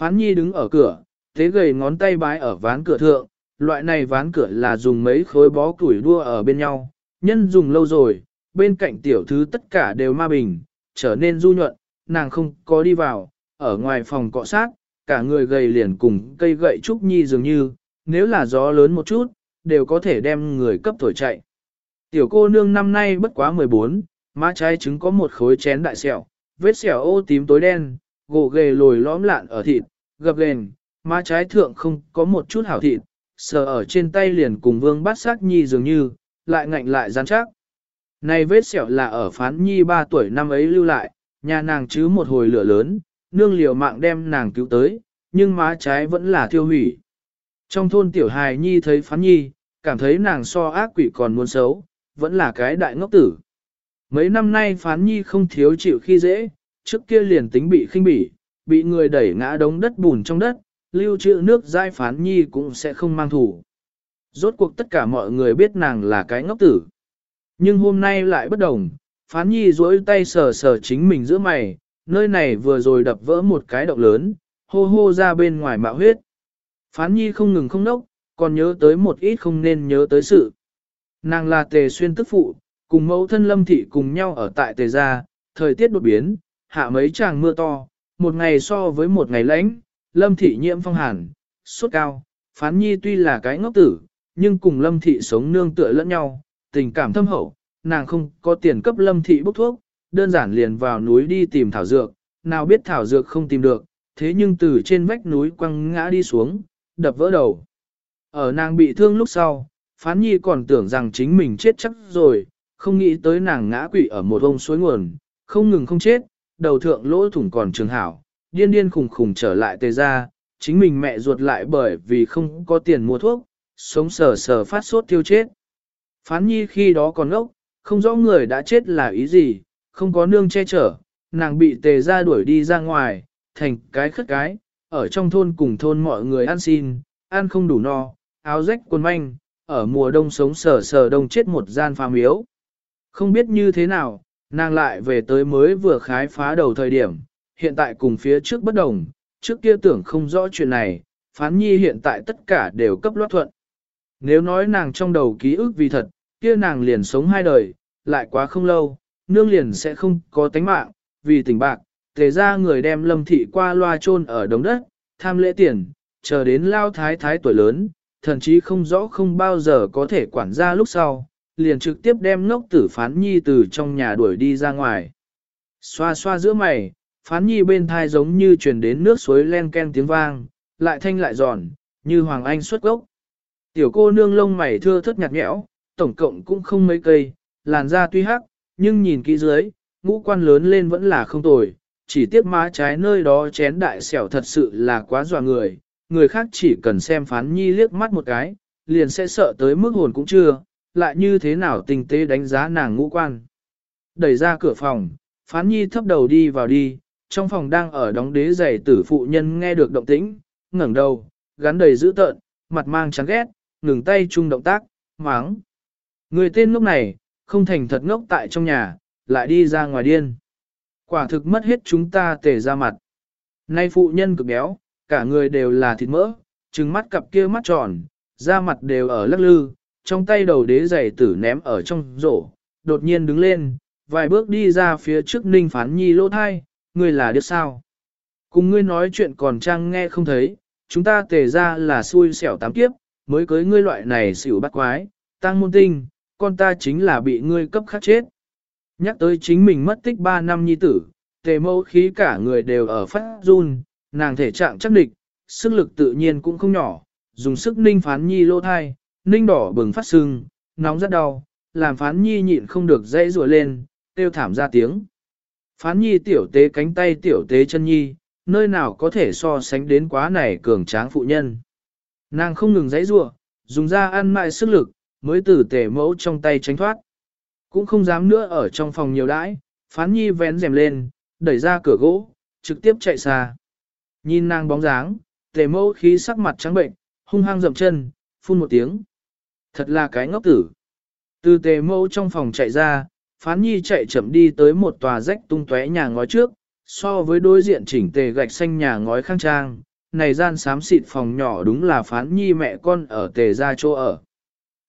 Phán nhi đứng ở cửa, thế gầy ngón tay bái ở ván cửa thượng, loại này ván cửa là dùng mấy khối bó củi đua ở bên nhau, nhân dùng lâu rồi, bên cạnh tiểu thứ tất cả đều ma bình, trở nên du nhuận, nàng không có đi vào, ở ngoài phòng cọ sát, cả người gầy liền cùng cây gậy trúc nhi dường như, nếu là gió lớn một chút, đều có thể đem người cấp thổi chạy. Tiểu cô nương năm nay bất quá 14, má trái trứng có một khối chén đại sẹo, vết sẹo ô tím tối đen, gỗ ghề lồi lõm lạn ở thịt, gập ghềnh, má trái thượng không có một chút hảo thịt, sờ ở trên tay liền cùng vương bát sát nhi dường như, lại ngạnh lại rắn chắc. Này vết sẹo là ở phán nhi 3 tuổi năm ấy lưu lại, nhà nàng chứ một hồi lửa lớn, nương liều mạng đem nàng cứu tới, nhưng má trái vẫn là thiêu hủy. Trong thôn tiểu hài nhi thấy phán nhi, cảm thấy nàng so ác quỷ còn muốn xấu, vẫn là cái đại ngốc tử. Mấy năm nay phán nhi không thiếu chịu khi dễ, trước kia liền tính bị khinh bỉ, bị người đẩy ngã đống đất bùn trong đất, lưu trữ nước giai phán nhi cũng sẽ không mang thủ. Rốt cuộc tất cả mọi người biết nàng là cái ngốc tử. Nhưng hôm nay lại bất đồng, phán nhi duỗi tay sờ sờ chính mình giữa mày, nơi này vừa rồi đập vỡ một cái động lớn, hô hô ra bên ngoài mạo huyết. Phán nhi không ngừng không nốc, còn nhớ tới một ít không nên nhớ tới sự. Nàng là tề xuyên tức phụ, cùng mẫu thân lâm thị cùng nhau ở tại tề gia, thời tiết đột biến, hạ mấy tràng mưa to, một ngày so với một ngày lạnh, lâm thị nhiễm phong hàn, sốt cao, phán nhi tuy là cái ngốc tử, nhưng cùng lâm thị sống nương tựa lẫn nhau, tình cảm thâm hậu, nàng không có tiền cấp lâm thị bốc thuốc, đơn giản liền vào núi đi tìm thảo dược, nào biết thảo dược không tìm được, thế nhưng từ trên vách núi quăng ngã đi xuống, đập vỡ đầu. Ở nàng bị thương lúc sau, phán nhi còn tưởng rằng chính mình chết chắc rồi, không nghĩ tới nàng ngã quỵ ở một ông suối nguồn, không ngừng không chết, đầu thượng lỗ thủng còn trường hảo, điên điên khùng khùng trở lại tề ra, chính mình mẹ ruột lại bởi vì không có tiền mua thuốc, sống sờ sờ phát sốt tiêu chết. Phán nhi khi đó còn ngốc, không rõ người đã chết là ý gì, không có nương che chở, nàng bị tề ra đuổi đi ra ngoài, thành cái khất cái, ở trong thôn cùng thôn mọi người ăn xin, ăn không đủ no, áo rách quần manh, ở mùa đông sống sờ sờ đông chết một gian phá miếu. Không biết như thế nào, nàng lại về tới mới vừa khái phá đầu thời điểm, hiện tại cùng phía trước bất đồng, trước kia tưởng không rõ chuyện này, phán nhi hiện tại tất cả đều cấp loát thuận. Nếu nói nàng trong đầu ký ức vì thật, kia nàng liền sống hai đời, lại quá không lâu, nương liền sẽ không có tánh mạng, vì tình bạc, tề ra người đem lâm thị qua loa chôn ở đống đất, tham lễ tiền, chờ đến lao thái thái tuổi lớn, thậm chí không rõ không bao giờ có thể quản gia lúc sau, liền trực tiếp đem ngốc tử phán nhi từ trong nhà đuổi đi ra ngoài. Xoa xoa giữa mày, phán nhi bên thai giống như truyền đến nước suối len ken tiếng vang, lại thanh lại giòn, như hoàng anh xuất gốc. Tiểu cô nương lông mày thưa thất nhạt nhẽo, tổng cộng cũng không mấy cây, làn da tuy hắc, nhưng nhìn kỹ dưới, ngũ quan lớn lên vẫn là không tồi, chỉ tiếc má trái nơi đó chén đại xẻo thật sự là quá dọa người, người khác chỉ cần xem phán nhi liếc mắt một cái, liền sẽ sợ tới mức hồn cũng chưa, lại như thế nào tình tế đánh giá nàng ngũ quan. Đẩy ra cửa phòng, phán nhi thấp đầu đi vào đi, trong phòng đang ở đóng đế giày tử phụ nhân nghe được động tĩnh, ngẩng đầu, gắn đầy dữ tợn, mặt mang chán ghét, ngừng tay chung động tác, máng. Người tên lúc này, không thành thật ngốc tại trong nhà, lại đi ra ngoài điên. Quả thực mất hết chúng ta tề ra mặt. Nay phụ nhân cực béo, cả người đều là thịt mỡ, trừng mắt cặp kia mắt tròn, da mặt đều ở lắc lư, trong tay đầu đế giày tử ném ở trong rổ, đột nhiên đứng lên, vài bước đi ra phía trước ninh phán nhi lỗ thai, ngươi là đứa sao. Cùng ngươi nói chuyện còn trang nghe không thấy, chúng ta tề ra là xui xẻo tám kiếp, mới cưới ngươi loại này xỉu bắt quái, tăng môn tinh, con ta chính là bị ngươi cấp khắc chết. Nhắc tới chính mình mất tích 3 năm nhi tử, tề mẫu khí cả người đều ở phát run, nàng thể trạng chắc địch, sức lực tự nhiên cũng không nhỏ, dùng sức ninh phán nhi lô thai, ninh đỏ bừng phát sưng, nóng rất đau, làm phán nhi nhịn không được dãy rùa lên, tiêu thảm ra tiếng. Phán nhi tiểu tế cánh tay tiểu tế chân nhi, nơi nào có thể so sánh đến quá này cường tráng phụ nhân. Nàng không ngừng dãy rùa, dùng ra ăn mại sức lực, mới từ tể mẫu trong tay tránh thoát. Cũng không dám nữa ở trong phòng nhiều đãi, phán nhi vén rèm lên, đẩy ra cửa gỗ, trực tiếp chạy xa. Nhìn nàng bóng dáng, tề mẫu khí sắc mặt trắng bệnh, hung hăng dậm chân, phun một tiếng. Thật là cái ngốc tử. Từ tề mẫu trong phòng chạy ra, phán nhi chạy chậm đi tới một tòa rách tung tóe nhà ngói trước, so với đối diện chỉnh tề gạch xanh nhà ngói khang trang, này gian xám xịt phòng nhỏ đúng là phán nhi mẹ con ở tề ra chỗ ở.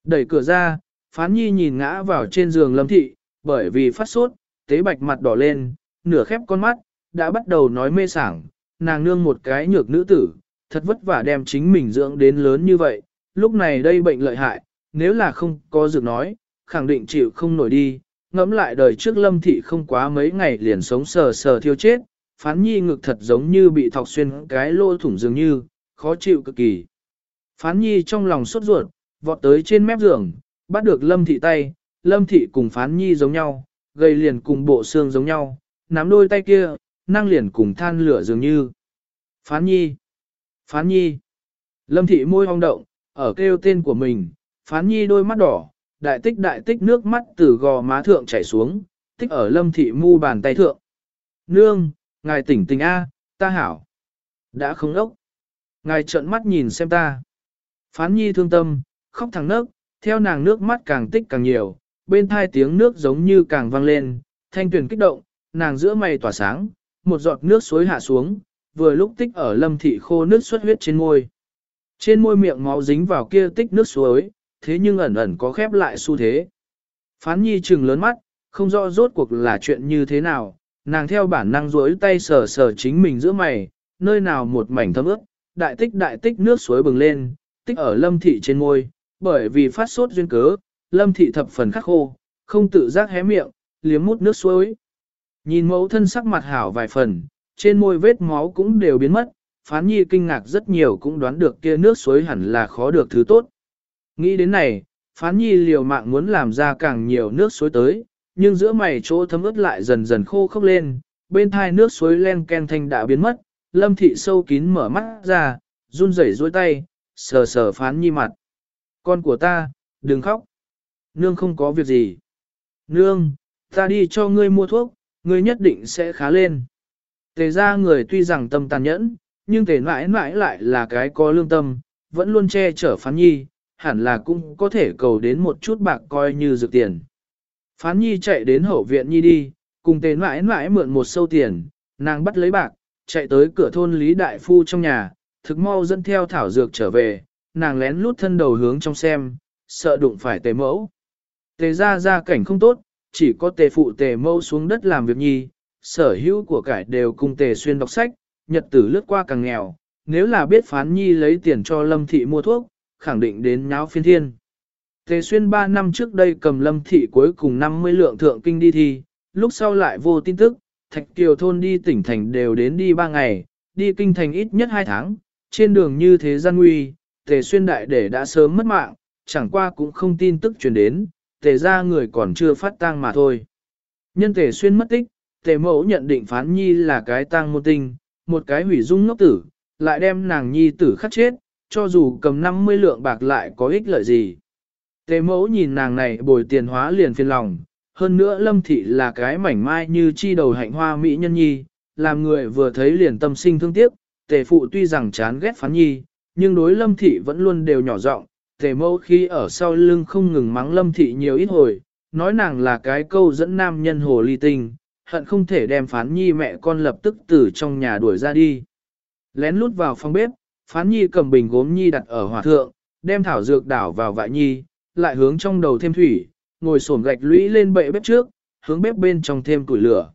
Đẩy cửa ra, phán nhi nhìn ngã vào trên giường lâm thị, bởi vì phát sốt, tế bạch mặt đỏ lên, nửa khép con mắt, đã bắt đầu nói mê sảng, nàng nương một cái nhược nữ tử, thật vất vả đem chính mình dưỡng đến lớn như vậy, lúc này đây bệnh lợi hại, nếu là không có dược nói, khẳng định chịu không nổi đi, ngẫm lại đời trước lâm thị không quá mấy ngày liền sống sờ sờ thiêu chết, phán nhi ngực thật giống như bị thọc xuyên cái lỗ thủng dường như, khó chịu cực kỳ. Phán nhi trong lòng sốt ruột, vọt tới trên mép giường, bắt được lâm thị tay, lâm thị cùng phán nhi giống nhau, gây liền cùng bộ xương giống nhau, nắm đôi tay kia, năng liền cùng than lửa dường như. Phán nhi, phán nhi, lâm thị môi hong động, ở kêu tên của mình, phán nhi đôi mắt đỏ, đại tích đại tích nước mắt từ gò má thượng chảy xuống, tích ở lâm thị mu bàn tay thượng. Nương, ngài tỉnh tỉnh A, ta hảo. Đã không ốc. Ngài trợn mắt nhìn xem ta. Phán nhi thương tâm, khóc thẳng nấc, theo nàng nước mắt càng tích càng nhiều, bên thai tiếng nước giống như càng vang lên, thanh tuyển kích động, nàng giữa mày tỏa sáng, một giọt nước suối hạ xuống, vừa lúc tích ở lâm thị khô nước xuất huyết trên môi. Trên môi miệng máu dính vào kia tích nước suối, thế nhưng ẩn ẩn có khép lại xu thế. Phán nhi trừng lớn mắt, không rõ rốt cuộc là chuyện như thế nào, nàng theo bản năng duỗi tay sờ sờ chính mình giữa mày, nơi nào một mảnh thấm ướt, đại tích đại tích nước suối bừng lên, tích ở lâm thị trên môi, bởi vì phát sốt duyên cớ, lâm thị thập phần khắc khô, không tự giác hé miệng, liếm mút nước suối. Nhìn mẫu thân sắc mặt hảo vài phần, trên môi vết máu cũng đều biến mất, phán nhi kinh ngạc rất nhiều cũng đoán được kia nước suối hẳn là khó được thứ tốt. Nghĩ đến này, phán nhi liều mạng muốn làm ra càng nhiều nước suối tới, nhưng giữa mày chỗ thấm ướt lại dần dần khô khốc lên, bên thai nước suối len ken thanh đã biến mất, lâm thị sâu kín mở mắt ra, run rẩy duỗi tay, sờ sờ phán nhi mặt. Con của ta, đừng khóc. Nương không có việc gì. Nương, ta đi cho ngươi mua thuốc, ngươi nhất định sẽ khá lên. Tề ra người tuy rằng tâm tàn nhẫn, nhưng tề mãi mãi lại là cái có lương tâm, vẫn luôn che chở phán nhi, hẳn là cũng có thể cầu đến một chút bạc coi như dược tiền. Phán nhi chạy đến hậu viện nhi đi, cùng tề mãi mãi mượn một sâu tiền, nàng bắt lấy bạc, chạy tới cửa thôn Lý Đại Phu trong nhà, thực mau dẫn theo thảo dược trở về, nàng lén lút thân đầu hướng trong xem, sợ đụng phải tề mẫu. Tề ra ra cảnh không tốt, chỉ có tề phụ tề mẫu xuống đất làm việc nhi, sở hữu của cải đều cùng tề xuyên đọc sách, nhật tử lướt qua càng nghèo, nếu là biết phán nhi lấy tiền cho lâm thị mua thuốc, khẳng định đến nháo phiên thiên. Tề xuyên 3 năm trước đây cầm lâm thị cuối cùng 50 lượng thượng kinh đi thi, lúc sau lại vô tin tức, thạch kiều thôn đi tỉnh thành đều đến đi 3 ngày, đi kinh thành ít nhất 2 tháng, trên đường như thế gian nguy, tề xuyên đại để đã sớm mất mạng, chẳng qua cũng không tin tức truyền đến, tề ra người còn chưa phát tang mà thôi. Nhân tề xuyên mất tích, tề mẫu nhận định phán nhi là cái tang môn tinh, một cái hủy dung ngốc tử, lại đem nàng nhi tử khắc chết, cho dù cầm 50 lượng bạc lại có ích lợi gì. Tề mẫu nhìn nàng này bồi tiền hóa liền phiền lòng, hơn nữa lâm thị là cái mảnh mai như chi đầu hạnh hoa mỹ nhân nhi, làm người vừa thấy liền tâm sinh thương tiếc, tề phụ tuy rằng chán ghét phán nhi, nhưng đối lâm thị vẫn luôn đều nhỏ giọng. tề mẫu khi ở sau lưng không ngừng mắng lâm thị nhiều ít hồi, nói nàng là cái câu dẫn nam nhân hồ ly tinh, hận không thể đem phán nhi mẹ con lập tức từ trong nhà đuổi ra đi. Lén lút vào phòng bếp, phán nhi cầm bình gốm nhi đặt ở hỏa thượng, đem thảo dược đảo vào vại nhi, lại hướng trong đầu thêm thủy, ngồi sổn gạch lũy lên bệ bếp trước, hướng bếp bên trong thêm củi lửa.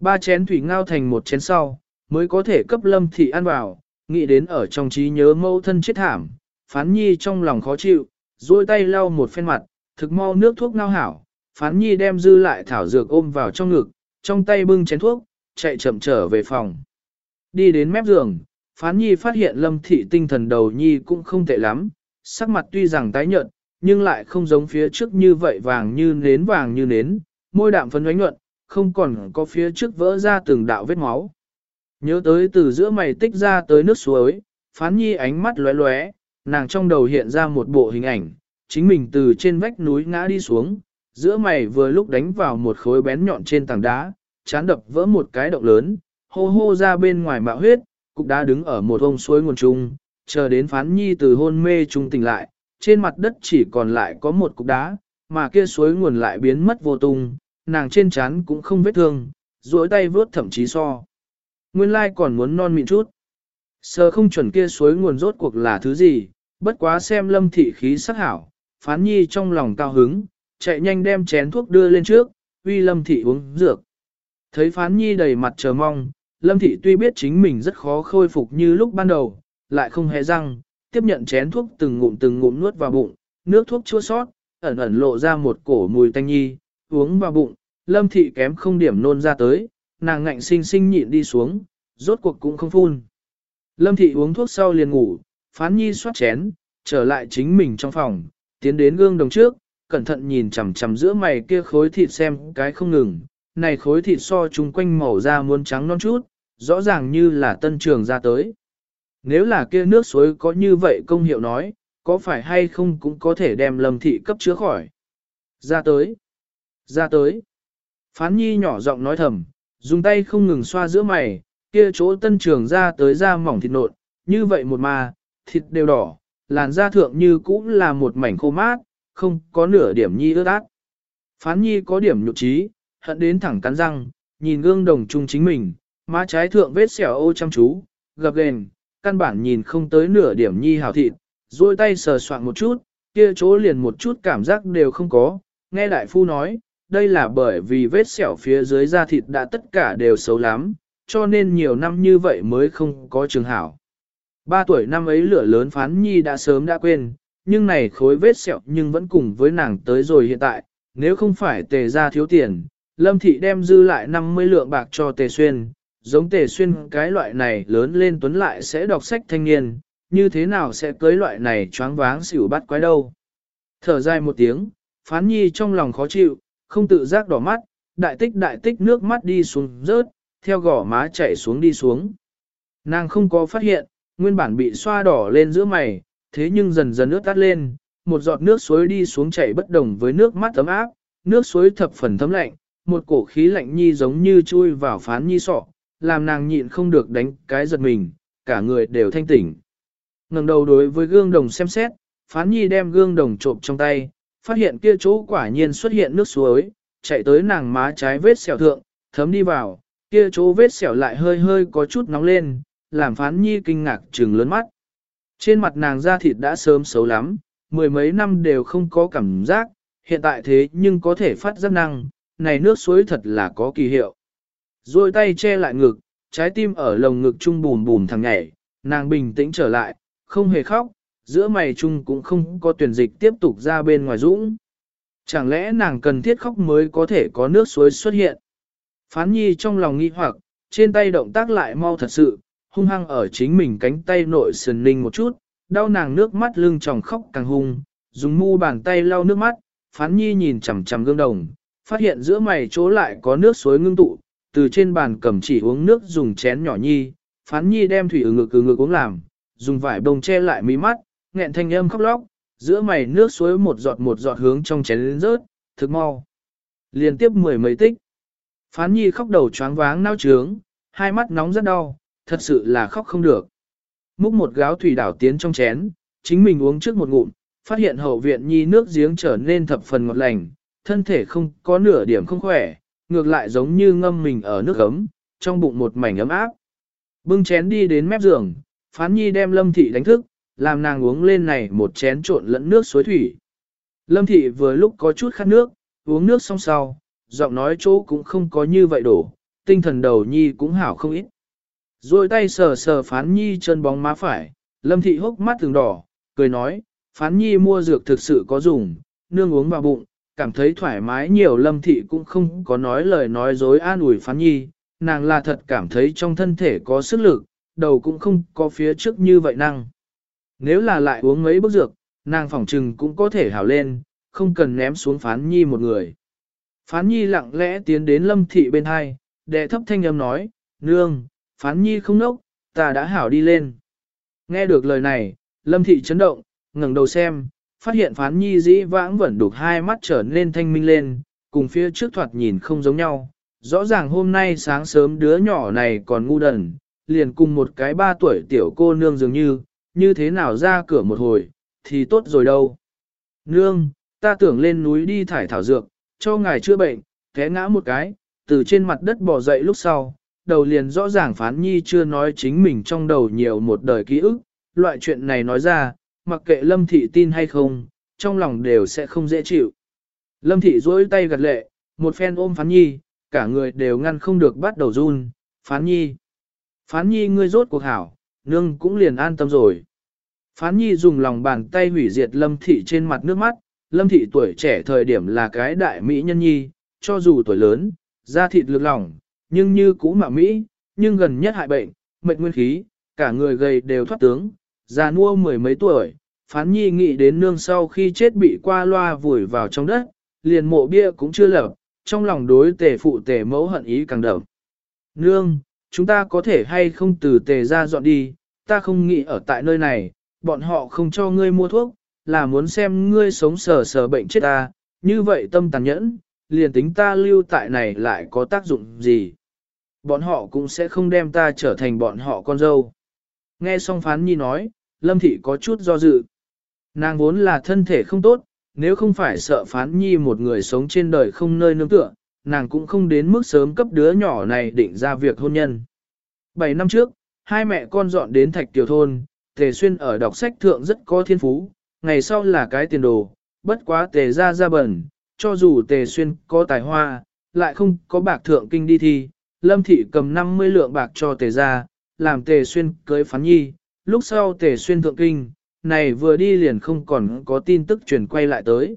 Ba chén thủy ngao thành một chén sau, mới có thể cấp lâm thị ăn vào, nghĩ đến ở trong trí nhớ mâu thân chết thảm, phán nhi trong lòng khó chịu, duỗi tay lau một phen mặt, thực mau nước thuốc ngao hảo, phán nhi đem dư lại thảo dược ôm vào trong ngực, trong tay bưng chén thuốc, chạy chậm trở về phòng. Đi đến mép giường, phán nhi phát hiện lâm thị tinh thần đầu nhi cũng không tệ lắm, sắc mặt tuy rằng tái nhợt, nhưng lại không giống phía trước như vậy vàng như nến vàng như nến, môi đạm phấn ánh nhuận, không còn có phía trước vỡ ra từng đạo vết máu. Nhớ tới từ giữa mày tích ra tới nước suối, phán nhi ánh mắt lóe lóe, nàng trong đầu hiện ra một bộ hình ảnh, chính mình từ trên vách núi ngã đi xuống, giữa mày vừa lúc đánh vào một khối bén nhọn trên tảng đá, chán đập vỡ một cái động lớn, hô hô ra bên ngoài mạo huyết, cục đá đứng ở một ông suối nguồn trung, chờ đến phán nhi từ hôn mê trung tỉnh lại, trên mặt đất chỉ còn lại có một cục đá, mà kia suối nguồn lại biến mất vô tung, nàng trên chán cũng không vết thương, duỗi tay vướt thậm chí so. Nguyên lai còn muốn non mịn chút. Sờ không chuẩn kia suối nguồn rốt cuộc là thứ gì, bất quá xem lâm thị khí sắc hảo, phán nhi trong lòng cao hứng, chạy nhanh đem chén thuốc đưa lên trước, uy lâm thị uống dược. Thấy phán nhi đầy mặt chờ mong, lâm thị tuy biết chính mình rất khó khôi phục như lúc ban đầu, lại không hề răng, tiếp nhận chén thuốc từng ngụm từng ngụm nuốt vào bụng, nước thuốc chua sót, ẩn ẩn lộ ra một cổ mùi tanh nhi, uống vào bụng, lâm thị kém không điểm nôn ra tới, nàng ngạnh sinh sinh nhịn đi xuống, rốt cuộc cũng không phun. Lâm thị uống thuốc sau liền ngủ, phán nhi xoát chén, trở lại chính mình trong phòng, tiến đến gương đồng trước, cẩn thận nhìn chằm chằm giữa mày kia khối thịt xem cái không ngừng, này khối thịt so chung quanh màu da muôn trắng non chút, rõ ràng như là tân trường ra tới. Nếu là kia nước suối có như vậy công hiệu nói, có phải hay không cũng có thể đem lâm thị cấp chứa khỏi. Ra tới, ra tới. Phán nhi nhỏ giọng nói thầm, dùng tay không ngừng xoa giữa mày, kia chỗ tân trường ra tới da mỏng thịt nộn, như vậy một mà, thịt đều đỏ, làn da thượng như cũng là một mảnh khô mát, không có nửa điểm nhi ướt át. Phán nhi có điểm nhục trí, hận đến thẳng cắn răng, nhìn gương đồng chung chính mình, má trái thượng vết xẻo ô chăm chú, gập gền, căn bản nhìn không tới nửa điểm nhi hào thịt, duỗi tay sờ soạn một chút, kia chỗ liền một chút cảm giác đều không có, nghe đại phu nói, đây là bởi vì vết sẹo phía dưới da thịt đã tất cả đều xấu lắm, cho nên nhiều năm như vậy mới không có trường hảo. Ba tuổi năm ấy lửa lớn phán nhi đã sớm đã quên, nhưng này khối vết sẹo nhưng vẫn cùng với nàng tới rồi hiện tại, nếu không phải tề ra thiếu tiền, lâm thị đem dư lại 50 lượng bạc cho tề xuyên, giống tề xuyên cái loại này lớn lên tuấn lại sẽ đọc sách thanh niên, như thế nào sẽ cưới loại này choáng váng xỉu bắt quái đâu. Thở dài một tiếng, phán nhi trong lòng khó chịu, không tự giác đỏ mắt, đại tích đại tích nước mắt đi xuống rớt, theo gỏ má chảy xuống đi xuống. Nàng không có phát hiện, nguyên bản bị xoa đỏ lên giữa mày, thế nhưng dần dần nước tắt lên, một giọt nước suối đi xuống chảy bất đồng với nước mắt ấm áp, nước suối thập phần thấm lạnh, một cổ khí lạnh nhi giống như chui vào phán nhi sọ, làm nàng nhịn không được đánh cái giật mình, cả người đều thanh tỉnh. ngẩng đầu đối với gương đồng xem xét, phán nhi đem gương đồng trộm trong tay, phát hiện kia chỗ quả nhiên xuất hiện nước suối, chạy tới nàng má trái vết sẹo thượng, thấm đi vào, kia chỗ vết sẹo lại hơi hơi có chút nóng lên, làm phán nhi kinh ngạc trừng lớn mắt. Trên mặt nàng da thịt đã sớm xấu lắm, mười mấy năm đều không có cảm giác, hiện tại thế nhưng có thể phát giác năng, này nước suối thật là có kỳ hiệu. Rồi tay che lại ngực, trái tim ở lồng ngực trung bùm bùm thằng nhảy, nàng bình tĩnh trở lại, không hề khóc, giữa mày chung cũng không có tuyển dịch tiếp tục ra bên ngoài dũng. Chẳng lẽ nàng cần thiết khóc mới có thể có nước suối xuất hiện? Phán nhi trong lòng nghi hoặc, trên tay động tác lại mau thật sự, hung hăng ở chính mình cánh tay nội sườn ninh một chút, đau nàng nước mắt lưng tròng khóc càng hung, dùng mu bàn tay lau nước mắt, phán nhi nhìn chằm chằm gương đồng, phát hiện giữa mày chỗ lại có nước suối ngưng tụ, từ trên bàn cầm chỉ uống nước dùng chén nhỏ nhi, phán nhi đem thủy ở ngực ở ngực uống làm, dùng vải bông che lại mí mắt, nghẹn thanh âm khóc lóc, giữa mày nước suối một giọt một giọt hướng trong chén lên rớt, thực mau. Liên tiếp mười mấy tích. Phán nhi khóc đầu choáng váng nao trướng, hai mắt nóng rất đau, thật sự là khóc không được. Múc một gáo thủy đảo tiến trong chén, chính mình uống trước một ngụm, phát hiện hậu viện nhi nước giếng trở nên thập phần ngọt lành, thân thể không có nửa điểm không khỏe, ngược lại giống như ngâm mình ở nước ấm, trong bụng một mảnh ấm áp. Bưng chén đi đến mép giường, phán nhi đem lâm thị đánh thức, làm nàng uống lên này một chén trộn lẫn nước suối thủy. Lâm thị vừa lúc có chút khát nước, uống nước xong sau, giọng nói chỗ cũng không có như vậy đổ, tinh thần đầu nhi cũng hảo không ít. Rồi tay sờ sờ phán nhi chân bóng má phải, lâm thị hốc mắt từng đỏ, cười nói, phán nhi mua dược thực sự có dùng, nương uống vào bụng, cảm thấy thoải mái nhiều lâm thị cũng không có nói lời nói dối an ủi phán nhi, nàng là thật cảm thấy trong thân thể có sức lực, đầu cũng không có phía trước như vậy năng. Nếu là lại uống mấy bức dược, nàng phỏng trừng cũng có thể hảo lên, không cần ném xuống phán nhi một người. Phán nhi lặng lẽ tiến đến lâm thị bên hai, đệ thấp thanh âm nói, nương, phán nhi không nốc, ta đã hảo đi lên. Nghe được lời này, lâm thị chấn động, ngẩng đầu xem, phát hiện phán nhi dĩ vãng vẫn đục hai mắt trở nên thanh minh lên, cùng phía trước thoạt nhìn không giống nhau. Rõ ràng hôm nay sáng sớm đứa nhỏ này còn ngu đần, liền cùng một cái ba tuổi tiểu cô nương dường như, như thế nào ra cửa một hồi, thì tốt rồi đâu. Nương, ta tưởng lên núi đi thải thảo dược, cho ngài chữa bệnh, té ngã một cái, từ trên mặt đất bò dậy lúc sau, đầu liền rõ ràng phán nhi chưa nói chính mình trong đầu nhiều một đời ký ức, loại chuyện này nói ra, mặc kệ lâm thị tin hay không, trong lòng đều sẽ không dễ chịu. Lâm thị duỗi tay gật lệ, một phen ôm phán nhi, cả người đều ngăn không được bắt đầu run, phán nhi. Phán nhi ngươi rốt cuộc hảo, nương cũng liền an tâm rồi. Phán nhi dùng lòng bàn tay hủy diệt lâm thị trên mặt nước mắt, lâm thị tuổi trẻ thời điểm là cái đại mỹ nhân nhi, cho dù tuổi lớn, da thịt lực lỏng, nhưng như cũ mà Mỹ, nhưng gần nhất hại bệnh, mệnh nguyên khí, cả người gầy đều thoát tướng, già nua mười mấy tuổi, phán nhi nghĩ đến nương sau khi chết bị qua loa vùi vào trong đất, liền mộ bia cũng chưa lập, trong lòng đối tề phụ tề mẫu hận ý càng đậm. Nương, chúng ta có thể hay không từ tề ra dọn đi, ta không nghĩ ở tại nơi này, bọn họ không cho ngươi mua thuốc, là muốn xem ngươi sống sờ sờ bệnh chết ta, như vậy tâm tàn nhẫn, liền tính ta lưu tại này lại có tác dụng gì. Bọn họ cũng sẽ không đem ta trở thành bọn họ con dâu. Nghe xong phán nhi nói, lâm thị có chút do dự. Nàng vốn là thân thể không tốt, nếu không phải sợ phán nhi một người sống trên đời không nơi nương tựa, nàng cũng không đến mức sớm cấp đứa nhỏ này định ra việc hôn nhân. Bảy năm trước, hai mẹ con dọn đến thạch tiểu thôn, tề xuyên ở đọc sách thượng rất có thiên phú, ngày sau là cái tiền đồ, bất quá tề ra ra bẩn, cho dù tề xuyên có tài hoa, lại không có bạc thượng kinh đi thi, lâm thị cầm 50 lượng bạc cho tề ra, làm tề xuyên cưới phán nhi, lúc sau tề xuyên thượng kinh, này vừa đi liền không còn có tin tức truyền quay lại tới.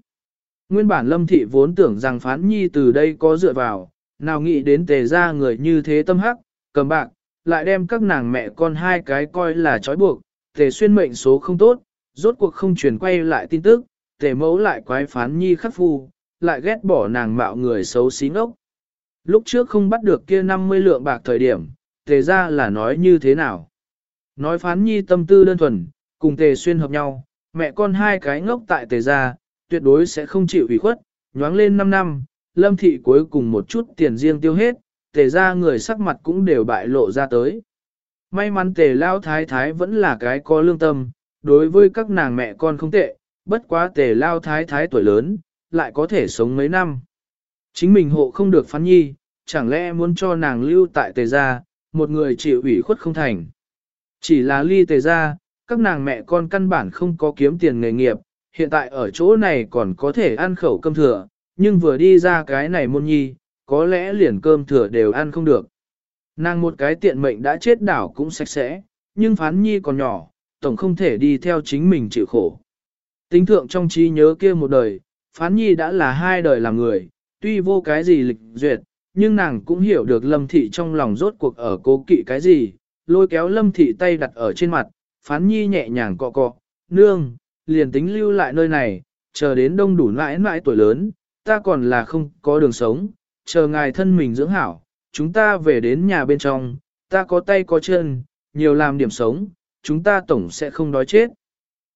Nguyên bản lâm thị vốn tưởng rằng phán nhi từ đây có dựa vào, nào nghĩ đến tề ra người như thế tâm hắc, cầm bạc, lại đem các nàng mẹ con hai cái coi là trói buộc, tề xuyên mệnh số không tốt, rốt cuộc không truyền quay lại tin tức, tề mẫu lại quái phán nhi khắc phu, lại ghét bỏ nàng mạo người xấu xí ngốc. Lúc trước không bắt được kia 50 lượng bạc thời điểm, tề ra là nói như thế nào? Nói phán nhi tâm tư đơn thuần, cùng tề xuyên hợp nhau, mẹ con hai cái ngốc tại tề gia, tuyệt đối sẽ không chịu ủy khuất, nhoáng lên 5 năm, lâm thị cuối cùng một chút tiền riêng tiêu hết, tề gia người sắc mặt cũng đều bại lộ ra tới. May mắn tề lao thái thái vẫn là cái có lương tâm, đối với các nàng mẹ con không tệ, bất quá tề lao thái thái tuổi lớn, lại có thể sống mấy năm. Chính mình hộ không được phán nhi, chẳng lẽ muốn cho nàng lưu tại tề gia, một người chịu ủy khuất không thành. Chỉ là ly tề ra, các nàng mẹ con căn bản không có kiếm tiền nghề nghiệp, hiện tại ở chỗ này còn có thể ăn khẩu cơm thừa, nhưng vừa đi ra cái này môn nhi, có lẽ liền cơm thừa đều ăn không được. Nàng một cái tiện mệnh đã chết đảo cũng sạch sẽ, nhưng phán nhi còn nhỏ, tổng không thể đi theo chính mình chịu khổ. Tính thượng trong trí nhớ kia một đời, phán nhi đã là hai đời làm người, tuy vô cái gì lịch duyệt, nhưng nàng cũng hiểu được lâm thị trong lòng rốt cuộc ở cố kỵ cái gì, lôi kéo lâm thị tay đặt ở trên mặt, phán nhi nhẹ nhàng cọ cọ, nương, liền tính lưu lại nơi này, chờ đến đông đủ mãi mãi tuổi lớn, ta còn là không có đường sống, chờ ngài thân mình dưỡng hảo, chúng ta về đến nhà bên trong, ta có tay có chân, nhiều làm điểm sống, chúng ta tổng sẽ không đói chết.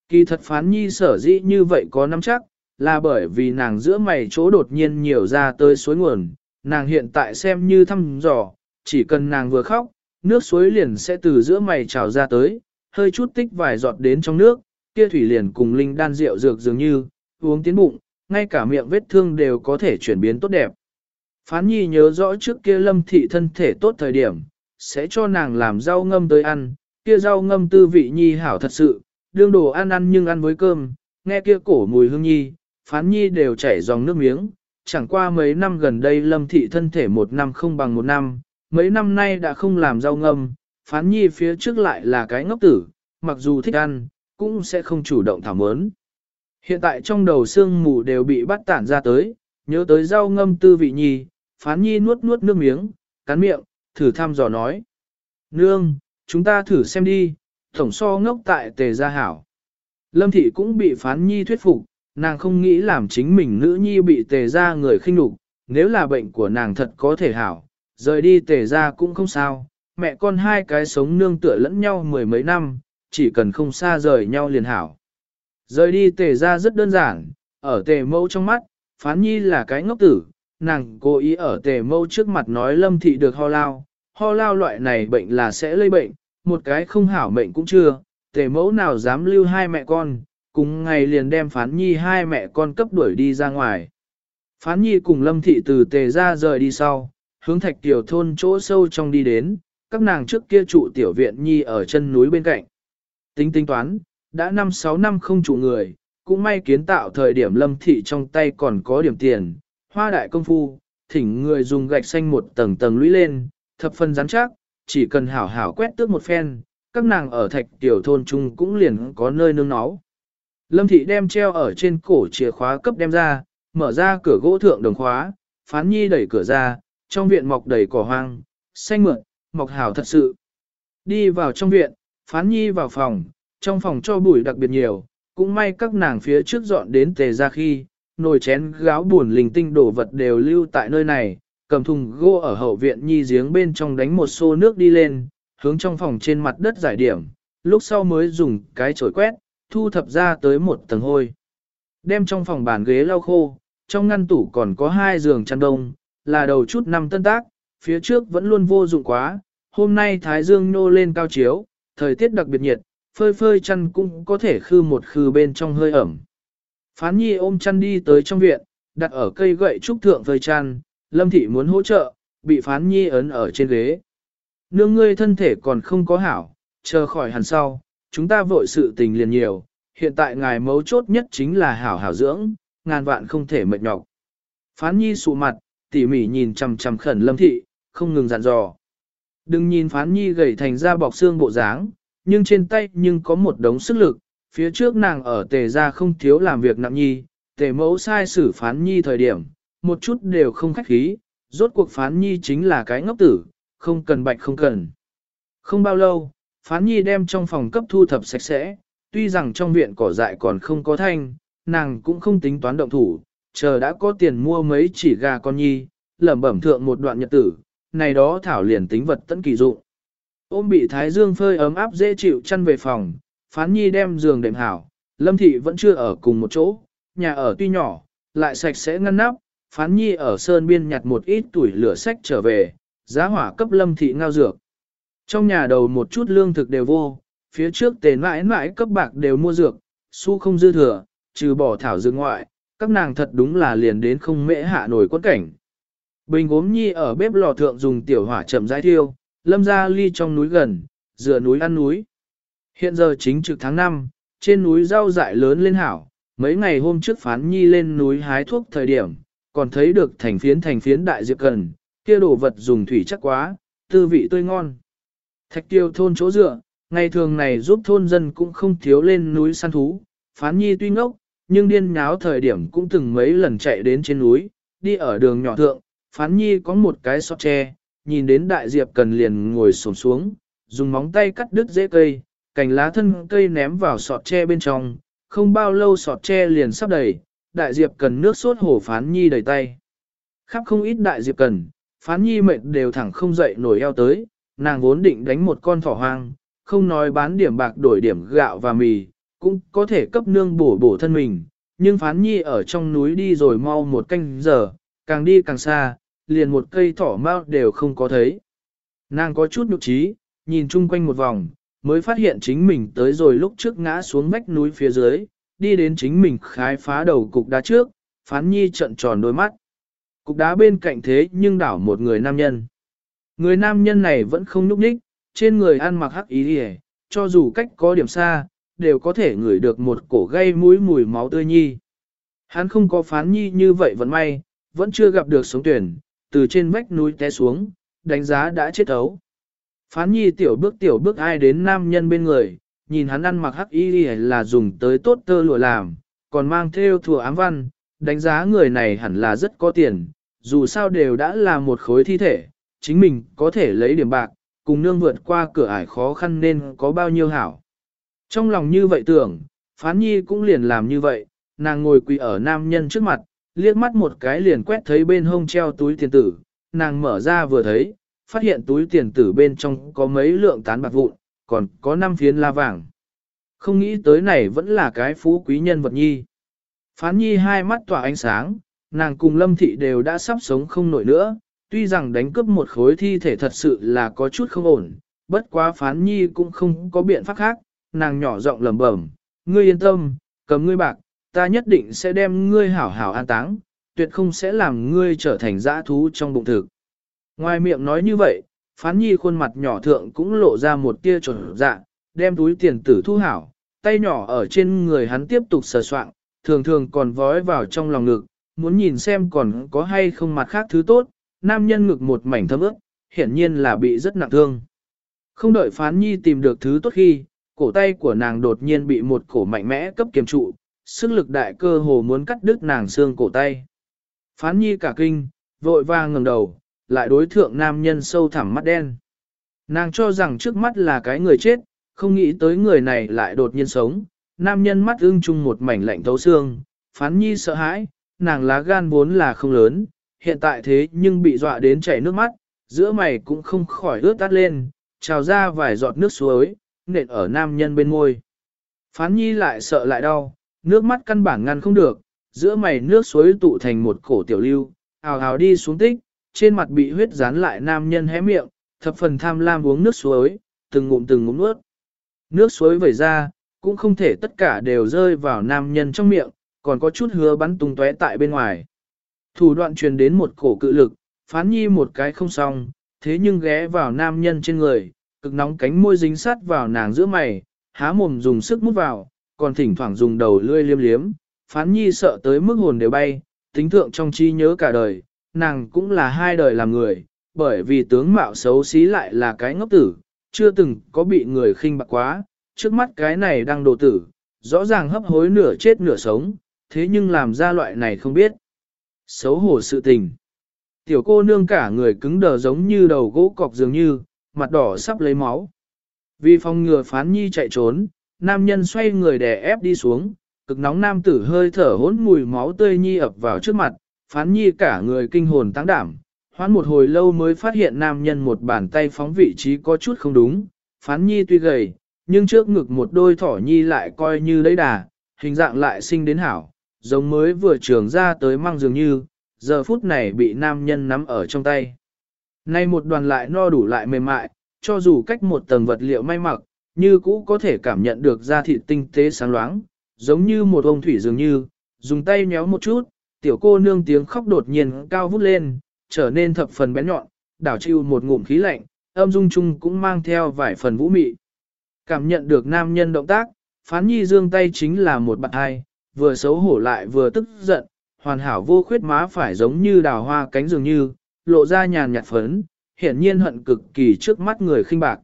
Kỳ thật phán nhi sở dĩ như vậy có nắm chắc, là bởi vì nàng giữa mày chỗ đột nhiên nhiều ra tới suối nguồn, nàng hiện tại xem như thăm dò, chỉ cần nàng vừa khóc, nước suối liền sẽ từ giữa mày trào ra tới, hơi chút tích vài giọt đến trong nước, kia thủy liền cùng linh đan rượu dược dường như, uống tiến bụng, ngay cả miệng vết thương đều có thể chuyển biến tốt đẹp. Phán nhi nhớ rõ trước kia lâm thị thân thể tốt thời điểm, sẽ cho nàng làm rau ngâm tới ăn, kia rau ngâm tư vị nhi hảo thật sự, đương đồ ăn ăn nhưng ăn với cơm, nghe kia cổ mùi hương nhi, phán nhi đều chảy dòng nước miếng, chẳng qua mấy năm gần đây lâm thị thân thể một năm không bằng một năm, mấy năm nay đã không làm rau ngâm, phán nhi phía trước lại là cái ngốc tử, mặc dù thích ăn, cũng sẽ không chủ động thảo mớn. Hiện tại trong đầu xương mù đều bị bắt tản ra tới, nhớ tới rau ngâm tư vị nhi, phán nhi nuốt nuốt nước miếng, cắn miệng, thử thăm dò nói. Nương, chúng ta thử xem đi, tổng so ngốc tại tề gia hảo. Lâm thị cũng bị phán nhi thuyết phục, nàng không nghĩ làm chính mình nữ nhi bị tề gia người khinh nhục, nếu là bệnh của nàng thật có thể hảo, rời đi tề ra cũng không sao, mẹ con hai cái sống nương tựa lẫn nhau mười mấy năm, chỉ cần không xa rời nhau liền hảo. Rời đi tề ra rất đơn giản, ở tề mâu trong mắt, phán nhi là cái ngốc tử, nàng cố ý ở tề mâu trước mặt nói lâm thị được ho lao, ho lao loại này bệnh là sẽ lây bệnh, một cái không hảo mệnh cũng chưa, tề mẫu nào dám lưu hai mẹ con, cùng ngày liền đem phán nhi hai mẹ con cấp đuổi đi ra ngoài. Phán nhi cùng lâm thị từ tề ra rời đi sau, hướng thạch tiểu thôn chỗ sâu trong đi đến, các nàng trước kia trụ tiểu viện nhi ở chân núi bên cạnh. Tính tính toán, đã 5-6 năm không trụ người, cũng may kiến tạo thời điểm lâm thị trong tay còn có điểm tiền, hoa đại công phu, thỉnh người dùng gạch xanh một tầng tầng lũy lên, thập phần rắn chắc, chỉ cần hảo hảo quét tước một phen, các nàng ở thạch tiểu thôn chung cũng liền có nơi nương náu. Lâm thị đem treo ở trên cổ chìa khóa cấp đem ra, mở ra cửa gỗ thượng đồng khóa, phán nhi đẩy cửa ra, trong viện mọc đầy cỏ hoang, xanh mượn, mọc hảo thật sự. Đi vào trong viện, phán nhi vào phòng, trong phòng cho bụi đặc biệt nhiều, cũng may các nàng phía trước dọn đến tề ra khi, nồi chén gáo buồn linh tinh đổ vật đều lưu tại nơi này, cầm thùng gỗ ở hậu viện nhi giếng bên trong đánh một xô nước đi lên, hướng trong phòng trên mặt đất giải điểm, lúc sau mới dùng cái chổi quét, thu thập ra tới một tầng hôi. Đem trong phòng bàn ghế lau khô, trong ngăn tủ còn có hai giường chăn đông, là đầu chút năm tân tác, phía trước vẫn luôn vô dụng quá, hôm nay thái dương nô lên cao chiếu, thời tiết đặc biệt nhiệt, phơi phơi chăn cũng có thể khư một khư bên trong hơi ẩm. Phán nhi ôm chăn đi tới trong viện, đặt ở cây gậy trúc thượng phơi chăn, lâm thị muốn hỗ trợ, bị phán nhi ấn ở trên ghế. Nương ngươi thân thể còn không có hảo, chờ khỏi hẳn sau, chúng ta vội sự tình liền nhiều, hiện tại ngài mấu chốt nhất chính là hảo hảo dưỡng, ngàn vạn không thể mệt nhọc. Phán nhi sụ mặt, tỉ mỉ nhìn chằm chằm khẩn lâm thị, không ngừng dặn dò. Đừng nhìn phán nhi gầy thành ra bọc xương bộ dáng, nhưng trên tay nhưng có một đống sức lực, phía trước nàng ở tề ra không thiếu làm việc nặng nhi, tề mẫu sai xử phán nhi thời điểm, một chút đều không khách khí, rốt cuộc phán nhi chính là cái ngốc tử, không cần bạch không cần. Không bao lâu, phán nhi đem trong phòng cấp thu thập sạch sẽ, tuy rằng trong viện cỏ dại còn không có thanh, nàng cũng không tính toán động thủ, chờ đã có tiền mua mấy chỉ gà con nhi, lẩm bẩm thượng một đoạn nhật tử, này đó thảo liền tính vật tận kỳ dụng. Ôm bị thái dương phơi ấm áp dễ chịu chăn về phòng, phán nhi đem giường đệm hảo, lâm thị vẫn chưa ở cùng một chỗ, nhà ở tuy nhỏ, lại sạch sẽ ngăn nắp, phán nhi ở sơn biên nhặt một ít tuổi lửa sách trở về, giá hỏa cấp lâm thị ngao dược. Trong nhà đầu một chút lương thực đều vô, phía trước tề mãi mãi cấp bạc đều mua dược, su không dư thừa, trừ bỏ thảo dược ngoại, các nàng thật đúng là liền đến không mễ hạ nổi quân cảnh. Bình gốm nhi ở bếp lò thượng dùng tiểu hỏa chậm rãi thiêu, lâm ra ly trong núi gần, dựa núi ăn núi. Hiện giờ chính trực tháng 5, trên núi rau dại lớn lên hảo, mấy ngày hôm trước phán nhi lên núi hái thuốc thời điểm, còn thấy được thành phiến thành phiến đại diệp cần, kia đồ vật dùng thủy chắc quá, tư vị tươi ngon. Thạch tiêu thôn chỗ dựa, ngày thường này giúp thôn dân cũng không thiếu lên núi săn thú, phán nhi tuy ngốc, nhưng điên nháo thời điểm cũng từng mấy lần chạy đến trên núi, đi ở đường nhỏ thượng, phán nhi có một cái sọt tre, nhìn đến đại diệp cần liền ngồi xổm xuống, dùng móng tay cắt đứt rễ cây, cành lá thân cây ném vào sọt tre bên trong, không bao lâu sọt tre liền sắp đầy, đại diệp cần nước sốt hổ phán nhi đầy tay. Khắp không ít đại diệp cần, phán nhi mệt đều thẳng không dậy nổi eo tới, nàng vốn định đánh một con thỏ hoang, không nói bán điểm bạc đổi điểm gạo và mì, cũng có thể cấp nương bổ bổ thân mình, nhưng phán nhi ở trong núi đi rồi mau một canh giờ, càng đi càng xa, liền một cây thỏ mau đều không có thấy. Nàng có chút nhục trí, nhìn chung quanh một vòng, mới phát hiện chính mình tới rồi lúc trước ngã xuống vách núi phía dưới, đi đến chính mình khái phá đầu cục đá trước, phán nhi trận tròn đôi mắt. Cục đá bên cạnh thế nhưng đảo một người nam nhân. Người nam nhân này vẫn không nhúc nhích, trên người ăn mặc hắc ý hề, cho dù cách có điểm xa, đều có thể ngửi được một cổ gây mũi mùi máu tươi nhi. Hắn không có phán nhi như vậy vẫn may, vẫn chưa gặp được sống tuyển, từ trên vách núi té xuống, đánh giá đã chết ấu. Phán nhi tiểu bước tiểu bước ai đến nam nhân bên người, nhìn hắn ăn mặc hắc y là dùng tới tốt tơ lụa làm, còn mang theo thùa ám văn, đánh giá người này hẳn là rất có tiền, dù sao đều đã là một khối thi thể, chính mình có thể lấy điểm bạc, cùng nương vượt qua cửa ải khó khăn nên có bao nhiêu hảo. Trong lòng như vậy tưởng, phán nhi cũng liền làm như vậy, nàng ngồi quỳ ở nam nhân trước mặt, liếc mắt một cái liền quét thấy bên hông treo túi tiền tử, nàng mở ra vừa thấy, phát hiện túi tiền tử bên trong có mấy lượng tán bạc vụn, còn có năm phiến la vàng. Không nghĩ tới này vẫn là cái phú quý nhân vật nhi. Phán nhi hai mắt tỏa ánh sáng, nàng cùng lâm thị đều đã sắp sống không nổi nữa, tuy rằng đánh cướp một khối thi thể thật sự là có chút không ổn, bất quá phán nhi cũng không có biện pháp khác, nàng nhỏ giọng lẩm bẩm, ngươi yên tâm, cầm ngươi bạc, ta nhất định sẽ đem ngươi hảo hảo an táng, tuyệt không sẽ làm ngươi trở thành dã thú trong bụng thực. Ngoài miệng nói như vậy, phán nhi khuôn mặt nhỏ thượng cũng lộ ra một tia tròn dạ, đem túi tiền tử thu hảo, tay nhỏ ở trên người hắn tiếp tục sờ soạng, thường thường còn vói vào trong lòng ngực, muốn nhìn xem còn có hay không mặt khác thứ tốt, nam nhân ngực một mảnh thấm ướt, hiển nhiên là bị rất nặng thương. Không đợi phán nhi tìm được thứ tốt khi, cổ tay của nàng đột nhiên bị một cổ mạnh mẽ cấp kiềm trụ, sức lực đại cơ hồ muốn cắt đứt nàng xương cổ tay. Phán nhi cả kinh, vội vàng ngẩng đầu, lại đối thượng nam nhân sâu thẳm mắt đen. Nàng cho rằng trước mắt là cái người chết, không nghĩ tới người này lại đột nhiên sống, nam nhân mắt ưng chung một mảnh lạnh thấu xương, phán nhi sợ hãi, nàng lá gan vốn là không lớn, hiện tại thế nhưng bị dọa đến chảy nước mắt, giữa mày cũng không khỏi ướt tắt lên, trào ra vài giọt nước suối, nện ở nam nhân bên môi. Phán nhi lại sợ lại đau, nước mắt căn bản ngăn không được, giữa mày nước suối tụ thành một cổ tiểu lưu, ào ào đi xuống tích, trên mặt bị huyết dán lại nam nhân hé miệng, thập phần tham lam uống nước suối, từng ngụm từng ngụm nuốt. Nước suối vẩy ra, cũng không thể tất cả đều rơi vào nam nhân trong miệng, còn có chút hứa bắn tung tóe tại bên ngoài. Thủ đoạn truyền đến một cổ cự lực, phán nhi một cái không xong, thế nhưng ghé vào nam nhân trên người, cực nóng cánh môi dính sát vào nàng giữa mày, há mồm dùng sức mút vào, còn thỉnh thoảng dùng đầu lươi liêm liếm, phán nhi sợ tới mức hồn đều bay, tính thượng trong chi nhớ cả đời, nàng cũng là hai đời làm người, bởi vì tướng mạo xấu xí lại là cái ngốc tử, chưa từng có bị người khinh bạc quá, trước mắt cái này đang đồ tử, rõ ràng hấp hối nửa chết nửa sống, thế nhưng làm ra loại này không biết. Xấu hổ sự tình. Tiểu cô nương cả người cứng đờ giống như đầu gỗ cọc dường như, mặt đỏ sắp lấy máu. Vì phòng ngừa phán nhi chạy trốn, nam nhân xoay người đè ép đi xuống, cực nóng nam tử hơi thở hỗn mùi máu tươi nhi ập vào trước mặt, phán nhi cả người kinh hồn tăng đảm. Hoán một hồi lâu mới phát hiện nam nhân một bàn tay phóng vị trí có chút không đúng, phán nhi tuy gầy, nhưng trước ngực một đôi thỏ nhi lại coi như lấy đà, hình dạng lại sinh đến hảo, giống mới vừa trường ra tới mang dường như, giờ phút này bị nam nhân nắm ở trong tay. Nay một đoàn lại no đủ lại mềm mại, cho dù cách một tầng vật liệu may mặc, như cũ có thể cảm nhận được da thịt tinh tế sáng loáng, giống như một ông thủy dường như, dùng tay nhéo một chút, tiểu cô nương tiếng khóc đột nhiên cao vút lên, trở nên thập phần bén nhọn, đảo chịu một ngụm khí lạnh, âm dung chung cũng mang theo vài phần vũ mị. Cảm nhận được nam nhân động tác, phán nhi dương tay chính là một bạn hai, vừa xấu hổ lại vừa tức giận, hoàn hảo vô khuyết má phải giống như đào hoa cánh dường như, lộ ra nhàn nhạt phấn, hiển nhiên hận cực kỳ trước mắt người khinh bạc.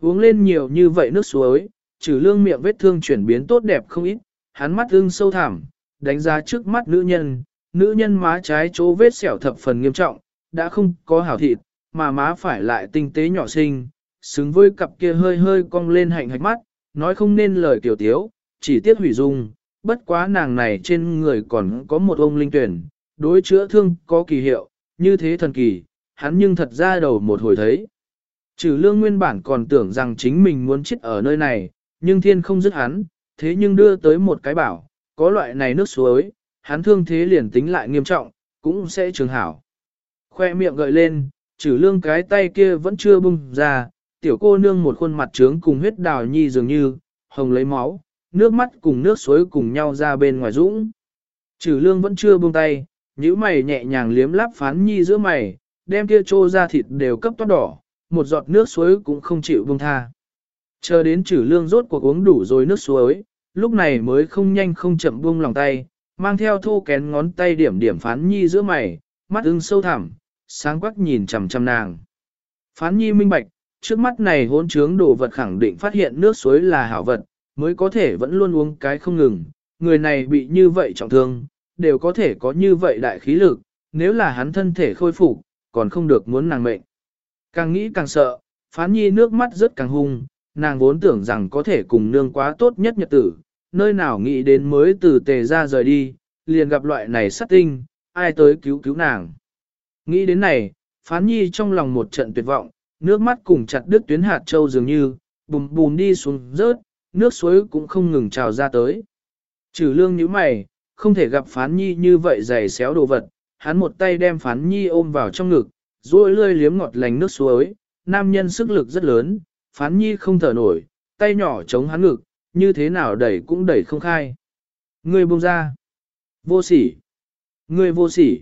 Uống lên nhiều như vậy nước suối, trừ lương miệng vết thương chuyển biến tốt đẹp không ít, hắn mắt ưng sâu thẳm, đánh giá trước mắt nữ nhân, nữ nhân má trái chỗ vết sẹo thập phần nghiêm trọng, đã không có hảo thịt, mà má phải lại tinh tế nhỏ xinh, xứng với cặp kia hơi hơi cong lên hạnh hạch mắt, nói không nên lời tiểu tiếu, chỉ tiếc hủy dung, bất quá nàng này trên người còn có một ông linh tuyển, đối chữa thương có kỳ hiệu, như thế thần kỳ, hắn nhưng thật ra đầu một hồi thấy. Trừ lương nguyên bản còn tưởng rằng chính mình muốn chết ở nơi này, nhưng thiên không dứt hắn, thế nhưng đưa tới một cái bảo, có loại này nước suối, hắn thương thế liền tính lại nghiêm trọng, cũng sẽ trường hảo. Khoe miệng gợi lên, trừ lương cái tay kia vẫn chưa bung ra, tiểu cô nương một khuôn mặt trướng cùng huyết đào nhi dường như, hồng lấy máu, nước mắt cùng nước suối cùng nhau ra bên ngoài dũng. Trừ lương vẫn chưa buông tay, nhíu mày nhẹ nhàng liếm láp phán nhi giữa mày, đem kia trô ra thịt đều cấp toát đỏ, một giọt nước suối cũng không chịu buông tha. Chờ đến trừ lương rốt cuộc uống đủ rồi nước suối, lúc này mới không nhanh không chậm buông lòng tay, mang theo thô kén ngón tay điểm điểm phán nhi giữa mày, mắt ưng sâu thẳm, sáng quắc nhìn chằm chằm nàng. Phán nhi minh bạch, trước mắt này hôn trướng đồ vật khẳng định phát hiện nước suối là hảo vật, mới có thể vẫn luôn uống cái không ngừng, người này bị như vậy trọng thương, đều có thể có như vậy đại khí lực, nếu là hắn thân thể khôi phục, còn không được muốn nàng mệnh. Càng nghĩ càng sợ, phán nhi nước mắt rất càng hung, nàng vốn tưởng rằng có thể cùng nương quá tốt nhất nhật tử, nơi nào nghĩ đến mới từ tề ra rời đi, liền gặp loại này sát tinh, ai tới cứu cứu nàng. Nghĩ đến này, phán nhi trong lòng một trận tuyệt vọng, nước mắt cùng chặt đứt tuyến hạt châu dường như, bùm bùm đi xuống rớt, nước suối cũng không ngừng trào ra tới. Trừ lương như mày, không thể gặp phán nhi như vậy dày xéo đồ vật, hắn một tay đem phán nhi ôm vào trong ngực, rồi lươi liếm ngọt lành nước suối, nam nhân sức lực rất lớn, phán nhi không thở nổi, tay nhỏ chống hắn ngực, như thế nào đẩy cũng đẩy không khai. Ngươi buông ra. Vô sỉ. Ngươi vô sỉ.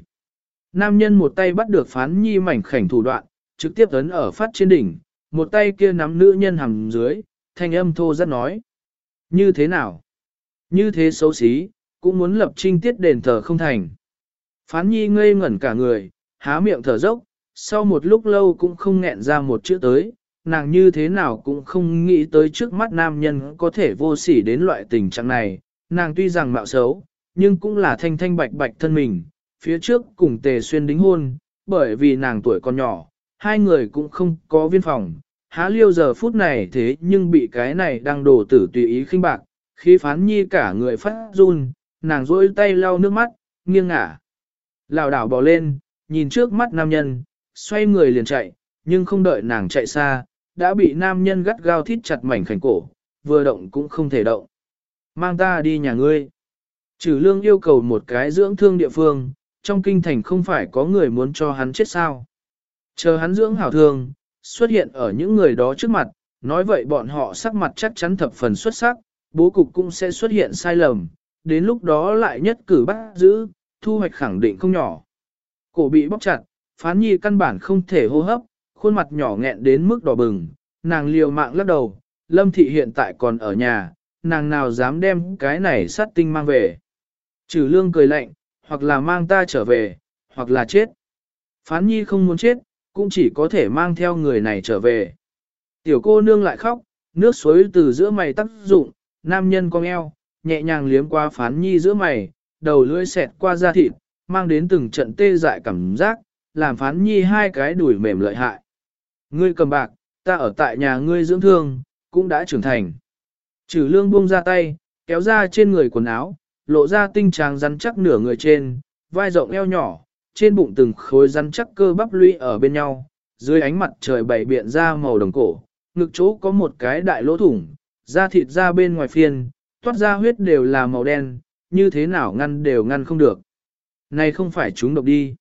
Nam nhân một tay bắt được phán nhi mảnh khảnh thủ đoạn, trực tiếp ấn ở phát trên đỉnh, một tay kia nắm nữ nhân hằng dưới, thanh âm thô rất nói. Như thế nào? Như thế xấu xí, cũng muốn lập trinh tiết đền thờ không thành. Phán nhi ngây ngẩn cả người, há miệng thở dốc, sau một lúc lâu cũng không nghẹn ra một chữ tới, nàng như thế nào cũng không nghĩ tới trước mắt nam nhân có thể vô sỉ đến loại tình trạng này, nàng tuy rằng mạo xấu, nhưng cũng là thanh thanh bạch bạch thân mình, phía trước cùng tề xuyên đính hôn, bởi vì nàng tuổi còn nhỏ, hai người cũng không có viên phòng, há liêu giờ phút này thế nhưng bị cái này đang đổ tử tùy ý khinh bạc, khi phán nhi cả người phát run, nàng rôi tay lau nước mắt, nghiêng ngả. Lào đảo bò lên, nhìn trước mắt nam nhân, xoay người liền chạy, nhưng không đợi nàng chạy xa, đã bị nam nhân gắt gao thít chặt mảnh khảnh cổ, vừa động cũng không thể động. Mang ta đi nhà ngươi. Trừ lương yêu cầu một cái dưỡng thương địa phương, trong kinh thành không phải có người muốn cho hắn chết sao. Chờ hắn dưỡng hảo thương, xuất hiện ở những người đó trước mặt, nói vậy bọn họ sắc mặt chắc chắn thập phần xuất sắc, bố cục cũng sẽ xuất hiện sai lầm, đến lúc đó lại nhất cử bắt giữ, thu hoạch khẳng định không nhỏ. Cổ bị bóc chặt, phán nhi căn bản không thể hô hấp, khuôn mặt nhỏ nghẹn đến mức đỏ bừng, nàng liều mạng lắc đầu, lâm thị hiện tại còn ở nhà, nàng nào dám đem cái này sát tinh mang về. Trừ lương cười lạnh, hoặc là mang ta trở về, hoặc là chết. Phán nhi không muốn chết, cũng chỉ có thể mang theo người này trở về. Tiểu cô nương lại khóc, nước suối từ giữa mày tác dụng, nam nhân cong eo, nhẹ nhàng liếm qua phán nhi giữa mày, đầu lưỡi xẹt qua da thịt, mang đến từng trận tê dại cảm giác, làm phán nhi hai cái đùi mềm lợi hại. Ngươi cầm bạc, ta ở tại nhà ngươi dưỡng thương, cũng đã trưởng thành. Trừ lương buông ra tay, kéo ra trên người quần áo, lộ ra tinh tràng rắn chắc nửa người trên, vai rộng eo nhỏ, trên bụng từng khối rắn chắc cơ bắp lũy ở bên nhau, dưới ánh mặt trời bảy biện ra màu đồng cổ, ngực chỗ có một cái đại lỗ thủng, da thịt ra bên ngoài phiên, toát ra huyết đều là màu đen, như thế nào ngăn đều ngăn không được. Này không phải chúng độc đi.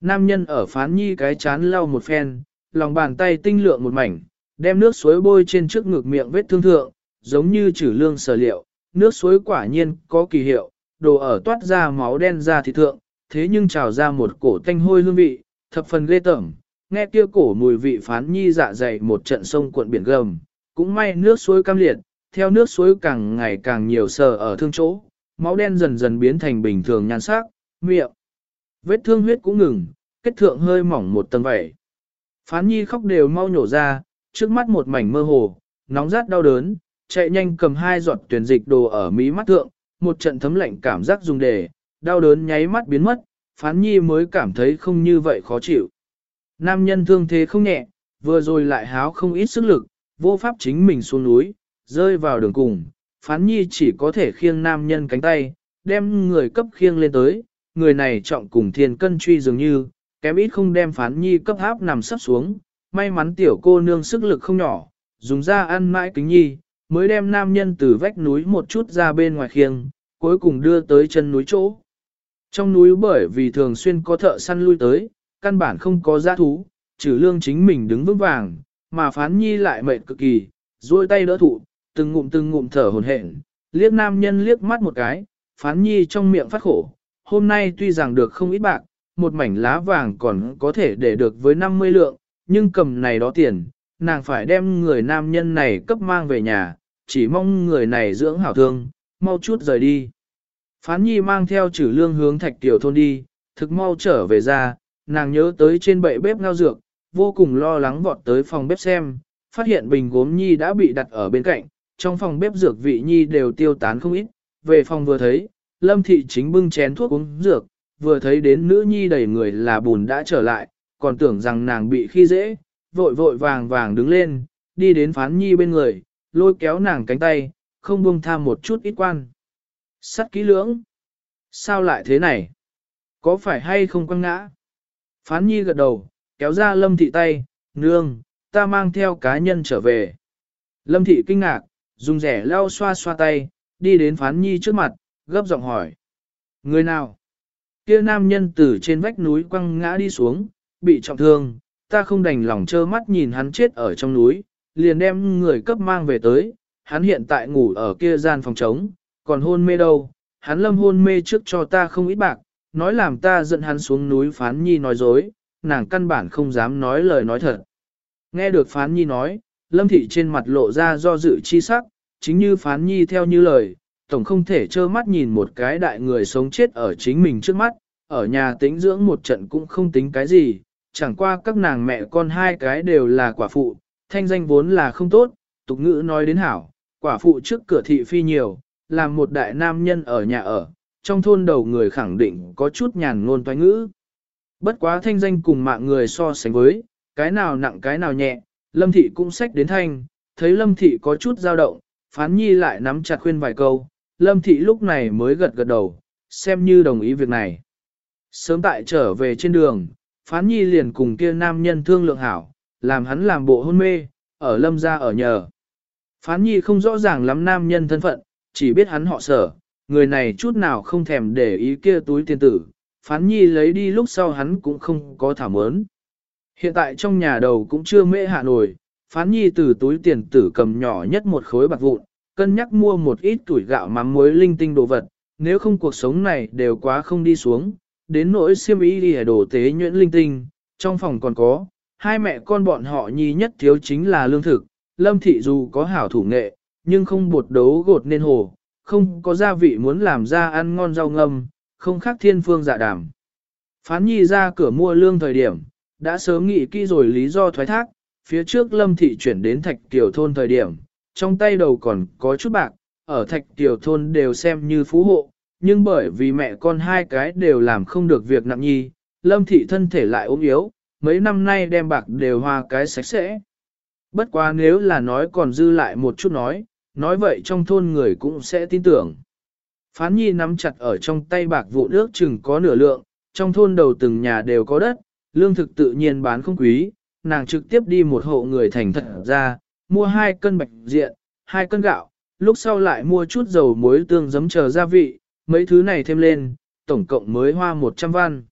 Nam nhân ở phán nhi cái chán lau một phen, lòng bàn tay tinh lượng một mảnh, đem nước suối bôi trên trước ngực miệng vết thương thượng, giống như trừ lương sở liệu, nước suối quả nhiên có kỳ hiệu, đồ ở toát ra máu đen ra thịt thượng, thế nhưng trào ra một cổ tanh hôi hương vị, thập phần ghê tởm, nghe kia cổ mùi vị phán nhi dạ dày một trận sông cuộn biển gầm, cũng may nước suối cam liệt, theo nước suối càng ngày càng nhiều sờ ở thương chỗ, máu đen dần dần biến thành bình thường nhan sắc, miệng. Vết thương huyết cũng ngừng, kết thượng hơi mỏng một tầng vẩy. Phán nhi khóc đều mau nhổ ra, trước mắt một mảnh mơ hồ, nóng rát đau đớn, chạy nhanh cầm hai giọt tuyển dịch đồ ở mí mắt thượng, một trận thấm lạnh cảm giác dùng để, đau đớn nháy mắt biến mất, phán nhi mới cảm thấy không như vậy khó chịu. Nam nhân thương thế không nhẹ, vừa rồi lại háo không ít sức lực, vô pháp chính mình xuống núi, rơi vào đường cùng, phán nhi chỉ có thể khiêng nam nhân cánh tay, đem người cấp khiêng lên tới, người này trọng cùng thiên cân truy dường như, kém ít không đem phán nhi cấp áp nằm sắp xuống, may mắn tiểu cô nương sức lực không nhỏ, dùng ra ăn mãi kính nhi, mới đem nam nhân từ vách núi một chút ra bên ngoài khiêng, cuối cùng đưa tới chân núi chỗ. Trong núi bởi vì thường xuyên có thợ săn lui tới, căn bản không có giá thú, trừ lương chính mình đứng vững vàng, mà phán nhi lại mệt cực kỳ, duỗi tay đỡ thụ, từng ngụm từng ngụm thở hồn hển, liếc nam nhân liếc mắt một cái, phán nhi trong miệng phát khổ, hôm nay tuy rằng được không ít bạc, một mảnh lá vàng còn có thể để được với 50 lượng, nhưng cầm này đó tiền, nàng phải đem người nam nhân này cấp mang về nhà, chỉ mong người này dưỡng hảo thương, mau chút rời đi. Phán nhi mang theo chữ lương hướng thạch tiểu thôn đi, thực mau trở về ra, nàng nhớ tới trên bệ bếp ngao dược, vô cùng lo lắng vọt tới phòng bếp xem, phát hiện bình gốm nhi đã bị đặt ở bên cạnh, trong phòng bếp dược vị nhi đều tiêu tán không ít, về phòng vừa thấy, lâm thị chính bưng chén thuốc uống dược, vừa thấy đến nữ nhi đầy người là bùn đã trở lại, còn tưởng rằng nàng bị khi dễ, vội vội vàng vàng đứng lên, đi đến phán nhi bên người, lôi kéo nàng cánh tay, không buông tham một chút ít quan. Sắt kỹ lưỡng. Sao lại thế này? Có phải hay không quăng ngã? Phán nhi gật đầu, kéo ra lâm thị tay, nương, ta mang theo cá nhân trở về. Lâm thị kinh ngạc, dùng rẻ lau xoa xoa tay, đi đến phán nhi trước mặt, gấp giọng hỏi. Người nào? Kia nam nhân từ trên vách núi quăng ngã đi xuống, bị trọng thương, ta không đành lòng trơ mắt nhìn hắn chết ở trong núi, liền đem người cấp mang về tới, hắn hiện tại ngủ ở kia gian phòng trống, còn hôn mê đâu, hắn lâm hôn mê trước cho ta không ít bạc, nói làm ta dẫn hắn xuống núi phán nhi nói dối, nàng căn bản không dám nói lời nói thật. Nghe được phán nhi nói, lâm thị trên mặt lộ ra do dự chi sắc, chính như phán nhi theo như lời, tổng không thể trơ mắt nhìn một cái đại người sống chết ở chính mình trước mắt, ở nhà tính dưỡng một trận cũng không tính cái gì, chẳng qua các nàng mẹ con hai cái đều là quả phụ, thanh danh vốn là không tốt, tục ngữ nói đến hảo, quả phụ trước cửa thị phi nhiều, làm một đại nam nhân ở nhà ở, trong thôn đầu người khẳng định có chút nhàn ngôn toái ngữ. Bất quá thanh danh cùng mạng người so sánh với, cái nào nặng cái nào nhẹ, lâm thị cũng xách đến thanh, thấy lâm thị có chút dao động, phán nhi lại nắm chặt khuyên vài câu, lâm thị lúc này mới gật gật đầu, xem như đồng ý việc này. Sớm tại trở về trên đường, phán nhi liền cùng kia nam nhân thương lượng hảo, làm hắn làm bộ hôn mê, ở lâm ra ở nhờ. Phán nhi không rõ ràng lắm nam nhân thân phận, chỉ biết hắn họ sở, người này chút nào không thèm để ý kia túi tiền tử, phán nhi lấy đi lúc sau hắn cũng không có thảm ớn. Hiện tại trong nhà đầu cũng chưa mễ hạ nổi, phán nhi từ túi tiền tử cầm nhỏ nhất một khối bạc vụn, cân nhắc mua một ít tuổi gạo mắm muối linh tinh đồ vật, nếu không cuộc sống này đều quá không đi xuống, đến nỗi siêm ý đi đồ tế nhuyễn linh tinh, trong phòng còn có, hai mẹ con bọn họ nhi nhất thiếu chính là lương thực, lâm thị dù có hảo thủ nghệ, nhưng không bột đấu gột nên hồ, không có gia vị muốn làm ra ăn ngon rau ngâm, không khác thiên phương dạ đàm. Phán nhi ra cửa mua lương thời điểm, đã sớm nghĩ kỹ rồi lý do thoái thác, phía trước lâm thị chuyển đến thạch tiểu thôn thời điểm, trong tay đầu còn có chút bạc, ở thạch tiểu thôn đều xem như phú hộ, nhưng bởi vì mẹ con hai cái đều làm không được việc nặng nhi, lâm thị thân thể lại ốm yếu, mấy năm nay đem bạc đều hoa cái sạch sẽ. Bất quá nếu là nói còn dư lại một chút nói, nói vậy trong thôn người cũng sẽ tin tưởng. Phán nhi nắm chặt ở trong tay bạc vụ nước chừng có nửa lượng, trong thôn đầu từng nhà đều có đất, lương thực tự nhiên bán không quý, nàng trực tiếp đi một hộ người thành thật ra, mua hai cân bạch diện, hai cân gạo, lúc sau lại mua chút dầu muối tương giấm chờ gia vị, mấy thứ này thêm lên, tổng cộng mới hoa 100 văn.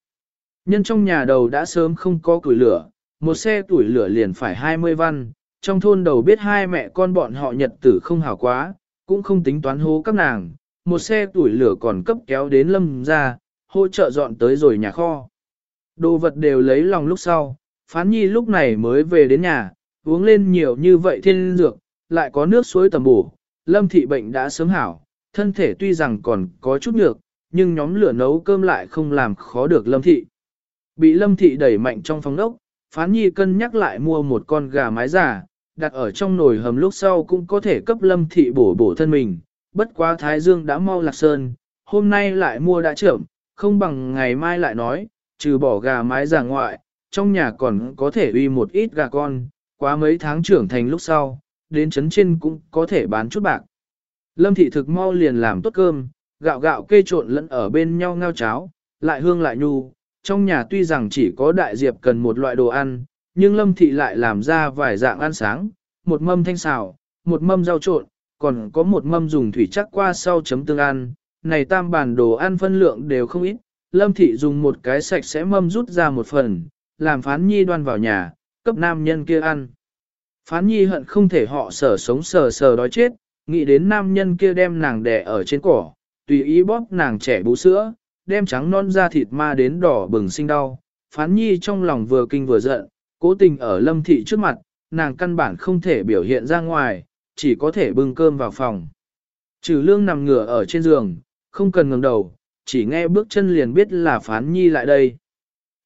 Nhân trong nhà đầu đã sớm không có củi lửa, một xe tuổi lửa liền phải 20 văn, trong thôn đầu biết hai mẹ con bọn họ nhật tử không hảo quá, cũng không tính toán hố các nàng, một xe tuổi lửa còn cấp kéo đến lâm ra, hỗ trợ dọn tới rồi nhà kho. Đồ vật đều lấy lòng lúc sau, phán nhi lúc này mới về đến nhà, uống lên nhiều như vậy thiên dược, lại có nước suối tầm bổ, lâm thị bệnh đã sớm hảo, thân thể tuy rằng còn có chút nhược, nhưng nhóm lửa nấu cơm lại không làm khó được lâm thị. Bị lâm thị đẩy mạnh trong phòng đốc, phán nhi cân nhắc lại mua một con gà mái giả, đặt ở trong nồi hầm lúc sau cũng có thể cấp lâm thị bổ bổ thân mình, bất quá thái dương đã mau lạc sơn, hôm nay lại mua đã trưởng, không bằng ngày mai lại nói, trừ bỏ gà mái già ngoại, trong nhà còn có thể uy một ít gà con, quá mấy tháng trưởng thành lúc sau, đến chấn trên cũng có thể bán chút bạc. Lâm thị thực mau liền làm tốt cơm, gạo gạo kê trộn lẫn ở bên nhau ngao cháo, lại hương lại nhu, trong nhà tuy rằng chỉ có đại diệp cần một loại đồ ăn, nhưng lâm thị lại làm ra vài dạng ăn sáng, một mâm thanh xào, một mâm rau trộn, còn có một mâm dùng thủy chắc qua sau chấm tương ăn, này tam bản đồ ăn phân lượng đều không ít, lâm thị dùng một cái sạch sẽ mâm rút ra một phần, làm phán nhi đoan vào nhà, cấp nam nhân kia ăn. Phán nhi hận không thể họ sở sống sờ sờ đói chết, nghĩ đến nam nhân kia đem nàng đẻ ở trên cỏ, tùy ý bóp nàng trẻ bú sữa, đem trắng non da thịt ma đến đỏ bừng sinh đau. Phán nhi trong lòng vừa kinh vừa giận, cố tình ở lâm thị trước mặt, nàng căn bản không thể biểu hiện ra ngoài, chỉ có thể bưng cơm vào phòng. Trừ lương nằm ngửa ở trên giường, không cần ngẩng đầu, chỉ nghe bước chân liền biết là phán nhi lại đây.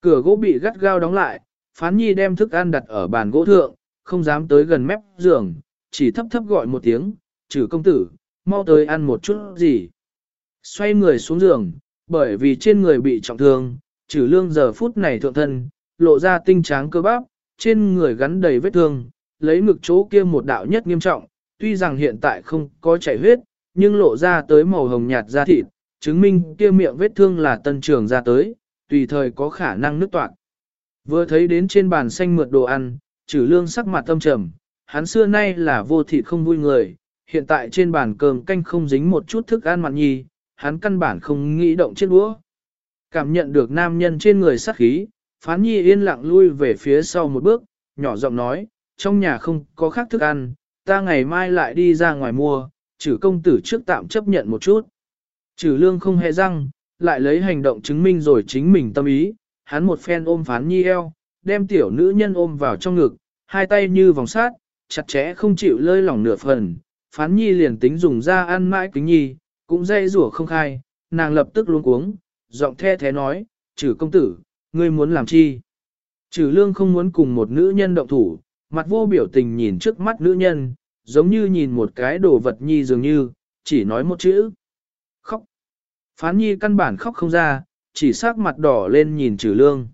Cửa gỗ bị gắt gao đóng lại, phán nhi đem thức ăn đặt ở bàn gỗ thượng, không dám tới gần mép giường, chỉ thấp thấp gọi một tiếng, trừ công tử, mau tới ăn một chút gì. Xoay người xuống giường, bởi vì trên người bị trọng thương, trừ lương giờ phút này thượng thân, lộ ra tinh tráng cơ bắp, trên người gắn đầy vết thương, lấy ngực chỗ kia một đạo nhất nghiêm trọng, tuy rằng hiện tại không có chảy huyết, nhưng lộ ra tới màu hồng nhạt da thịt, chứng minh kia miệng vết thương là tân trường ra tới, tùy thời có khả năng nứt toạn. Vừa thấy đến trên bàn xanh mượt đồ ăn, trừ lương sắc mặt tâm trầm, hắn xưa nay là vô thịt không vui người, hiện tại trên bàn cơm canh không dính một chút thức ăn mặn nhì, hắn căn bản không nghĩ động chiếc đũa. Cảm nhận được nam nhân trên người sắc khí, phán nhi yên lặng lui về phía sau một bước, nhỏ giọng nói, trong nhà không có khác thức ăn, ta ngày mai lại đi ra ngoài mua, trừ công tử trước tạm chấp nhận một chút. Trừ lương không hề răng, lại lấy hành động chứng minh rồi chính mình tâm ý, hắn một phen ôm phán nhi eo, đem tiểu nữ nhân ôm vào trong ngực, hai tay như vòng sát, chặt chẽ không chịu lơi lỏng nửa phần, phán nhi liền tính dùng ra ăn mãi kính nhi, cũng dây rủa không khai, nàng lập tức luống cuống, giọng the thế nói, trừ công tử, ngươi muốn làm chi? Trừ lương không muốn cùng một nữ nhân động thủ, mặt vô biểu tình nhìn trước mắt nữ nhân, giống như nhìn một cái đồ vật nhi dường như, chỉ nói một chữ. Phán nhi căn bản khóc không ra, chỉ sắc mặt đỏ lên nhìn trừ lương.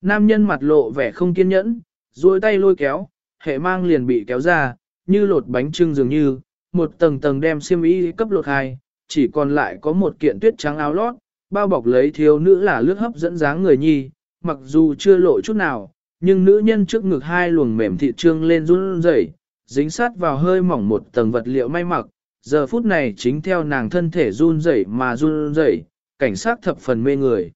Nam nhân mặt lộ vẻ không kiên nhẫn, duỗi tay lôi kéo, hệ mang liền bị kéo ra, như lột bánh trưng dường như, một tầng tầng đem xiêm y cấp lột hai, chỉ còn lại có một kiện tuyết trắng áo lót, bao bọc lấy thiếu nữ là lướt hấp dẫn dáng người nhi, mặc dù chưa lộ chút nào, nhưng nữ nhân trước ngực hai luồng mềm thịt trương lên run rẩy, dính sát vào hơi mỏng một tầng vật liệu may mặc, giờ phút này chính theo nàng thân thể run rẩy mà run rẩy, cảnh sát thập phần mê người.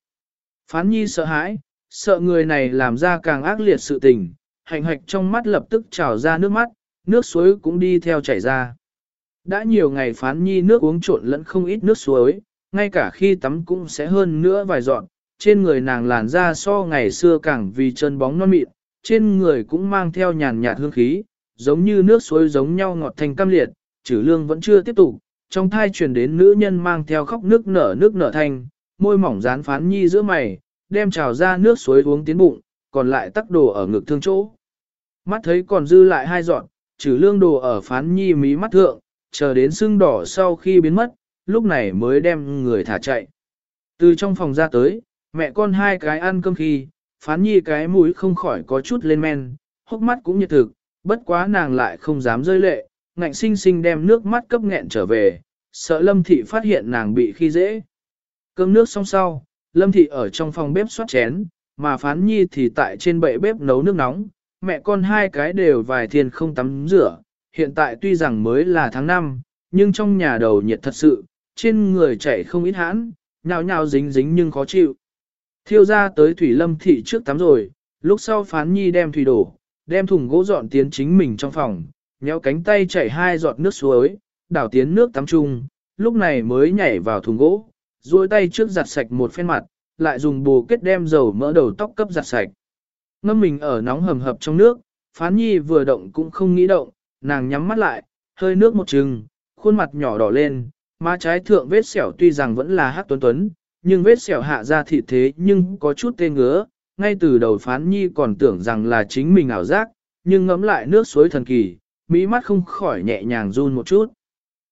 Phán nhi sợ hãi, sợ người này làm ra càng ác liệt sự tình, hành hoạch trong mắt lập tức trào ra nước mắt, nước suối cũng đi theo chảy ra. Đã nhiều ngày phán nhi nước uống trộn lẫn không ít nước suối, ngay cả khi tắm cũng sẽ hơn nữa vài dọn, trên người nàng làn da so ngày xưa càng vì chân bóng non mịn, trên người cũng mang theo nhàn nhạt hương khí, giống như nước suối giống nhau ngọt thành cam liệt, trừ lương vẫn chưa tiếp tục, trong thai truyền đến nữ nhân mang theo khóc nước nở nước nở thanh, môi mỏng dán phán nhi giữa mày, đem trào ra nước suối uống tiến bụng, còn lại tắc đồ ở ngực thương chỗ. Mắt thấy còn dư lại hai dọn, trừ lương đồ ở phán nhi mí mắt thượng, chờ đến sưng đỏ sau khi biến mất, lúc này mới đem người thả chạy. Từ trong phòng ra tới, mẹ con hai cái ăn cơm khi, phán nhi cái mũi không khỏi có chút lên men, hốc mắt cũng nhiệt thực, bất quá nàng lại không dám rơi lệ, ngạnh sinh sinh đem nước mắt cấp nghẹn trở về, sợ lâm thị phát hiện nàng bị khi dễ. Cơm nước xong sau, lâm thị ở trong phòng bếp xoát chén, mà phán nhi thì tại trên bệ bếp nấu nước nóng, mẹ con hai cái đều vài thiên không tắm rửa, hiện tại tuy rằng mới là tháng 5, nhưng trong nhà đầu nhiệt thật sự, trên người chảy không ít hãn, nhào nhào dính dính nhưng khó chịu. Thiêu ra tới Thủy Lâm thị trước tắm rồi, lúc sau phán nhi đem thủy đổ, đem thùng gỗ dọn tiến chính mình trong phòng, nhéo cánh tay chảy hai giọt nước suối, đảo tiến nước tắm chung, lúc này mới nhảy vào thùng gỗ, duỗi tay trước giặt sạch một phen mặt, lại dùng bồ kết đem dầu mỡ đầu tóc cấp giặt sạch. Ngâm mình ở nóng hầm hập trong nước, phán nhi vừa động cũng không nghĩ động, nàng nhắm mắt lại, hơi nước một chừng, khuôn mặt nhỏ đỏ lên, má trái thượng vết sẹo tuy rằng vẫn là hát tuấn tuấn, nhưng vết sẹo hạ ra thịt thế nhưng có chút tê ngứa, ngay từ đầu phán nhi còn tưởng rằng là chính mình ảo giác, nhưng ngấm lại nước suối thần kỳ, mỹ mắt không khỏi nhẹ nhàng run một chút.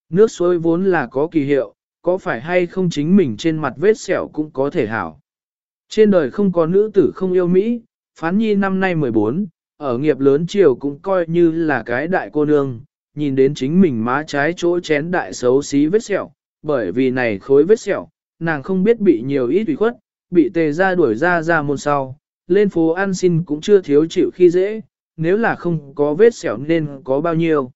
Nước suối vốn là có kỳ hiệu, có phải hay không chính mình trên mặt vết sẹo cũng có thể hảo. Trên đời không có nữ tử không yêu Mỹ, phán nhi năm nay 14, ở nghiệp lớn chiều cũng coi như là cái đại cô nương, nhìn đến chính mình má trái chỗ chén đại xấu xí vết sẹo, bởi vì này khối vết sẹo, nàng không biết bị nhiều ít ủy khuất, bị tề ra đuổi ra ra môn sau, lên phố ăn xin cũng chưa thiếu chịu khi dễ, nếu là không có vết sẹo nên có bao nhiêu.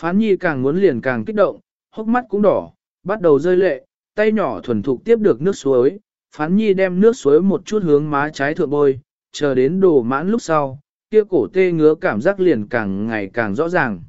Phán nhi càng muốn liền càng kích động, hốc mắt cũng đỏ, bắt đầu rơi lệ, tay nhỏ thuần thục tiếp được nước suối, phán nhi đem nước suối một chút hướng má trái thượng bôi, chờ đến đổ mãn lúc sau, kia cổ tê ngứa cảm giác liền càng ngày càng rõ ràng.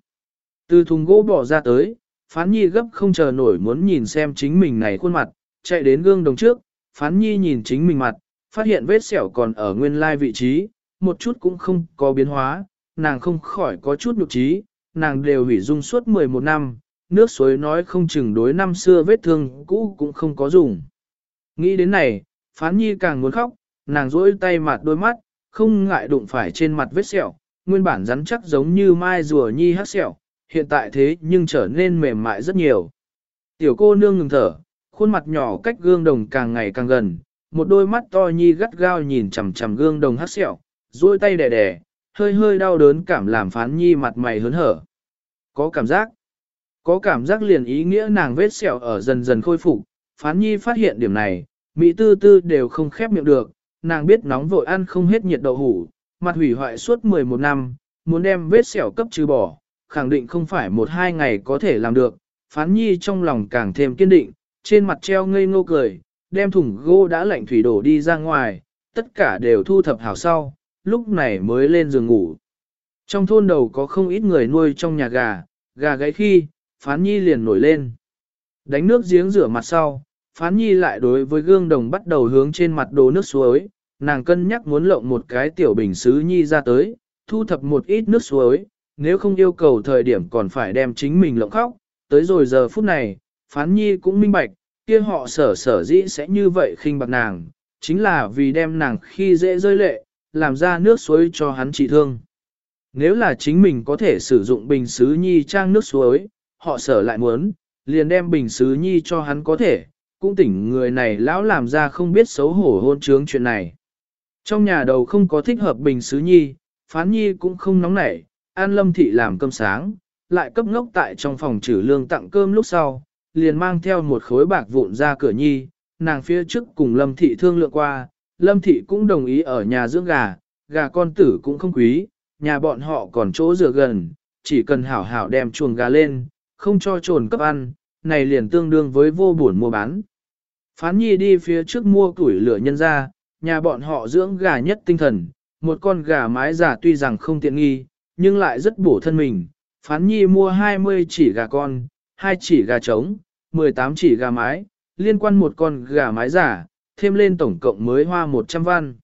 Từ thùng gỗ bỏ ra tới, phán nhi gấp không chờ nổi muốn nhìn xem chính mình này khuôn mặt, chạy đến gương đồng trước, phán nhi nhìn chính mình mặt, phát hiện vết sẹo còn ở nguyên lai vị trí, một chút cũng không có biến hóa, nàng không khỏi có chút nhục trí, nàng đều hủy dung suốt 11 năm, nước suối nói không chừng đối năm xưa vết thương cũ cũng không có dùng. Nghĩ đến này, phán nhi càng muốn khóc, nàng rỗi tay mặt đôi mắt, không ngại đụng phải trên mặt vết sẹo, nguyên bản rắn chắc giống như mai rùa nhi hát sẹo, hiện tại thế nhưng trở nên mềm mại rất nhiều. Tiểu cô nương ngừng thở, khuôn mặt nhỏ cách gương đồng càng ngày càng gần, một đôi mắt to nhi gắt gao nhìn chằm chằm gương đồng hát sẹo, duỗi tay đè đè, hơi hơi đau đớn cảm làm phán nhi mặt mày hớn hở. Có cảm giác, có cảm giác liền ý nghĩa nàng vết sẹo ở dần dần khôi phục, phán nhi phát hiện điểm này, mỹ tư tư đều không khép miệng được, nàng biết nóng vội ăn không hết nhiệt đậu hủ, mặt hủy hoại suốt 11 năm, muốn đem vết sẹo cấp trừ bỏ, khẳng định không phải một hai ngày có thể làm được, phán nhi trong lòng càng thêm kiên định, trên mặt treo ngây ngô cười, đem thùng gỗ đã lạnh thủy đổ đi ra ngoài, tất cả đều thu thập hảo sau, lúc này mới lên giường ngủ. Trong thôn đầu có không ít người nuôi trong nhà gà, gà gáy khi, phán nhi liền nổi lên. Đánh nước giếng rửa mặt sau, phán nhi lại đối với gương đồng bắt đầu hướng trên mặt đồ nước suối, nàng cân nhắc muốn lộng một cái tiểu bình xứ nhi ra tới, thu thập một ít nước suối, nếu không yêu cầu thời điểm còn phải đem chính mình lộng khóc, tới rồi giờ phút này, phán nhi cũng minh bạch, kia họ sở sở dĩ sẽ như vậy khinh bạc nàng, chính là vì đem nàng khi dễ rơi lệ, làm ra nước suối cho hắn trị thương. Nếu là chính mình có thể sử dụng bình xứ nhi trang nước suối, họ sở lại muốn, liền đem bình xứ nhi cho hắn có thể, cũng tỉnh người này lão làm ra không biết xấu hổ hôn trướng chuyện này. Trong nhà đầu không có thích hợp bình xứ nhi, phán nhi cũng không nóng nảy, an lâm thị làm cơm sáng, lại cấp ngốc tại trong phòng trừ lương tặng cơm lúc sau, liền mang theo một khối bạc vụn ra cửa nhi, nàng phía trước cùng lâm thị thương lượng qua, lâm thị cũng đồng ý ở nhà dưỡng gà, gà con tử cũng không quý, nhà bọn họ còn chỗ dựa gần, chỉ cần hảo hảo đem chuồng gà lên, không cho trồn cấp ăn, này liền tương đương với vô buồn mua bán. Phán nhi đi phía trước mua củi lửa nhân ra, nhà bọn họ dưỡng gà nhất tinh thần, một con gà mái giả tuy rằng không tiện nghi, nhưng lại rất bổ thân mình. Phán nhi mua 20 chỉ gà con, 2 chỉ gà trống, 18 chỉ gà mái, liên quan một con gà mái giả, thêm lên tổng cộng mới hoa 100 văn.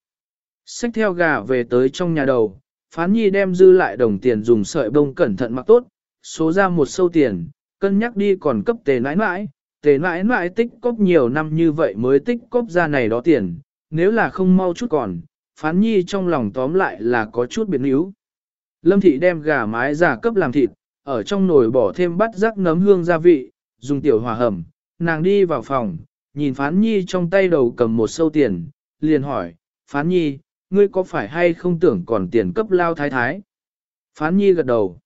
Xách theo gà về tới trong nhà đầu, phán nhi đem dư lại đồng tiền dùng sợi bông cẩn thận mặc tốt, số ra một sâu tiền, cân nhắc đi còn cấp tề nãi nãi, tề nãi nãi tích cóp nhiều năm như vậy mới tích cóp ra này đó tiền, nếu là không mau chút còn, phán nhi trong lòng tóm lại là có chút biến yếu. Lâm thị đem gà mái giả cấp làm thịt, ở trong nồi bỏ thêm bát rắc nấm hương gia vị, dùng tiểu hòa hầm, nàng đi vào phòng, nhìn phán nhi trong tay đầu cầm một sâu tiền, liền hỏi, phán nhi, ngươi có phải hay không tưởng còn tiền cấp lao thái thái? Phán nhi gật đầu.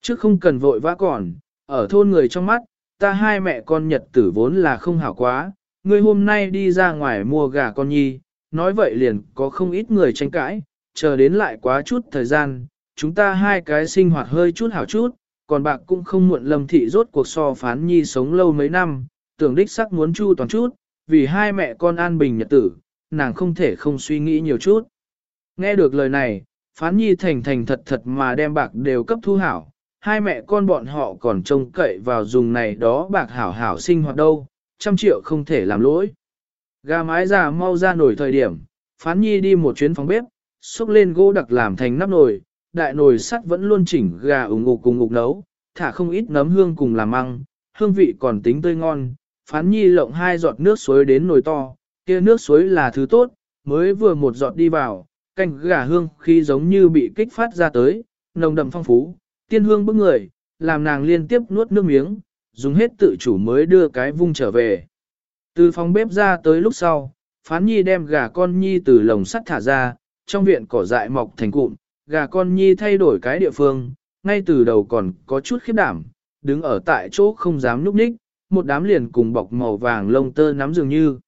Trước không cần vội vã còn, ở thôn người trong mắt, ta hai mẹ con nhật tử vốn là không hảo quá, ngươi hôm nay đi ra ngoài mua gà con nhi, nói vậy liền có không ít người tranh cãi, chờ đến lại quá chút thời gian, chúng ta hai cái sinh hoạt hơi chút hảo chút, còn bạc cũng không muộn lâm thị rốt cuộc so phán nhi sống lâu mấy năm, tưởng đích sắc muốn chu toàn chút, vì hai mẹ con an bình nhật tử, nàng không thể không suy nghĩ nhiều chút. Nghe được lời này, phán nhi thành thành thật thật mà đem bạc đều cấp thu hảo, hai mẹ con bọn họ còn trông cậy vào dùng này đó bạc hảo hảo sinh hoạt đâu, trăm triệu không thể làm lỗi. Gà mái già mau ra nổi thời điểm, phán nhi đi một chuyến phòng bếp, xúc lên gỗ đặc làm thành nắp nồi, đại nồi sắt vẫn luôn chỉnh gà ủng ngục cùng ngục nấu, thả không ít nấm hương cùng làm măng, hương vị còn tính tươi ngon. Phán nhi lộng hai giọt nước suối đến nồi to, kia nước suối là thứ tốt, mới vừa một giọt đi vào, canh gà hương khi giống như bị kích phát ra tới, nồng đậm phong phú, tiên hương bức người, làm nàng liên tiếp nuốt nước miếng, dùng hết tự chủ mới đưa cái vung trở về. Từ phòng bếp ra tới lúc sau, phán nhi đem gà con nhi từ lồng sắt thả ra, trong viện cỏ dại mọc thành cụm, gà con nhi thay đổi cái địa phương, ngay từ đầu còn có chút khiếp đảm, đứng ở tại chỗ không dám núp ních, một đám liền cùng bọc màu vàng lông tơ nắm dường như.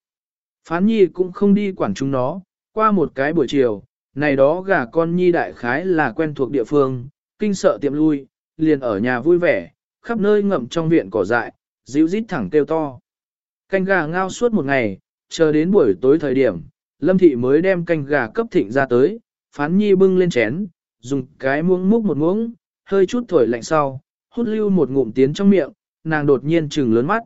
Phán nhi cũng không đi quản chúng nó, qua một cái buổi chiều, này đó gà con nhi đại khái là quen thuộc địa phương, kinh sợ tiệm lui, liền ở nhà vui vẻ, khắp nơi ngậm trong viện cỏ dại, dịu rít thẳng kêu to. Canh gà ngao suốt một ngày, chờ đến buổi tối thời điểm, Lâm Thị mới đem canh gà cấp thịnh ra tới, phán nhi bưng lên chén, dùng cái muỗng múc một muỗng, hơi chút thổi lạnh sau, hút lưu một ngụm tiến trong miệng, nàng đột nhiên trừng lớn mắt.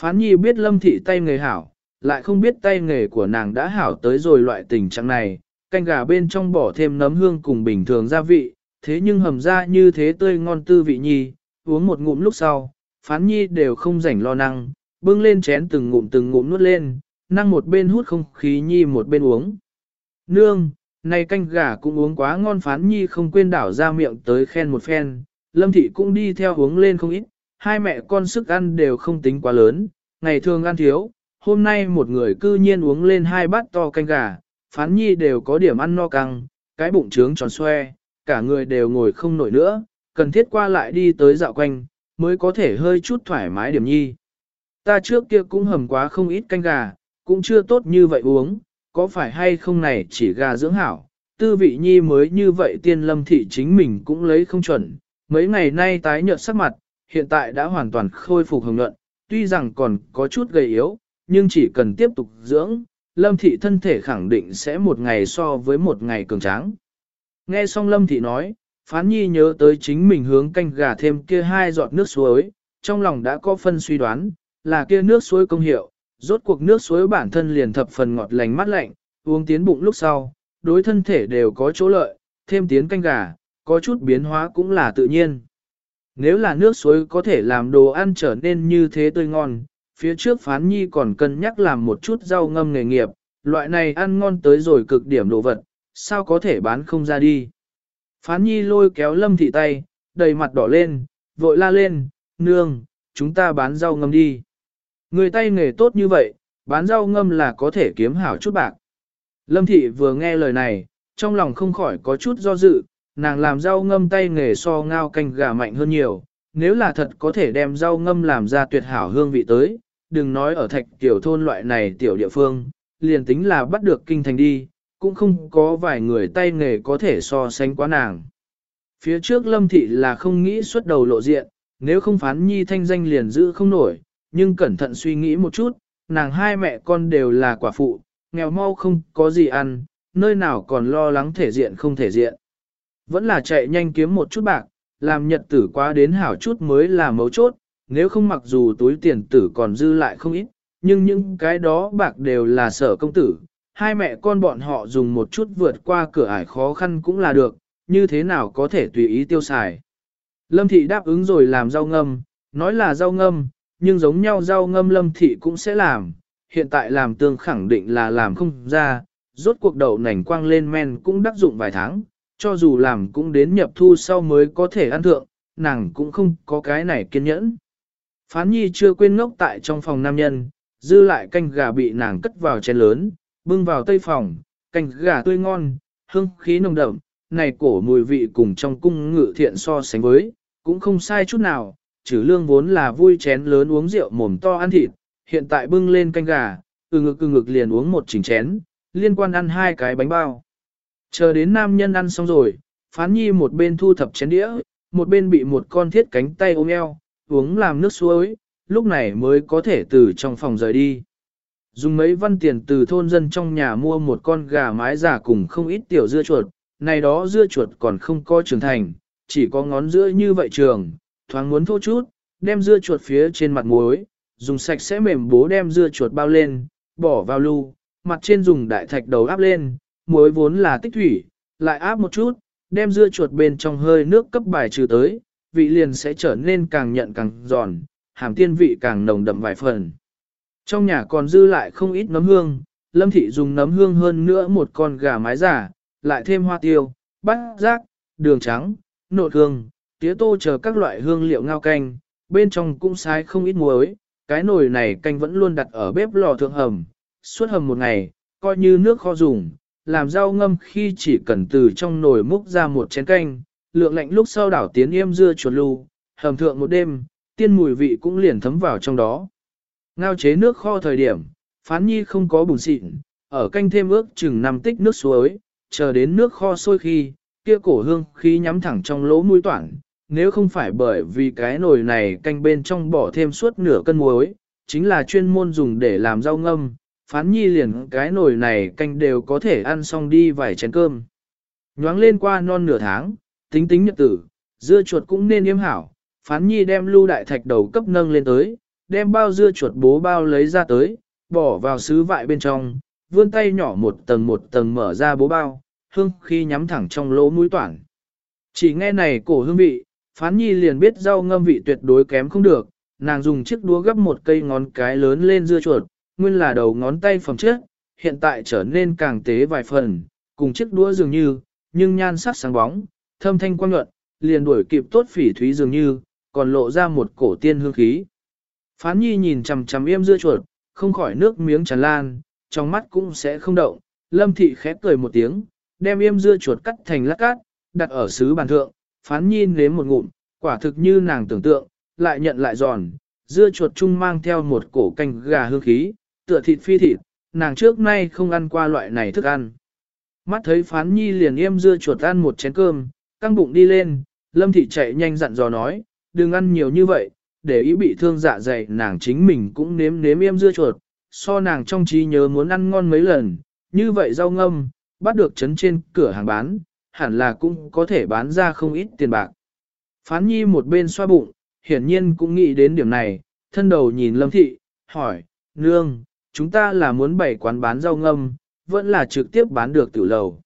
Phán nhi biết Lâm Thị tay nghề hảo, lại không biết tay nghề của nàng đã hảo tới rồi loại tình trạng này, canh gà bên trong bỏ thêm nấm hương cùng bình thường gia vị, thế nhưng hầm ra như thế tươi ngon tư vị nhi, uống một ngụm lúc sau, phán nhi đều không rảnh lo năng, bưng lên chén từng ngụm từng ngụm nuốt lên, năng một bên hút không khí nhi một bên uống. Nương, này canh gà cũng uống quá ngon phán nhi không quên đảo ra miệng tới khen một phen, lâm thị cũng đi theo uống lên không ít, hai mẹ con sức ăn đều không tính quá lớn, ngày thường ăn thiếu, hôm nay một người cư nhiên uống lên hai bát to canh gà, phán nhi đều có điểm ăn no căng, cái bụng trướng tròn xoe, cả người đều ngồi không nổi nữa, cần thiết qua lại đi tới dạo quanh, mới có thể hơi chút thoải mái điểm nhi. Ta trước kia cũng hầm quá không ít canh gà, cũng chưa tốt như vậy uống, có phải hay không này chỉ gà dưỡng hảo, tư vị nhi mới như vậy tiên lâm thị chính mình cũng lấy không chuẩn, mấy ngày nay tái nhợt sắc mặt, hiện tại đã hoàn toàn khôi phục hồng nhuận, tuy rằng còn có chút gầy yếu, nhưng chỉ cần tiếp tục dưỡng, lâm thị thân thể khẳng định sẽ một ngày so với một ngày cường tráng. Nghe xong lâm thị nói, phán nhi nhớ tới chính mình hướng canh gà thêm kia hai giọt nước suối, trong lòng đã có phân suy đoán, là kia nước suối công hiệu, rốt cuộc nước suối bản thân liền thập phần ngọt lành mát lạnh, uống tiến bụng lúc sau, đối thân thể đều có chỗ lợi, thêm tiến canh gà, có chút biến hóa cũng là tự nhiên. Nếu là nước suối có thể làm đồ ăn trở nên như thế tươi ngon, phía trước phán nhi còn cân nhắc làm một chút rau ngâm nghề nghiệp, loại này ăn ngon tới rồi cực điểm đồ vật, sao có thể bán không ra đi. Phán nhi lôi kéo lâm thị tay, đầy mặt đỏ lên, vội la lên, nương, chúng ta bán rau ngâm đi. Người tay nghề tốt như vậy, bán rau ngâm là có thể kiếm hảo chút bạc. Lâm thị vừa nghe lời này, trong lòng không khỏi có chút do dự, nàng làm rau ngâm tay nghề so ngao canh gà mạnh hơn nhiều, nếu là thật có thể đem rau ngâm làm ra tuyệt hảo hương vị tới, đừng nói ở thạch tiểu thôn loại này tiểu địa phương, liền tính là bắt được kinh thành đi, cũng không có vài người tay nghề có thể so sánh quá nàng. Phía trước lâm thị là không nghĩ xuất đầu lộ diện, nếu không phán nhi thanh danh liền giữ không nổi, nhưng cẩn thận suy nghĩ một chút, nàng hai mẹ con đều là quả phụ, nghèo mau không có gì ăn, nơi nào còn lo lắng thể diện không thể diện. Vẫn là chạy nhanh kiếm một chút bạc, làm nhật tử quá đến hảo chút mới là mấu chốt, nếu không mặc dù túi tiền tử còn dư lại không ít, nhưng những cái đó bạc đều là sở công tử, hai mẹ con bọn họ dùng một chút vượt qua cửa ải khó khăn cũng là được, như thế nào có thể tùy ý tiêu xài. Lâm thị đáp ứng rồi làm rau ngâm, nói là rau ngâm, nhưng giống nhau rau ngâm lâm thị cũng sẽ làm, hiện tại làm tương khẳng định là làm không ra, rốt cuộc đậu nành quang lên men cũng đắc dụng vài tháng, cho dù làm cũng đến nhập thu sau mới có thể ăn thượng, nàng cũng không có cái này kiên nhẫn. Phán nhi chưa quên ngốc tại trong phòng nam nhân, dư lại canh gà bị nàng cất vào chén lớn, bưng vào tây phòng, canh gà tươi ngon, hương khí nồng đậm, này cổ mùi vị cùng trong cung ngự thiện so sánh với, cũng không sai chút nào, trừ lương vốn là vui chén lớn uống rượu mồm to ăn thịt, hiện tại bưng lên canh gà, từ ngực từ ngực liền uống một chỉnh chén, liên quan ăn hai cái bánh bao. Chờ đến nam nhân ăn xong rồi, phán nhi một bên thu thập chén đĩa, một bên bị một con thiết cánh tay ôm eo, uống làm nước suối, lúc này mới có thể từ trong phòng rời đi. Dùng mấy văn tiền từ thôn dân trong nhà mua một con gà mái giả cùng không ít tiểu dưa chuột, này đó dưa chuột còn không có trưởng thành, chỉ có ngón giữa như vậy trường, thoáng muốn thô chút, đem dưa chuột phía trên mặt muối, dùng sạch sẽ mềm bố đem dưa chuột bao lên, bỏ vào lưu, mặt trên dùng đại thạch đầu áp lên, muối vốn là tích thủy, lại áp một chút, đem dưa chuột bên trong hơi nước cấp bài trừ tới, vị liền sẽ trở nên càng nhận càng giòn, hàm tiên vị càng nồng đậm vài phần. Trong nhà còn dư lại không ít nấm hương, Lâm Thị dùng nấm hương hơn nữa một con gà mái giả, lại thêm hoa tiêu, bát rác, đường trắng, nộn hương, tía tô chờ các loại hương liệu ngao canh, bên trong cũng sai không ít muối, cái nồi này canh vẫn luôn đặt ở bếp lò thượng hầm, suốt hầm một ngày, coi như nước kho dùng, làm rau ngâm khi chỉ cần từ trong nồi múc ra một chén canh, lượng lạnh lúc sau đảo tiến yêm dưa chuột lưu, hầm thượng một đêm, tiên mùi vị cũng liền thấm vào trong đó. Ngao chế nước kho thời điểm, phán nhi không có bùn xịn, ở canh thêm ước chừng năm tích nước suối, chờ đến nước kho sôi khi, kia cổ hương khí nhắm thẳng trong lỗ mũi toản, nếu không phải bởi vì cái nồi này canh bên trong bỏ thêm suốt nửa cân muối, chính là chuyên môn dùng để làm rau ngâm, phán nhi liền cái nồi này canh đều có thể ăn xong đi vài chén cơm. Nhoáng lên qua non nửa tháng, tính tính nhật tử, dưa chuột cũng nên yếm hảo, phán nhi đem lưu đại thạch đầu cấp nâng lên tới, đem bao dưa chuột bố bao lấy ra tới, bỏ vào sứ vại bên trong, vươn tay nhỏ một tầng một tầng mở ra bố bao, hương khi nhắm thẳng trong lỗ mũi toản. Chỉ nghe này cổ hương vị, phán nhi liền biết rau ngâm vị tuyệt đối kém không được, nàng dùng chiếc đũa gấp một cây ngón cái lớn lên dưa chuột, nguyên là đầu ngón tay phẩm trước, hiện tại trở nên càng tế vài phần, cùng chiếc đũa dường như, nhưng nhan sắc sáng bóng, thâm thanh quang nhuận, liền đuổi kịp tốt phỉ thúy dường như, còn lộ ra một cổ tiên hương khí. Phán nhi nhìn chằm chằm yêm dưa chuột, không khỏi nước miếng tràn lan, trong mắt cũng sẽ không động, lâm thị khép cười một tiếng, đem yêm dưa chuột cắt thành lát cát, đặt ở xứ bàn thượng, phán nhi nếm một ngụm, quả thực như nàng tưởng tượng, lại nhận lại giòn, dưa chuột chung mang theo một cổ canh gà hương khí, tựa thịt phi thịt, nàng trước nay không ăn qua loại này thức ăn. Mắt thấy phán nhi liền im dưa chuột ăn một chén cơm, căng bụng đi lên, lâm thị chạy nhanh dặn dò nói, đừng ăn nhiều như vậy, để ý bị thương dạ dày nàng chính mình cũng nếm nếm im dưa chuột, so nàng trong trí nhớ muốn ăn ngon mấy lần, như vậy rau ngâm, bắt được chấn trên cửa hàng bán, hẳn là cũng có thể bán ra không ít tiền bạc. Phán nhi một bên xoa bụng, hiển nhiên cũng nghĩ đến điểm này, thân đầu nhìn lâm thị, hỏi, nương, chúng ta là muốn bày quán bán rau ngâm, vẫn là trực tiếp bán được tiểu lầu.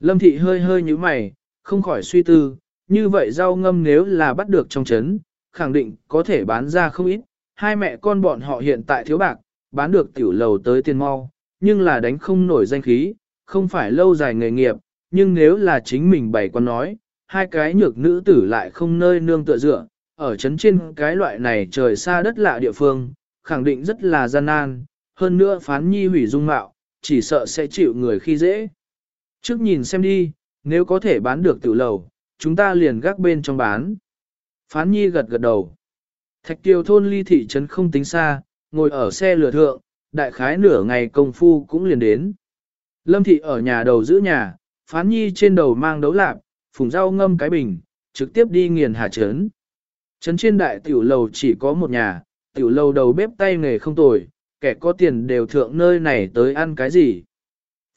Lâm thị hơi hơi như mày, không khỏi suy tư, như vậy rau ngâm nếu là bắt được trong chấn, khẳng định có thể bán ra không ít, hai mẹ con bọn họ hiện tại thiếu bạc, bán được tiểu lầu tới tiền mau, nhưng là đánh không nổi danh khí, không phải lâu dài nghề nghiệp, nhưng nếu là chính mình bày con nói, hai cái nhược nữ tử lại không nơi nương tựa dựa, ở chấn trên cái loại này trời xa đất lạ địa phương, khẳng định rất là gian nan, hơn nữa phán nhi hủy dung mạo, chỉ sợ sẽ chịu người khi dễ. Trước nhìn xem đi, nếu có thể bán được tiểu lầu, chúng ta liền gác bên trong bán. Phán nhi gật gật đầu. Thạch kiều thôn ly thị trấn không tính xa, ngồi ở xe lửa thượng, đại khái nửa ngày công phu cũng liền đến. Lâm thị ở nhà đầu giữ nhà, phán nhi trên đầu mang đấu lạp, phùng rau ngâm cái bình, trực tiếp đi nghiền hà trấn. Trấn trên đại tiểu lầu chỉ có một nhà, tiểu lầu đầu bếp tay nghề không tồi, kẻ có tiền đều thượng nơi này tới ăn cái gì.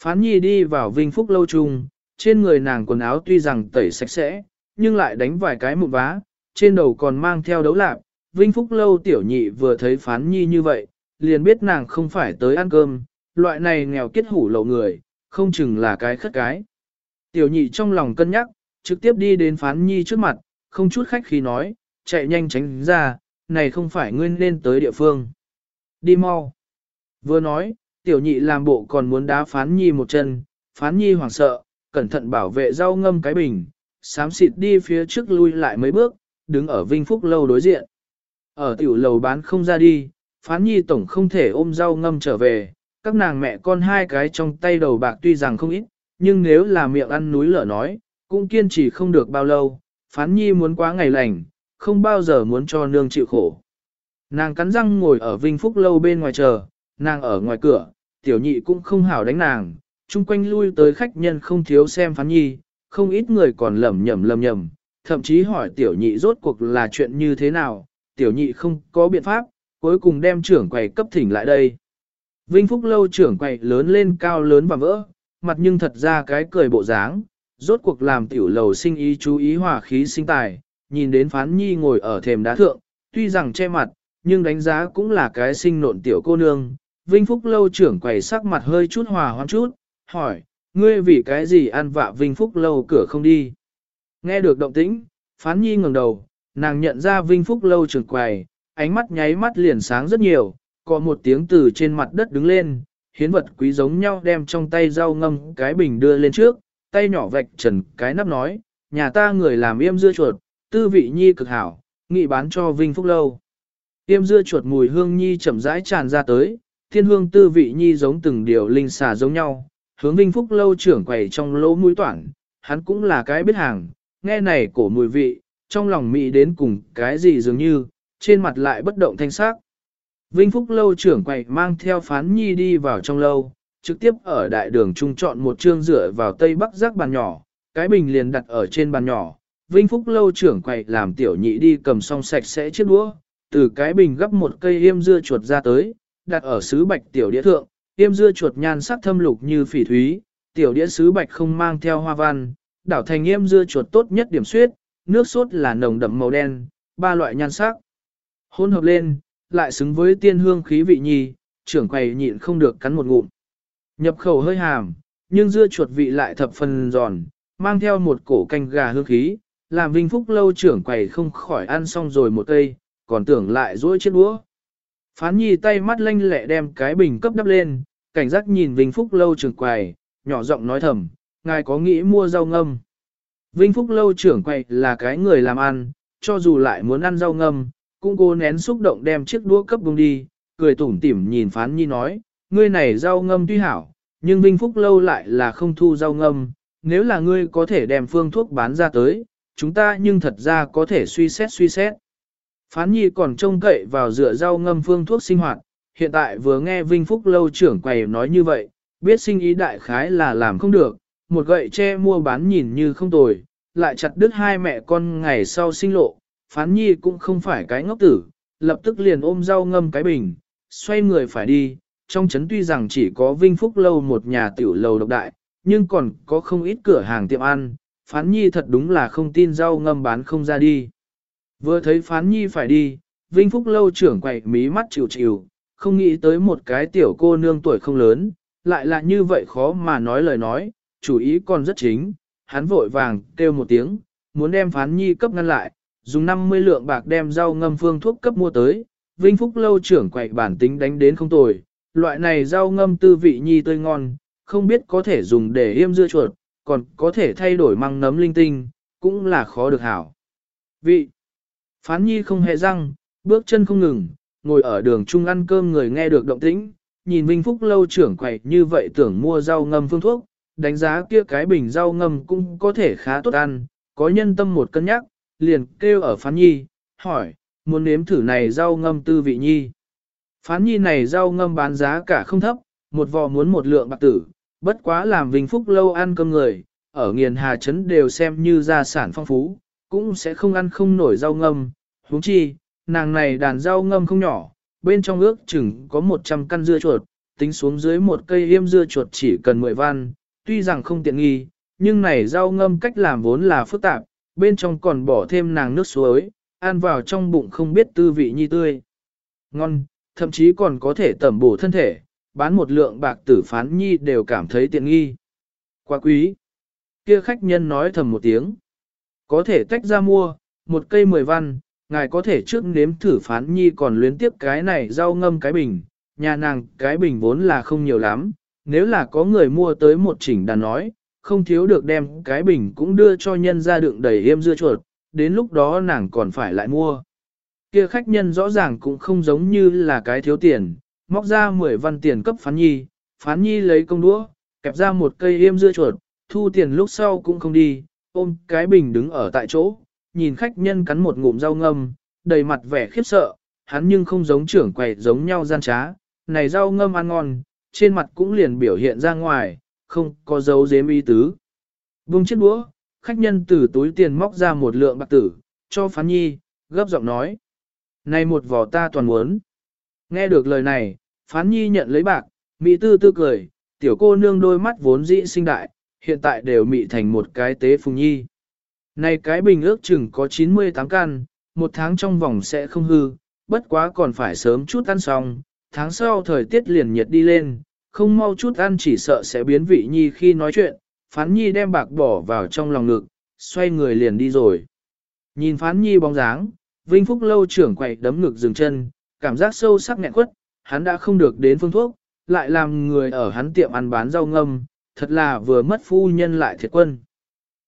Phán nhi đi vào vinh phúc lâu chung, trên người nàng quần áo tuy rằng tẩy sạch sẽ, nhưng lại đánh vài cái mụn vá, trên đầu còn mang theo đấu lạp. Vinh phúc lâu tiểu nhị vừa thấy phán nhi như vậy, liền biết nàng không phải tới ăn cơm, loại này nghèo kết hủ lậu người, không chừng là cái khất cái. Tiểu nhị trong lòng cân nhắc, trực tiếp đi đến phán nhi trước mặt, không chút khách khí nói, chạy nhanh tránh ra, này không phải nguyên nên tới địa phương. Đi mau. Vừa nói, tiểu nhị làm bộ còn muốn đá phán nhi một chân, phán nhi hoảng sợ, cẩn thận bảo vệ rau ngâm cái bình, sám xịt đi phía trước lui lại mấy bước, đứng ở Vinh Phúc lâu đối diện. Ở tiểu lầu bán không ra đi, phán nhi tổng không thể ôm rau ngâm trở về, các nàng mẹ con hai cái trong tay đầu bạc tuy rằng không ít, nhưng nếu là miệng ăn núi lở nói, cũng kiên trì không được bao lâu, phán nhi muốn quá ngày lành, không bao giờ muốn cho nương chịu khổ. Nàng cắn răng ngồi ở Vinh Phúc lâu bên ngoài chờ, nàng ở ngoài cửa, tiểu nhị cũng không hảo đánh nàng, chung quanh lui tới khách nhân không thiếu xem phán nhi, không ít người còn lầm nhầm lầm nhầm, thậm chí hỏi tiểu nhị rốt cuộc là chuyện như thế nào, tiểu nhị không có biện pháp, cuối cùng đem trưởng quầy cấp thỉnh lại đây. Vinh Phúc lâu trưởng quầy lớn lên cao lớn và vỡ, mặt nhưng thật ra cái cười bộ dáng, rốt cuộc làm tiểu lầu sinh ý chú ý hòa khí sinh tài, nhìn đến phán nhi ngồi ở thềm đá thượng, tuy rằng che mặt, nhưng đánh giá cũng là cái sinh nộn tiểu cô nương. Vinh Phúc lâu trưởng quầy sắc mặt hơi chút hòa hoãn chút, hỏi, ngươi vì cái gì ăn vạ Vinh Phúc lâu cửa không đi? Nghe được động tĩnh, phán nhi ngẩng đầu, nàng nhận ra Vinh Phúc lâu trưởng quầy, ánh mắt nháy mắt liền sáng rất nhiều, có một tiếng từ trên mặt đất đứng lên, hiến vật quý giống nhau đem trong tay rau ngâm cái bình đưa lên trước, tay nhỏ vạch trần cái nắp nói, nhà ta người làm yêm dưa chuột, tư vị nhi cực hảo, nghị bán cho Vinh Phúc Lâu. Yêm dưa chuột mùi hương nhi chậm rãi tràn ra tới, thiên hương tư vị nhi giống từng điều linh xà giống nhau, hướng Vinh Phúc Lâu trưởng quầy trong lỗ mũi toản, hắn cũng là cái biết hàng, nghe này cổ mùi vị, trong lòng mỹ đến cùng cái gì dường như, trên mặt lại bất động thanh sắc. Vinh Phúc lâu trưởng quầy mang theo phán nhi đi vào trong lâu, trực tiếp ở đại đường trung chọn một chương rửa vào tây bắc rác bàn nhỏ, cái bình liền đặt ở trên bàn nhỏ. Vinh Phúc lâu trưởng quầy làm tiểu nhị đi cầm xong sạch sẽ chiếc đũa, từ cái bình gấp một cây yêm dưa chuột ra tới, đặt ở sứ bạch tiểu đĩa thượng, yêm dưa chuột nhan sắc thâm lục như phỉ thúy, tiểu đĩa sứ bạch không mang theo hoa văn, đảo thành yêm dưa chuột tốt nhất điểm suyết, nước sốt là nồng đậm màu đen, ba loại nhan sắc. Hôn hợp lên, lại xứng với tiên hương khí vị nhì, trưởng quầy nhịn không được cắn một ngụm. Nhập khẩu hơi hàm, nhưng dưa chuột vị lại thập phần giòn, mang theo một cổ canh gà hương khí, làm Vinh Phúc lâu trưởng quầy không khỏi ăn xong rồi một cây, còn tưởng lại dỗi chiếc đũa. Phán nhi tay mắt lanh lẹ đem cái bình cấp đắp lên, cảnh giác nhìn Vinh Phúc lâu trưởng quầy, nhỏ giọng nói thầm, ngài có nghĩ mua rau ngâm. Vinh Phúc lâu trưởng quầy là cái người làm ăn, cho dù lại muốn ăn rau ngâm, cũng cố nén xúc động đem chiếc đũa cấp bông đi, cười tủm tỉm nhìn phán nhi nói, ngươi này rau ngâm tuy hảo, nhưng Vinh Phúc lâu lại là không thu rau ngâm, nếu là ngươi có thể đem phương thuốc bán ra tới, chúng ta nhưng thật ra có thể suy xét suy xét. Phán nhi còn trông cậy vào rửa rau ngâm phương thuốc sinh hoạt, hiện tại vừa nghe Vinh Phúc lâu trưởng quầy nói như vậy, biết sinh ý đại khái là làm không được, một gậy che mua bán nhìn như không tồi, lại chặt đứt hai mẹ con ngày sau sinh lộ, phán nhi cũng không phải cái ngốc tử, lập tức liền ôm rau ngâm cái bình, xoay người phải đi, trong chấn tuy rằng chỉ có Vinh Phúc Lâu một nhà tiểu lầu độc đại, nhưng còn có không ít cửa hàng tiệm ăn, phán nhi thật đúng là không tin rau ngâm bán không ra đi. Vừa thấy phán nhi phải đi, Vinh Phúc Lâu trưởng quậy mí mắt chịu chịu, không nghĩ tới một cái tiểu cô nương tuổi không lớn, lại là như vậy khó mà nói lời nói, chủ ý còn rất chính, hắn vội vàng kêu một tiếng, muốn đem phán nhi cấp ngăn lại, dùng 50 lượng bạc đem rau ngâm phương thuốc cấp mua tới, Vinh Phúc lâu trưởng quậy bản tính đánh đến không tồi, loại này rau ngâm tư vị nhi tươi ngon, không biết có thể dùng để yêm dưa chuột, còn có thể thay đổi măng nấm linh tinh, cũng là khó được hảo. Vị, phán nhi không hề răng, bước chân không ngừng, ngồi ở đường trung ăn cơm người nghe được động tĩnh, nhìn Vinh Phúc lâu trưởng quậy như vậy tưởng mua rau ngâm phương thuốc, đánh giá kia cái bình rau ngâm cũng có thể khá tốt ăn, có nhân tâm một cân nhắc, liền kêu ở phán nhi, hỏi, muốn nếm thử này rau ngâm tư vị nhi. Phán nhi này rau ngâm bán giá cả không thấp, một vò muốn một lượng bạc tử, bất quá làm Vinh Phúc lâu ăn cơm người, ở nghiền hà trấn đều xem như gia sản phong phú, cũng sẽ không ăn không nổi rau ngâm, huống chi, nàng này đàn rau ngâm không nhỏ, bên trong ước chừng có 100 căn dưa chuột, tính xuống dưới một cây yêm dưa chuột chỉ cần 10 văn, tuy rằng không tiện nghi, nhưng này rau ngâm cách làm vốn là phức tạp, bên trong còn bỏ thêm nàng nước suối, ăn vào trong bụng không biết tư vị nhi tươi. Ngon, thậm chí còn có thể tẩm bổ thân thể, bán một lượng bạc tử phán nhi đều cảm thấy tiện nghi. Quá quý. Kia khách nhân nói thầm một tiếng. Có thể tách ra mua, một cây mười văn, ngài có thể trước nếm thử phán nhi còn luyến tiếp cái này rau ngâm cái bình, nhà nàng cái bình vốn là không nhiều lắm, nếu là có người mua tới một chỉnh đàn nói, không thiếu được đem cái bình cũng đưa cho nhân ra đựng đầy êm dưa chuột, đến lúc đó nàng còn phải lại mua. Kia khách nhân rõ ràng cũng không giống như là cái thiếu tiền, móc ra 10 văn tiền cấp phán nhi, phán nhi lấy công đũa, kẹp ra một cây êm dưa chuột, thu tiền lúc sau cũng không đi, ôm cái bình đứng ở tại chỗ, nhìn khách nhân cắn một ngụm rau ngâm, đầy mặt vẻ khiếp sợ, hắn nhưng không giống trưởng quầy giống nhau gian trá, này rau ngâm ăn ngon, trên mặt cũng liền biểu hiện ra ngoài, không có dấu dếm y tứ. Vung chiếc đũa, khách nhân từ túi tiền móc ra một lượng bạc tử, cho phán nhi, gấp giọng nói. Này một vỏ ta toàn muốn. Nghe được lời này, phán nhi nhận lấy bạc, mỹ tư tư cười, tiểu cô nương đôi mắt vốn dĩ sinh đại, hiện tại đều mị thành một cái tế phùng nhi. Này cái bình ước chừng có 98 căn, một tháng trong vòng sẽ không hư, bất quá còn phải sớm chút ăn xong, tháng sau thời tiết liền nhiệt đi lên, không mau chút ăn chỉ sợ sẽ biến vị nhi khi nói chuyện, phán nhi đem bạc bỏ vào trong lòng ngực, xoay người liền đi rồi. Nhìn phán nhi bóng dáng, Vinh Phúc lâu trưởng quậy đấm ngực dừng chân, cảm giác sâu sắc nghẹn quất, hắn đã không được đến phương thuốc, lại làm người ở hắn tiệm ăn bán rau ngâm, thật là vừa mất phu nhân lại thiệt quân.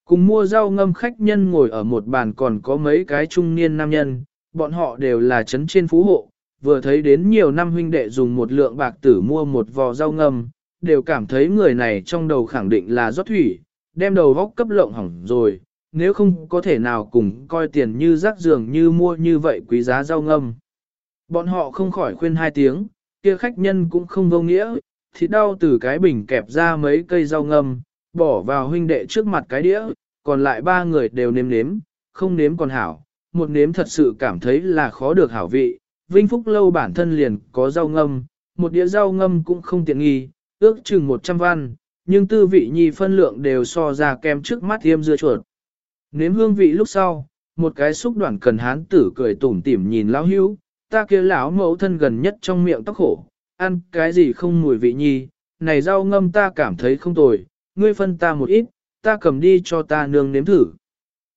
Cùng mua rau ngâm khách nhân ngồi ở một bàn còn có mấy cái trung niên nam nhân, bọn họ đều là chấn trên phú hộ, vừa thấy đến nhiều năm huynh đệ dùng một lượng bạc tử mua một vò rau ngâm, đều cảm thấy người này trong đầu khẳng định là rót thủy, đem đầu vóc cấp lộng hỏng rồi, nếu không có thể nào cùng coi tiền như rác dường như mua như vậy quý giá rau ngâm. Bọn họ không khỏi khuyên hai tiếng, kia khách nhân cũng không vô nghĩa, thịt đau từ cái bình kẹp ra mấy cây rau ngâm, bỏ vào huynh đệ trước mặt cái đĩa, còn lại ba người đều nếm nếm, không nếm còn hảo, một nếm thật sự cảm thấy là khó được hảo vị. Vinh Phúc Lâu bản thân liền có rau ngâm, một đĩa rau ngâm cũng không tiện nghi, ước chừng 100 văn, nhưng tư vị nhi phân lượng đều so ra kem trước mắt tiêm dưa chuột. Nếm hương vị lúc sau, một cái xúc đoạn cần hán tử cười tủm tỉm nhìn lão hưu, ta kia lão mẫu thân gần nhất trong miệng tóc khổ, ăn cái gì không mùi vị nhi, này rau ngâm ta cảm thấy không tồi, ngươi phân ta một ít, ta cầm đi cho ta nương nếm thử.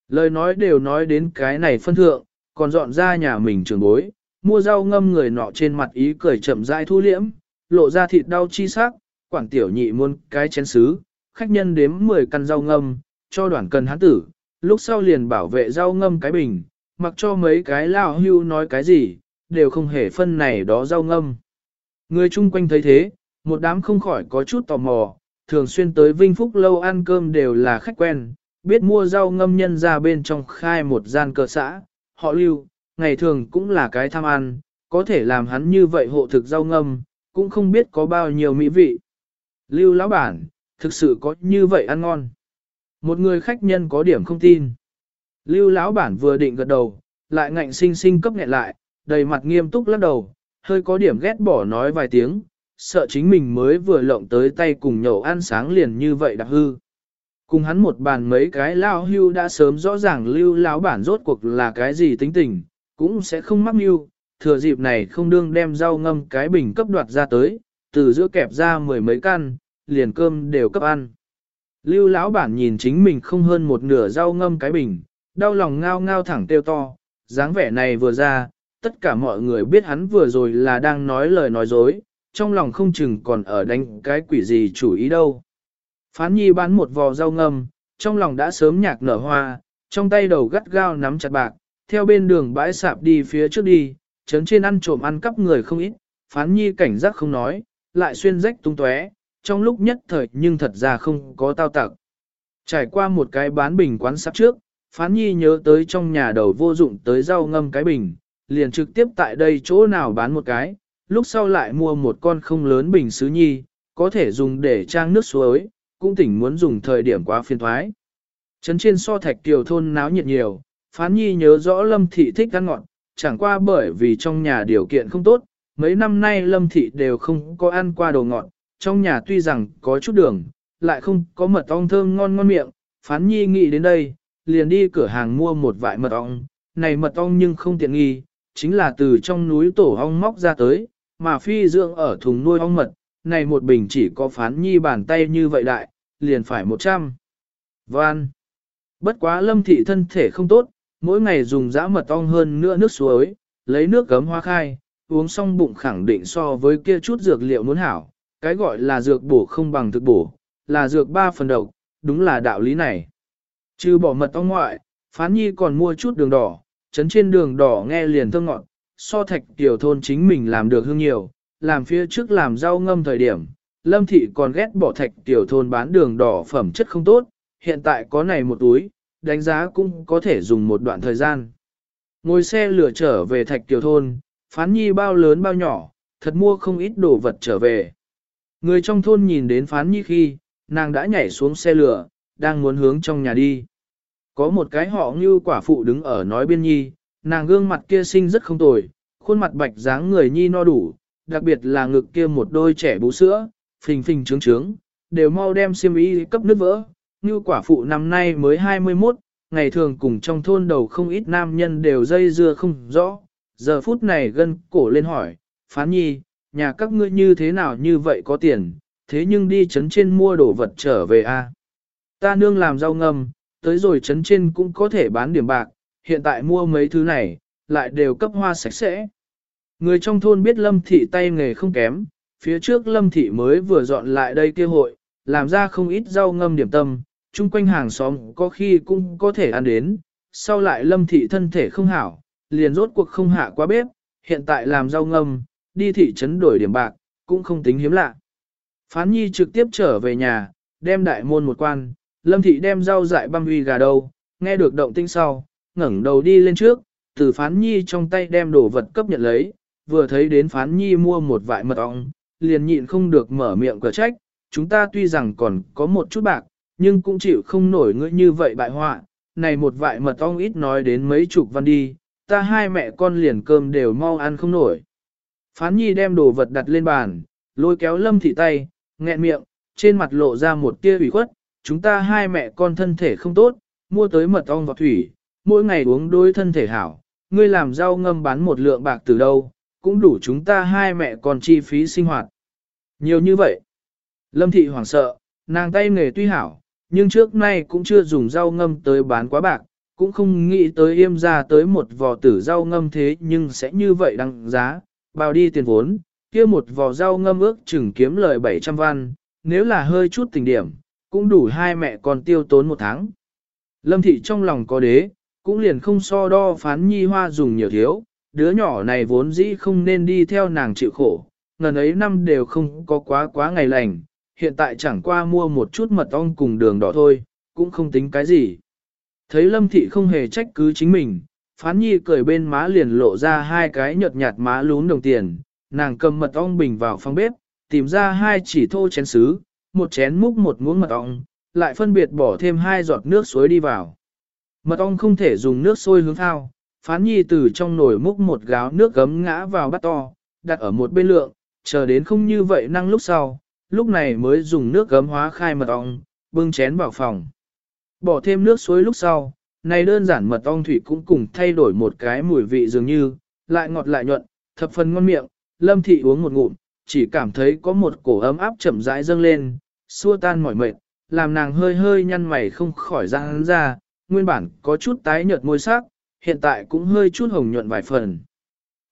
Lời nói đều nói đến cái này phân thượng, còn dọn ra nhà mình trường bối, mua rau ngâm người nọ trên mặt ý cười chậm rãi thu liễm, lộ ra thịt đau chi sắc, quản tiểu nhị muôn cái chén sứ, khách nhân đếm 10 căn rau ngâm, cho đoàn cần hán tử, lúc sau liền bảo vệ rau ngâm cái bình, mặc cho mấy cái lao hưu nói cái gì, đều không hề phân này đó rau ngâm. Người chung quanh thấy thế, một đám không khỏi có chút tò mò, thường xuyên tới Vinh Phúc lâu ăn cơm đều là khách quen, biết mua rau ngâm nhân ra bên trong khai một gian cờ xã, họ lưu, ngày thường cũng là cái tham ăn, có thể làm hắn như vậy hộ thực rau ngâm, cũng không biết có bao nhiêu mỹ vị. Lưu lão bản, thực sự có như vậy ăn ngon. Một người khách nhân có điểm không tin. Lưu lão bản vừa định gật đầu, lại ngạnh sinh sinh cấp nghẹn lại, đầy mặt nghiêm túc lắc đầu, hơi có điểm ghét bỏ nói vài tiếng, sợ chính mình mới vừa lộng tới tay cùng nhậu ăn sáng liền như vậy đặc hư. Cùng hắn một bàn mấy cái lao hưu đã sớm rõ ràng lưu lão bản rốt cuộc là cái gì tính tình, cũng sẽ không mắc mưu, thừa dịp này không đương đem rau ngâm cái bình cấp đoạt ra tới, từ giữa kẹp ra mười mấy căn, liền cơm đều cấp ăn. Lưu lão bản nhìn chính mình không hơn một nửa rau ngâm cái bình, đau lòng ngao ngao thẳng tiêu to, dáng vẻ này vừa ra, tất cả mọi người biết hắn vừa rồi là đang nói lời nói dối, trong lòng không chừng còn ở đánh cái quỷ gì chủ ý đâu. Phán nhi bán một vò rau ngâm, trong lòng đã sớm nhạc nở hoa, trong tay đầu gắt gao nắm chặt bạc, theo bên đường bãi sạp đi phía trước đi, chấn trên ăn trộm ăn cắp người không ít, phán nhi cảnh giác không nói, lại xuyên rách tung tóe, trong lúc nhất thời nhưng thật ra không có tao tặc. Trải qua một cái bán bình quán sắp trước, phán nhi nhớ tới trong nhà đầu vô dụng tới rau ngâm cái bình, liền trực tiếp tại đây chỗ nào bán một cái, lúc sau lại mua một con không lớn bình sứ nhi, có thể dùng để trang nước suối, cũng tỉnh muốn dùng thời điểm quá phiền thoái. Trấn trên so thạch tiểu thôn náo nhiệt nhiều, phán nhi nhớ rõ lâm thị thích ăn ngọt, chẳng qua bởi vì trong nhà điều kiện không tốt, mấy năm nay lâm thị đều không có ăn qua đồ ngọt, trong nhà tuy rằng có chút đường, lại không có mật ong thơm ngon ngon miệng, phán nhi nghĩ đến đây, liền đi cửa hàng mua một vại mật ong, này mật ong nhưng không tiện nghi, chính là từ trong núi tổ ong móc ra tới, mà phi dưỡng ở thùng nuôi ong mật, này một bình chỉ có phán nhi bàn tay như vậy đại, liền phải 100. Van. Bất quá lâm thị thân thể không tốt, mỗi ngày dùng dã mật ong hơn nữa nước suối, lấy nước gấm hoa khai, uống xong bụng khẳng định so với kia chút dược liệu muốn hảo, cái gọi là dược bổ không bằng thực bổ, là dược ba phần độc, đúng là đạo lý này. Trừ bỏ mật ong ngoại, phán nhi còn mua chút đường đỏ, chấn trên đường đỏ nghe liền thơm ngọt, so thạch tiểu thôn chính mình làm được hương nhiều, làm phía trước làm rau ngâm thời điểm, lâm thị còn ghét bỏ thạch tiểu thôn bán đường đỏ phẩm chất không tốt, hiện tại có này một túi, đánh giá cũng có thể dùng một đoạn thời gian. Ngồi xe lửa trở về thạch tiểu thôn, phán nhi bao lớn bao nhỏ, thật mua không ít đồ vật trở về. Người trong thôn nhìn đến phán nhi khi, nàng đã nhảy xuống xe lửa, đang muốn hướng trong nhà đi. Có một cái họ như quả phụ đứng ở nói biên nhi, nàng gương mặt kia xinh rất không tồi, khuôn mặt bạch dáng người nhi no đủ, đặc biệt là ngực kia một đôi trẻ bú sữa, phình phình trướng trướng, đều mau đem xiêm y cấp nước vỡ. Như quả phụ năm nay mới 21, ngày thường cùng trong thôn đầu không ít nam nhân đều dây dưa không rõ. Giờ phút này gân cổ lên hỏi, phán nhi, nhà các ngươi như thế nào như vậy có tiền, thế nhưng đi chấn trên mua đồ vật trở về a Ta nương làm rau ngâm, tới rồi chấn trên cũng có thể bán điểm bạc, hiện tại mua mấy thứ này, lại đều cấp hoa sạch sẽ. Người trong thôn biết lâm thị tay nghề không kém, phía trước lâm thị mới vừa dọn lại đây kia hội, làm ra không ít rau ngâm điểm tâm, chung quanh hàng xóm có khi cũng có thể ăn đến, sau lại lâm thị thân thể không hảo, liền rốt cuộc không hạ quá bếp, hiện tại làm rau ngâm, đi thị trấn đổi điểm bạc, cũng không tính hiếm lạ. Phán nhi trực tiếp trở về nhà, đem đại môn một quan, lâm thị đem rau dại băm huy gà đâu, nghe được động tinh sau, ngẩng đầu đi lên trước, từ phán nhi trong tay đem đồ vật cấp nhận lấy, vừa thấy đến phán nhi mua một vại mật ong, liền nhịn không được mở miệng cửa trách, chúng ta tuy rằng còn có một chút bạc, nhưng cũng chịu không nổi ngươi như vậy bại họa, này một vại mật ong ít nói đến mấy chục văn đi, ta hai mẹ con liền cơm đều mau ăn không nổi. Phán nhi đem đồ vật đặt lên bàn, lôi kéo lâm thị tay, nghẹn miệng, trên mặt lộ ra một tia ủy khuất, chúng ta hai mẹ con thân thể không tốt, mua tới mật ong và thủy, mỗi ngày uống đôi thân thể hảo, ngươi làm rau ngâm bán một lượng bạc từ đâu, cũng đủ chúng ta hai mẹ con chi phí sinh hoạt. Nhiều như vậy. Lâm thị hoảng sợ, nàng tay nghề tuy hảo, nhưng trước nay cũng chưa dùng rau ngâm tới bán quá bạc, cũng không nghĩ tới yêm ra tới một vò tử rau ngâm thế nhưng sẽ như vậy đăng giá, bao đi tiền vốn, kia một vò rau ngâm ước chừng kiếm lời 700 văn, nếu là hơi chút tình điểm, cũng đủ hai mẹ con tiêu tốn một tháng. Lâm thị trong lòng có đế, cũng liền không so đo phán nhi hoa dùng nhiều thiếu, đứa nhỏ này vốn dĩ không nên đi theo nàng chịu khổ, ngần ấy năm đều không có quá quá ngày lành, hiện tại chẳng qua mua một chút mật ong cùng đường đỏ thôi, cũng không tính cái gì. Thấy lâm thị không hề trách cứ chính mình, phán nhi cười bên má liền lộ ra hai cái nhợt nhạt má lún đồng tiền, nàng cầm mật ong bình vào phòng bếp, tìm ra hai chỉ thô chén sứ, một chén múc một muỗng mật ong, lại phân biệt bỏ thêm hai giọt nước suối đi vào. Mật ong không thể dùng nước sôi hướng thao, phán nhi từ trong nồi múc một gáo nước gấm ngã vào bát to, đặt ở một bên lượng, chờ đến không như vậy năng lúc sau, lúc này mới dùng nước gấm hóa khai mật ong, bưng chén vào phòng. Bỏ thêm nước suối lúc sau, này đơn giản mật ong thủy cũng cùng thay đổi một cái mùi vị dường như, lại ngọt lại nhuận, thập phần ngon miệng, lâm thị uống một ngụm, chỉ cảm thấy có một cổ ấm áp chậm rãi dâng lên, xua tan mỏi mệt, làm nàng hơi hơi nhăn mày không khỏi ra hắn ra, nguyên bản có chút tái nhợt môi sắc, hiện tại cũng hơi chút hồng nhuận vài phần.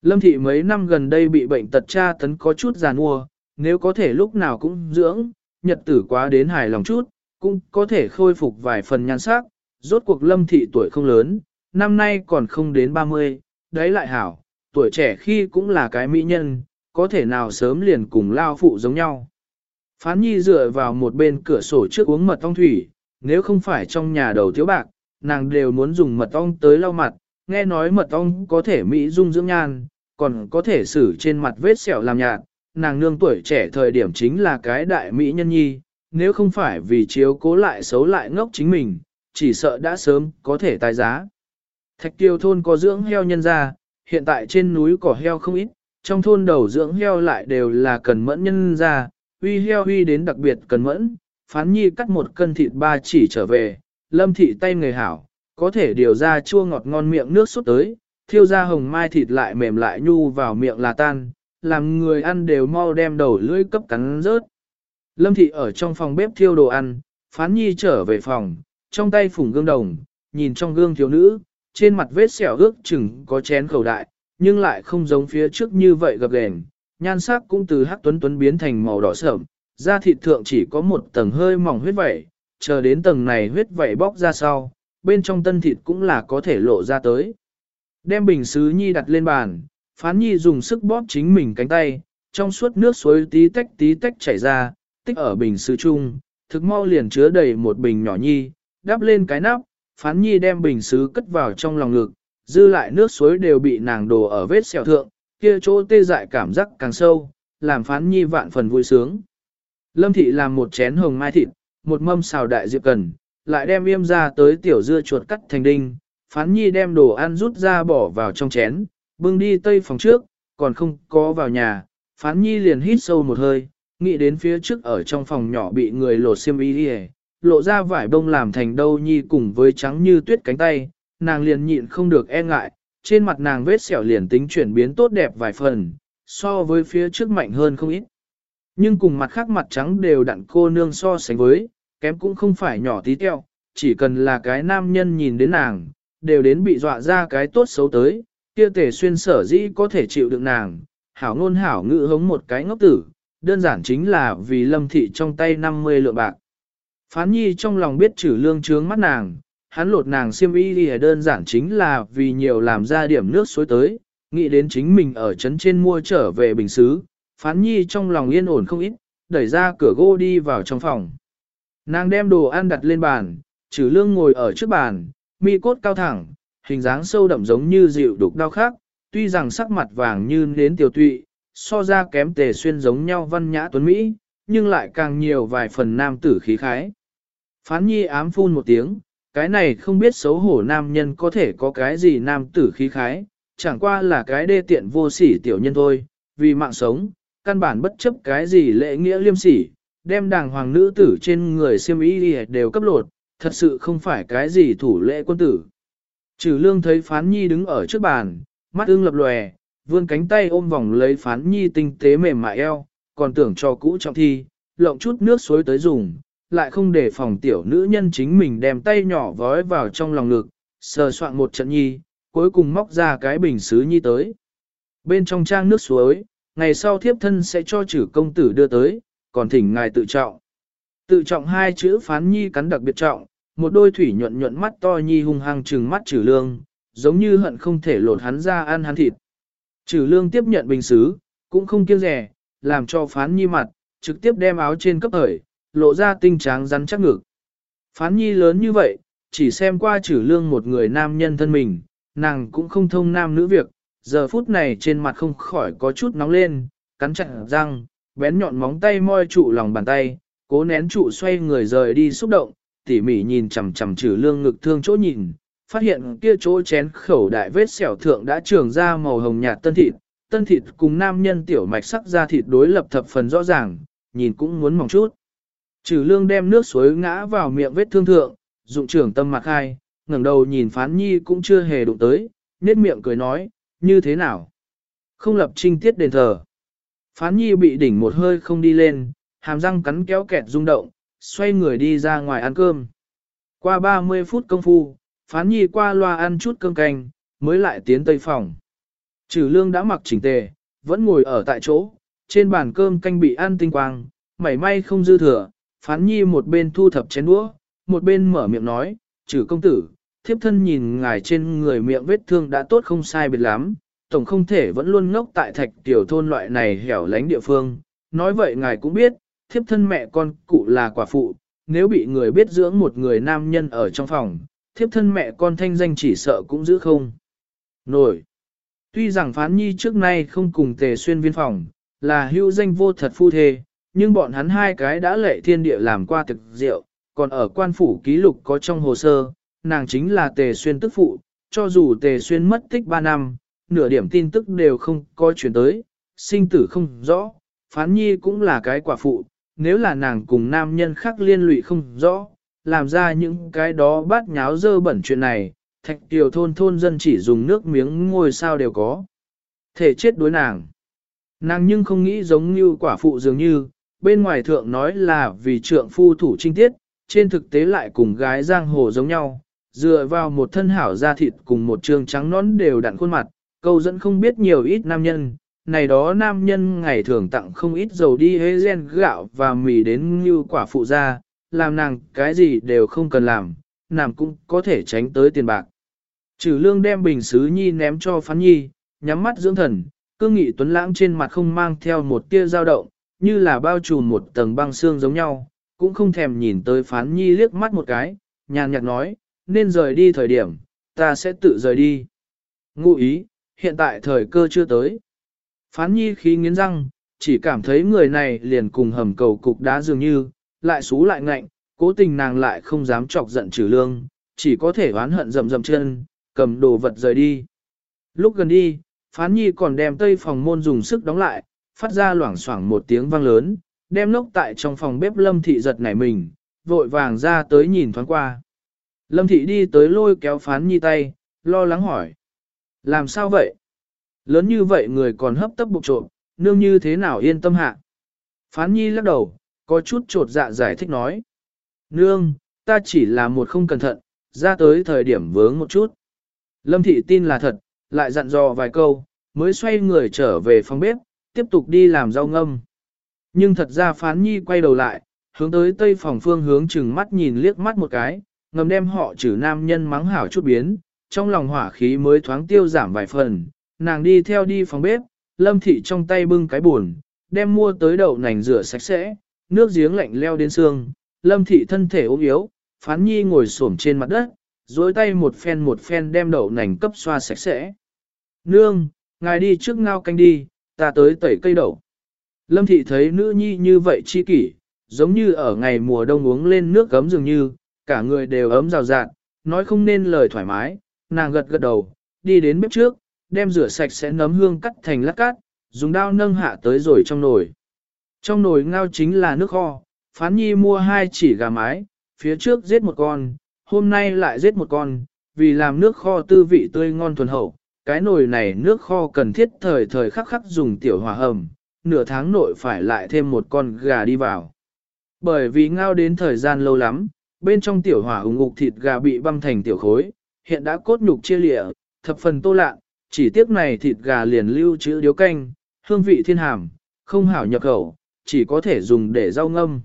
Lâm thị mấy năm gần đây bị bệnh tật tra tấn có chút giàn mua, nếu có thể lúc nào cũng dưỡng, nhật tử quá đến hài lòng chút, cũng có thể khôi phục vài phần nhan sắc. Rốt cuộc lâm thị tuổi không lớn, năm nay còn không đến 30, đấy lại hảo, tuổi trẻ khi cũng là cái mỹ nhân, có thể nào sớm liền cùng lao phụ giống nhau. Phán nhi dựa vào một bên cửa sổ trước uống mật ong thủy, nếu không phải trong nhà đầu thiếu bạc, nàng đều muốn dùng mật ong tới lau mặt, nghe nói mật ong có thể mỹ dung dưỡng nhan, còn có thể xử trên mặt vết sẹo làm nhạt, nàng nương tuổi trẻ thời điểm chính là cái đại mỹ nhân nhi, nếu không phải vì chiếu cố lại xấu lại ngốc chính mình, chỉ sợ đã sớm có thể tài giá. Thạch tiêu thôn có dưỡng heo nhân ra, hiện tại trên núi cỏ heo không ít, trong thôn đầu dưỡng heo lại đều là cần mẫn nhân ra, uy heo uy đến đặc biệt cần mẫn, phán nhi cắt một cân thịt ba chỉ trở về, lâm thị tay người hảo, có thể điều ra chua ngọt ngon miệng nước sốt tới, thiêu ra hồng mai thịt lại mềm lại nhu vào miệng là tan, làm người ăn đều mau đem đầu lưỡi cấp cắn rớt. Lâm thị ở trong phòng bếp thiêu đồ ăn, phán nhi trở về phòng, trong tay phủng gương đồng, nhìn trong gương thiếu nữ, trên mặt vết sẹo ước chừng có chén khẩu đại, nhưng lại không giống phía trước như vậy gập ghềnh, nhan sắc cũng từ hắc tuấn tuấn biến thành màu đỏ sợm, da thịt thượng chỉ có một tầng hơi mỏng huyết vẩy, chờ đến tầng này huyết vẩy bóc ra sau, bên trong tân thịt cũng là có thể lộ ra tới. Đem bình sứ nhi đặt lên bàn, phán nhi dùng sức bóp chính mình cánh tay, trong suốt nước suối tí tách tí tách chảy ra, tích ở bình sứ chung, thực mau liền chứa đầy một bình nhỏ nhi, đắp lên cái nắp, phán nhi đem bình sứ cất vào trong lòng ngực, dư lại nước suối đều bị nàng đổ ở vết sẹo thượng, kia chỗ tê dại cảm giác càng sâu, làm phán nhi vạn phần vui sướng. Lâm thị làm một chén hồng mai thịt, một mâm xào đại diệp cần, lại đem yêm ra tới tiểu dưa chuột cắt thành đinh, phán nhi đem đồ ăn rút ra bỏ vào trong chén, bưng đi tây phòng trước, còn không có vào nhà, phán nhi liền hít sâu một hơi, nghĩ đến phía trước ở trong phòng nhỏ bị người lột xiêm y đi lộ ra vải bông làm thành đâu nhi cùng với trắng như tuyết cánh tay, nàng liền nhịn không được e ngại, trên mặt nàng vết sẹo liền tính chuyển biến tốt đẹp vài phần, so với phía trước mạnh hơn không ít. Nhưng cùng mặt khác mặt trắng đều đặn cô nương so sánh với, kém cũng không phải nhỏ tí teo, chỉ cần là cái nam nhân nhìn đến nàng, đều đến bị dọa ra cái tốt xấu tới, kia tề xuyên sở dĩ có thể chịu đựng nàng, hảo ngôn hảo ngữ hống một cái ngốc tử, đơn giản chính là vì lâm thị trong tay 50 lượng bạc. Phán nhi trong lòng biết trừ lương trướng mắt nàng, hắn lột nàng xiêm y đi đơn giản chính là vì nhiều làm ra điểm nước suối tới, nghĩ đến chính mình ở trấn trên mua trở về bình xứ, phán nhi trong lòng yên ổn không ít, đẩy ra cửa gỗ đi vào trong phòng. Nàng đem đồ ăn đặt lên bàn, trừ lương ngồi ở trước bàn, mi cốt cao thẳng, hình dáng sâu đậm giống như dịu đục đau khác, tuy rằng sắc mặt vàng như đến tiểu tụy, so ra kém tề xuyên giống nhau văn nhã tuấn Mỹ, nhưng lại càng nhiều vài phần nam tử khí khái. Phán nhi ám phun một tiếng, cái này không biết xấu hổ nam nhân có thể có cái gì nam tử khí khái, chẳng qua là cái đê tiện vô sỉ tiểu nhân thôi, vì mạng sống, căn bản bất chấp cái gì lễ nghĩa liêm sỉ, đem đàng hoàng nữ tử trên người siêm ý đều cấp lột, thật sự không phải cái gì thủ lễ quân tử. Trừ lương thấy phán nhi đứng ở trước bàn, mắt ưng lập lòe, vươn cánh tay ôm vòng lấy phán nhi tinh tế mềm mại eo, còn tưởng cho cũ trọng thi, lộng chút nước suối tới dùng, lại không để phòng tiểu nữ nhân chính mình đem tay nhỏ vói vào trong lòng ngực, sờ soạn một trận nhi, cuối cùng móc ra cái bình xứ nhi tới. Bên trong trang nước suối, ngày sau thiếp thân sẽ cho chử công tử đưa tới, còn thỉnh ngài tự trọng. Tự trọng hai chữ phán nhi cắn đặc biệt trọng, một đôi thủy nhuận nhuận mắt to nhi hung hăng trừng mắt trừ lương, giống như hận không thể lột hắn ra ăn hắn thịt. Trừ lương tiếp nhận bình xứ, cũng không kiêng rẻ, làm cho phán nhi mặt, trực tiếp đem áo trên cấp hởi, lộ ra tinh tráng rắn chắc ngực. Phán nhi lớn như vậy, chỉ xem qua trừ lương một người nam nhân thân mình, nàng cũng không thông nam nữ việc, giờ phút này trên mặt không khỏi có chút nóng lên, cắn chặt răng, bén nhọn móng tay moi trụ lòng bàn tay, cố nén trụ xoay người rời đi xúc động, tỉ mỉ nhìn chằm chằm trừ lương ngực thương chỗ nhìn, phát hiện kia chỗ chén khẩu đại vết sẹo thượng đã trường ra màu hồng nhạt tân thịt, tân thịt cùng nam nhân tiểu mạch sắc ra thịt đối lập thập phần rõ ràng, nhìn cũng muốn mỏng chút. Trừ lương đem nước suối ngã vào miệng vết thương thượng, dụng trưởng tâm mặc hai, ngẩng đầu nhìn phán nhi cũng chưa hề đụng tới, nét miệng cười nói, như thế nào? Không lập trinh tiết đền thờ. Phán nhi bị đỉnh một hơi không đi lên, hàm răng cắn kéo kẹt rung động, xoay người đi ra ngoài ăn cơm. Qua 30 phút công phu, phán nhi qua loa ăn chút cơm canh, mới lại tiến tây phòng. Trừ lương đã mặc chỉnh tề, vẫn ngồi ở tại chỗ, trên bàn cơm canh bị ăn tinh quang, mảy may không dư thừa, phán nhi một bên thu thập chén đũa, một bên mở miệng nói, trừ công tử, thiếp thân nhìn ngài trên người miệng vết thương đã tốt không sai biệt lắm, tổng không thể vẫn luôn ngốc tại thạch tiểu thôn loại này hẻo lánh địa phương. Nói vậy ngài cũng biết, thiếp thân mẹ con cụ là quả phụ, nếu bị người biết dưỡng một người nam nhân ở trong phòng, thiếp thân mẹ con thanh danh chỉ sợ cũng giữ không. Nổi. Tuy rằng phán nhi trước nay không cùng tề xuyên viên phòng, là hưu danh vô thật phu thê, nhưng bọn hắn hai cái đã lệ thiên địa làm qua thực rượu, còn ở quan phủ ký lục có trong hồ sơ, nàng chính là tề xuyên tức phụ, cho dù tề xuyên mất tích 3 năm, nửa điểm tin tức đều không có chuyển tới, sinh tử không rõ, phán nhi cũng là cái quả phụ, nếu là nàng cùng nam nhân khác liên lụy không rõ, làm ra những cái đó bát nháo dơ bẩn chuyện này, thạch tiểu thôn thôn dân chỉ dùng nước miếng ngôi sao đều có. Thể chết đối nàng. Nàng nhưng không nghĩ giống như quả phụ dường như, bên ngoài thượng nói là vì trượng phu thủ trinh tiết, trên thực tế lại cùng gái giang hồ giống nhau, dựa vào một thân hảo da thịt cùng một trường trắng nón đều đặn khuôn mặt, câu dẫn không biết nhiều ít nam nhân, này đó nam nhân ngày thường tặng không ít dầu đi hế gen gạo và mì đến như quả phụ gia làm nàng cái gì đều không cần làm, nàng cũng có thể tránh tới tiền bạc. Trừ lương đem bình xứ nhi ném cho phán nhi, nhắm mắt dưỡng thần, cương nghị tuấn lãng trên mặt không mang theo một tia dao động, như là bao trùm một tầng băng xương giống nhau, cũng không thèm nhìn tới phán nhi liếc mắt một cái, nhàn nhạt nói, nên rời đi thời điểm, ta sẽ tự rời đi. Ngụ ý, hiện tại thời cơ chưa tới. Phán nhi khí nghiến răng, chỉ cảm thấy người này liền cùng hầm cầu cục đá dường như, lại xú lại ngạnh, cố tình nàng lại không dám chọc giận trừ lương, chỉ có thể oán hận rầm rầm chân, cầm đồ vật rời đi. Lúc gần đi, phán nhi còn đem tây phòng môn dùng sức đóng lại, phát ra loảng xoảng một tiếng vang lớn, đem lốc tại trong phòng bếp lâm thị giật nảy mình, vội vàng ra tới nhìn thoáng qua. Lâm thị đi tới lôi kéo phán nhi tay, lo lắng hỏi. Làm sao vậy? Lớn như vậy người còn hấp tấp bục trộm, nương như thế nào yên tâm hạ? Phán nhi lắc đầu, có chút trột dạ giải thích nói. Nương, ta chỉ là một không cẩn thận, ra tới thời điểm vướng một chút. Lâm thị tin là thật, lại dặn dò vài câu, mới xoay người trở về phòng bếp, tiếp tục đi làm rau ngâm. Nhưng thật ra phán nhi quay đầu lại, hướng tới tây phòng phương hướng chừng mắt nhìn liếc mắt một cái, ngầm đem họ chử nam nhân mắng hảo chút biến, trong lòng hỏa khí mới thoáng tiêu giảm vài phần, nàng đi theo đi phòng bếp, lâm thị trong tay bưng cái buồn, đem mua tới đậu nành rửa sạch sẽ, nước giếng lạnh leo đến xương, lâm thị thân thể ốm yếu, phán nhi ngồi xổm trên mặt đất, dối tay một phen một phen đem đậu nành cấp xoa sạch sẽ. Nương, ngài đi trước ngao canh đi, ta tới tẩy cây đậu. Lâm thị thấy nữ nhi như vậy chi kỷ, giống như ở ngày mùa đông uống lên nước gấm dường như, cả người đều ấm rào rạt, nói không nên lời thoải mái, nàng gật gật đầu, đi đến bếp trước, đem rửa sạch sẽ nấm hương cắt thành lát cát, dùng dao nâng hạ tới rồi trong nồi. Trong nồi ngao chính là nước kho, phán nhi mua hai chỉ gà mái, phía trước giết một con, hôm nay lại giết một con, vì làm nước kho tư vị tươi ngon thuần hậu. Cái nồi này nước kho cần thiết thời thời khắc khắc dùng tiểu hòa hầm, nửa tháng nội phải lại thêm một con gà đi vào. Bởi vì ngao đến thời gian lâu lắm, bên trong tiểu hỏa ủng ngục thịt gà bị băm thành tiểu khối, hiện đã cốt nhục chia lịa, thập phần tô lạ, chỉ tiếc này thịt gà liền lưu trữ điếu canh, hương vị thiên hàm, không hảo nhập khẩu, chỉ có thể dùng để rau ngâm.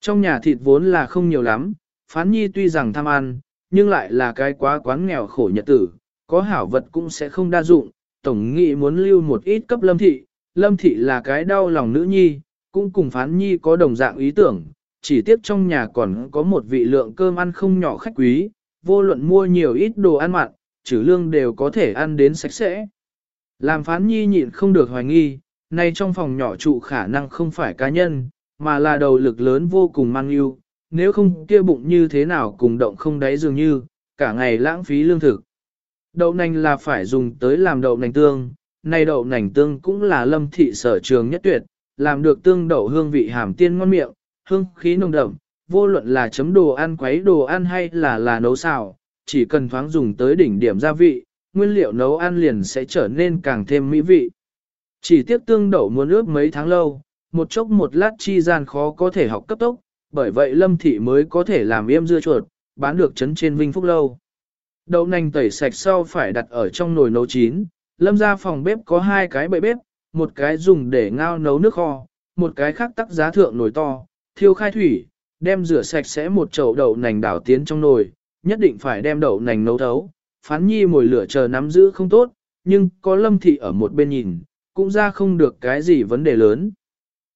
Trong nhà thịt vốn là không nhiều lắm, phán nhi tuy rằng tham ăn, nhưng lại là cái quá quán nghèo khổ nhật tử, có hảo vật cũng sẽ không đa dụng, tổng nghị muốn lưu một ít cấp lâm thị, lâm thị là cái đau lòng nữ nhi, cũng cùng phán nhi có đồng dạng ý tưởng, chỉ tiếc trong nhà còn có một vị lượng cơm ăn không nhỏ khách quý, vô luận mua nhiều ít đồ ăn mặn, trừ lương đều có thể ăn đến sạch sẽ. Làm phán nhi nhịn không được hoài nghi, nay trong phòng nhỏ trụ khả năng không phải cá nhân, mà là đầu lực lớn vô cùng mang yêu, nếu không kia bụng như thế nào cùng động không đáy dường như, cả ngày lãng phí lương thực. Đậu nành là phải dùng tới làm đậu nành tương, nay đậu nành tương cũng là lâm thị sở trường nhất tuyệt, làm được tương đậu hương vị hàm tiên ngon miệng, hương khí nồng đậm, vô luận là chấm đồ ăn quấy đồ ăn hay là là nấu xào, chỉ cần thoáng dùng tới đỉnh điểm gia vị, nguyên liệu nấu ăn liền sẽ trở nên càng thêm mỹ vị. Chỉ tiếc tương đậu muốn ướp mấy tháng lâu, một chốc một lát chi gian khó có thể học cấp tốc, bởi vậy lâm thị mới có thể làm yêm dưa chuột, bán được chấn trên vinh phúc lâu. Đậu nành tẩy sạch sau phải đặt ở trong nồi nấu chín, lâm ra phòng bếp có hai cái bậy bếp, một cái dùng để ngao nấu nước kho, một cái khác tắc giá thượng nồi to, thiêu khai thủy, đem rửa sạch sẽ một chậu đậu nành đảo tiến trong nồi, nhất định phải đem đậu nành nấu thấu. Phán nhi mồi lửa chờ nắm giữ không tốt, nhưng có lâm thị ở một bên nhìn, cũng ra không được cái gì vấn đề lớn.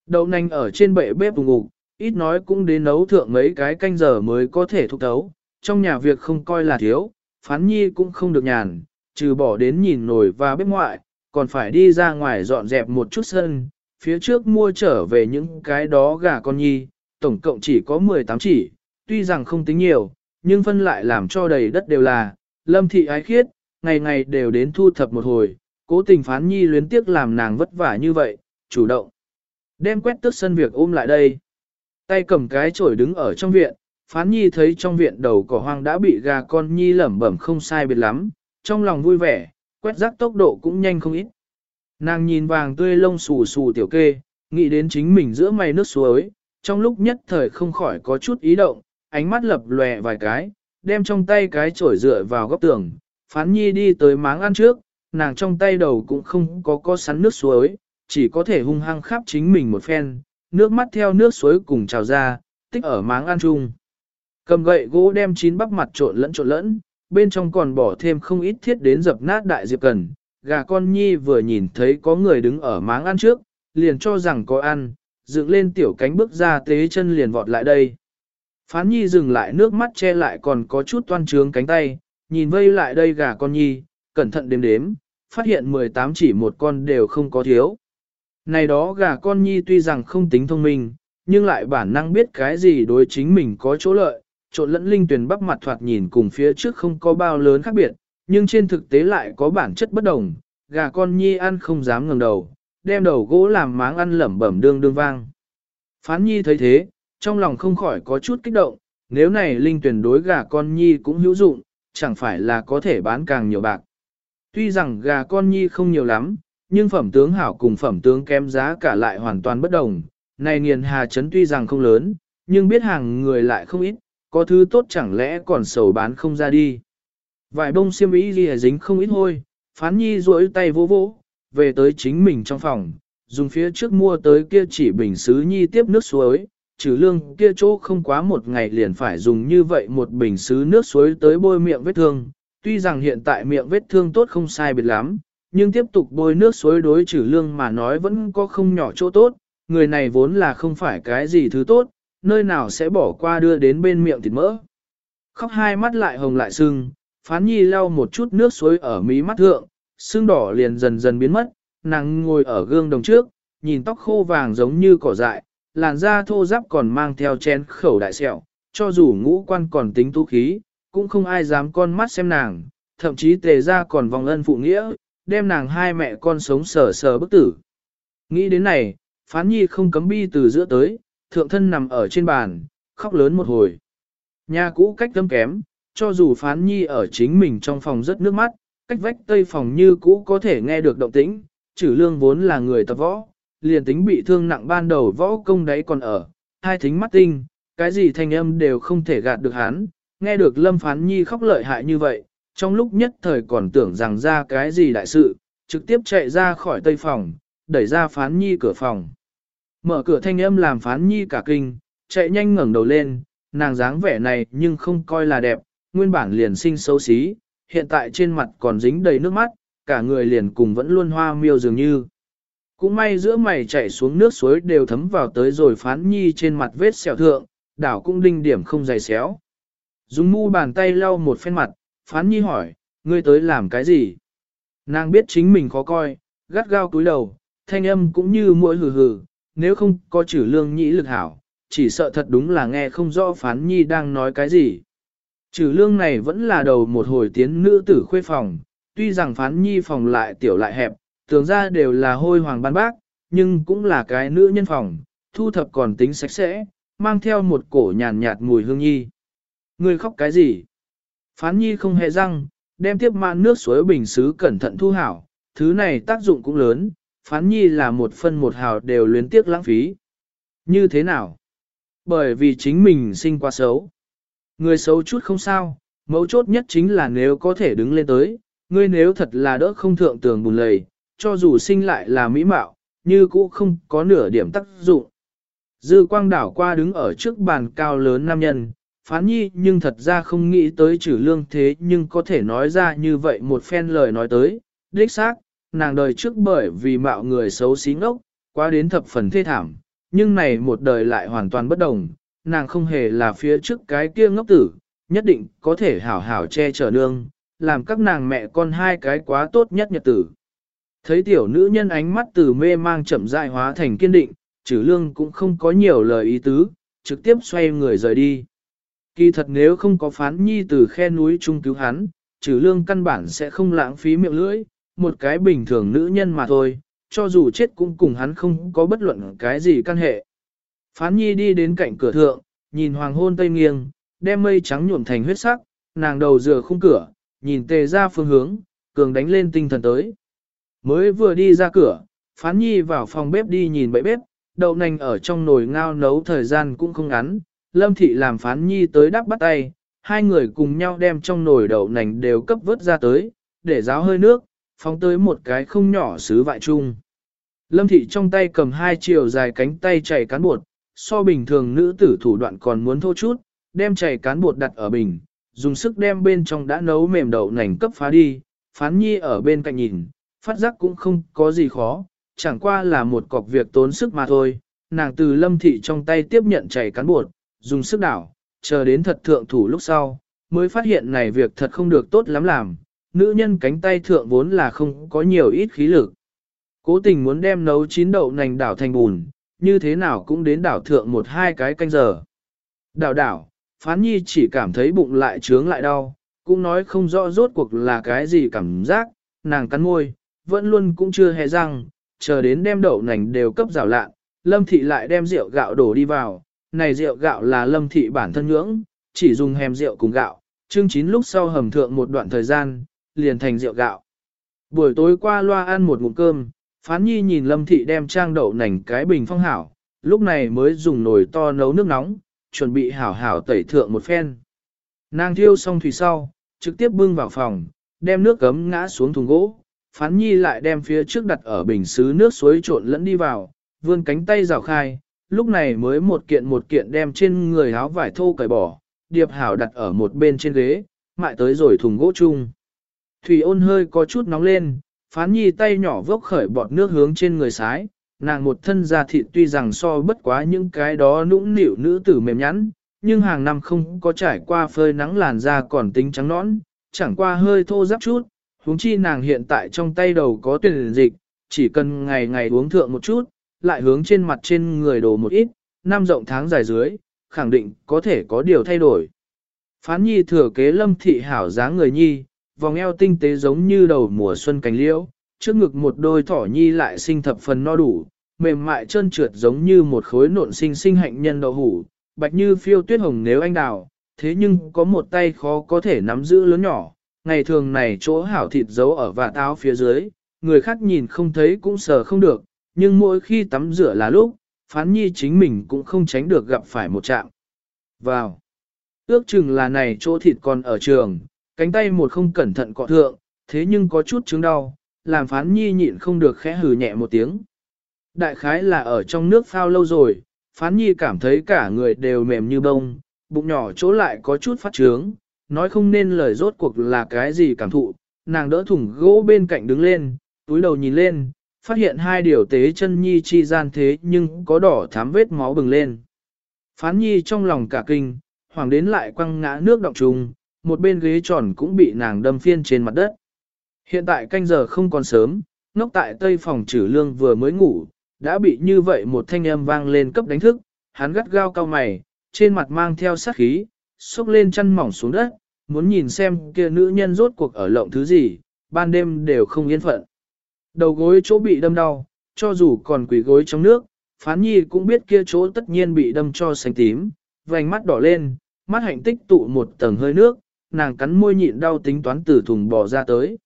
Đậu nành ở trên bệ bếp vùng ngục, ít nói cũng đến nấu thượng mấy cái canh giờ mới có thể thúc thấu, trong nhà việc không coi là thiếu, phán nhi cũng không được nhàn, trừ bỏ đến nhìn nổi và bếp ngoại, còn phải đi ra ngoài dọn dẹp một chút sân, phía trước mua trở về những cái đó gà con nhi, tổng cộng chỉ có 18 chỉ, tuy rằng không tính nhiều, nhưng phân lại làm cho đầy đất đều là, lâm thị ái khiết, ngày ngày đều đến thu thập một hồi, cố tình phán nhi luyến tiếc làm nàng vất vả như vậy, chủ động. Đem quét tước sân việc ôm lại đây. Tay cầm cái chổi đứng ở trong viện, phán nhi thấy trong viện đầu cỏ hoang đã bị gà con nhi lẩm bẩm không sai biệt lắm, trong lòng vui vẻ, quét rác tốc độ cũng nhanh không ít. Nàng nhìn vàng tươi lông xù xù tiểu kê, nghĩ đến chính mình giữa mây nước suối, trong lúc nhất thời không khỏi có chút ý động, ánh mắt lập lòe vài cái, đem trong tay cái chổi dựa vào góc tường, phán nhi đi tới máng ăn trước, nàng trong tay đầu cũng không có có sắn nước suối, chỉ có thể hung hăng khắp chính mình một phen, nước mắt theo nước suối cùng trào ra, tích ở máng ăn chung. Cầm gậy gỗ đem chín bắp mặt trộn lẫn trộn lẫn, bên trong còn bỏ thêm không ít thiết đến dập nát đại diệp cần. Gà con nhi vừa nhìn thấy có người đứng ở máng ăn trước, liền cho rằng có ăn, dựng lên tiểu cánh bước ra tế chân liền vọt lại đây. Phán nhi dừng lại nước mắt che lại còn có chút toan trướng cánh tay, nhìn vây lại đây gà con nhi, cẩn thận đếm đếm, phát hiện 18 chỉ một con đều không có thiếu. Này đó gà con nhi tuy rằng không tính thông minh, nhưng lại bản năng biết cái gì đối chính mình có chỗ lợi, trộn lẫn linh tuyển bắp mặt thoạt nhìn cùng phía trước không có bao lớn khác biệt, nhưng trên thực tế lại có bản chất bất đồng, gà con nhi ăn không dám ngẩng đầu, đem đầu gỗ làm máng ăn lẩm bẩm đương đương vang. Phán nhi thấy thế, trong lòng không khỏi có chút kích động, nếu này linh tuyển đối gà con nhi cũng hữu dụng, chẳng phải là có thể bán càng nhiều bạc. Tuy rằng gà con nhi không nhiều lắm, nhưng phẩm tướng hảo cùng phẩm tướng kém giá cả lại hoàn toàn bất đồng. Này nghiền hà chấn tuy rằng không lớn, nhưng biết hàng người lại không ít, có thứ tốt chẳng lẽ còn sầu bán không ra đi. Vài bông xiêm y ghi dính không ít hôi, phán nhi duỗi tay vỗ vỗ, về tới chính mình trong phòng, dùng phía trước mua tới kia chỉ bình xứ nhi tiếp nước suối, trừ lương kia chỗ không quá một ngày liền phải dùng như vậy một bình xứ nước suối tới bôi miệng vết thương. Tuy rằng hiện tại miệng vết thương tốt không sai biệt lắm, nhưng tiếp tục bôi nước suối đối trừ lương mà nói vẫn có không nhỏ chỗ tốt, người này vốn là không phải cái gì thứ tốt, nơi nào sẽ bỏ qua đưa đến bên miệng thịt mỡ. Khóc hai mắt lại hồng lại sưng, phán nhi lau một chút nước suối ở mí mắt thượng, sưng đỏ liền dần dần biến mất, nàng ngồi ở gương đồng trước, nhìn tóc khô vàng giống như cỏ dại, làn da thô ráp còn mang theo chén khẩu đại sẹo, cho dù ngũ quan còn tính tú khí, cũng không ai dám con mắt xem nàng, thậm chí tề ra còn vòng ân phụ nghĩa, đem nàng hai mẹ con sống sờ sờ bức tử. Nghĩ đến này, phán nhi không cấm bi từ giữa tới, thượng thân nằm ở trên bàn, khóc lớn một hồi. Nhà cũ cách tâm kém, cho dù phán nhi ở chính mình trong phòng rất nước mắt, cách vách tây phòng như cũ có thể nghe được động tĩnh, trừ lương vốn là người tập võ, liền tính bị thương nặng ban đầu võ công đấy còn ở, hai thính mắt tinh, cái gì thanh âm đều không thể gạt được hắn, nghe được lâm phán nhi khóc lợi hại như vậy, trong lúc nhất thời còn tưởng rằng ra cái gì đại sự, trực tiếp chạy ra khỏi tây phòng, đẩy ra phán nhi cửa phòng. Mở cửa thanh âm làm phán nhi cả kinh, chạy nhanh ngẩng đầu lên, nàng dáng vẻ này nhưng không coi là đẹp, nguyên bản liền sinh xấu xí, hiện tại trên mặt còn dính đầy nước mắt, cả người liền cùng vẫn luôn hoa miêu dường như. Cũng may giữa mày chạy xuống nước suối đều thấm vào tới rồi phán nhi trên mặt vết sẹo thượng, đảo cũng đinh điểm không dày xéo. Dùng mu bàn tay lau một phen mặt, phán nhi hỏi, ngươi tới làm cái gì? Nàng biết chính mình khó coi, gắt gao cúi đầu, thanh âm cũng như mũi hừ hừ, nếu không có chữ lương nhĩ lực hảo, chỉ sợ thật đúng là nghe không rõ phán nhi đang nói cái gì. Trừ lương này vẫn là đầu một hồi tiến nữ tử khuê phòng, tuy rằng phán nhi phòng lại tiểu lại hẹp, tưởng ra đều là hôi hoàng ban bác, nhưng cũng là cái nữ nhân phòng, thu thập còn tính sạch sẽ, mang theo một cổ nhàn nhạt mùi hương nhi. Người khóc cái gì? Phán nhi không hề răng, đem tiếp mạn nước suối bình xứ cẩn thận thu hảo, thứ này tác dụng cũng lớn, phán nhi là một phân một hào đều luyến tiếc lãng phí. Như thế nào? Bởi vì chính mình sinh quá xấu. Người xấu chút không sao, mấu chốt nhất chính là nếu có thể đứng lên tới, ngươi nếu thật là đỡ không thượng tường bùn lầy, cho dù sinh lại là mỹ mạo, như cũ không có nửa điểm tác dụng. Dư quang đảo qua đứng ở trước bàn cao lớn nam nhân, phán nhi nhưng thật ra không nghĩ tới trừ lương thế nhưng có thể nói ra như vậy một phen lời nói tới, đích xác, nàng đời trước bởi vì mạo người xấu xí ngốc, quá đến thập phần thê thảm, nhưng này một đời lại hoàn toàn bất đồng, nàng không hề là phía trước cái kia ngốc tử, nhất định có thể hảo hảo che chở nương, làm các nàng mẹ con hai cái quá tốt nhất nhật tử. Thấy tiểu nữ nhân ánh mắt từ mê mang chậm rãi hóa thành kiên định, trừ lương cũng không có nhiều lời ý tứ, trực tiếp xoay người rời đi. Kỳ thật nếu không có phán nhi từ khe núi trung cứu hắn, trừ lương căn bản sẽ không lãng phí miệng lưỡi, một cái bình thường nữ nhân mà thôi, cho dù chết cũng cùng hắn không có bất luận cái gì căn hệ. Phán nhi đi đến cạnh cửa thượng, nhìn hoàng hôn tây nghiêng, đem mây trắng nhuộm thành huyết sắc, nàng đầu dừa khung cửa, nhìn tề ra phương hướng, cường đánh lên tinh thần tới. Mới vừa đi ra cửa, phán nhi vào phòng bếp đi nhìn bậy bếp, đậu nành ở trong nồi ngao nấu thời gian cũng không ngắn, lâm thị làm phán nhi tới đắp bắt tay, hai người cùng nhau đem trong nồi đậu nành đều cấp vớt ra tới, để ráo hơi nước, phóng tới một cái không nhỏ xứ vại chung. Lâm thị trong tay cầm hai chiều dài cánh tay chảy cán bột, so bình thường nữ tử thủ đoạn còn muốn thô chút, đem chảy cán bột đặt ở bình, dùng sức đem bên trong đã nấu mềm đậu nành cấp phá đi, phán nhi ở bên cạnh nhìn, phát giác cũng không có gì khó, chẳng qua là một cọc việc tốn sức mà thôi, nàng từ lâm thị trong tay tiếp nhận chảy cán bột, dùng sức đảo, chờ đến thật thượng thủ lúc sau, mới phát hiện này việc thật không được tốt lắm làm, nữ nhân cánh tay thượng vốn là không có nhiều ít khí lực. Cố tình muốn đem nấu chín đậu nành đảo thành bùn, như thế nào cũng đến đảo thượng một hai cái canh giờ. Đảo đảo, phán nhi chỉ cảm thấy bụng lại trướng lại đau, cũng nói không rõ rốt cuộc là cái gì cảm giác, nàng cắn môi, vẫn luôn cũng chưa hề răng, chờ đến đem đậu nành đều cấp rào lạ, lâm thị lại đem rượu gạo đổ đi vào, này rượu gạo là lâm thị bản thân nhưỡng, chỉ dùng hèm rượu cùng gạo, chương chín lúc sau hầm thượng một đoạn thời gian, liền thành rượu gạo. Buổi tối qua loa ăn một ngụm cơm, phán nhi nhìn lâm thị đem trang đậu nành cái bình phong hảo, lúc này mới dùng nồi to nấu nước nóng, chuẩn bị hảo hảo tẩy thượng một phen. Nàng thiêu xong thủy sau, trực tiếp bưng vào phòng, đem nước cấm ngã xuống thùng gỗ, phán nhi lại đem phía trước đặt ở bình xứ nước suối trộn lẫn đi vào, vươn cánh tay rào khai, lúc này mới một kiện một kiện đem trên người áo vải thô cởi bỏ, điệp hảo đặt ở một bên trên ghế, mại tới rồi thùng gỗ chung. Thủy ôn hơi có chút nóng lên, phán nhi tay nhỏ vốc khởi bọt nước hướng trên người sái, nàng một thân da thịt tuy rằng so bất quá những cái đó nũng nịu nữ tử mềm nhắn, nhưng hàng năm không có trải qua phơi nắng làn da còn tính trắng nõn, chẳng qua hơi thô ráp chút, huống chi nàng hiện tại trong tay đầu có tuyển dịch, chỉ cần ngày ngày uống thượng một chút, lại hướng trên mặt trên người đổ một ít, năm rộng tháng dài dưới, khẳng định có thể có điều thay đổi. Phán nhi thừa kế lâm thị hảo dáng người nhi, vòng eo tinh tế giống như đầu mùa xuân cánh liễu, trước ngực một đôi thỏ nhi lại sinh thập phần no đủ, mềm mại chân trượt giống như một khối nộn sinh sinh hạnh nhân đậu hủ, bạch như phiêu tuyết hồng nếu anh đào, thế nhưng có một tay khó có thể nắm giữ lớn nhỏ, ngày thường này chỗ hảo thịt giấu ở vạt áo phía dưới, người khác nhìn không thấy cũng sờ không được, nhưng mỗi khi tắm rửa là lúc, phán nhi chính mình cũng không tránh được gặp phải một trạng. Vào. Ước chừng là này chỗ thịt còn ở trường, cánh tay một không cẩn thận cọ thượng, thế nhưng có chút chứng đau, làm phán nhi nhịn không được khẽ hừ nhẹ một tiếng. Đại khái là ở trong nước phao lâu rồi, phán nhi cảm thấy cả người đều mềm như bông, bụng nhỏ chỗ lại có chút phát trướng, nói không nên lời rốt cuộc là cái gì cảm thụ, nàng đỡ thùng gỗ bên cạnh đứng lên, túi đầu nhìn lên, phát hiện hai điều tế chân nhi chi gian thế nhưng có đỏ thám vết máu bừng lên. Phán nhi trong lòng cả kinh, hoàng đến lại quăng ngã nước động trùng, một bên ghế tròn cũng bị nàng đâm phiên trên mặt đất. Hiện tại canh giờ không còn sớm, nóc tại tây phòng trừ lương vừa mới ngủ, đã bị như vậy một thanh âm vang lên cấp đánh thức, hắn gắt gao cao mày, trên mặt mang theo sát khí, xúc lên chân mỏng xuống đất, muốn nhìn xem kia nữ nhân rốt cuộc ở lộng thứ gì, ban đêm đều không yên phận. Đầu gối chỗ bị đâm đau, cho dù còn quỷ gối trong nước, phán nhi cũng biết kia chỗ tất nhiên bị đâm cho xanh tím, vành mắt đỏ lên, mắt hạnh tích tụ một tầng hơi nước, nàng cắn môi nhịn đau tính toán từ thùng bò ra tới.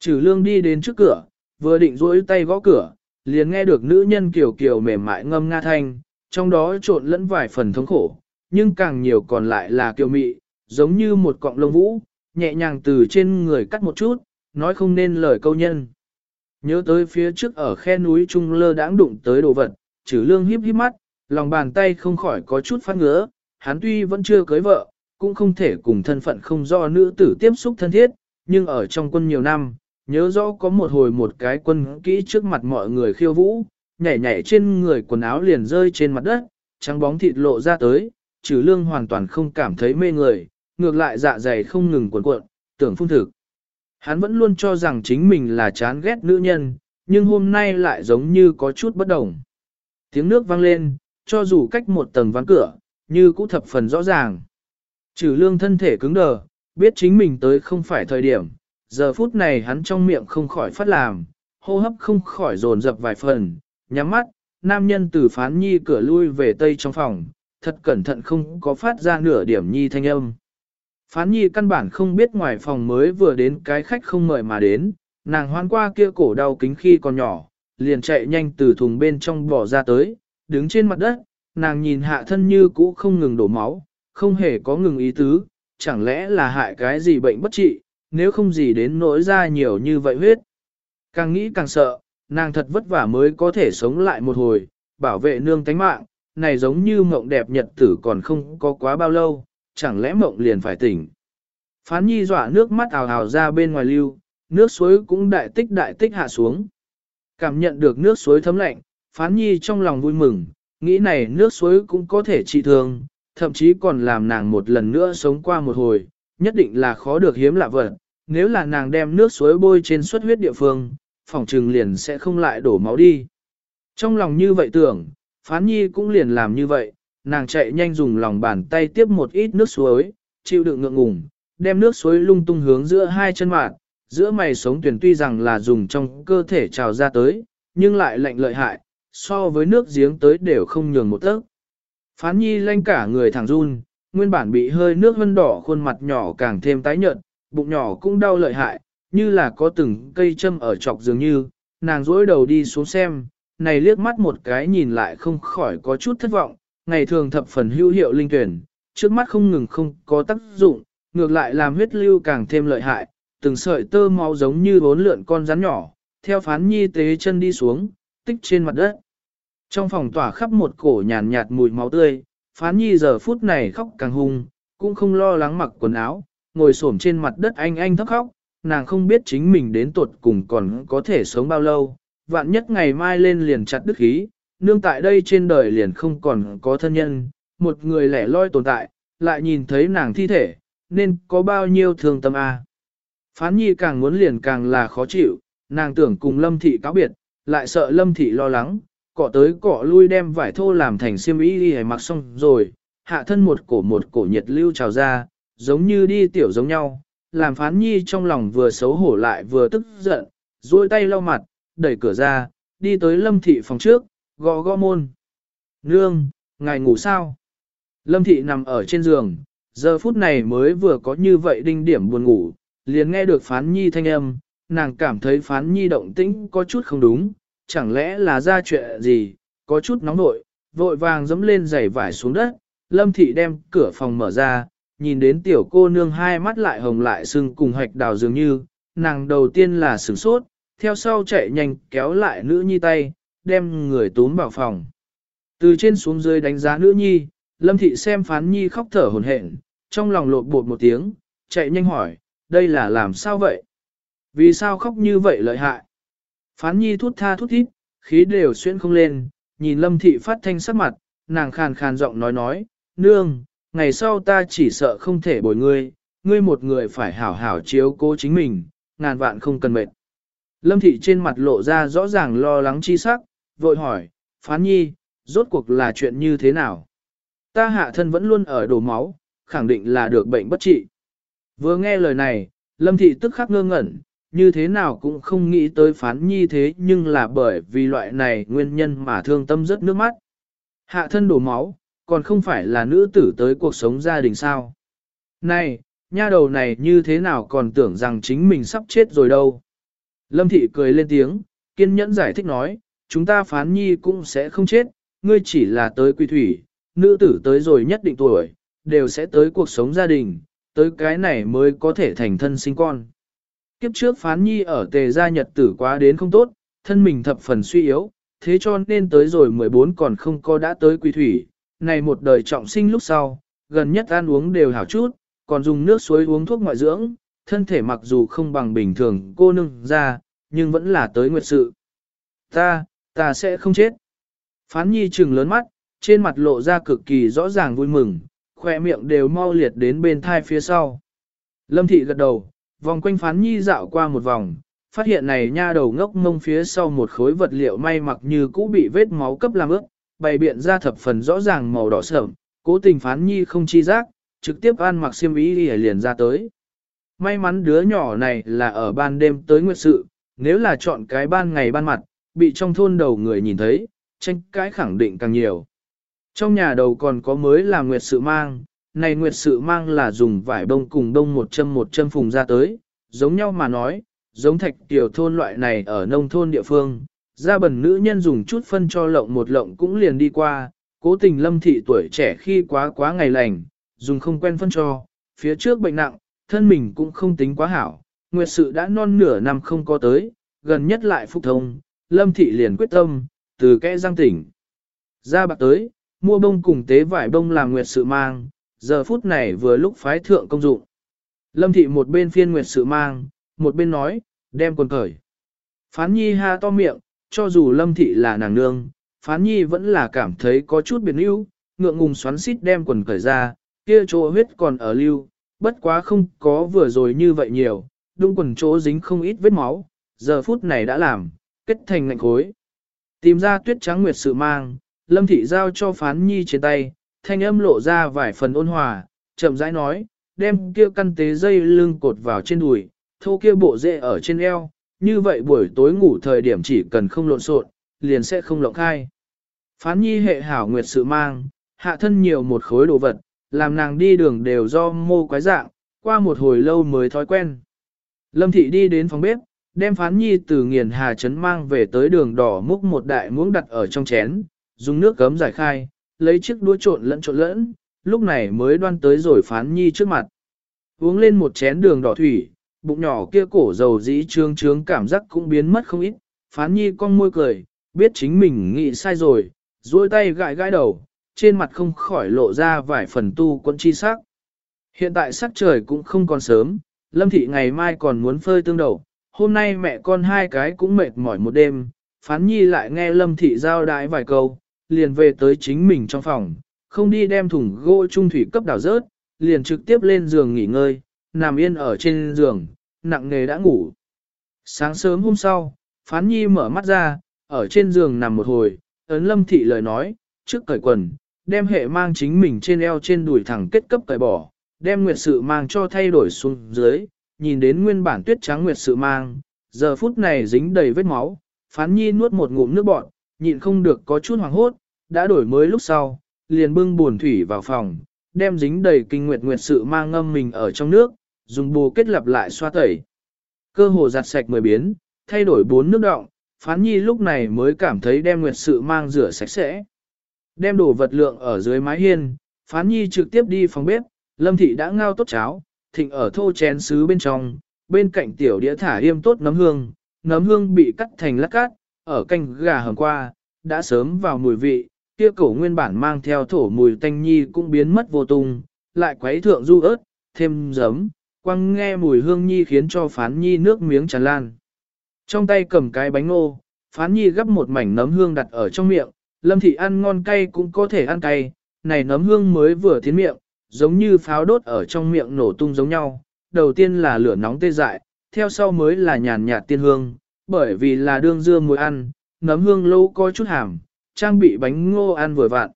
Trừ lương đi đến trước cửa, vừa định duỗi tay gõ cửa, liền nghe được nữ nhân kiểu kiểu mềm mại ngâm nga thanh, trong đó trộn lẫn vài phần thống khổ, nhưng càng nhiều còn lại là kiều mị, giống như một cọng lông vũ, nhẹ nhàng từ trên người cắt một chút, nói không nên lời câu nhân. Nhớ tới phía trước ở khe núi Trung Lơ đãng đụng tới đồ vật, trừ lương híp híp mắt, lòng bàn tay không khỏi có chút phát ngứa, hắn tuy vẫn chưa cưới vợ, cũng không thể cùng thân phận không do nữ tử tiếp xúc thân thiết, nhưng ở trong quân nhiều năm, nhớ rõ có một hồi một cái quân kỹ trước mặt mọi người khiêu vũ, nhảy nhảy trên người quần áo liền rơi trên mặt đất, trắng bóng thịt lộ ra tới, trừ lương hoàn toàn không cảm thấy mê người, ngược lại dạ dày không ngừng cuộn cuộn, tưởng phun thực. Hắn vẫn luôn cho rằng chính mình là chán ghét nữ nhân, nhưng hôm nay lại giống như có chút bất đồng. Tiếng nước vang lên, cho dù cách một tầng ván cửa, như cũ thập phần rõ ràng. Trừ lương thân thể cứng đờ, biết chính mình tới không phải thời điểm, giờ phút này hắn trong miệng không khỏi phát làm, hô hấp không khỏi dồn dập vài phần, nhắm mắt, nam nhân từ phán nhi cửa lui về tây trong phòng, thật cẩn thận không có phát ra nửa điểm nhi thanh âm. Phán nhi căn bản không biết ngoài phòng mới vừa đến cái khách không mời mà đến, nàng hoan qua kia cổ đau kính khi còn nhỏ, liền chạy nhanh từ thùng bên trong bỏ ra tới, đứng trên mặt đất, nàng nhìn hạ thân như cũ không ngừng đổ máu, không hề có ngừng ý tứ, chẳng lẽ là hại cái gì bệnh bất trị, nếu không gì đến nỗi ra nhiều như vậy huyết. Càng nghĩ càng sợ, nàng thật vất vả mới có thể sống lại một hồi, bảo vệ nương tánh mạng, này giống như mộng đẹp nhật tử còn không có quá bao lâu, chẳng lẽ mộng liền phải tỉnh. Phán nhi dọa nước mắt ào ào ra bên ngoài lưu, nước suối cũng đại tích đại tích hạ xuống. Cảm nhận được nước suối thấm lạnh, phán nhi trong lòng vui mừng, nghĩ này nước suối cũng có thể trị thương, thậm chí còn làm nàng một lần nữa sống qua một hồi, nhất định là khó được hiếm lạ vật. Nếu là nàng đem nước suối bôi trên suất huyết địa phương, phòng trừng liền sẽ không lại đổ máu đi. Trong lòng như vậy tưởng, phán nhi cũng liền làm như vậy, nàng chạy nhanh dùng lòng bàn tay tiếp một ít nước suối, chịu đựng ngượng ngùng, đem nước suối lung tung hướng giữa hai chân mạng, giữa mày sống tuyển tuy rằng là dùng trong cơ thể trào ra tới, nhưng lại lạnh lợi hại, so với nước giếng tới đều không nhường một tấc. Phán nhi lanh cả người thẳng run, nguyên bản bị hơi nước vân đỏ khuôn mặt nhỏ càng thêm tái nhợt, bụng nhỏ cũng đau lợi hại, như là có từng cây châm ở chọc dường như, nàng dối đầu đi xuống xem, này liếc mắt một cái nhìn lại không khỏi có chút thất vọng, ngày thường thập phần hữu hiệu linh tuyển, trước mắt không ngừng không có tác dụng, ngược lại làm huyết lưu càng thêm lợi hại, từng sợi tơ máu giống như bốn lượn con rắn nhỏ, theo phán nhi tế chân đi xuống, tích trên mặt đất. Trong phòng tỏa khắp một cổ nhàn nhạt mùi máu tươi, phán nhi giờ phút này khóc càng hung, cũng không lo lắng mặc quần áo, ngồi xổm trên mặt đất anh anh thấp khóc, nàng không biết chính mình đến tuột cùng còn có thể sống bao lâu, vạn nhất ngày mai lên liền chặt đức khí, nương tại đây trên đời liền không còn có thân nhân, một người lẻ loi tồn tại, lại nhìn thấy nàng thi thể, nên có bao nhiêu thương tâm a. Phán nhi càng muốn liền càng là khó chịu, nàng tưởng cùng lâm thị cáo biệt, lại sợ lâm thị lo lắng, cọ tới cọ lui đem vải thô làm thành xiêm y đi mặc xong rồi, hạ thân một cổ một cổ nhiệt lưu trào ra, giống như đi tiểu giống nhau, làm phán nhi trong lòng vừa xấu hổ lại vừa tức giận, duỗi tay lau mặt, đẩy cửa ra, đi tới lâm thị phòng trước, gõ gõ môn. Nương, ngài ngủ sao? Lâm thị nằm ở trên giường, giờ phút này mới vừa có như vậy đinh điểm buồn ngủ, liền nghe được phán nhi thanh âm, nàng cảm thấy phán nhi động tĩnh có chút không đúng, chẳng lẽ là ra chuyện gì, có chút nóng nội, vội vàng dấm lên giày vải xuống đất, lâm thị đem cửa phòng mở ra, nhìn đến tiểu cô nương hai mắt lại hồng lại sưng cùng hạch đào dường như, nàng đầu tiên là sửng sốt, theo sau chạy nhanh kéo lại nữ nhi tay, đem người tốn vào phòng. Từ trên xuống dưới đánh giá nữ nhi, lâm thị xem phán nhi khóc thở hồn hển, trong lòng lột bột một tiếng, chạy nhanh hỏi, đây là làm sao vậy? Vì sao khóc như vậy lợi hại? Phán nhi thút tha thút thít, khí đều xuyên không lên, nhìn lâm thị phát thanh sắc mặt, nàng khàn khàn giọng nói nói, nương, ngày sau ta chỉ sợ không thể bồi ngươi, ngươi một người phải hảo hảo chiếu cố chính mình, ngàn vạn không cần mệt. Lâm thị trên mặt lộ ra rõ ràng lo lắng chi sắc, vội hỏi, phán nhi, rốt cuộc là chuyện như thế nào? Ta hạ thân vẫn luôn ở đổ máu, khẳng định là được bệnh bất trị. Vừa nghe lời này, Lâm thị tức khắc ngơ ngẩn, như thế nào cũng không nghĩ tới phán nhi thế nhưng là bởi vì loại này nguyên nhân mà thương tâm rất nước mắt. Hạ thân đổ máu, còn không phải là nữ tử tới cuộc sống gia đình sao. Này, nha đầu này như thế nào còn tưởng rằng chính mình sắp chết rồi đâu. Lâm thị cười lên tiếng, kiên nhẫn giải thích nói, chúng ta phán nhi cũng sẽ không chết, ngươi chỉ là tới quy thủy, nữ tử tới rồi nhất định tuổi, đều sẽ tới cuộc sống gia đình, tới cái này mới có thể thành thân sinh con. Kiếp trước phán nhi ở tề gia nhật tử quá đến không tốt, thân mình thập phần suy yếu, thế cho nên tới rồi 14 còn không có đã tới quy thủy, này một đời trọng sinh lúc sau, gần nhất ăn uống đều hảo chút, còn dùng nước suối uống thuốc ngoại dưỡng, thân thể mặc dù không bằng bình thường cô nương ra, nhưng vẫn là tới nguyệt sự. Ta, ta sẽ không chết. Phán nhi trừng lớn mắt, trên mặt lộ ra cực kỳ rõ ràng vui mừng, khỏe miệng đều mau liệt đến bên thai phía sau. Lâm thị gật đầu, vòng quanh phán nhi dạo qua một vòng, phát hiện này nha đầu ngốc mông phía sau một khối vật liệu may mặc như cũ bị vết máu cấp làm ướt, bày biện ra thập phần rõ ràng màu đỏ sợm, cố tình phán nhi không chi giác, trực tiếp ăn mặc xiêm y đi liền ra tới. May mắn đứa nhỏ này là ở ban đêm tới nguyệt sự, nếu là chọn cái ban ngày ban mặt, bị trong thôn đầu người nhìn thấy, tranh cãi khẳng định càng nhiều. Trong nhà đầu còn có mới là nguyệt sự mang, này nguyệt sự mang là dùng vải bông cùng đông một châm một châm phùng ra tới, giống nhau mà nói, giống thạch tiểu thôn loại này ở nông thôn địa phương, ra bẩn nữ nhân dùng chút phân cho lộng một lộng cũng liền đi qua, cố tình lâm thị tuổi trẻ khi quá quá ngày lành, dùng không quen phân cho, phía trước bệnh nặng, thân mình cũng không tính quá hảo, nguyệt sự đã non nửa năm không có tới, gần nhất lại phục thông, lâm thị liền quyết tâm, từ kẽ giang tỉnh. Ra bạc tới, mua bông cùng tế vải bông làm nguyệt sự mang, giờ phút này vừa lúc phái thượng công dụng. Lâm thị một bên phiên nguyệt sự mang, một bên nói, đem quần cởi. Phán nhi ha to miệng, cho dù lâm thị là nàng nương, phán nhi vẫn là cảm thấy có chút biệt ưu, ngượng ngùng xoắn xít đem quần cởi ra, kia chỗ huyết còn ở lưu, bất quá không có vừa rồi như vậy nhiều, đúng quần chỗ dính không ít vết máu, giờ phút này đã làm, kết thành ngạnh khối. Tìm ra tuyết trắng nguyệt sự mang, lâm thị giao cho phán nhi trên tay, thanh âm lộ ra vài phần ôn hòa, chậm rãi nói, đem kia căn tế dây lưng cột vào trên đùi, thô kia bộ dễ ở trên eo, như vậy buổi tối ngủ thời điểm chỉ cần không lộn xộn, liền sẽ không lộng khai. Phán nhi hệ hảo nguyệt sự mang, hạ thân nhiều một khối đồ vật, làm nàng đi đường đều do mô quái dạng, qua một hồi lâu mới thói quen. Lâm thị đi đến phòng bếp, đem phán nhi từ nghiền hà trấn mang về tới đường đỏ múc một đại muỗng đặt ở trong chén, dùng nước cấm giải khai, lấy chiếc đũa trộn lẫn trộn lẫn, lúc này mới đoan tới rồi phán nhi trước mặt. Uống lên một chén đường đỏ thủy, bụng nhỏ kia cổ dầu dĩ trương trướng cảm giác cũng biến mất không ít, phán nhi con môi cười, biết chính mình nghĩ sai rồi, duỗi tay gãi gãi đầu, trên mặt không khỏi lộ ra vài phần tu quân chi sắc. Hiện tại sắc trời cũng không còn sớm, Lâm Thị ngày mai còn muốn phơi tương đầu, hôm nay mẹ con hai cái cũng mệt mỏi một đêm, phán nhi lại nghe Lâm Thị giao đái vài câu, liền về tới chính mình trong phòng, không đi đem thùng gỗ trung thủy cấp đảo rớt, liền trực tiếp lên giường nghỉ ngơi, nằm yên ở trên giường, nặng nề đã ngủ. Sáng sớm hôm sau, phán nhi mở mắt ra, ở trên giường nằm một hồi, ấn Lâm Thị lời nói, trước cởi quần, đem hệ mang chính mình trên eo trên đùi thẳng kết cấp cởi bỏ, đem nguyệt sự mang cho thay đổi xuống dưới, nhìn đến nguyên bản tuyết trắng nguyệt sự mang, giờ phút này dính đầy vết máu, phán nhi nuốt một ngụm nước bọt, nhịn không được có chút hoảng hốt, đã đổi mới lúc sau, liền bưng buồn thủy vào phòng, đem dính đầy kinh nguyệt nguyệt sự mang ngâm mình ở trong nước, dùng bù kết lập lại xoa tẩy. Cơ hồ giặt sạch mười biến, thay đổi bốn nước động, phán nhi lúc này mới cảm thấy đem nguyệt sự mang rửa sạch sẽ. Đem đồ vật lượng ở dưới mái hiên, phán nhi trực tiếp đi phòng bếp, lâm thị đã ngao tốt cháo, thịnh ở thô chén sứ bên trong, bên cạnh tiểu đĩa thả yêm tốt nấm hương, nấm hương bị cắt thành lát cát, ở canh gà hầm qua, đã sớm vào mùi vị, kia cổ nguyên bản mang theo thổ mùi tanh nhi cũng biến mất vô tung, lại quấy thượng du ớt, thêm giấm, quăng nghe mùi hương nhi khiến cho phán nhi nước miếng tràn lan. Trong tay cầm cái bánh ngô, phán nhi gấp một mảnh nấm hương đặt ở trong miệng, lâm thị ăn ngon cay cũng có thể ăn cay, này nấm hương mới vừa tiến miệng, giống như pháo đốt ở trong miệng nổ tung giống nhau. Đầu tiên là lửa nóng tê dại, theo sau mới là nhàn nhạt tiên hương, bởi vì là đương dưa muối ăn, nấm hương lâu có chút hàm, trang bị bánh ngô ăn vừa vặn.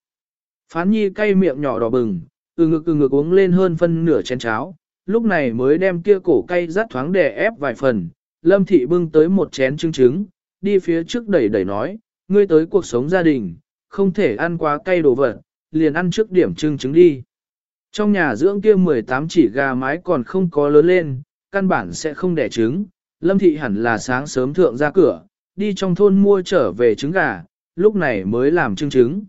Phán nhi cay miệng nhỏ đỏ bừng, từ ngực từ ngực uống lên hơn phân nửa chén cháo, lúc này mới đem kia cổ cay rát thoáng đè ép vài phần, lâm thị bưng tới một chén trứng trứng, đi phía trước đẩy đẩy nói, ngươi tới cuộc sống gia đình, không thể ăn quá cay đồ vật, liền ăn trước điểm trứng trứng đi. Trong nhà dưỡng kia 18 chỉ gà mái còn không có lớn lên, căn bản sẽ không đẻ trứng, lâm thị hẳn là sáng sớm thượng ra cửa, đi trong thôn mua trở về trứng gà, lúc này mới làm trứng trứng.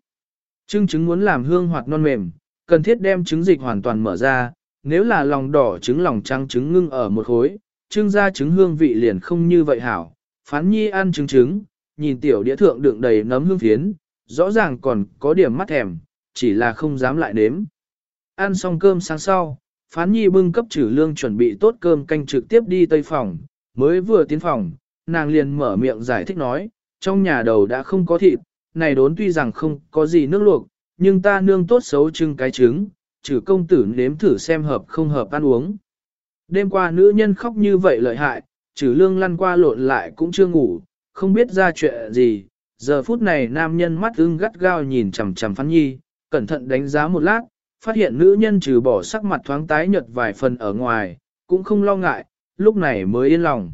Trứng trứng muốn làm hương hoặc non mềm, cần thiết đem trứng dịch hoàn toàn mở ra, nếu là lòng đỏ trứng lòng trắng trứng ngưng ở một khối, trưng ra trứng hương vị liền không như vậy hảo. Phán nhi ăn trứng trứng, nhìn tiểu đĩa thượng đựng đầy nấm hương phiến, rõ ràng còn có điểm mắt thèm, chỉ là không dám lại nếm. Ăn xong cơm sáng sau, phán nhi bưng cấp trừ lương chuẩn bị tốt cơm canh trực tiếp đi tây phòng, mới vừa tiến phòng, nàng liền mở miệng giải thích nói, trong nhà đầu đã không có thịt, này đốn tuy rằng không có gì nước luộc, nhưng ta nương tốt xấu trưng cái trứng, trừ công tử nếm thử xem hợp không hợp ăn uống. Đêm qua nữ nhân khóc như vậy lợi hại, trừ lương lăn qua lộn lại cũng chưa ngủ, không biết ra chuyện gì. Giờ phút này nam nhân mắt ưng gắt gao nhìn chằm chằm phán nhi, cẩn thận đánh giá một lát, phát hiện nữ nhân trừ bỏ sắc mặt thoáng tái nhợt vài phần ở ngoài, cũng không lo ngại, lúc này mới yên lòng.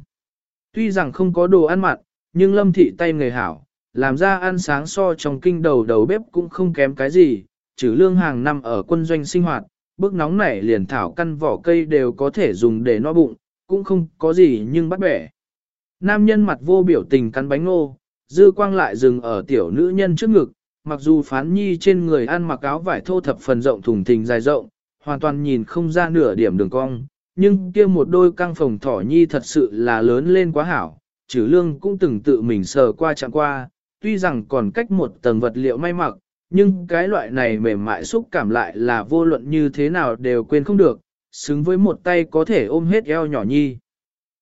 Tuy rằng không có đồ ăn mặn, nhưng lâm thị tay người hảo, làm ra ăn sáng so trong kinh đầu đầu bếp cũng không kém cái gì, trừ lương hàng năm ở quân doanh sinh hoạt, bước nóng nảy liền thảo căn vỏ cây đều có thể dùng để no bụng, cũng không có gì nhưng bắt bẻ. Nam nhân mặt vô biểu tình cắn bánh ngô, dư quang lại dừng ở tiểu nữ nhân trước ngực, mặc dù phán nhi trên người ăn mặc áo vải thô thập phần rộng thùng thình dài rộng, hoàn toàn nhìn không ra nửa điểm đường cong, nhưng kia một đôi căng phòng thỏ nhi thật sự là lớn lên quá hảo, trừ lương cũng từng tự mình sờ qua chạm qua, tuy rằng còn cách một tầng vật liệu may mặc, nhưng cái loại này mềm mại xúc cảm lại là vô luận như thế nào đều quên không được, xứng với một tay có thể ôm hết eo nhỏ nhi.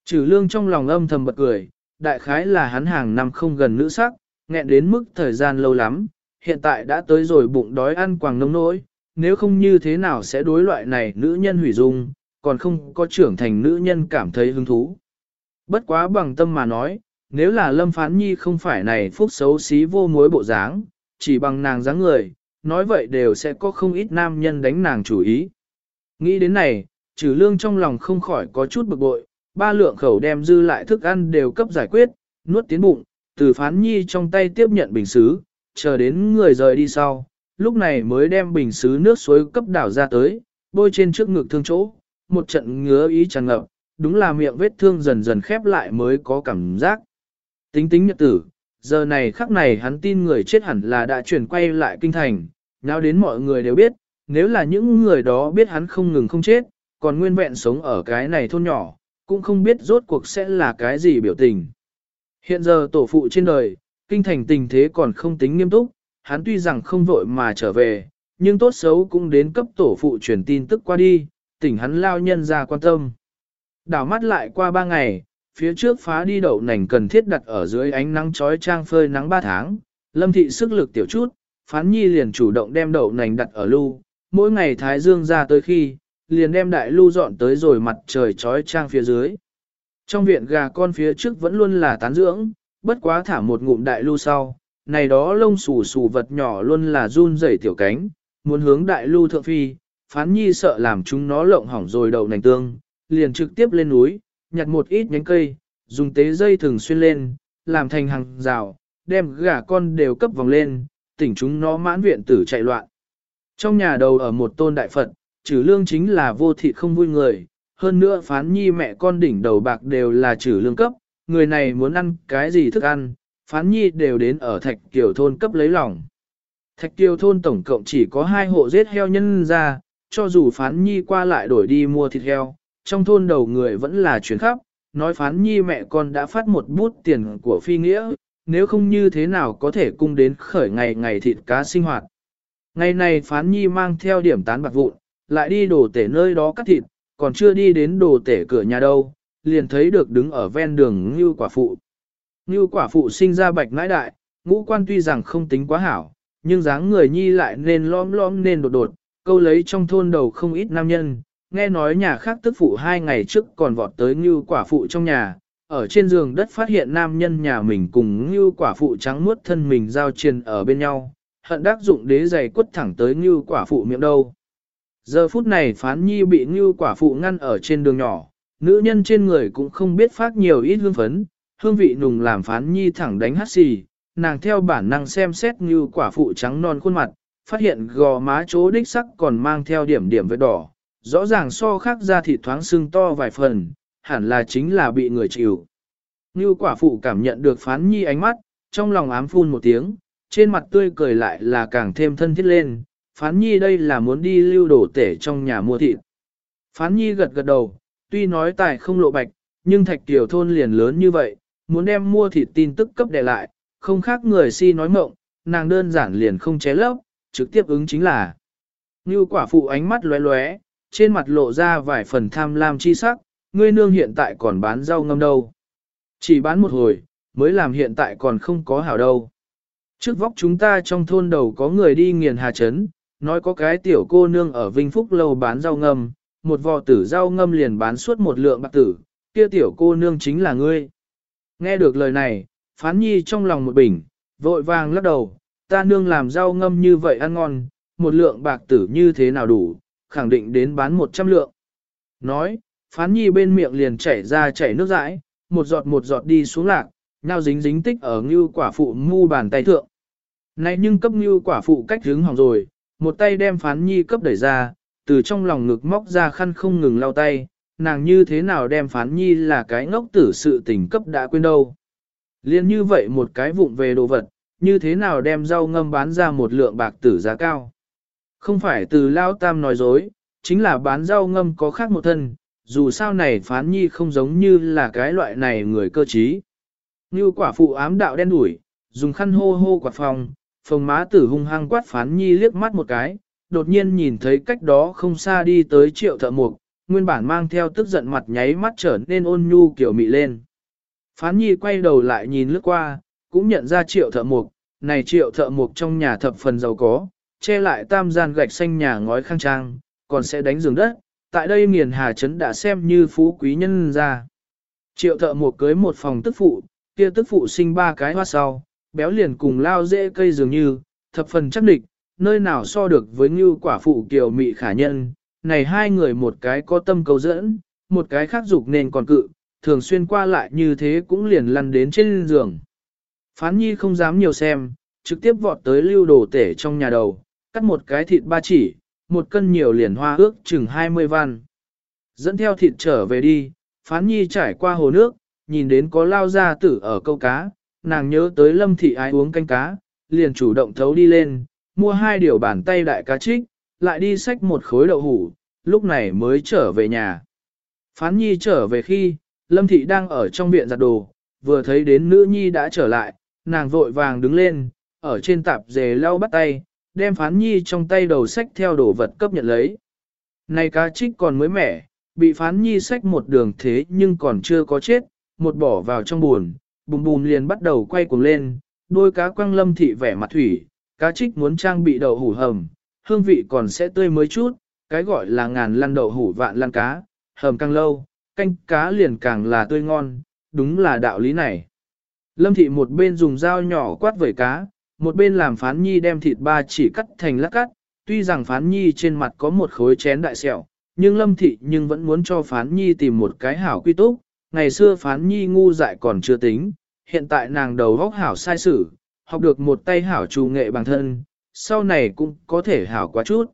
Trừ lương trong lòng âm thầm bật cười, đại khái là hắn hàng năm không gần nữ sắc, nghẹn đến mức thời gian lâu lắm, hiện tại đã tới rồi bụng đói ăn quàng nông nỗi, nếu không như thế nào sẽ đối loại này nữ nhân hủy dung, còn không có trưởng thành nữ nhân cảm thấy hứng thú. Bất quá bằng tâm mà nói, nếu là lâm phán nhi không phải này phúc xấu xí vô mối bộ dáng, chỉ bằng nàng dáng người, nói vậy đều sẽ có không ít nam nhân đánh nàng chủ ý. Nghĩ đến này, trừ lương trong lòng không khỏi có chút bực bội, ba lượng khẩu đem dư lại thức ăn đều cấp giải quyết, nuốt tiến bụng, từ phán nhi trong tay tiếp nhận bình xứ, chờ đến người rời đi sau, lúc này mới đem bình xứ nước suối cấp đảo ra tới, bôi trên trước ngực thương chỗ, một trận ngứa ý tràn ngập, đúng là miệng vết thương dần dần khép lại mới có cảm giác. Tính tính nhật tử, giờ này khắc này hắn tin người chết hẳn là đã chuyển quay lại kinh thành, nào đến mọi người đều biết, nếu là những người đó biết hắn không ngừng không chết, còn nguyên vẹn sống ở cái này thôn nhỏ, cũng không biết rốt cuộc sẽ là cái gì biểu tình. Hiện giờ tổ phụ trên đời, kinh thành tình thế còn không tính nghiêm túc, hắn tuy rằng không vội mà trở về, nhưng tốt xấu cũng đến cấp tổ phụ truyền tin tức qua đi, tỉnh hắn lao nhân ra quan tâm. Đảo mắt lại qua ba ngày, phía trước phá đi đậu nành cần thiết đặt ở dưới ánh nắng chói trang phơi nắng ba tháng, lâm thị sức lực tiểu chút, phán nhi liền chủ động đem đậu nành đặt ở lưu, mỗi ngày thái dương ra tới khi, liền đem đại lưu dọn tới rồi mặt trời chói trang phía dưới. Trong viện gà con phía trước vẫn luôn là tán dưỡng, bất quá thả một ngụm đại lưu sau, này đó lông xù xù vật nhỏ luôn là run rẩy tiểu cánh, muốn hướng đại lưu thượng phi, phán nhi sợ làm chúng nó lộng hỏng rồi đậu nành tương, liền trực tiếp lên núi, nhặt một ít nhánh cây, dùng tế dây thường xuyên lên, làm thành hàng rào, đem gà con đều cấp vòng lên, tỉnh chúng nó mãn viện tử chạy loạn. Trong nhà đầu ở một tôn đại Phật, trừ lương chính là vô thị không vui người, hơn nữa phán nhi mẹ con đỉnh đầu bạc đều là trừ lương cấp, người này muốn ăn cái gì thức ăn, phán nhi đều đến ở thạch kiều thôn cấp lấy lòng. Thạch kiều thôn tổng cộng chỉ có hai hộ giết heo nhân ra, cho dù phán nhi qua lại đổi đi mua thịt heo, trong thôn đầu người vẫn là chuyến khắp, nói phán nhi mẹ con đã phát một bút tiền của phi nghĩa, nếu không như thế nào có thể cung đến khởi ngày ngày thịt cá sinh hoạt. Ngày này phán nhi mang theo điểm tán bạc vụn, lại đi đổ tể nơi đó cắt thịt, còn chưa đi đến đồ tể cửa nhà đâu, liền thấy được đứng ở ven đường như quả phụ. Như quả phụ sinh ra bạch nãi đại, ngũ quan tuy rằng không tính quá hảo, nhưng dáng người nhi lại nên lom lom nên đột đột, câu lấy trong thôn đầu không ít nam nhân, nghe nói nhà khác tức phụ hai ngày trước còn vọt tới như quả phụ trong nhà, ở trên giường đất phát hiện nam nhân nhà mình cùng như quả phụ trắng muốt thân mình giao triền ở bên nhau, hận đắc dụng đế giày quất thẳng tới như quả phụ miệng đâu. Giờ phút này phán nhi bị như quả phụ ngăn ở trên đường nhỏ, nữ nhân trên người cũng không biết phát nhiều ít hương phấn, hương vị nùng làm phán nhi thẳng đánh hát xì, nàng theo bản năng xem xét như quả phụ trắng non khuôn mặt, phát hiện gò má chỗ đích sắc còn mang theo điểm điểm vết đỏ, rõ ràng so khác ra thịt thoáng sưng to vài phần, hẳn là chính là bị người chịu. Như quả phụ cảm nhận được phán nhi ánh mắt, trong lòng ám phun một tiếng, trên mặt tươi cười lại là càng thêm thân thiết lên, phán nhi đây là muốn đi lưu đổ tể trong nhà mua thịt. Phán nhi gật gật đầu, tuy nói tài không lộ bạch, nhưng thạch tiểu thôn liền lớn như vậy, muốn đem mua thịt tin tức cấp để lại, không khác người si nói mộng, nàng đơn giản liền không ché lấp, trực tiếp ứng chính là. Như quả phụ ánh mắt lóe lóe, trên mặt lộ ra vài phần tham lam chi sắc, ngươi nương hiện tại còn bán rau ngâm đâu. Chỉ bán một hồi, mới làm hiện tại còn không có hảo đâu. Trước vóc chúng ta trong thôn đầu có người đi nghiền hà trấn, nói có cái tiểu cô nương ở Vinh Phúc lâu bán rau ngâm, một vò tử rau ngâm liền bán suốt một lượng bạc tử, kia tiểu cô nương chính là ngươi. Nghe được lời này, phán nhi trong lòng một bình, vội vàng lắc đầu, ta nương làm rau ngâm như vậy ăn ngon, một lượng bạc tử như thế nào đủ, khẳng định đến bán một trăm lượng. Nói, phán nhi bên miệng liền chảy ra chảy nước dãi, một giọt một giọt đi xuống lạc, nhau dính dính tích ở ngưu quả phụ mu bàn tay thượng. Này nhưng cấp ngưu quả phụ cách hướng hỏng rồi, một tay đem phán nhi cấp đẩy ra, từ trong lòng ngực móc ra khăn không ngừng lau tay, nàng như thế nào đem phán nhi là cái ngốc tử sự tình cấp đã quên đâu. Liên như vậy một cái vụng về đồ vật, như thế nào đem rau ngâm bán ra một lượng bạc tử giá cao. Không phải từ lao tam nói dối, chính là bán rau ngâm có khác một thân, dù sao này phán nhi không giống như là cái loại này người cơ trí. Như quả phụ ám đạo đen đủi, dùng khăn hô hô quạt phòng, phòng má tử hung hăng quát phán nhi liếc mắt một cái, đột nhiên nhìn thấy cách đó không xa đi tới triệu thợ mục, nguyên bản mang theo tức giận mặt nháy mắt trở nên ôn nhu kiểu mị lên. Phán nhi quay đầu lại nhìn lướt qua, cũng nhận ra triệu thợ mục, này triệu thợ mục trong nhà thập phần giàu có, che lại tam gian gạch xanh nhà ngói khang trang, còn sẽ đánh giường đất, tại đây nghiền hà trấn đã xem như phú quý nhân ra. Triệu thợ mục cưới một phòng tức phụ, kia tức phụ sinh ba cái hoa sau, béo liền cùng lao dễ cây dường như, thập phần chắc địch, nơi nào so được với như quả phụ kiều mị khả nhân, này hai người một cái có tâm cầu dẫn, một cái khác dục nên còn cự, thường xuyên qua lại như thế cũng liền lăn đến trên giường. Phán nhi không dám nhiều xem, trực tiếp vọt tới lưu đồ tể trong nhà đầu, cắt một cái thịt ba chỉ, một cân nhiều liền hoa ước chừng 20 văn. Dẫn theo thịt trở về đi, phán nhi trải qua hồ nước, nhìn đến có lao ra tử ở câu cá, nàng nhớ tới lâm thị ái uống canh cá, liền chủ động thấu đi lên, mua hai điều bàn tay đại cá trích, lại đi xách một khối đậu hủ, lúc này mới trở về nhà. Phán nhi trở về khi, lâm thị đang ở trong viện giặt đồ, vừa thấy đến nữ nhi đã trở lại, nàng vội vàng đứng lên, ở trên tạp dề lau bắt tay, đem phán nhi trong tay đầu sách theo đồ vật cấp nhận lấy. Này cá trích còn mới mẻ, bị phán nhi sách một đường thế nhưng còn chưa có chết, một bỏ vào trong buồn, bùm bùm liền bắt đầu quay cuồng lên, đôi cá quăng lâm thị vẻ mặt thủy, cá trích muốn trang bị đậu hủ hầm, hương vị còn sẽ tươi mới chút, cái gọi là ngàn lăn đậu hủ vạn lăn cá, hầm càng lâu, canh cá liền càng là tươi ngon, đúng là đạo lý này. Lâm thị một bên dùng dao nhỏ quát vẩy cá, một bên làm phán nhi đem thịt ba chỉ cắt thành lát cắt, tuy rằng phán nhi trên mặt có một khối chén đại sẹo, nhưng lâm thị nhưng vẫn muốn cho phán nhi tìm một cái hảo quy túc, ngày xưa phán nhi ngu dại còn chưa tính, hiện tại nàng đầu góc hảo sai sử, học được một tay hảo trù nghệ bằng thân, sau này cũng có thể hảo quá chút.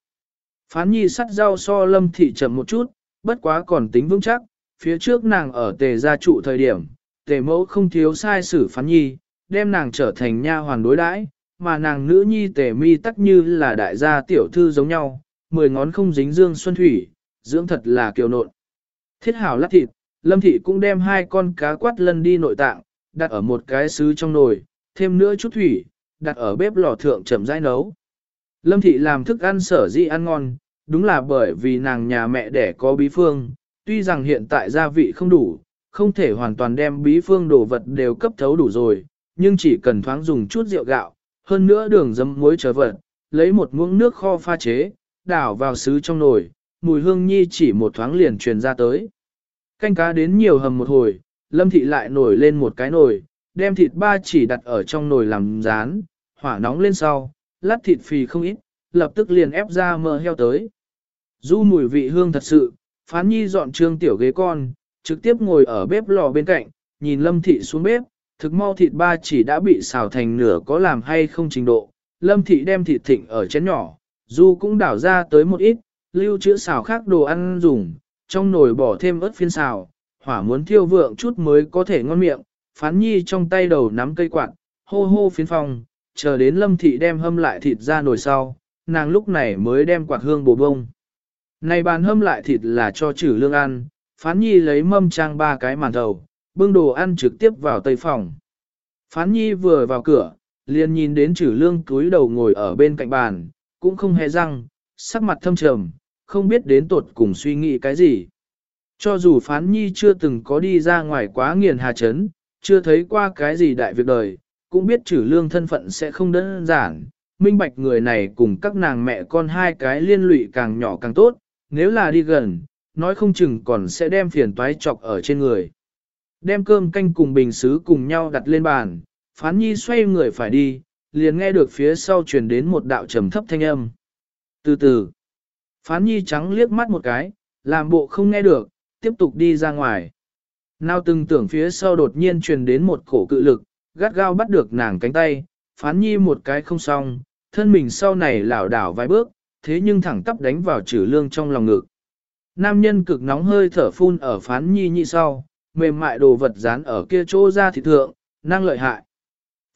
Phán nhi sắt rau so lâm thị chậm một chút, bất quá còn tính vững chắc, phía trước nàng ở tề gia trụ thời điểm, tề mẫu không thiếu sai sử phán nhi, đem nàng trở thành nha hoàn đối đãi, mà nàng nữ nhi tề mi tắc như là đại gia tiểu thư giống nhau, mười ngón không dính dương xuân thủy, dưỡng thật là kiều nộn. Thiết hảo lát thịt, lâm thị cũng đem hai con cá quát lân đi nội tạng, đặt ở một cái sứ trong nồi, thêm nữa chút thủy, đặt ở bếp lò thượng chậm rãi nấu. Lâm thị làm thức ăn sở dĩ ăn ngon, đúng là bởi vì nàng nhà mẹ đẻ có bí phương, tuy rằng hiện tại gia vị không đủ, không thể hoàn toàn đem bí phương đồ vật đều cấp thấu đủ rồi, nhưng chỉ cần thoáng dùng chút rượu gạo, hơn nữa đường dấm muối trở vật, lấy một muỗng nước kho pha chế, đảo vào xứ trong nồi, mùi hương nhi chỉ một thoáng liền truyền ra tới. Canh cá đến nhiều hầm một hồi, lâm thị lại nổi lên một cái nồi, đem thịt ba chỉ đặt ở trong nồi làm rán, hỏa nóng lên sau, lát thịt phì không ít, lập tức liền ép ra mỡ heo tới. Du mùi vị hương thật sự, phán nhi dọn trương tiểu ghế con, trực tiếp ngồi ở bếp lò bên cạnh, nhìn lâm thị xuống bếp, thực mau thịt ba chỉ đã bị xào thành nửa có làm hay không trình độ. Lâm thị đem thịt thịnh ở chén nhỏ, du cũng đảo ra tới một ít, lưu trữ xào khác đồ ăn dùng, trong nồi bỏ thêm ớt phiên xào, hỏa muốn thiêu vượng chút mới có thể ngon miệng, phán nhi trong tay đầu nắm cây quạt, hô hô phiến phòng, chờ đến lâm thị đem hâm lại thịt ra nồi sau, nàng lúc này mới đem quạt hương bổ bông. Này bàn hâm lại thịt là cho trừ lương ăn, phán nhi lấy mâm trang ba cái màn thầu, bưng đồ ăn trực tiếp vào tây phòng. Phán nhi vừa vào cửa, liền nhìn đến trừ lương túi đầu ngồi ở bên cạnh bàn, cũng không hề răng, sắc mặt thâm trầm, không biết đến tột cùng suy nghĩ cái gì. Cho dù phán nhi chưa từng có đi ra ngoài quá nghiền hà chấn, chưa thấy qua cái gì đại việc đời, cũng biết trừ lương thân phận sẽ không đơn giản, minh bạch người này cùng các nàng mẹ con hai cái liên lụy càng nhỏ càng tốt, nếu là đi gần, nói không chừng còn sẽ đem phiền toái chọc ở trên người. Đem cơm canh cùng bình xứ cùng nhau đặt lên bàn, phán nhi xoay người phải đi, liền nghe được phía sau truyền đến một đạo trầm thấp thanh âm. Từ từ, phán nhi trắng liếc mắt một cái, làm bộ không nghe được, tiếp tục đi ra ngoài. Nào từng tưởng phía sau đột nhiên truyền đến một cổ cự lực, gắt gao bắt được nàng cánh tay, phán nhi một cái không xong, thân mình sau này lảo đảo vài bước, thế nhưng thẳng tắp đánh vào trừ lương trong lòng ngực. Nam nhân cực nóng hơi thở phun ở phán nhi nhi sau, mềm mại đồ vật dán ở kia chỗ ra thịt thượng, năng lợi hại.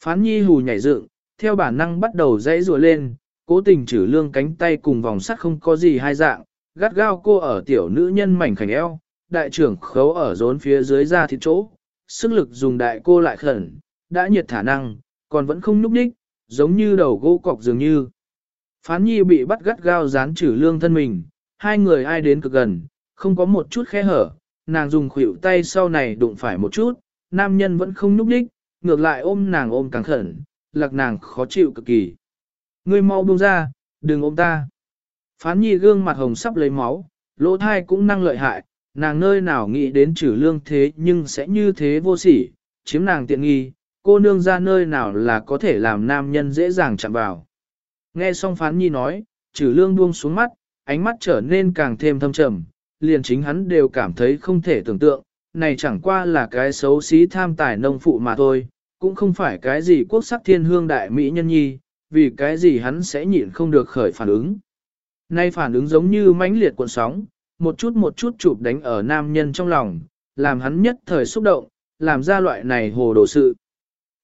Phán nhi hù nhảy dựng, theo bản năng bắt đầu dãy rùa lên, cố tình trừ lương cánh tay cùng vòng sắt không có gì hai dạng, gắt gao cô ở tiểu nữ nhân mảnh khảnh eo, đại trưởng khấu ở rốn phía dưới ra thịt chỗ, sức lực dùng đại cô lại khẩn, đã nhiệt thả năng, còn vẫn không nhúc đích, giống như đầu gỗ cọc dường như. Phán nhi bị bắt gắt gao dán trừ lương thân mình, hai người ai đến cực gần, không có một chút khe hở, nàng dùng khuỷu tay sau này đụng phải một chút, nam nhân vẫn không núp đích, ngược lại ôm nàng ôm càng khẩn, lạc nàng khó chịu cực kỳ. Ngươi mau buông ra, đừng ôm ta. Phán nhi gương mặt hồng sắp lấy máu, lỗ thai cũng năng lợi hại, nàng nơi nào nghĩ đến trừ lương thế nhưng sẽ như thế vô sỉ, chiếm nàng tiện nghi, cô nương ra nơi nào là có thể làm nam nhân dễ dàng chạm vào. Nghe xong phán nhi nói, trừ lương buông xuống mắt, ánh mắt trở nên càng thêm thâm trầm, liền chính hắn đều cảm thấy không thể tưởng tượng, này chẳng qua là cái xấu xí tham tài nông phụ mà thôi, cũng không phải cái gì quốc sắc thiên hương đại mỹ nhân nhi, vì cái gì hắn sẽ nhịn không được khởi phản ứng. Nay phản ứng giống như mãnh liệt cuộn sóng, một chút một chút chụp đánh ở nam nhân trong lòng, làm hắn nhất thời xúc động, làm ra loại này hồ đồ sự.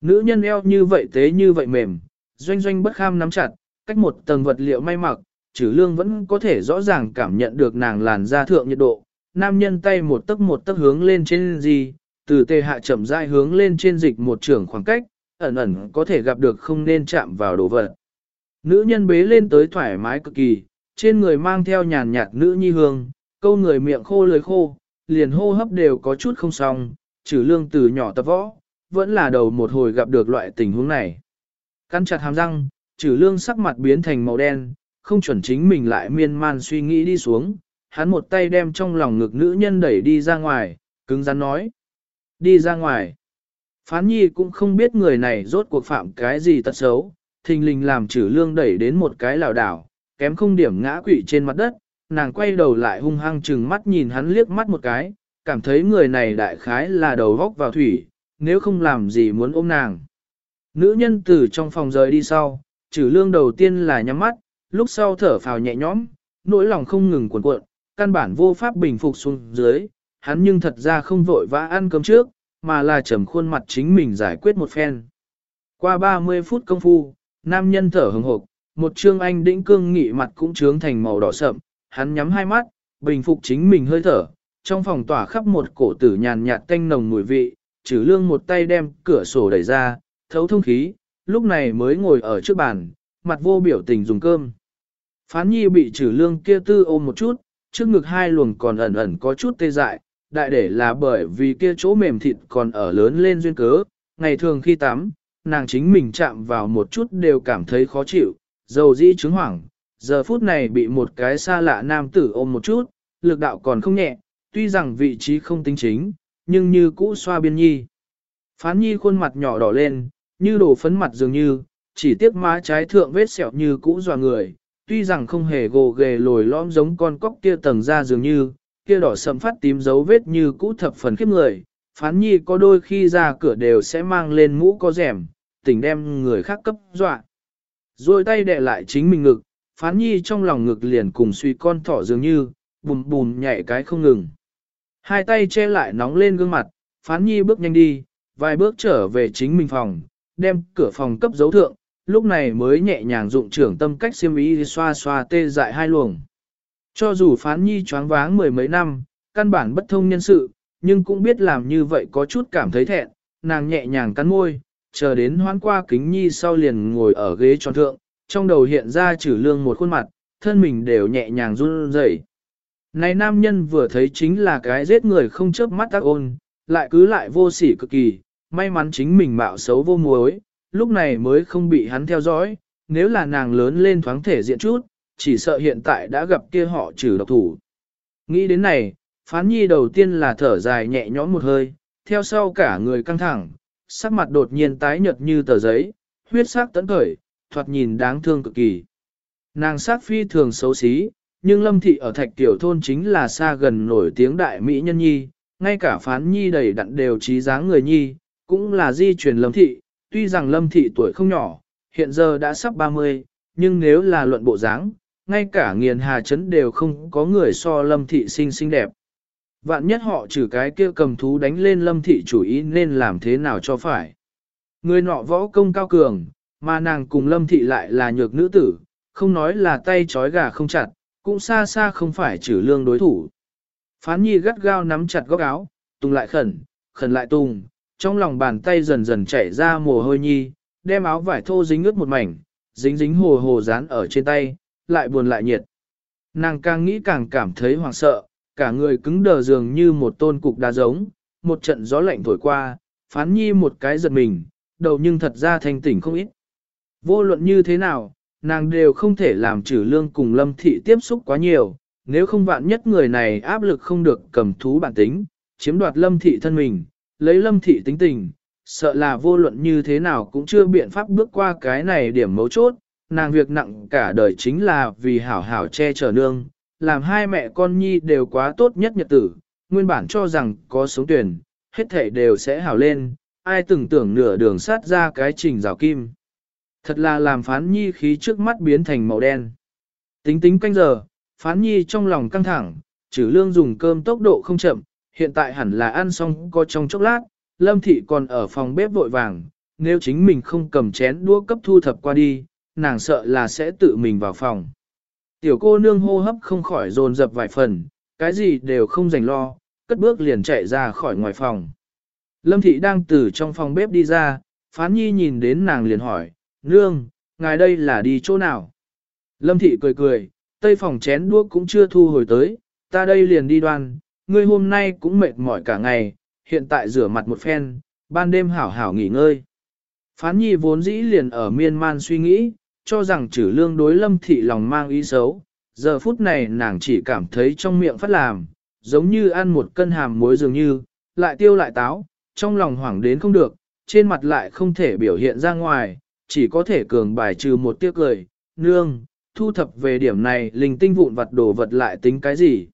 Nữ nhân eo như vậy tế như vậy mềm, doanh doanh bất kham nắm chặt, cách một tầng vật liệu may mặc, trừ lương vẫn có thể rõ ràng cảm nhận được nàng làn da thượng nhiệt độ. Nam nhân tay một tấc một tấc hướng lên trên gì, từ tề hạ chậm rãi hướng lên trên dịch một trường khoảng cách, ẩn ẩn có thể gặp được không nên chạm vào đồ vật. Nữ nhân bế lên tới thoải mái cực kỳ, trên người mang theo nhàn nhạt nữ nhi hương, câu người miệng khô lưỡi khô, liền hô hấp đều có chút không xong, trừ lương từ nhỏ tập võ, vẫn là đầu một hồi gặp được loại tình huống này. Căn chặt hàm răng, trừ lương sắc mặt biến thành màu đen, không chuẩn chính mình lại miên man suy nghĩ đi xuống, hắn một tay đem trong lòng ngực nữ nhân đẩy đi ra ngoài, cứng rắn nói. Đi ra ngoài. Phán nhi cũng không biết người này rốt cuộc phạm cái gì tật xấu, thình lình làm trừ lương đẩy đến một cái lảo đảo, kém không điểm ngã quỵ trên mặt đất, nàng quay đầu lại hung hăng chừng mắt nhìn hắn liếc mắt một cái, cảm thấy người này đại khái là đầu vóc vào thủy, nếu không làm gì muốn ôm nàng. Nữ nhân từ trong phòng rời đi sau, trừ lương đầu tiên là nhắm mắt, lúc sau thở phào nhẹ nhõm, nỗi lòng không ngừng cuộn cuộn, căn bản vô pháp bình phục xuống dưới, hắn nhưng thật ra không vội vã ăn cơm trước, mà là trầm khuôn mặt chính mình giải quyết một phen. Qua 30 phút công phu, nam nhân thở hừng hộp, một trương anh đĩnh cương nghị mặt cũng trướng thành màu đỏ sậm, hắn nhắm hai mắt, bình phục chính mình hơi thở, trong phòng tỏa khắp một cổ tử nhàn nhạt tanh nồng mùi vị, trừ lương một tay đem cửa sổ đẩy ra, thấu thông khí, lúc này mới ngồi ở trước bàn, mặt vô biểu tình dùng cơm. Phán nhi bị trừ lương kia tư ôm một chút, trước ngực hai luồng còn ẩn ẩn có chút tê dại, đại để là bởi vì kia chỗ mềm thịt còn ở lớn lên duyên cớ, ngày thường khi tắm, nàng chính mình chạm vào một chút đều cảm thấy khó chịu, dầu dĩ chứng hoảng, giờ phút này bị một cái xa lạ nam tử ôm một chút, lực đạo còn không nhẹ, tuy rằng vị trí không tính chính, nhưng như cũ xoa biên nhi. Phán nhi khuôn mặt nhỏ đỏ lên, như đổ phấn mặt dường như, chỉ tiếc má trái thượng vết sẹo như cũ dò người, tuy rằng không hề gồ ghề lồi lõm giống con cóc kia tầng ra dường như, kia đỏ sầm phát tím dấu vết như cũ thập phần khiếp người, phán nhi có đôi khi ra cửa đều sẽ mang lên mũ có rẻm, tỉnh đem người khác cấp dọa. Rồi tay đè lại chính mình ngực, phán nhi trong lòng ngực liền cùng suy con thỏ dường như, bùm bùm nhảy cái không ngừng. Hai tay che lại nóng lên gương mặt, phán nhi bước nhanh đi, vài bước trở về chính mình phòng, đem cửa phòng cấp dấu thượng, lúc này mới nhẹ nhàng dụng trưởng tâm cách xiêm ý xoa xoa tê dại hai luồng. Cho dù phán nhi choáng váng mười mấy năm, căn bản bất thông nhân sự, nhưng cũng biết làm như vậy có chút cảm thấy thẹn, nàng nhẹ nhàng cắn môi, chờ đến hoán qua kính nhi sau liền ngồi ở ghế tròn thượng, trong đầu hiện ra trừ lương một khuôn mặt, thân mình đều nhẹ nhàng run rẩy. Này nam nhân vừa thấy chính là cái giết người không chớp mắt tác ôn, lại cứ lại vô sỉ cực kỳ, may mắn chính mình mạo xấu vô muối, lúc này mới không bị hắn theo dõi, nếu là nàng lớn lên thoáng thể diện chút, chỉ sợ hiện tại đã gặp kia họ trừ độc thủ. Nghĩ đến này, phán nhi đầu tiên là thở dài nhẹ nhõm một hơi, theo sau cả người căng thẳng, sắc mặt đột nhiên tái nhợt như tờ giấy, huyết sắc tấn khởi, thoạt nhìn đáng thương cực kỳ. Nàng sắc phi thường xấu xí, nhưng lâm thị ở thạch tiểu thôn chính là xa gần nổi tiếng đại mỹ nhân nhi, ngay cả phán nhi đầy đặn đều trí dáng người nhi, cũng là di truyền lâm thị, tuy rằng lâm thị tuổi không nhỏ, hiện giờ đã sắp 30, nhưng nếu là luận bộ dáng, ngay cả nghiền hà chấn đều không có người so lâm thị xinh xinh đẹp. Vạn nhất họ trừ cái kia cầm thú đánh lên lâm thị chủ ý nên làm thế nào cho phải. Người nọ võ công cao cường, mà nàng cùng lâm thị lại là nhược nữ tử, không nói là tay trói gà không chặt, cũng xa xa không phải trừ lương đối thủ. Phán nhi gắt gao nắm chặt góc áo, tung lại khẩn, khẩn lại tung, trong lòng bàn tay dần dần chảy ra mồ hôi nhi, đem áo vải thô dính ướt một mảnh, dính dính hồ hồ dán ở trên tay, lại buồn lại nhiệt. Nàng càng nghĩ càng cảm thấy hoảng sợ, cả người cứng đờ dường như một tôn cục đá giống, một trận gió lạnh thổi qua, phán nhi một cái giật mình, đầu nhưng thật ra thanh tỉnh không ít. Vô luận như thế nào, nàng đều không thể làm trừ lương cùng lâm thị tiếp xúc quá nhiều, nếu không vạn nhất người này áp lực không được cầm thú bản tính, chiếm đoạt lâm thị thân mình, lấy lâm thị tính tình, sợ là vô luận như thế nào cũng chưa biện pháp bước qua cái này điểm mấu chốt, nàng việc nặng cả đời chính là vì hảo hảo che chở nương, làm hai mẹ con nhi đều quá tốt nhất nhật tử, nguyên bản cho rằng có sống tuyển, hết thể đều sẽ hảo lên, ai từng tưởng nửa đường sát ra cái trình rào kim. Thật là làm phán nhi khí trước mắt biến thành màu đen. Tính tính canh giờ, phán nhi trong lòng căng thẳng, trừ lương dùng cơm tốc độ không chậm, hiện tại hẳn là ăn xong có trong chốc lát, lâm thị còn ở phòng bếp vội vàng, nếu chính mình không cầm chén đũa cấp thu thập qua đi, nàng sợ là sẽ tự mình vào phòng. Tiểu cô nương hô hấp không khỏi dồn dập vài phần, cái gì đều không dành lo, cất bước liền chạy ra khỏi ngoài phòng. Lâm thị đang từ trong phòng bếp đi ra, phán nhi nhìn đến nàng liền hỏi, nương, ngài đây là đi chỗ nào? Lâm thị cười cười, tây phòng chén đũa cũng chưa thu hồi tới, ta đây liền đi đoan, ngươi hôm nay cũng mệt mỏi cả ngày, hiện tại rửa mặt một phen, ban đêm hảo hảo nghỉ ngơi. Phán nhi vốn dĩ liền ở miên man suy nghĩ, cho rằng trừ lương đối lâm thị lòng mang ý xấu, giờ phút này nàng chỉ cảm thấy trong miệng phát làm, giống như ăn một cân hàm muối dường như, lại tiêu lại táo, trong lòng hoảng đến không được, trên mặt lại không thể biểu hiện ra ngoài, chỉ có thể cường bài trừ một tiếc cười, nương, thu thập về điểm này linh tinh vụn vật đồ vật lại tính cái gì.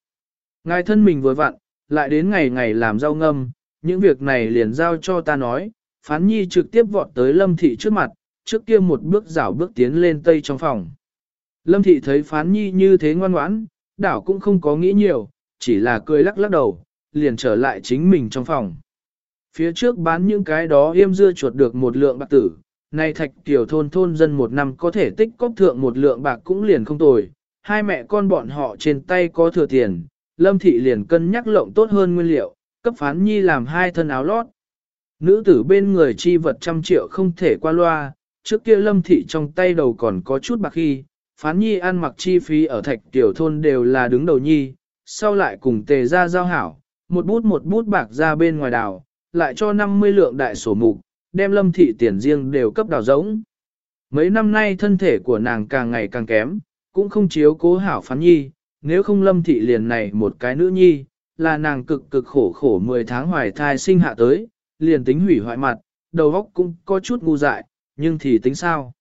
Ngài thân mình vừa vặn, lại đến ngày ngày làm rau ngâm, những việc này liền giao cho ta nói, phán nhi trực tiếp vọt tới lâm thị trước mặt, trước kia một bước rảo bước tiến lên tây trong phòng. Lâm thị thấy phán nhi như thế ngoan ngoãn, đảo cũng không có nghĩ nhiều, chỉ là cười lắc lắc đầu, liền trở lại chính mình trong phòng. Phía trước bán những cái đó yêm dưa chuột được một lượng bạc tử, nay thạch tiểu thôn thôn dân một năm có thể tích cóp thượng một lượng bạc cũng liền không tồi, hai mẹ con bọn họ trên tay có thừa tiền, lâm thị liền cân nhắc lộng tốt hơn nguyên liệu, cấp phán nhi làm hai thân áo lót. Nữ tử bên người chi vật trăm triệu không thể qua loa, trước kia lâm thị trong tay đầu còn có chút bạc khi, phán nhi ăn mặc chi phí ở thạch tiểu thôn đều là đứng đầu nhi, sau lại cùng tề ra giao hảo, một bút một bút bạc ra bên ngoài đảo, lại cho 50 lượng đại sổ mục, đem lâm thị tiền riêng đều cấp đào giống. Mấy năm nay thân thể của nàng càng ngày càng kém, cũng không chiếu cố hảo phán nhi, nếu không lâm thị liền này một cái nữ nhi, là nàng cực cực khổ khổ 10 tháng hoài thai sinh hạ tới, liền tính hủy hoại mặt, đầu óc cũng có chút ngu dại, nhưng thì tính sao?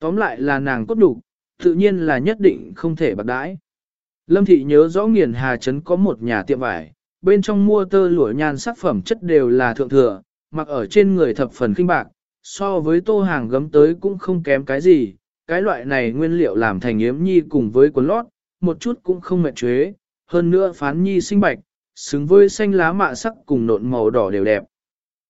Tóm lại là nàng cốt đủ, tự nhiên là nhất định không thể bạc đãi. Lâm thị nhớ rõ nghiền hà trấn có một nhà tiệm vải, bên trong mua tơ lụa nhan sắc phẩm chất đều là thượng thừa, mặc ở trên người thập phần kinh bạc, so với tô hàng gấm tới cũng không kém cái gì, cái loại này nguyên liệu làm thành yếm nhi cùng với quần lót, một chút cũng không mệt chuế, hơn nữa phán nhi sinh bạch, xứng với xanh lá mạ sắc cùng nộn màu đỏ đều đẹp.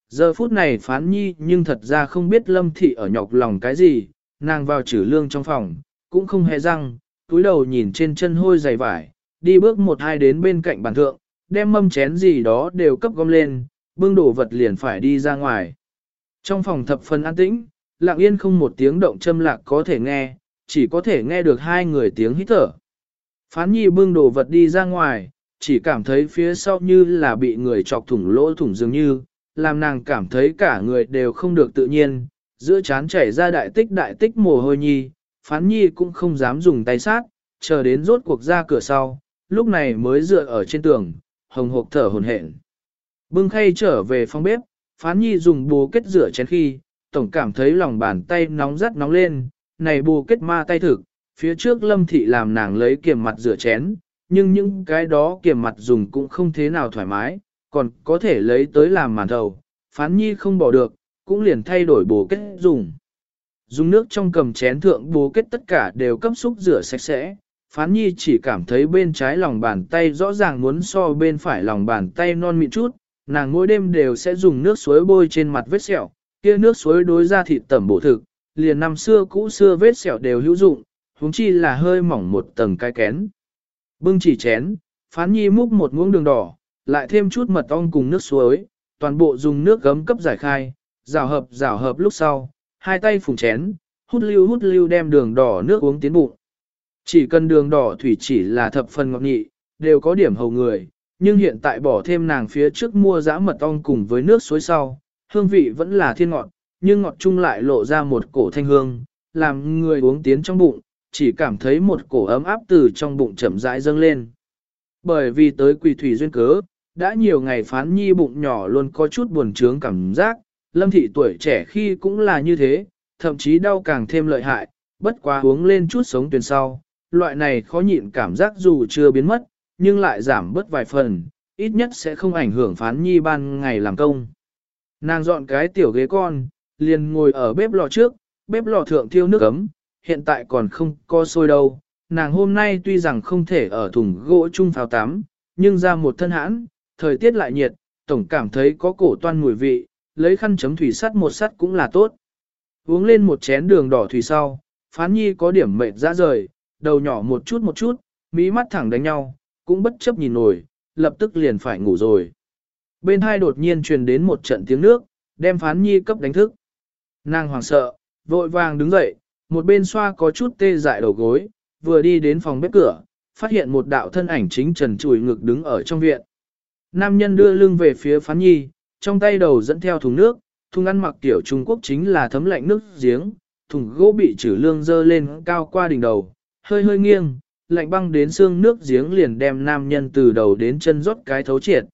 Giờ phút này phán nhi nhưng thật ra không biết lâm thị ở nhọc lòng cái gì, nàng vào trữ lương trong phòng, cũng không hề răng, túi đầu nhìn trên chân hôi dày vải, đi bước một hai đến bên cạnh bàn thượng, đem mâm chén gì đó đều cấp gom lên, bưng đổ vật liền phải đi ra ngoài. Trong phòng thập phần an tĩnh, lặng yên không một tiếng động châm lạc có thể nghe, chỉ có thể nghe được hai người tiếng hít thở. Phán nhi bưng đồ vật đi ra ngoài, chỉ cảm thấy phía sau như là bị người chọc thủng lỗ thủng dường như, làm nàng cảm thấy cả người đều không được tự nhiên, giữa chán chảy ra đại tích đại tích mồ hôi nhi, phán nhi cũng không dám dùng tay sát, chờ đến rốt cuộc ra cửa sau, lúc này mới dựa ở trên tường, hồng hộc thở hồn hển. Bưng khay trở về phòng bếp, phán nhi dùng bồ kết rửa chén khi, tổng cảm thấy lòng bàn tay nóng rất nóng lên, này bồ kết ma tay thực, phía trước lâm thị làm nàng lấy kiềm mặt rửa chén, nhưng những cái đó kiềm mặt dùng cũng không thế nào thoải mái, còn có thể lấy tới làm màn thầu, phán nhi không bỏ được, cũng liền thay đổi bố kết dùng. Dùng nước trong cầm chén thượng bố kết tất cả đều cấp xúc rửa sạch sẽ, phán nhi chỉ cảm thấy bên trái lòng bàn tay rõ ràng muốn so bên phải lòng bàn tay non mịn chút, nàng mỗi đêm đều sẽ dùng nước suối bôi trên mặt vết sẹo, kia nước suối đối ra thịt tẩm bổ thực, liền năm xưa cũ xưa vết sẹo đều hữu dụng, huống chi là hơi mỏng một tầng cái kén. Bưng chỉ chén, phán nhi múc một muỗng đường đỏ, lại thêm chút mật ong cùng nước suối, toàn bộ dùng nước gấm cấp giải khai, rào hợp rào hợp lúc sau, hai tay phùng chén, hút lưu hút lưu đem đường đỏ nước uống tiến bụng. Chỉ cần đường đỏ thủy chỉ là thập phần ngọt nhị, đều có điểm hầu người, nhưng hiện tại bỏ thêm nàng phía trước mua dã mật ong cùng với nước suối sau, hương vị vẫn là thiên ngọt, nhưng ngọt chung lại lộ ra một cổ thanh hương, làm người uống tiến trong bụng, chỉ cảm thấy một cổ ấm áp từ trong bụng chậm rãi dâng lên. Bởi vì tới quỳ thủy duyên cớ, đã nhiều ngày phán nhi bụng nhỏ luôn có chút buồn trướng cảm giác, lâm thị tuổi trẻ khi cũng là như thế, thậm chí đau càng thêm lợi hại, bất quá uống lên chút sống tuyền sau, loại này khó nhịn cảm giác dù chưa biến mất, nhưng lại giảm bớt vài phần, ít nhất sẽ không ảnh hưởng phán nhi ban ngày làm công. Nàng dọn cái tiểu ghế con, liền ngồi ở bếp lò trước, bếp lò thượng thiêu nước ấm, hiện tại còn không có sôi đâu. Nàng hôm nay tuy rằng không thể ở thùng gỗ chung pháo tắm, nhưng ra một thân hãn, thời tiết lại nhiệt, tổng cảm thấy có cổ toan mùi vị, lấy khăn chấm thủy sắt một sắt cũng là tốt. Uống lên một chén đường đỏ thủy sau, phán nhi có điểm mệt ra rời, đầu nhỏ một chút một chút, mí mắt thẳng đánh nhau, cũng bất chấp nhìn nổi, lập tức liền phải ngủ rồi. Bên hai đột nhiên truyền đến một trận tiếng nước, đem phán nhi cấp đánh thức. Nàng hoảng sợ, vội vàng đứng dậy, một bên xoa có chút tê dại đầu gối, vừa đi đến phòng bếp cửa, phát hiện một đạo thân ảnh chính trần Trùi ngực đứng ở trong viện. Nam nhân đưa lưng về phía phán nhi, trong tay đầu dẫn theo thùng nước, thùng ăn mặc tiểu Trung Quốc chính là thấm lạnh nước giếng, thùng gỗ bị trừ lương dơ lên cao qua đỉnh đầu, hơi hơi nghiêng, lạnh băng đến xương nước giếng liền đem nam nhân từ đầu đến chân rót cái thấu triệt.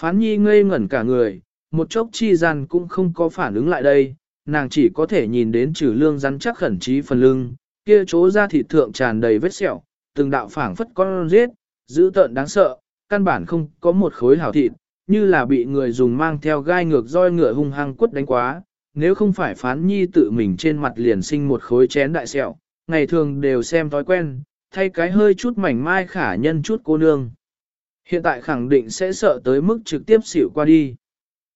Phán nhi ngây ngẩn cả người, một chốc chi gian cũng không có phản ứng lại đây, nàng chỉ có thể nhìn đến trừ lương rắn chắc khẩn trí phần lưng, kia chỗ ra thịt thượng tràn đầy vết sẹo, từng đạo phảng phất con giết, dữ tợn đáng sợ, căn bản không có một khối hảo thịt, như là bị người dùng mang theo gai ngược roi ngựa hung hăng quất đánh quá, nếu không phải phán nhi tự mình trên mặt liền sinh một khối chén đại sẹo, ngày thường đều xem thói quen, thay cái hơi chút mảnh mai khả nhân chút cô nương. Hiện tại khẳng định sẽ sợ tới mức trực tiếp xỉu qua đi.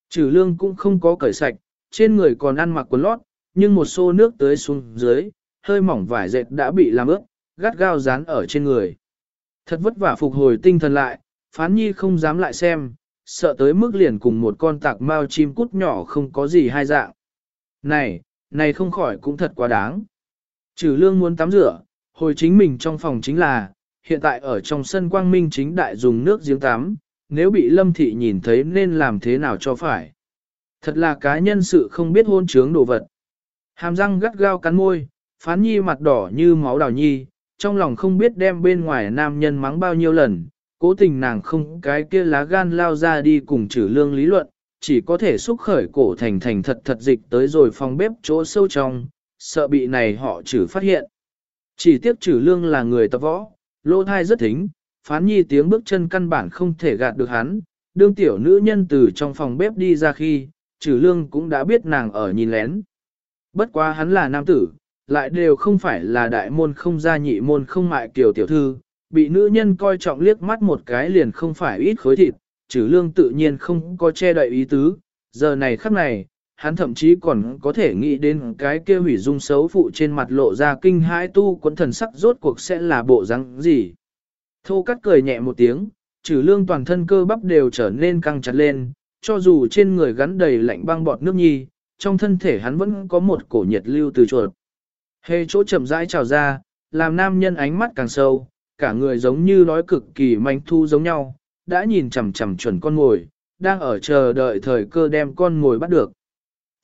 Trừ lương cũng không có cởi sạch, trên người còn ăn mặc quần lót, nhưng một xô nước tới xuống dưới, hơi mỏng vải dệt đã bị làm ướt, gắt gao dán ở trên người. Thật vất vả phục hồi tinh thần lại, phán nhi không dám lại xem, sợ tới mức liền cùng một con tạc mao chim cút nhỏ không có gì hai dạng. Này, này không khỏi cũng thật quá đáng. Trừ lương muốn tắm rửa, hồi chính mình trong phòng chính là, hiện tại ở trong sân quang minh chính đại dùng nước giếng tắm, nếu bị lâm thị nhìn thấy nên làm thế nào cho phải. Thật là cá nhân sự không biết hôn trướng đồ vật. Hàm răng gắt gao cắn môi, phán nhi mặt đỏ như máu đào nhi, trong lòng không biết đem bên ngoài nam nhân mắng bao nhiêu lần, cố tình nàng không cái kia lá gan lao ra đi cùng trừ lương lý luận, chỉ có thể xúc khởi cổ thành thành thật thật dịch tới rồi phòng bếp chỗ sâu trong, sợ bị này họ trừ phát hiện. Chỉ tiếc trừ lương là người tập võ, lô thai rất thính, phán nhi tiếng bước chân căn bản không thể gạt được hắn, đương tiểu nữ nhân từ trong phòng bếp đi ra khi, trừ lương cũng đã biết nàng ở nhìn lén. Bất quá hắn là nam tử, lại đều không phải là đại môn không gia nhị môn không mại kiểu tiểu thư, bị nữ nhân coi trọng liếc mắt một cái liền không phải ít khối thịt, trừ lương tự nhiên không có che đậy ý tứ, giờ này khắc này, hắn thậm chí còn có thể nghĩ đến cái kia hủy dung xấu phụ trên mặt lộ ra kinh hãi tu quấn thần sắc rốt cuộc sẽ là bộ răng gì. Thô cắt cười nhẹ một tiếng, trừ lương toàn thân cơ bắp đều trở nên căng chặt lên, cho dù trên người gắn đầy lạnh băng bọt nước nhi, trong thân thể hắn vẫn có một cổ nhiệt lưu từ chuột. Hề chỗ chậm rãi trào ra, làm nam nhân ánh mắt càng sâu, cả người giống như đói cực kỳ manh thu giống nhau, đã nhìn chằm chằm chuẩn con ngồi, đang ở chờ đợi thời cơ đem con ngồi bắt được.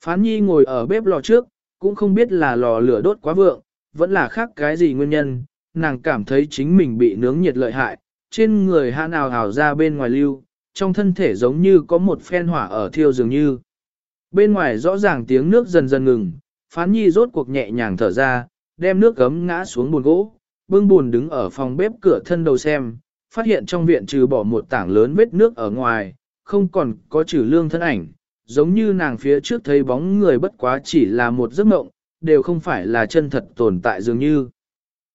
Phán nhi ngồi ở bếp lò trước, cũng không biết là lò lửa đốt quá vượng, vẫn là khác cái gì nguyên nhân, nàng cảm thấy chính mình bị nướng nhiệt lợi hại, trên người hạ nào hào ra bên ngoài lưu, trong thân thể giống như có một phen hỏa ở thiêu dường như. Bên ngoài rõ ràng tiếng nước dần dần ngừng, phán nhi rốt cuộc nhẹ nhàng thở ra, đem nước gấm ngã xuống buồn gỗ, bưng buồn đứng ở phòng bếp cửa thân đầu xem, phát hiện trong viện trừ bỏ một tảng lớn vết nước ở ngoài, không còn có trừ lương thân ảnh, giống như nàng phía trước thấy bóng người bất quá chỉ là một giấc mộng, đều không phải là chân thật tồn tại dường như.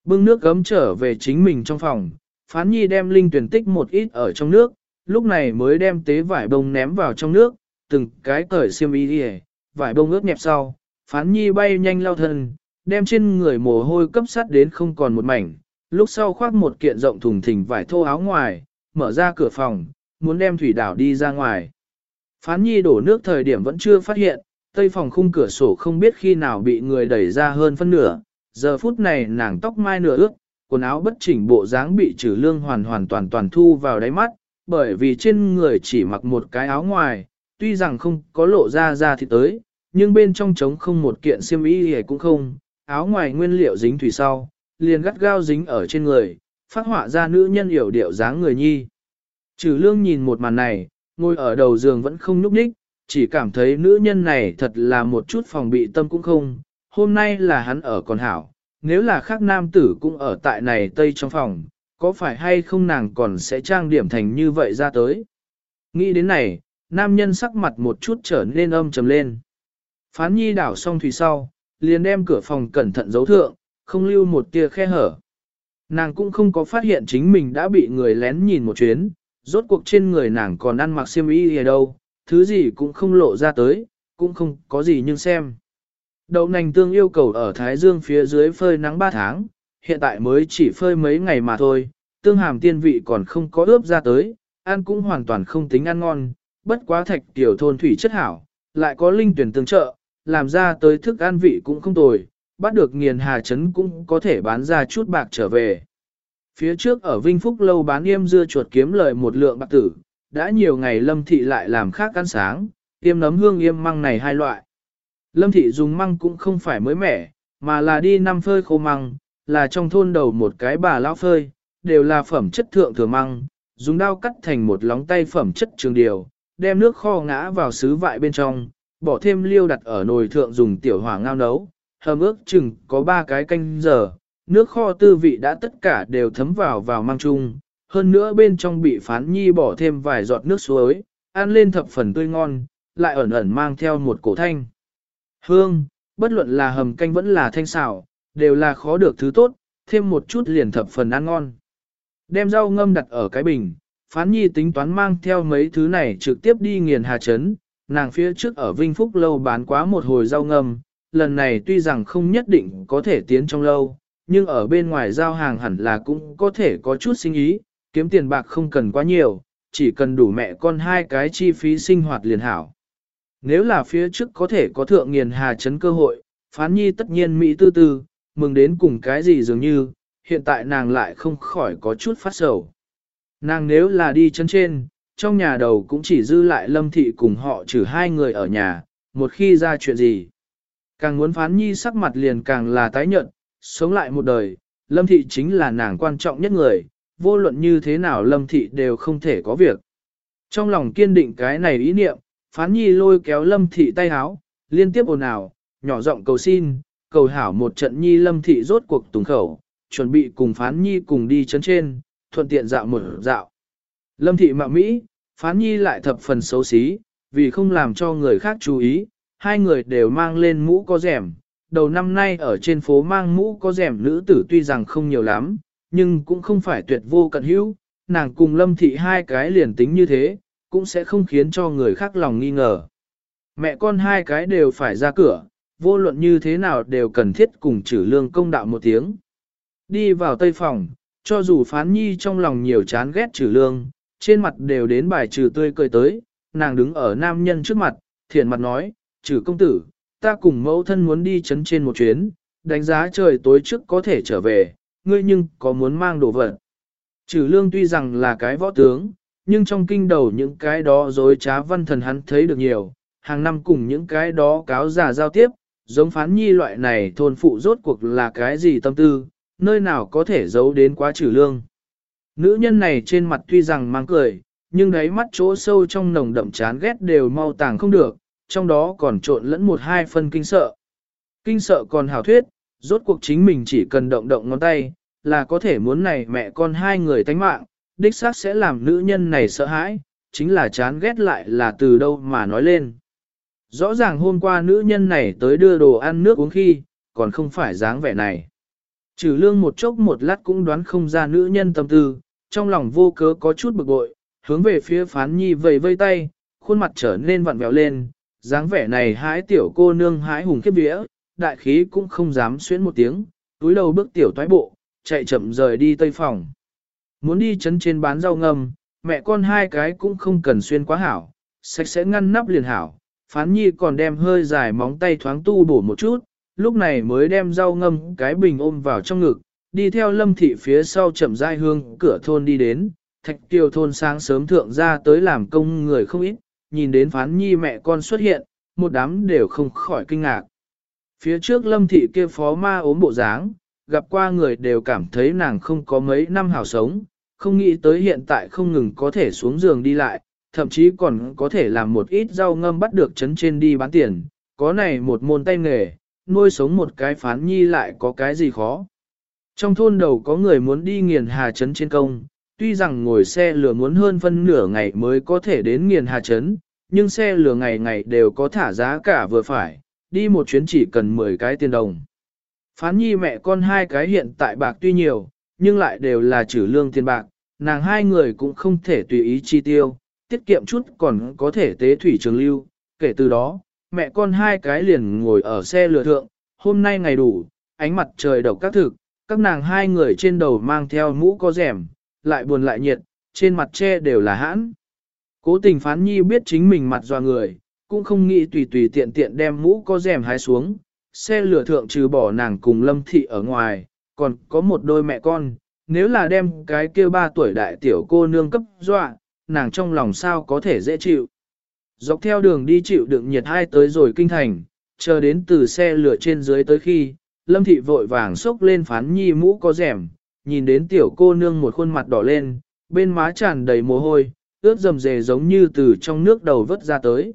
Bưng nước gấm trở về chính mình trong phòng, phán nhi đem linh tuyển tích một ít ở trong nước, lúc này mới đem tế vải bông ném vào trong nước, từng cái cởi xiêm y đi vải bông ướt nhẹp sau, phán nhi bay nhanh lao thân, đem trên người mồ hôi cấp sắt đến không còn một mảnh, lúc sau khoác một kiện rộng thùng thình vải thô áo ngoài, mở ra cửa phòng, muốn đem thủy đảo đi ra ngoài. Phán nhi đổ nước thời điểm vẫn chưa phát hiện, tây phòng khung cửa sổ không biết khi nào bị người đẩy ra hơn phân nửa, giờ phút này nàng tóc mai nửa ướt, quần áo bất chỉnh bộ dáng bị trừ lương hoàn hoàn toàn toàn thu vào đáy mắt, bởi vì trên người chỉ mặc một cái áo ngoài, tuy rằng không có lộ ra ra thì tới, nhưng bên trong trống không một kiện xiêm y hề cũng không, áo ngoài nguyên liệu dính thủy sau, liền gắt gao dính ở trên người, phát họa ra nữ nhân hiểu điệu dáng người nhi. Trừ lương nhìn một màn này, ngồi ở đầu giường vẫn không nhúc nhích, chỉ cảm thấy nữ nhân này thật là một chút phòng bị tâm cũng không, hôm nay là hắn ở còn hảo, nếu là khác nam tử cũng ở tại này tây trong phòng, có phải hay không nàng còn sẽ trang điểm thành như vậy ra tới. Nghĩ đến này, nam nhân sắc mặt một chút trở nên âm trầm lên. Phán nhi đảo xong thủy sau, liền đem cửa phòng cẩn thận giấu thượng, không lưu một tia khe hở. Nàng cũng không có phát hiện chính mình đã bị người lén nhìn một chuyến, rốt cuộc trên người nàng còn ăn mặc xiêm y gì đâu, thứ gì cũng không lộ ra tới, cũng không có gì nhưng xem. Đậu nành tương yêu cầu ở Thái Dương phía dưới phơi nắng 3 tháng, hiện tại mới chỉ phơi mấy ngày mà thôi, tương hàm tiên vị còn không có ướp ra tới, ăn cũng hoàn toàn không tính ăn ngon, bất quá thạch tiểu thôn thủy chất hảo, lại có linh tuyển tương trợ, làm ra tới thức ăn vị cũng không tồi, bắt được nghiền hà chấn cũng có thể bán ra chút bạc trở về. Phía trước ở Vinh Phúc lâu bán yêm dưa chuột kiếm lời một lượng bạc tử, đã nhiều ngày Lâm Thị lại làm khác ăn sáng, yêm nấm hương yêm măng này hai loại. Lâm Thị dùng măng cũng không phải mới mẻ, mà là đi năm phơi khô măng, là trong thôn đầu một cái bà lão phơi, đều là phẩm chất thượng thừa măng, dùng dao cắt thành một lóng tay phẩm chất trường điều, đem nước kho ngã vào sứ vại bên trong, bỏ thêm liêu đặt ở nồi thượng dùng tiểu hỏa ngao nấu, hầm ước chừng có ba cái canh giờ, nước kho tư vị đã tất cả đều thấm vào vào măng chung, hơn nữa bên trong bị phán nhi bỏ thêm vài giọt nước suối, ăn lên thập phần tươi ngon, lại ẩn ẩn mang theo một cổ thanh. Hương, bất luận là hầm canh vẫn là thanh xảo, đều là khó được thứ tốt, thêm một chút liền thập phần ăn ngon. Đem rau ngâm đặt ở cái bình, phán nhi tính toán mang theo mấy thứ này trực tiếp đi nghiền hà chấn, nàng phía trước ở Vinh Phúc lâu bán quá một hồi rau ngâm, lần này tuy rằng không nhất định có thể tiến trong lâu, nhưng ở bên ngoài giao hàng hẳn là cũng có thể có chút sinh ý, kiếm tiền bạc không cần quá nhiều, chỉ cần đủ mẹ con hai cái chi phí sinh hoạt liền hảo. Nếu là phía trước có thể có thượng nghiền hà chấn cơ hội, phán nhi tất nhiên Mỹ tư tư, mừng đến cùng cái gì dường như, hiện tại nàng lại không khỏi có chút phát sầu. Nàng nếu là đi chân trên, trong nhà đầu cũng chỉ dư lại lâm thị cùng họ trừ hai người ở nhà, một khi ra chuyện gì. Càng muốn phán nhi sắc mặt liền càng là tái nhận, sống lại một đời, lâm thị chính là nàng quan trọng nhất người, vô luận như thế nào lâm thị đều không thể có việc. Trong lòng kiên định cái này ý niệm, phán nhi lôi kéo lâm thị tay háo, liên tiếp ồn ào, nhỏ giọng cầu xin, cầu hảo một trận nhi lâm thị rốt cuộc tùng khẩu, chuẩn bị cùng phán nhi cùng đi chấn trên, thuận tiện dạo một dạo. Lâm thị mạo Mỹ, phán nhi lại thập phần xấu xí, vì không làm cho người khác chú ý, hai người đều mang lên mũ có rẻm. Đầu năm nay ở trên phố mang mũ có rẻm nữ tử tuy rằng không nhiều lắm, nhưng cũng không phải tuyệt vô cận hữu, nàng cùng lâm thị hai cái liền tính như thế, cũng sẽ không khiến cho người khác lòng nghi ngờ. mẹ con hai cái đều phải ra cửa, vô luận như thế nào đều cần thiết cùng trừ lương công đạo một tiếng. Đi vào tây phòng, cho dù phán nhi trong lòng nhiều chán ghét trừ lương, trên mặt đều đến bài trừ tươi cười tới, nàng đứng ở nam nhân trước mặt, thiện mặt nói, trừ công tử, ta cùng mẫu thân muốn đi chấn trên một chuyến, đánh giá trời tối trước có thể trở về, ngươi nhưng có muốn mang đồ vật. Trừ lương tuy rằng là cái võ tướng, nhưng trong kinh đầu những cái đó dối trá văn thần hắn thấy được nhiều, hàng năm cùng những cái đó cáo giả giao tiếp, giống phán nhi loại này thôn phụ rốt cuộc là cái gì tâm tư, nơi nào có thể giấu đến quá trừ lương. Nữ nhân này trên mặt tuy rằng mang cười, nhưng đáy mắt chỗ sâu trong nồng đậm chán ghét đều mau tàng không được, trong đó còn trộn lẫn một hai phân kinh sợ. Kinh sợ còn hảo thuyết, rốt cuộc chính mình chỉ cần động động ngón tay, là có thể muốn này mẹ con hai người tánh mạng, đích xác sẽ làm nữ nhân này sợ hãi, chính là chán ghét lại là từ đâu mà nói lên. Rõ ràng hôm qua nữ nhân này tới đưa đồ ăn nước uống khi, còn không phải dáng vẻ này. Trừ lương một chốc một lát cũng đoán không ra nữ nhân tâm tư, trong lòng vô cớ có chút bực bội, hướng về phía phán nhi vầy vây tay, khuôn mặt trở nên vặn vẹo lên, dáng vẻ này hái tiểu cô nương hái hùng kiếp vía, đại khí cũng không dám xuyến một tiếng, túi đầu bước tiểu toái bộ, chạy chậm rời đi tây phòng. Muốn đi chấn trên bán rau ngâm, mẹ con hai cái cũng không cần xuyên quá hảo, sạch sẽ ngăn nắp liền hảo, phán nhi còn đem hơi dài móng tay thoáng tu bổ một chút, lúc này mới đem rau ngâm cái bình ôm vào trong ngực, đi theo lâm thị phía sau chậm rãi hương cửa thôn đi đến, thạch tiêu thôn sáng sớm thượng ra tới làm công người không ít, nhìn đến phán nhi mẹ con xuất hiện, một đám đều không khỏi kinh ngạc. Phía trước lâm thị kia phó ma ốm bộ dáng, gặp qua người đều cảm thấy nàng không có mấy năm hảo sống, không nghĩ tới hiện tại không ngừng có thể xuống giường đi lại, thậm chí còn có thể làm một ít rau ngâm bắt được chấn trên đi bán tiền, có này một môn tay nghề, nuôi sống một cái phán nhi lại có cái gì khó. Trong thôn đầu có người muốn đi nghiền hà chấn trên công, tuy rằng ngồi xe lửa muốn hơn phân nửa ngày mới có thể đến nghiền hà chấn, nhưng xe lửa ngày ngày đều có thả giá cả vừa phải, đi một chuyến chỉ cần 10 cái tiền đồng. Phán nhi mẹ con hai cái hiện tại bạc tuy nhiều, nhưng lại đều là trừ lương tiền bạc, nàng hai người cũng không thể tùy ý chi tiêu, tiết kiệm chút còn có thể tế thủy trường lưu. Kể từ đó, mẹ con hai cái liền ngồi ở xe lừa thượng, hôm nay ngày đủ, ánh mặt trời độc các thực, các nàng hai người trên đầu mang theo mũ có rẻm, lại buồn lại nhiệt, trên mặt che đều là hãn. Cố tình phán nhi biết chính mình mặt doa người, cũng không nghĩ tùy tùy tiện tiện đem mũ có rèm hái xuống, xe lửa thượng trừ bỏ nàng cùng lâm thị ở ngoài, còn có một đôi mẹ con, nếu là đem cái kia ba tuổi đại tiểu cô nương cấp dọa, nàng trong lòng sao có thể dễ chịu. Dọc theo đường đi chịu đựng nhiệt hai tới rồi kinh thành, chờ đến từ xe lửa trên dưới tới khi, lâm thị vội vàng xốc lên phán nhi mũ có rẻm, nhìn đến tiểu cô nương một khuôn mặt đỏ lên, bên má tràn đầy mồ hôi, ướt dầm dề giống như từ trong nước đầu vớt ra tới.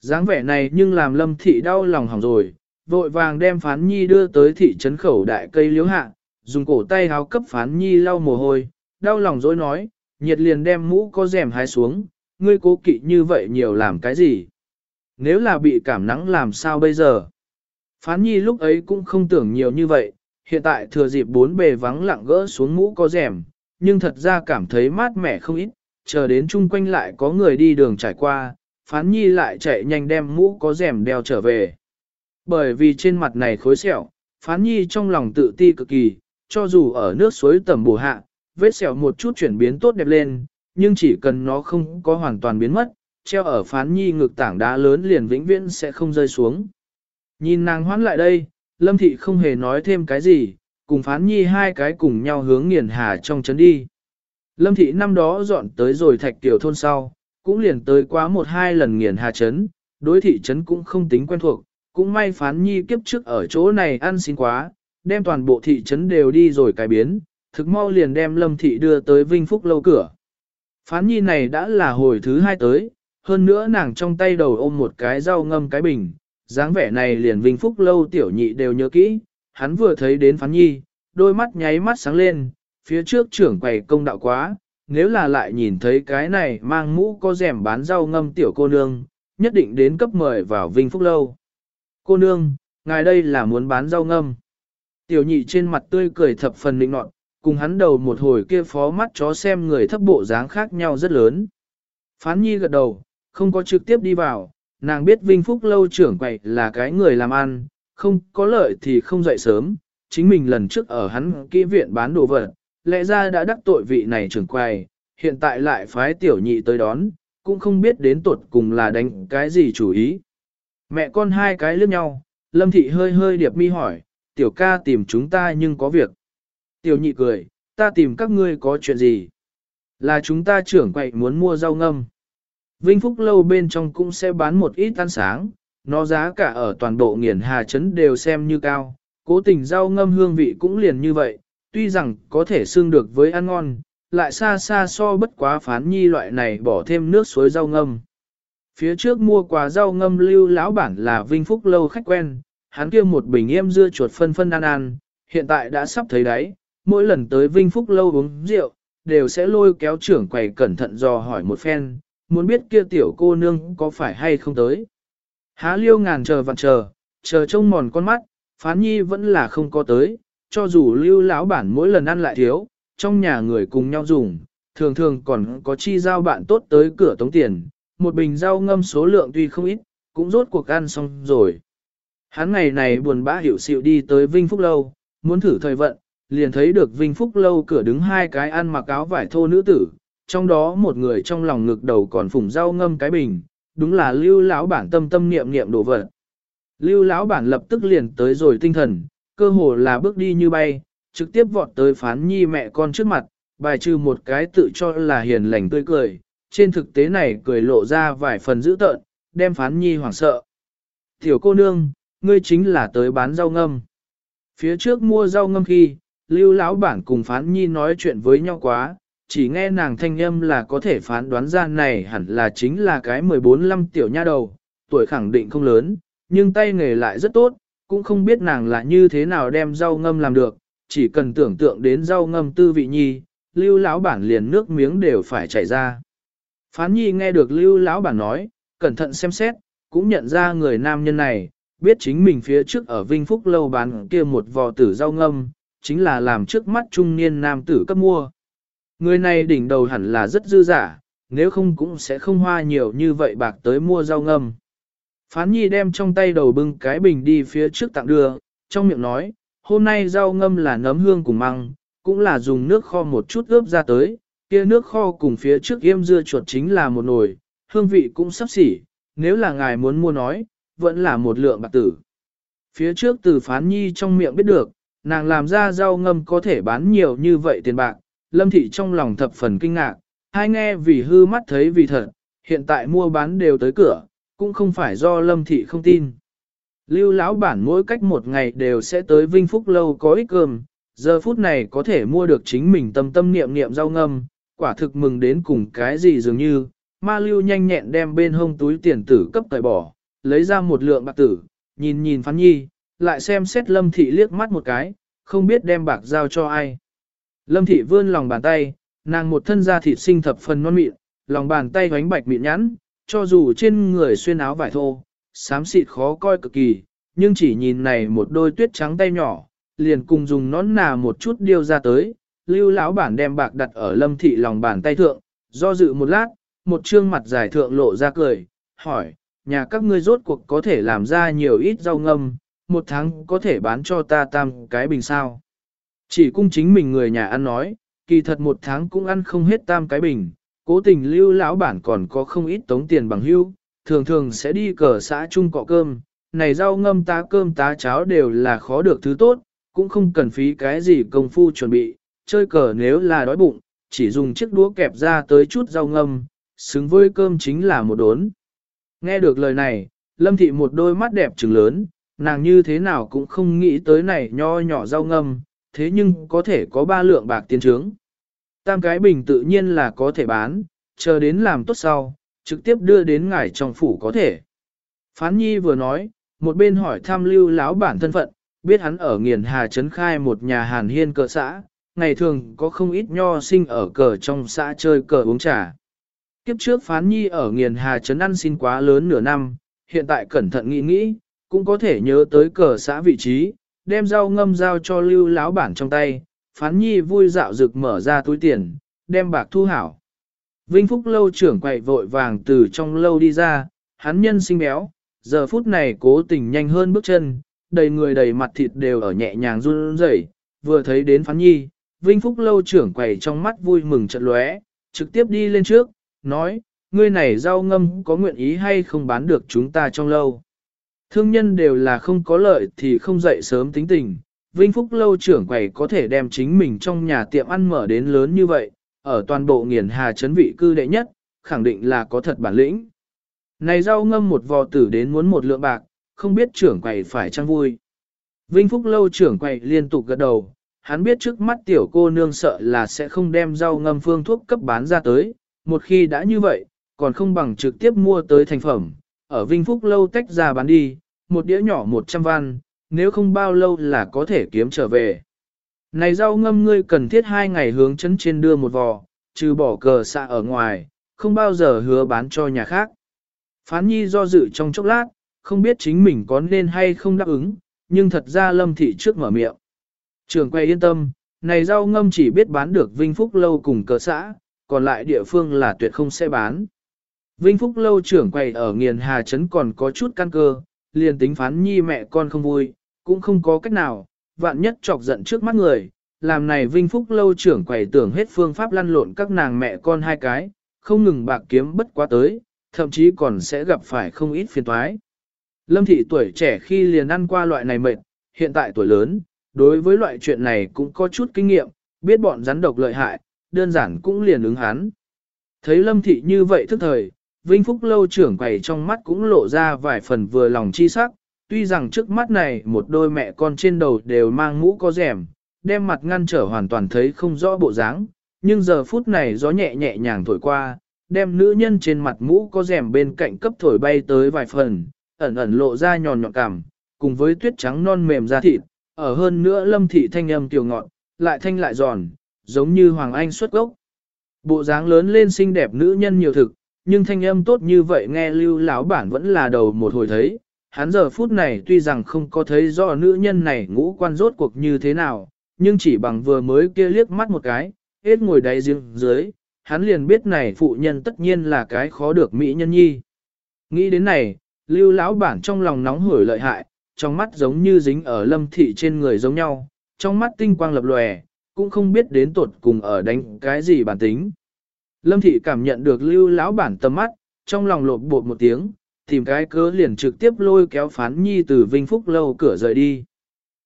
dáng vẻ này nhưng làm lâm thị đau lòng hỏng rồi, vội vàng đem phán nhi đưa tới thị trấn khẩu đại cây liếu hạ, dùng cổ tay háo cấp phán nhi lau mồ hôi, đau lòng dối nói, nhiệt liền đem mũ có rèm hái xuống, ngươi cố kỵ như vậy nhiều làm cái gì? Nếu là bị cảm nắng làm sao bây giờ? Phán nhi lúc ấy cũng không tưởng nhiều như vậy, hiện tại thừa dịp bốn bề vắng lặng gỡ xuống mũ có rèm, nhưng thật ra cảm thấy mát mẻ không ít, chờ đến chung quanh lại có người đi đường trải qua, phán nhi lại chạy nhanh đem mũ có rèm đeo trở về. Bởi vì trên mặt này khối sẹo, phán nhi trong lòng tự ti cực kỳ, cho dù ở nước suối tầm bổ hạ, vết sẹo một chút chuyển biến tốt đẹp lên, nhưng chỉ cần nó không có hoàn toàn biến mất, treo ở phán nhi ngực tảng đá lớn liền vĩnh viễn sẽ không rơi xuống. Nhìn nàng hoán lại đây, lâm thị không hề nói thêm cái gì, cùng phán nhi hai cái cùng nhau hướng nghiền hà trong chấn đi. Lâm thị năm đó dọn tới rồi thạch tiểu thôn sau, cũng liền tới quá một hai lần nghiền hà chấn, đối thị trấn cũng không tính quen thuộc, cũng may phán nhi kiếp trước ở chỗ này ăn xin quá, đem toàn bộ thị trấn đều đi rồi cải biến, thực mau liền đem lâm thị đưa tới Vinh Phúc lâu cửa. Phán nhi này đã là hồi thứ hai tới, hơn nữa nàng trong tay đầu ôm một cái rau ngâm cái bình, dáng vẻ này liền Vinh Phúc lâu tiểu nhị đều nhớ kỹ, hắn vừa thấy đến phán nhi, đôi mắt nháy mắt sáng lên, phía trước trưởng quầy công đạo quá, nếu là lại nhìn thấy cái này mang mũ có rèm bán rau ngâm tiểu cô nương, nhất định đến cấp mời vào Vinh Phúc lâu. Cô nương, ngài đây là muốn bán rau ngâm. Tiểu nhị trên mặt tươi cười thập phần định nọt, cùng hắn đầu một hồi kia phó mắt chó xem người thấp bộ dáng khác nhau rất lớn. Phán nhi gật đầu, không có trực tiếp đi vào, nàng biết Vinh Phúc lâu trưởng quầy là cái người làm ăn, không có lợi thì không dậy sớm, chính mình lần trước ở hắn kỹ viện bán đồ vật, lẽ ra đã đắc tội vị này trưởng quầy, hiện tại lại phái tiểu nhị tới đón, cũng không biết đến tuột cùng là đánh cái gì chủ ý. Mẹ con hai cái liếc nhau, Lâm Thị hơi hơi điệp mi hỏi, tiểu ca tìm chúng ta nhưng có việc. Tiểu nhị cười, ta tìm các ngươi có chuyện gì? Là chúng ta trưởng quậy muốn mua rau ngâm. Vinh Phúc lâu bên trong cũng sẽ bán một ít ăn sáng, nó giá cả ở toàn bộ nghiền hà trấn đều xem như cao, cố tình rau ngâm hương vị cũng liền như vậy, tuy rằng có thể xương được với ăn ngon, lại xa xa so bất quá phán nhi loại này bỏ thêm nước suối rau ngâm. Phía trước mua quà rau ngâm lưu lão bản là Vinh Phúc lâu khách quen, hắn kia một bình em dưa chuột phân phân ăn ăn, hiện tại đã sắp thấy đấy, mỗi lần tới Vinh Phúc lâu uống rượu, đều sẽ lôi kéo trưởng quầy cẩn thận dò hỏi một phen, muốn biết kia tiểu cô nương có phải hay không tới. Há liêu ngàn chờ vạn chờ, chờ trông mòn con mắt, phán nhi vẫn là không có tới, cho dù lưu lão bản mỗi lần ăn lại thiếu, trong nhà người cùng nhau dùng, thường thường còn có chi giao bạn tốt tới cửa tống tiền, một bình rau ngâm số lượng tuy không ít, cũng rốt cuộc ăn xong rồi. Hắn ngày này buồn bã hiểu xịu đi tới Vinh Phúc Lâu, muốn thử thời vận, liền thấy được Vinh Phúc Lâu cửa đứng hai cái ăn mặc áo vải thô nữ tử, trong đó một người trong lòng ngực đầu còn phủng rau ngâm cái bình, đúng là lưu lão bản tâm tâm niệm niệm đồ vật. Lưu lão bản lập tức liền tới rồi tinh thần, cơ hồ là bước đi như bay, trực tiếp vọt tới phán nhi mẹ con trước mặt, bài trừ một cái tự cho là hiền lành tươi cười, trên thực tế này cười lộ ra vài phần dữ tợn, đem phán nhi hoảng sợ. Tiểu cô nương, ngươi chính là tới bán rau ngâm. Phía trước mua rau ngâm khi, lưu lão bản cùng phán nhi nói chuyện với nhau quá, chỉ nghe nàng thanh âm là có thể phán đoán ra này hẳn là chính là cái 14-15 tiểu nha đầu, tuổi khẳng định không lớn, nhưng tay nghề lại rất tốt, cũng không biết nàng là như thế nào đem rau ngâm làm được, chỉ cần tưởng tượng đến rau ngâm tư vị nhi, lưu lão bản liền nước miếng đều phải chảy ra. Phán nhi nghe được lưu lão bản nói, cẩn thận xem xét, cũng nhận ra người nam nhân này, biết chính mình phía trước ở Vinh Phúc lâu bán kia một vò tử rau ngâm, chính là làm trước mắt trung niên nam tử cấp mua. Người này đỉnh đầu hẳn là rất dư giả, nếu không cũng sẽ không hoa nhiều như vậy bạc tới mua rau ngâm. Phán nhi đem trong tay đầu bưng cái bình đi phía trước tặng đưa, trong miệng nói, hôm nay rau ngâm là nấm hương cùng măng, cũng là dùng nước kho một chút ướp ra tới, kia nước kho cùng phía trước yêm dưa chuột chính là một nồi, hương vị cũng sắp xỉ, nếu là ngài muốn mua nói, vẫn là một lượng bạc tử. Phía trước từ phán nhi trong miệng biết được, nàng làm ra rau ngâm có thể bán nhiều như vậy tiền bạc, lâm thị trong lòng thập phần kinh ngạc, hai nghe vì hư mắt thấy vì thật, hiện tại mua bán đều tới cửa, cũng không phải do lâm thị không tin. Lưu lão bản mỗi cách một ngày đều sẽ tới Vinh Phúc Lâu có ít cơm, giờ phút này có thể mua được chính mình tâm tâm niệm niệm rau ngâm, quả thực mừng đến cùng cái gì dường như, ma lưu nhanh nhẹn đem bên hông túi tiền tử cấp cởi bỏ, lấy ra một lượng bạc tử, nhìn nhìn phán nhi, lại xem xét lâm thị liếc mắt một cái, không biết đem bạc giao cho ai. Lâm thị vươn lòng bàn tay, nàng một thân da thịt sinh thập phần non mịn, lòng bàn tay hoánh bạch mịn nhắn, cho dù trên người xuyên áo vải thô, xám xịt khó coi cực kỳ, nhưng chỉ nhìn này một đôi tuyết trắng tay nhỏ, liền cùng dùng nón nà một chút điêu ra tới, lưu lão bản đem bạc đặt ở lâm thị lòng bàn tay thượng, do dự một lát, một trương mặt dài thượng lộ ra cười, hỏi, nhà các ngươi rốt cuộc có thể làm ra nhiều ít rau ngâm, một tháng có thể bán cho ta tam cái bình sao. Chỉ cung chính mình người nhà ăn nói, kỳ thật một tháng cũng ăn không hết tam cái bình, cố tình lưu lão bản còn có không ít tống tiền bằng hưu, thường thường sẽ đi cờ xã chung cọ cơm, này rau ngâm tá cơm tá cháo đều là khó được thứ tốt, cũng không cần phí cái gì công phu chuẩn bị, chơi cờ nếu là đói bụng, chỉ dùng chiếc đũa kẹp ra tới chút rau ngâm, xứng với cơm chính là một đốn. Nghe được lời này, Lâm Thị một đôi mắt đẹp trừng lớn, nàng như thế nào cũng không nghĩ tới này nho nhỏ rau ngâm, thế nhưng có thể có ba lượng bạc tiến trướng. Tam cái bình tự nhiên là có thể bán, chờ đến làm tốt sau, trực tiếp đưa đến ngài trong phủ có thể. Phán Nhi vừa nói, một bên hỏi tham lưu lão bản thân phận, biết hắn ở nghiền hà trấn khai một nhà hàn hiên cờ xã, ngày thường có không ít nho sinh ở cờ trong xã chơi cờ uống trà. Kiếp trước phán nhi ở nghiền hà trấn ăn xin quá lớn nửa năm, hiện tại cẩn thận nghĩ nghĩ, cũng có thể nhớ tới cờ xã vị trí, đem rau ngâm giao cho lưu lão bản trong tay, phán nhi vui dạo rực mở ra túi tiền, đem bạc thu hảo. Vinh Phúc lâu trưởng quậy vội vàng từ trong lâu đi ra, hắn nhân sinh béo, giờ phút này cố tình nhanh hơn bước chân, đầy người đầy mặt thịt đều ở nhẹ nhàng run rẩy, vừa thấy đến phán nhi, Vinh Phúc lâu trưởng quầy trong mắt vui mừng trận lóe, trực tiếp đi lên trước, nói, ngươi này rau ngâm có nguyện ý hay không bán được chúng ta trong lâu. Thương nhân đều là không có lợi thì không dậy sớm tính tình, Vinh Phúc lâu trưởng quầy có thể đem chính mình trong nhà tiệm ăn mở đến lớn như vậy, ở toàn bộ nghiền hà chấn vị cư đệ nhất, khẳng định là có thật bản lĩnh. Này rau ngâm một vò tử đến muốn một lượng bạc, không biết trưởng quầy phải chăng vui. Vinh Phúc lâu trưởng quầy liên tục gật đầu, hắn biết trước mắt tiểu cô nương sợ là sẽ không đem rau ngâm phương thuốc cấp bán ra tới, một khi đã như vậy, còn không bằng trực tiếp mua tới thành phẩm, ở Vinh Phúc lâu tách ra bán đi, một đĩa nhỏ 100 văn, nếu không bao lâu là có thể kiếm trở về. Này rau ngâm ngươi cần thiết hai ngày hướng chấn trên đưa một vò, trừ bỏ cờ xạ ở ngoài, không bao giờ hứa bán cho nhà khác. Phán nhi do dự trong chốc lát, không biết chính mình có nên hay không đáp ứng, nhưng thật ra lâm thị trước mở miệng. Trường quay yên tâm, này rau ngâm chỉ biết bán được Vinh Phúc Lâu cùng cờ xã, còn lại địa phương là tuyệt không sẽ bán. Vinh Phúc Lâu trưởng quầy ở nghiền hà trấn còn có chút căn cơ, liền tính phán nhi mẹ con không vui, cũng không có cách nào, vạn nhất chọc giận trước mắt người, làm này Vinh Phúc Lâu trưởng quầy tưởng hết phương pháp lăn lộn các nàng mẹ con hai cái, không ngừng bạc kiếm bất quá tới, thậm chí còn sẽ gặp phải không ít phiền toái. Lâm thị tuổi trẻ khi liền ăn qua loại này mệt, hiện tại tuổi lớn, đối với loại chuyện này cũng có chút kinh nghiệm, biết bọn rắn độc lợi hại, đơn giản cũng liền ứng hắn. Thấy lâm thị như vậy thức thời, Vinh Phúc lâu trưởng quầy trong mắt cũng lộ ra vài phần vừa lòng chi sắc, tuy rằng trước mắt này một đôi mẹ con trên đầu đều mang mũ có rèm, đem mặt ngăn trở hoàn toàn thấy không rõ bộ dáng, nhưng giờ phút này gió nhẹ nhẹ nhàng thổi qua, đem nữ nhân trên mặt mũ có rèm bên cạnh cấp thổi bay tới vài phần, ẩn ẩn lộ ra nhòn nhọn cảm, cùng với tuyết trắng non mềm da thịt, ở hơn nữa lâm thị thanh âm tiểu ngọn, lại thanh lại giòn, giống như Hoàng Anh xuất gốc. Bộ dáng lớn lên xinh đẹp nữ nhân nhiều thực, nhưng thanh âm tốt như vậy nghe lưu lão bản vẫn là đầu một hồi thấy. Hắn giờ phút này tuy rằng không có thấy rõ nữ nhân này ngũ quan rốt cuộc như thế nào, nhưng chỉ bằng vừa mới kia liếc mắt một cái, hết ngồi đáy riêng dưới, hắn liền biết này phụ nhân tất nhiên là cái khó được mỹ nhân nhi. Nghĩ đến này, lưu lão bản trong lòng nóng hổi lợi hại, trong mắt giống như dính ở lâm thị trên người giống nhau, trong mắt tinh quang lập lòe, cũng không biết đến tột cùng ở đánh cái gì bản tính. Lâm thị cảm nhận được lưu lão bản tâm mắt, trong lòng lột bột một tiếng, tìm cái cớ liền trực tiếp lôi kéo phán nhi từ Vinh Phúc lâu cửa rời đi.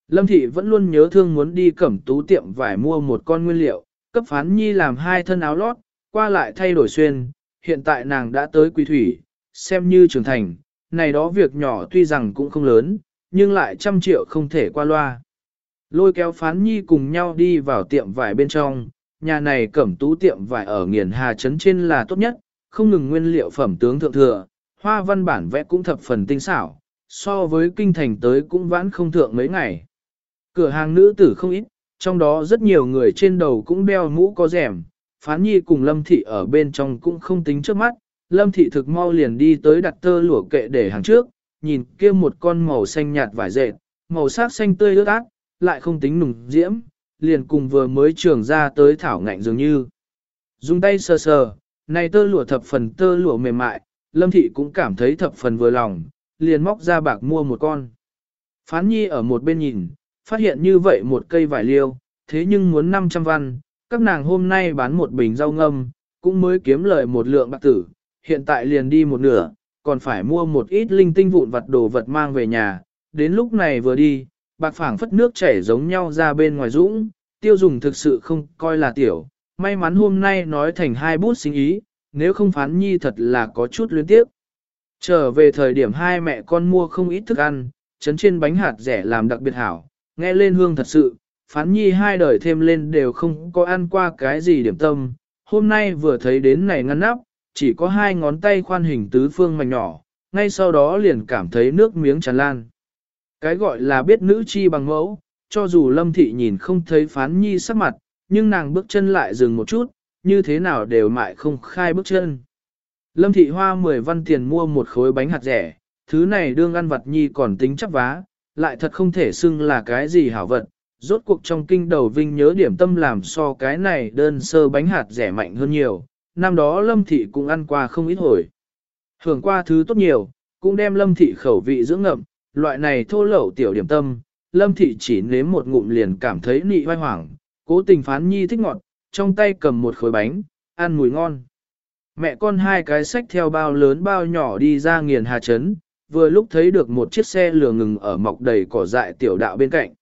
Lâm thị vẫn luôn nhớ thương muốn đi cẩm tú tiệm vải mua một con nguyên liệu, cấp phán nhi làm hai thân áo lót, qua lại thay đổi xuyên, hiện tại nàng đã tới quỳ thủy, xem như trưởng thành, này đó việc nhỏ tuy rằng cũng không lớn, nhưng lại trăm triệu không thể qua loa. Lôi kéo phán nhi cùng nhau đi vào tiệm vải bên trong, nhà này cẩm tú tiệm vải ở nghiền hà trấn trên là tốt nhất, không ngừng nguyên liệu phẩm tướng thượng thừa, hoa văn bản vẽ cũng thập phần tinh xảo, so với kinh thành tới cũng vãn không thượng mấy ngày. Cửa hàng nữ tử không ít, trong đó rất nhiều người trên đầu cũng đeo mũ có rèm, phán nhi cùng lâm thị ở bên trong cũng không tính trước mắt, lâm thị thực mau liền đi tới đặt tơ lụa kệ để hàng trước, nhìn kia một con màu xanh nhạt vải dệt, màu sắc xanh tươi ướt át, lại không tính nùng diễm, liền cùng vừa mới trường ra tới thảo ngạnh dường như. Dùng tay sờ sờ, này tơ lụa thập phần tơ lụa mềm mại, lâm thị cũng cảm thấy thập phần vừa lòng, liền móc ra bạc mua một con. Phán nhi ở một bên nhìn, phát hiện như vậy một cây vải liêu, thế nhưng muốn 500 văn, các nàng hôm nay bán một bình rau ngâm, cũng mới kiếm lời một lượng bạc tử, hiện tại liền đi một nửa, còn phải mua một ít linh tinh vụn vật đồ vật mang về nhà, đến lúc này vừa đi, bạc phảng phất nước chảy giống nhau ra bên ngoài dũng, tiêu dùng thực sự không coi là tiểu, may mắn hôm nay nói thành hai bút sinh ý, nếu không phán nhi thật là có chút luyến tiếc. Trở về thời điểm hai mẹ con mua không ít thức ăn, chấn trên bánh hạt rẻ làm đặc biệt hảo, nghe lên hương thật sự, phán nhi hai đời thêm lên đều không có ăn qua cái gì điểm tâm, hôm nay vừa thấy đến này ngăn nắp, chỉ có hai ngón tay khoan hình tứ phương mảnh nhỏ, ngay sau đó liền cảm thấy nước miếng tràn lan. Cái gọi là biết nữ chi bằng mẫu, cho dù lâm thị nhìn không thấy phán nhi sắc mặt, nhưng nàng bước chân lại dừng một chút, như thế nào đều mại không khai bước chân. Lâm thị hoa 10 văn tiền mua một khối bánh hạt rẻ, thứ này đương ăn vật nhi còn tính chắc vá, lại thật không thể xưng là cái gì hảo vật. Rốt cuộc trong kinh đầu vinh nhớ điểm tâm làm so cái này đơn sơ bánh hạt rẻ mạnh hơn nhiều, năm đó lâm thị cũng ăn qua không ít hồi. Hưởng qua thứ tốt nhiều, cũng đem lâm thị khẩu vị dưỡng ngậm, loại này thô lậu tiểu điểm tâm, lâm thị chỉ nếm một ngụm liền cảm thấy nị vai hoảng, cố tình phán nhi thích ngọt, trong tay cầm một khối bánh, ăn mùi ngon. Mẹ con hai cái sách theo bao lớn bao nhỏ đi ra nghiền hà trấn, vừa lúc thấy được một chiếc xe lừa ngừng ở mọc đầy cỏ dại tiểu đạo bên cạnh.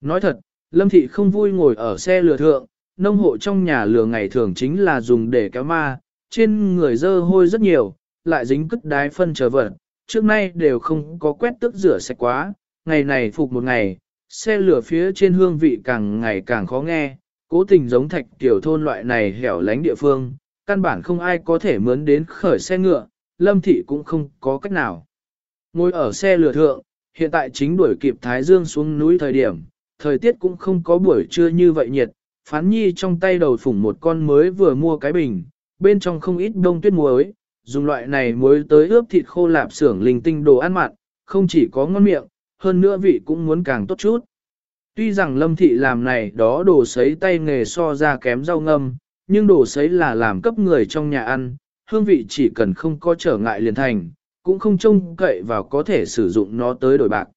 Nói thật, Lâm Thị không vui ngồi ở xe lừa thượng, nông hộ trong nhà lừa ngày thường chính là dùng để kéo ma, trên người dơ hôi rất nhiều, lại dính cất đái phân trở vật, trước nay đều không có quét tước rửa sạch quá, ngày này phục một ngày, xe lửa phía trên hương vị càng ngày càng khó nghe, cố tình giống thạch tiểu thôn loại này hẻo lánh địa phương, căn bản không ai có thể mướn đến khởi xe ngựa, lâm thị cũng không có cách nào. Ngồi ở xe lửa thượng, hiện tại chính đuổi kịp Thái Dương xuống núi thời điểm, thời tiết cũng không có buổi trưa như vậy nhiệt, phán nhi trong tay đầu phủng một con mới vừa mua cái bình, bên trong không ít đông tuyết muối, dùng loại này muối tới ướp thịt khô lạp xưởng linh tinh đồ ăn mặn, không chỉ có ngon miệng, hơn nữa vị cũng muốn càng tốt chút. Tuy rằng lâm thị làm này đó đồ sấy tay nghề so ra kém rau ngâm, nhưng đồ sấy là làm cấp người trong nhà ăn, hương vị chỉ cần không có trở ngại liền thành, cũng không trông cậy vào có thể sử dụng nó tới đổi bạc.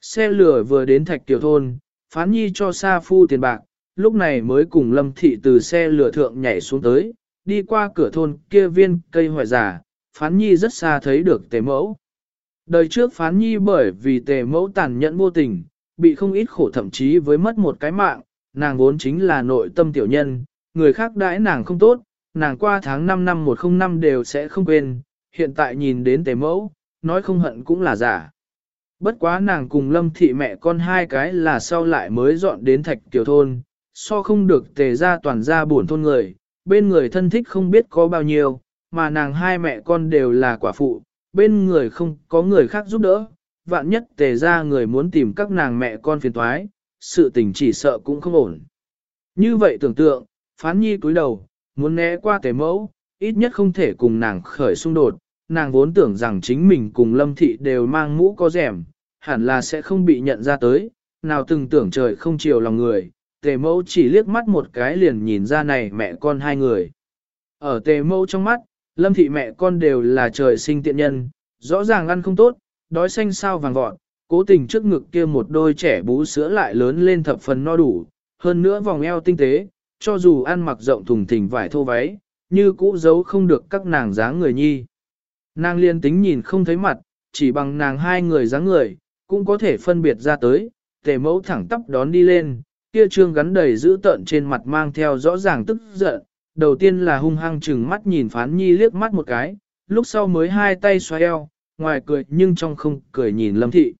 Xe lửa vừa đến thạch tiểu thôn, phán nhi cho Sa Phu tiền bạc, lúc này mới cùng lâm thị từ xe lửa thượng nhảy xuống tới, đi qua cửa thôn kia viên cây hoại giả, phán nhi rất xa thấy được tề mẫu. Đời trước phán nhi bởi vì tề mẫu tàn nhẫn vô tình, bị không ít khổ thậm chí với mất một cái mạng, nàng vốn chính là nội tâm tiểu nhân, người khác đãi nàng không tốt, nàng qua tháng 5 năm 105 đều sẽ không quên, hiện tại nhìn đến tề mẫu, nói không hận cũng là giả. Bất quá nàng cùng lâm thị mẹ con hai cái là sau lại mới dọn đến thạch tiểu thôn, so không được tề ra toàn ra buồn thôn người, bên người thân thích không biết có bao nhiêu, mà nàng hai mẹ con đều là quả phụ, bên người không có người khác giúp đỡ, vạn nhất tề ra người muốn tìm các nàng mẹ con phiền thoái, sự tình chỉ sợ cũng không ổn. Như vậy tưởng tượng, phán nhi cúi đầu, muốn né qua tề mẫu, ít nhất không thể cùng nàng khởi xung đột, nàng vốn tưởng rằng chính mình cùng lâm thị đều mang mũ có rẻm, hẳn là sẽ không bị nhận ra tới, nào từng tưởng trời không chiều lòng người, tề mẫu chỉ liếc mắt một cái liền nhìn ra này mẹ con hai người. Ở tề mẫu trong mắt, lâm thị mẹ con đều là trời sinh tiện nhân, rõ ràng ăn không tốt, đói xanh sao vàng vọt, cố tình trước ngực kia một đôi trẻ bú sữa lại lớn lên thập phần no đủ, hơn nữa vòng eo tinh tế, cho dù ăn mặc rộng thùng thình vải thô váy, như cũ giấu không được các nàng dáng người nhi. Nàng liên tính nhìn không thấy mặt, chỉ bằng nàng hai người dáng người, cũng có thể phân biệt ra tới, tề mẫu thẳng tắp đón đi lên, kia trương gắn đầy giữ tợn trên mặt mang theo rõ ràng tức giận, đầu tiên là hung hăng chừng mắt nhìn phán nhi liếc mắt một cái, lúc sau mới hai tay xoay eo, ngoài cười nhưng trong không cười nhìn lâm thị.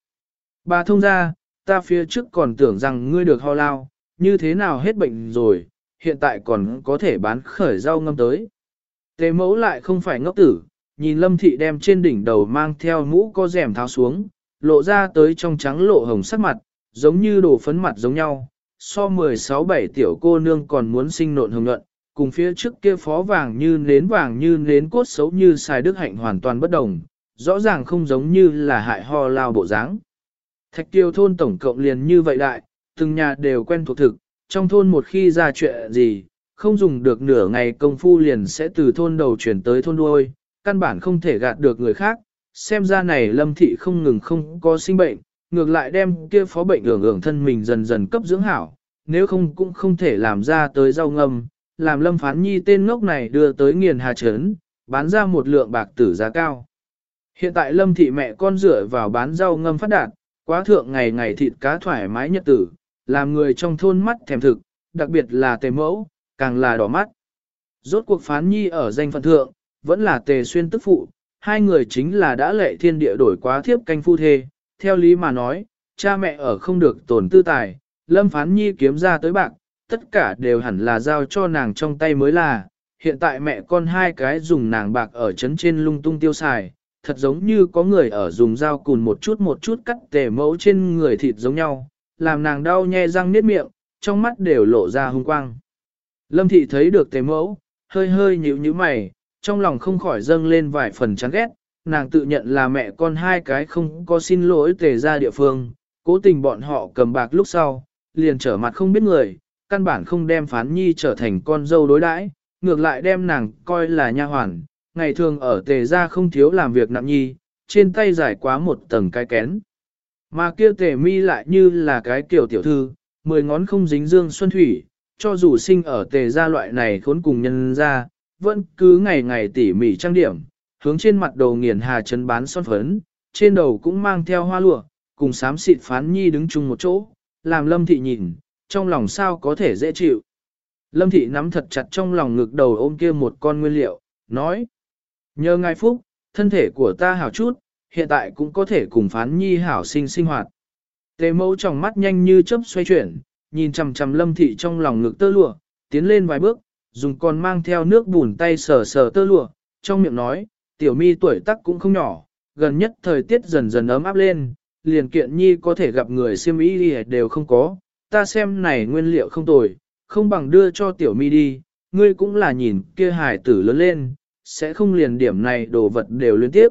Bà thông ra, ta phía trước còn tưởng rằng ngươi được ho lao, như thế nào hết bệnh rồi, hiện tại còn có thể bán khởi rau ngâm tới. Tế mẫu lại không phải ngốc tử, nhìn lâm thị đem trên đỉnh đầu mang theo mũ có rèm tháo xuống, lộ ra tới trong trắng lộ hồng sắc mặt, giống như đồ phấn mặt giống nhau, so 16-7 tiểu cô nương còn muốn sinh nộn hồng nhuận, cùng phía trước kia phó vàng như nến vàng như nến cốt xấu như xài đức hạnh hoàn toàn bất đồng, rõ ràng không giống như là hại ho lao bộ dáng. Thạch tiêu thôn tổng cộng liền như vậy đại, từng nhà đều quen thuộc thực, trong thôn một khi ra chuyện gì, không dùng được nửa ngày công phu liền sẽ từ thôn đầu chuyển tới thôn đuôi, căn bản không thể gạt được người khác, xem ra này lâm thị không ngừng không có sinh bệnh, ngược lại đem kia phó bệnh ưởng ưởng thân mình dần dần cấp dưỡng hảo, nếu không cũng không thể làm ra tới rau ngâm, làm lâm phán nhi tên ngốc này đưa tới nghiền hà trấn, bán ra một lượng bạc tử giá cao. Hiện tại lâm thị mẹ con rửa vào bán rau ngâm phát đạt, quá thượng ngày ngày thịt cá thoải mái nhật tử, làm người trong thôn mắt thèm thực, đặc biệt là tề mẫu, càng là đỏ mắt. Rốt cuộc phán nhi ở danh phận thượng, vẫn là tề xuyên tức phụ, hai người chính là đã lệ thiên địa đổi quá thiếp canh phu thê, theo lý mà nói, cha mẹ ở không được tổn tư tài, lâm phán nhi kiếm ra tới bạc, tất cả đều hẳn là giao cho nàng trong tay mới là, hiện tại mẹ con hai cái dùng nàng bạc ở chấn trên lung tung tiêu xài, thật giống như có người ở dùng dao cùn một chút một chút cắt tề mẫu trên người thịt giống nhau, làm nàng đau nhe răng niết miệng, trong mắt đều lộ ra hung quang. Lâm thị thấy được tề mẫu, hơi hơi nhíu nhíu mày, trong lòng không khỏi dâng lên vài phần chán ghét, nàng tự nhận là mẹ con hai cái không có xin lỗi tề ra địa phương, cố tình bọn họ cầm bạc lúc sau, liền trở mặt không biết người, căn bản không đem phán nhi trở thành con dâu đối đãi, ngược lại đem nàng coi là nha hoàn, ngày thường ở tề ra không thiếu làm việc nặng nhi, trên tay giải quá một tầng cái kén. Mà kia tề mi lại như là cái kiểu tiểu thư, mười ngón không dính dương xuân thủy, cho dù sinh ở tề gia loại này khốn cùng nhân ra, vẫn cứ ngày ngày tỉ mỉ trang điểm, hướng trên mặt đầu nghiền hà chấn bán son phấn, trên đầu cũng mang theo hoa lụa, cùng sám xịt phán nhi đứng chung một chỗ, làm lâm thị nhìn, trong lòng sao có thể dễ chịu. Lâm thị nắm thật chặt trong lòng ngực đầu ôm kia một con nguyên liệu, nói. Nhờ ngài phúc, thân thể của ta hảo chút, hiện tại cũng có thể cùng phán nhi hảo sinh sinh hoạt. Tề mẫu trong mắt nhanh như chớp xoay chuyển, nhìn chằm chằm lâm thị trong lòng ngực tơ lụa, tiến lên vài bước, dùng con mang theo nước bùn tay sờ sờ tơ lụa, trong miệng nói, tiểu mi tuổi tác cũng không nhỏ, gần nhất thời tiết dần dần ấm áp lên, liền kiện nhi có thể gặp người siêm ý đều không có, ta xem này nguyên liệu không tồi, không bằng đưa cho tiểu mi đi, ngươi cũng là nhìn kia hài tử lớn lên, sẽ không liền điểm này đồ vật đều liên tiếp.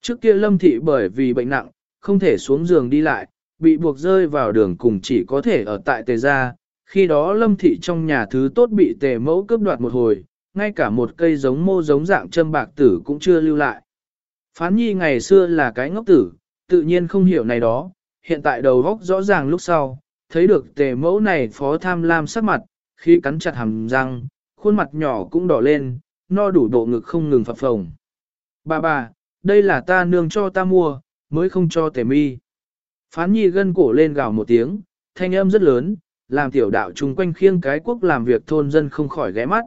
Trước kia lâm thị bởi vì bệnh nặng, không thể xuống giường đi lại, bị buộc rơi vào đường cùng chỉ có thể ở tại tề gia. Khi đó lâm thị trong nhà thứ tốt bị tề mẫu cướp đoạt một hồi, ngay cả một cây giống mô giống dạng châm bạc tử cũng chưa lưu lại. Phán nhi ngày xưa là cái ngốc tử, tự nhiên không hiểu này đó, hiện tại đầu góc rõ ràng lúc sau, thấy được tề mẫu này phó tham lam sắc mặt, khi cắn chặt hàm răng, khuôn mặt nhỏ cũng đỏ lên, no đủ độ ngực không ngừng phập phồng. Bà bà, đây là ta nương cho ta mua, mới không cho tề mi. Phán nhi gân cổ lên gào một tiếng, thanh âm rất lớn, làm tiểu đạo chung quanh khiêng cái quốc làm việc thôn dân không khỏi ghé mắt.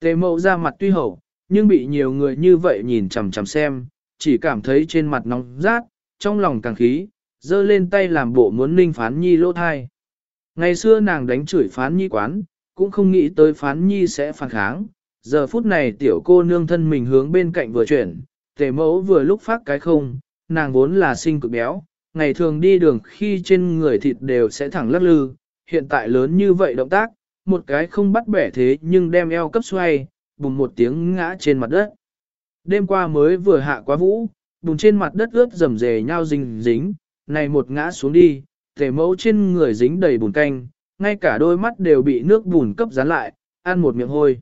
Tề mẫu ra mặt tuy hậu, nhưng bị nhiều người như vậy nhìn chằm chằm xem, chỉ cảm thấy trên mặt nóng rát, trong lòng càng khí, giơ lên tay làm bộ muốn ninh phán nhi lỗ thai. Ngày xưa nàng đánh chửi phán nhi quán, cũng không nghĩ tới phán nhi sẽ phản kháng. Giờ phút này tiểu cô nương thân mình hướng bên cạnh vừa chuyển, tề mẫu vừa lúc phát cái không, nàng vốn là sinh cực béo, ngày thường đi đường khi trên người thịt đều sẽ thẳng lắc lư, hiện tại lớn như vậy động tác, một cái không bắt bẻ thế nhưng đem eo cấp xoay, bùng một tiếng ngã trên mặt đất. Đêm qua mới vừa hạ quá vũ, bùng trên mặt đất ướt rầm rề nhau dính dính, này một ngã xuống đi, tề mẫu trên người dính đầy bùn canh, ngay cả đôi mắt đều bị nước bùn cấp dán lại, ăn một miệng hôi.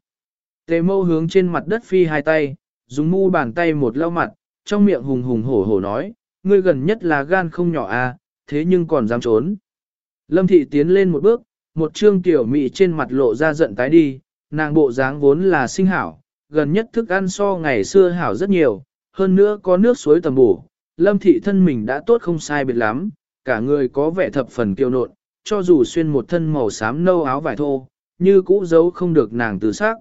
Tề mẫu hướng trên mặt đất phi hai tay, dùng mu bàn tay một lau mặt, trong miệng hùng hùng hổ hổ nói, ngươi gần nhất là gan không nhỏ à, thế nhưng còn dám trốn. Lâm thị tiến lên một bước, một trương tiểu mị trên mặt lộ ra giận tái đi, nàng bộ dáng vốn là sinh hảo, gần nhất thức ăn so ngày xưa hảo rất nhiều, hơn nữa có nước suối tầm bổ. Lâm thị thân mình đã tốt không sai biệt lắm, cả người có vẻ thập phần kiêu nộn, cho dù xuyên một thân màu xám nâu áo vải thô, như cũ giấu không được nàng từ sắc.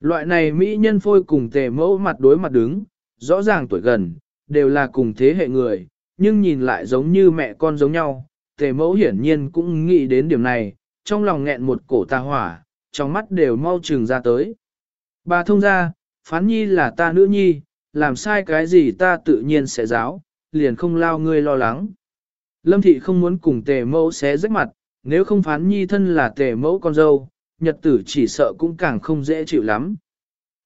Loại này mỹ nhân phôi cùng tề mẫu mặt đối mặt đứng, rõ ràng tuổi gần, đều là cùng thế hệ người, nhưng nhìn lại giống như mẹ con giống nhau, tề mẫu hiển nhiên cũng nghĩ đến điểm này, trong lòng nghẹn một cổ tà hỏa, trong mắt đều mau trừng ra tới. Bà thông ra, phán nhi là ta nữ nhi, làm sai cái gì ta tự nhiên sẽ giáo, liền không lao ngươi lo lắng. Lâm thị không muốn cùng tề mẫu xé rách mặt, nếu không phán nhi thân là tề mẫu con dâu, nhật tử chỉ sợ cũng càng không dễ chịu lắm.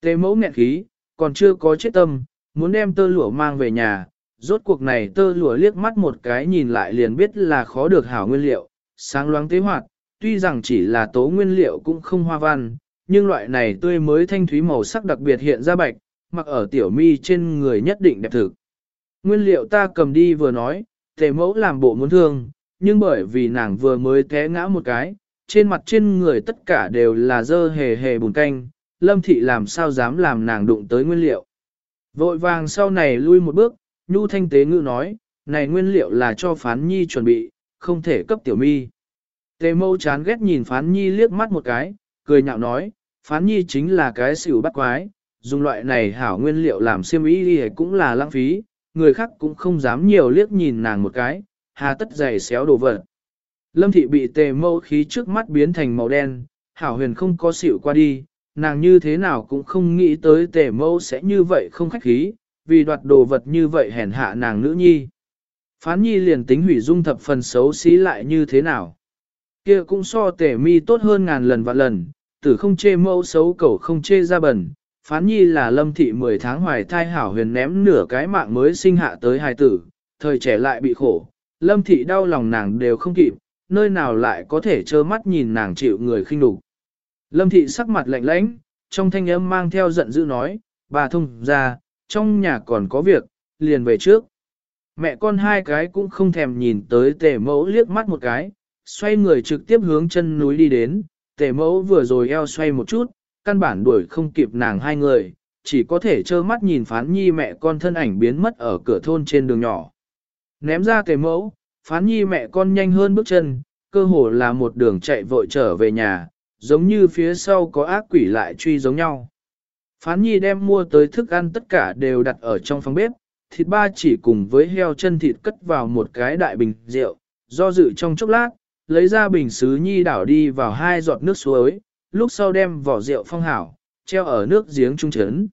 Tề mẫu nghẹn khí, còn chưa có chết tâm, muốn đem tơ lụa mang về nhà, rốt cuộc này tơ lụa liếc mắt một cái nhìn lại liền biết là khó được hảo nguyên liệu, sáng loáng tế hoạt, tuy rằng chỉ là tố nguyên liệu cũng không hoa văn, nhưng loại này tươi mới thanh thúy màu sắc đặc biệt hiện ra bạch, mặc ở tiểu mi trên người nhất định đẹp thực. Nguyên liệu ta cầm đi vừa nói, tề mẫu làm bộ muốn thương, nhưng bởi vì nàng vừa mới té ngã một cái, trên mặt trên người tất cả đều là dơ hề hề bùn canh, lâm thị làm sao dám làm nàng đụng tới nguyên liệu. Vội vàng sau này lui một bước, nhu thanh tế ngữ nói, này nguyên liệu là cho phán nhi chuẩn bị, không thể cấp tiểu mi. Tề mâu chán ghét nhìn phán nhi liếc mắt một cái, cười nhạo nói, phán nhi chính là cái xỉu bắt quái, dùng loại này hảo nguyên liệu làm xiêm y đi cũng là lãng phí, người khác cũng không dám nhiều liếc nhìn nàng một cái, hà tất dày xéo đồ vật. Lâm thị bị tề mâu khí trước mắt biến thành màu đen, hảo huyền không có xỉu qua đi, nàng như thế nào cũng không nghĩ tới tề mâu sẽ như vậy không khách khí, vì đoạt đồ vật như vậy hèn hạ nàng nữ nhi. Phán nhi liền tính hủy dung thập phần xấu xí lại như thế nào kia cũng so tề mi tốt hơn ngàn lần vạn lần, tử không chê mẫu xấu cẩu không chê ra bẩn. Phán nhi là lâm thị 10 tháng hoài thai hảo huyền ném nửa cái mạng mới sinh hạ tới hài tử, thời trẻ lại bị khổ. Lâm thị đau lòng nàng đều không kịp, nơi nào lại có thể trơ mắt nhìn nàng chịu người khinh đục. Lâm thị sắc mặt lạnh lãnh, trong thanh âm mang theo giận dữ nói, bà thông ra, trong nhà còn có việc, liền về trước. Mẹ con hai cái cũng không thèm nhìn tới tề mẫu liếc mắt một cái, xoay người trực tiếp hướng chân núi đi đến, tề mẫu vừa rồi eo xoay một chút, căn bản đuổi không kịp nàng hai người, chỉ có thể trơ mắt nhìn phán nhi mẹ con thân ảnh biến mất ở cửa thôn trên đường nhỏ. Ném ra tề mẫu, phán nhi mẹ con nhanh hơn bước chân, cơ hồ là một đường chạy vội trở về nhà, giống như phía sau có ác quỷ lại truy giống nhau. Phán nhi đem mua tới thức ăn tất cả đều đặt ở trong phòng bếp, thịt ba chỉ cùng với heo chân thịt cất vào một cái đại bình rượu, do dự trong chốc lát, lấy ra bình xứ nhi đảo đi vào hai giọt nước suối, lúc sau đem vỏ rượu phong hảo, treo ở nước giếng trung chấn.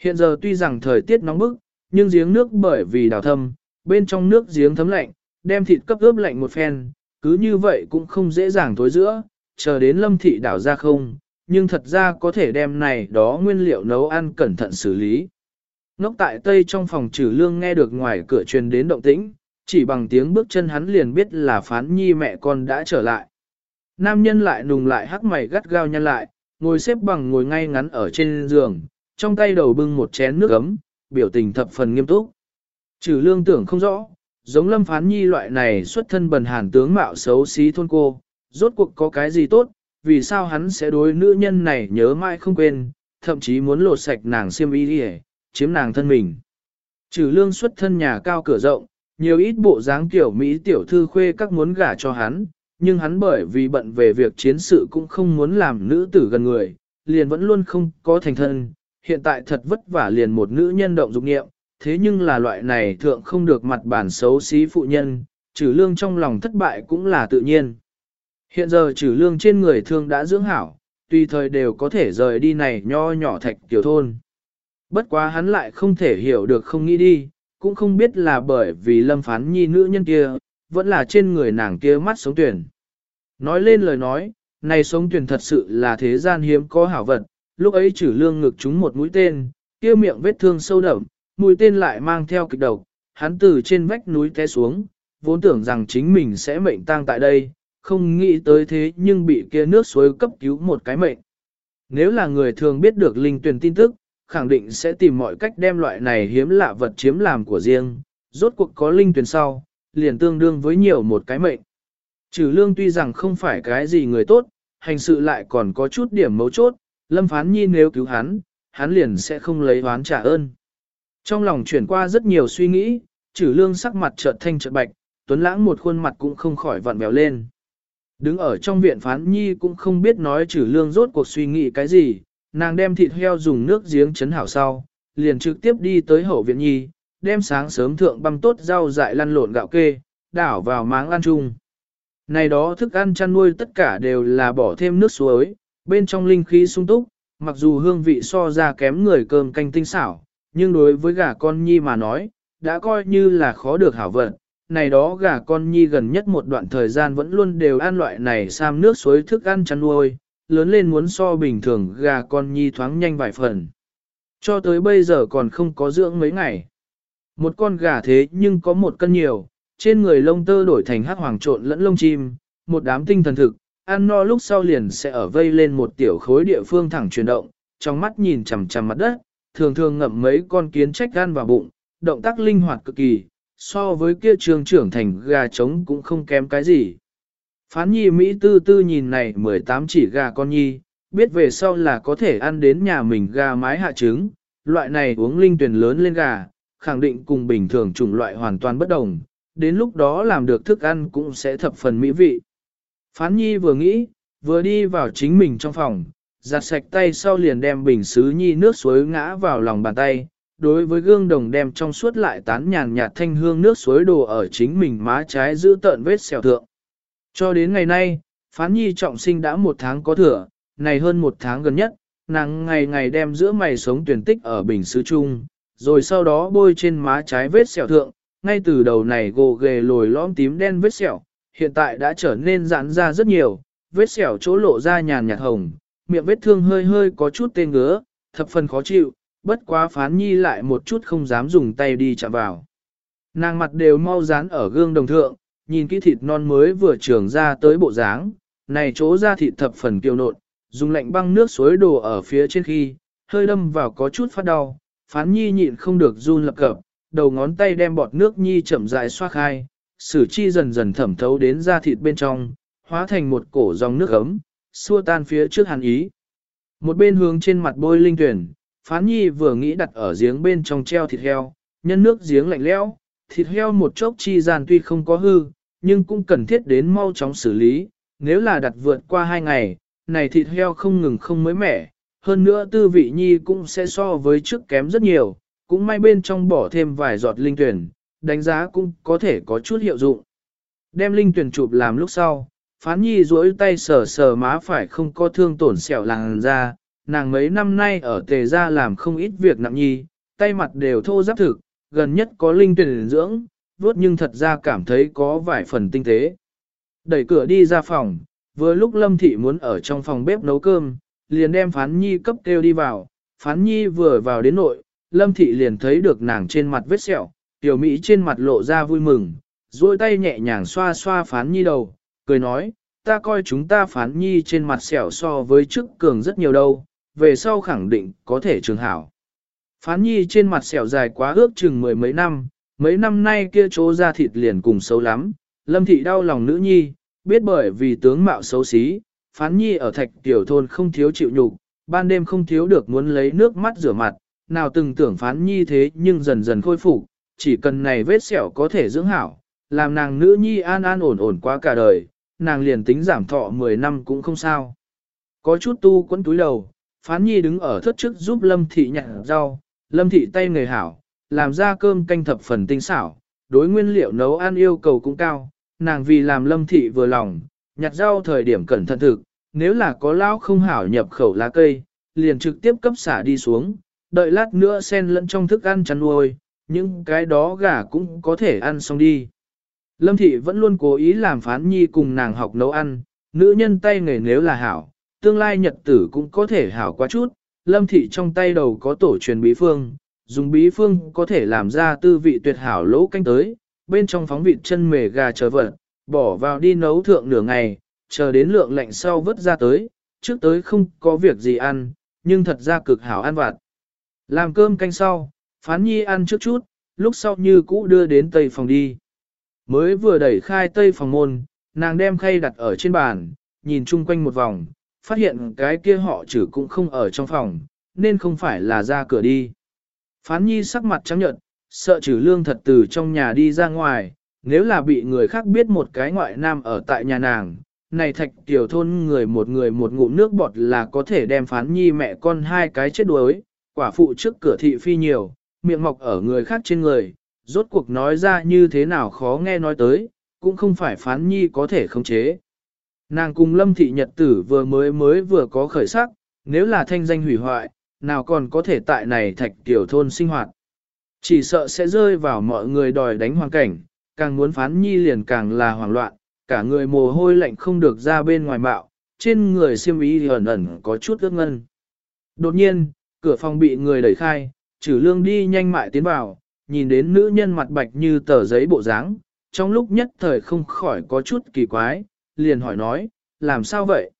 Hiện giờ tuy rằng thời tiết nóng bức, nhưng giếng nước bởi vì đào thâm, bên trong nước giếng thấm lạnh, đem thịt cấp ướp lạnh một phen, cứ như vậy cũng không dễ dàng tối giữa, chờ đến lâm thị đảo ra không, nhưng thật ra có thể đem này đó nguyên liệu nấu ăn cẩn thận xử lý. Ngốc tại tây trong phòng trừ lương nghe được ngoài cửa truyền đến động tĩnh, chỉ bằng tiếng bước chân hắn liền biết là phán nhi mẹ con đã trở lại. Nam nhân lại nùng lại hắc mày gắt gao nhăn lại, ngồi xếp bằng ngồi ngay ngắn ở trên giường, trong tay đầu bưng một chén nước ấm, biểu tình thập phần nghiêm túc. Trừ lương tưởng không rõ, giống lâm phán nhi loại này xuất thân bần hàn tướng mạo xấu xí thôn cô, rốt cuộc có cái gì tốt, vì sao hắn sẽ đối nữ nhân này nhớ mãi không quên, thậm chí muốn lột sạch nàng xiêm y đi chiếm nàng thân mình. Trừ lương xuất thân nhà cao cửa rộng, nhiều ít bộ dáng tiểu Mỹ tiểu thư khuê các muốn gả cho hắn, nhưng hắn bởi vì bận về việc chiến sự cũng không muốn làm nữ tử gần người, liền vẫn luôn không có thành thân, hiện tại thật vất vả liền một nữ nhân động dục nghiệm, thế nhưng là loại này thượng không được mặt bản xấu xí phụ nhân, trừ lương trong lòng thất bại cũng là tự nhiên. Hiện giờ trừ lương trên người thương đã dưỡng hảo, tùy thời đều có thể rời đi này nho nhỏ thạch tiểu thôn. Bất quá hắn lại không thể hiểu được không nghĩ đi, cũng không biết là bởi vì lâm phán nhi nữ nhân kia, vẫn là trên người nàng kia mắt sống tuyển. Nói lên lời nói, này sống tuyển thật sự là thế gian hiếm có hảo vật, lúc ấy trừ lương ngực chúng một mũi tên, kia miệng vết thương sâu đậm, mũi tên lại mang theo kịch độc, hắn từ trên vách núi té xuống, vốn tưởng rằng chính mình sẽ mệnh tang tại đây, không nghĩ tới thế nhưng bị kia nước suối cấp cứu một cái mệnh. Nếu là người thường biết được linh tuyển tin tức, khẳng định sẽ tìm mọi cách đem loại này hiếm lạ vật chiếm làm của riêng, rốt cuộc có linh tuyển sau, liền tương đương với nhiều một cái mệnh. Trừ lương tuy rằng không phải cái gì người tốt, hành sự lại còn có chút điểm mấu chốt, lâm phán nhi nếu cứu hắn, hắn liền sẽ không lấy oán trả ơn. Trong lòng chuyển qua rất nhiều suy nghĩ, trừ lương sắc mặt chợt thanh chợt bạch, tuấn lãng một khuôn mặt cũng không khỏi vặn béo lên. Đứng ở trong viện phán nhi cũng không biết nói trừ lương rốt cuộc suy nghĩ cái gì, nàng đem thịt heo dùng nước giếng chấn hảo sau, liền trực tiếp đi tới hậu viện nhi, đem sáng sớm thượng băm tốt rau dại lăn lộn gạo kê, đảo vào máng ăn chung. Này đó thức ăn chăn nuôi tất cả đều là bỏ thêm nước suối, bên trong linh khí sung túc, mặc dù hương vị so ra kém người cơm canh tinh xảo, nhưng đối với gà con nhi mà nói, đã coi như là khó được hảo vận. Này đó gà con nhi gần nhất một đoạn thời gian vẫn luôn đều ăn loại này sam nước suối thức ăn chăn nuôi, lớn lên muốn so bình thường gà con nhi thoáng nhanh vài phần. Cho tới bây giờ còn không có dưỡng mấy ngày. Một con gà thế nhưng có một cân nhiều, trên người lông tơ đổi thành hắc hoàng trộn lẫn lông chim, một đám tinh thần thực, ăn no lúc sau liền sẽ ở vây lên một tiểu khối địa phương thẳng chuyển động, trong mắt nhìn chằm chằm mặt đất, thường thường ngậm mấy con kiến trách gan vào bụng, động tác linh hoạt cực kỳ, so với kia trường trưởng thành gà trống cũng không kém cái gì. Phán nhi Mỹ tư tư nhìn này 18 chỉ gà con nhi, biết về sau là có thể ăn đến nhà mình gà mái hạ trứng, loại này uống linh tuyển lớn lên gà, khẳng định cùng bình thường chủng loại hoàn toàn bất đồng, đến lúc đó làm được thức ăn cũng sẽ thập phần mỹ vị. Phán nhi vừa nghĩ, vừa đi vào chính mình trong phòng, giặt sạch tay sau liền đem bình xứ nhi nước suối ngã vào lòng bàn tay, đối với gương đồng đem trong suốt lại tán nhàn nhạt thanh hương nước suối đồ ở chính mình má trái giữ tợn vết xẻo thượng. Cho đến ngày nay, phán nhi trọng sinh đã một tháng có thừa, này hơn một tháng gần nhất, nàng ngày ngày đem giữa mày sống tuyển tích ở bình sứ chung, rồi sau đó bôi trên má trái vết sẹo thượng, ngay từ đầu này gồ ghề lồi lõm tím đen vết sẹo, hiện tại đã trở nên giãn ra rất nhiều, vết sẹo chỗ lộ ra nhàn nhạt hồng, miệng vết thương hơi hơi có chút tên ngứa, thập phần khó chịu, bất quá phán nhi lại một chút không dám dùng tay đi chạm vào. Nàng mặt đều mau dán ở gương đồng thượng, nhìn kỹ thịt non mới vừa trưởng ra tới bộ dáng, này chỗ ra thịt thập phần kiêu nộn, dùng lạnh băng nước suối đổ ở phía trên khi, hơi đâm vào có chút phát đau, phán nhi nhịn không được run lập cập, đầu ngón tay đem bọt nước nhi chậm rãi xoa khai, sử chi dần dần thẩm thấu đến da thịt bên trong, hóa thành một cổ dòng nước ấm, xua tan phía trước hàn ý. Một bên hướng trên mặt bôi linh tuyển, phán nhi vừa nghĩ đặt ở giếng bên trong treo thịt heo, nhân nước giếng lạnh lẽo, thịt heo một chốc chi gian tuy không có hư, nhưng cũng cần thiết đến mau chóng xử lý, nếu là đặt vượt qua hai ngày, này thịt heo không ngừng không mới mẻ, hơn nữa tư vị nhi cũng sẽ so với trước kém rất nhiều, cũng may bên trong bỏ thêm vài giọt linh tuyển, đánh giá cũng có thể có chút hiệu dụng. Đem linh tuyển chụp làm lúc sau, phán nhi duỗi tay sờ sờ má phải không có thương tổn sẹo làng ra, nàng mấy năm nay ở tề gia làm không ít việc nặng nhi, tay mặt đều thô giáp thực, gần nhất có linh tuyển dưỡng, vuốt nhưng thật ra cảm thấy có vài phần tinh tế. Đẩy cửa đi ra phòng, vừa lúc Lâm Thị muốn ở trong phòng bếp nấu cơm, liền đem Phán Nhi cấp kêu đi vào, Phán Nhi vừa vào đến nội, Lâm Thị liền thấy được nàng trên mặt vết sẹo, tiểu Mỹ trên mặt lộ ra vui mừng, duỗi tay nhẹ nhàng xoa xoa Phán Nhi đầu, cười nói, ta coi chúng ta Phán Nhi trên mặt sẹo so với trước cường rất nhiều đâu, về sau khẳng định có thể trường hảo. Phán Nhi trên mặt sẹo dài quá ước chừng mười mấy năm, mấy năm nay kia chỗ ra thịt liền cùng xấu lắm, Lâm Thị đau lòng nữ nhi, biết bởi vì tướng mạo xấu xí, phán nhi ở thạch tiểu thôn không thiếu chịu nhục, ban đêm không thiếu được muốn lấy nước mắt rửa mặt, nào từng tưởng phán nhi thế nhưng dần dần khôi phục, chỉ cần này vết sẹo có thể dưỡng hảo, làm nàng nữ nhi an an ổn ổn qua cả đời, nàng liền tính giảm thọ 10 năm cũng không sao. Có chút tu quấn túi đầu, phán nhi đứng ở thất trước giúp lâm thị nhặt rau, lâm thị tay người hảo, làm ra cơm canh thập phần tinh xảo, đối nguyên liệu nấu ăn yêu cầu cũng cao, nàng vì làm lâm thị vừa lòng, nhặt rau thời điểm cẩn thận thực, nếu là có lao không hảo nhập khẩu lá cây, liền trực tiếp cấp xả đi xuống, đợi lát nữa xen lẫn trong thức ăn chăn nuôi, những cái đó gà cũng có thể ăn xong đi. Lâm thị vẫn luôn cố ý làm phán nhi cùng nàng học nấu ăn, nữ nhân tay nghề nếu là hảo, tương lai nhật tử cũng có thể hảo quá chút, lâm thị trong tay đầu có tổ truyền bí phương, dùng bí phương có thể làm ra tư vị tuyệt hảo lỗ canh tới, bên trong phóng vịt chân mề gà chờ vật, bỏ vào đi nấu thượng nửa ngày, chờ đến lượng lạnh sau vớt ra tới, trước tới không có việc gì ăn, nhưng thật ra cực hảo ăn vặt. Làm cơm canh sau, phán nhi ăn trước chút, lúc sau như cũ đưa đến tây phòng đi. Mới vừa đẩy khai tây phòng môn, nàng đem khay đặt ở trên bàn, nhìn chung quanh một vòng, phát hiện cái kia họ chử cũng không ở trong phòng, nên không phải là ra cửa đi. Phán nhi sắc mặt trắng nhợt, sợ trừ lương thật từ trong nhà đi ra ngoài, nếu là bị người khác biết một cái ngoại nam ở tại nhà nàng, này thạch tiểu thôn người một người một ngụm nước bọt là có thể đem phán nhi mẹ con hai cái chết đuối, quả phụ trước cửa thị phi nhiều, miệng mọc ở người khác trên người, rốt cuộc nói ra như thế nào khó nghe nói tới, cũng không phải phán nhi có thể khống chế. Nàng cùng lâm thị nhật tử vừa mới mới vừa có khởi sắc, nếu là thanh danh hủy hoại, nào còn có thể tại này thạch tiểu thôn sinh hoạt. Chỉ sợ sẽ rơi vào mọi người đòi đánh hoàn cảnh, càng muốn phán nhi liền càng là hoảng loạn, cả người mồ hôi lạnh không được ra bên ngoài mạo trên người xiêm y ẩn ẩn có chút ướt ngân. Đột nhiên, cửa phòng bị người đẩy khai, trừ lương đi nhanh mại tiến vào, nhìn đến nữ nhân mặt bạch như tờ giấy bộ dáng, trong lúc nhất thời không khỏi có chút kỳ quái, liền hỏi nói, làm sao vậy?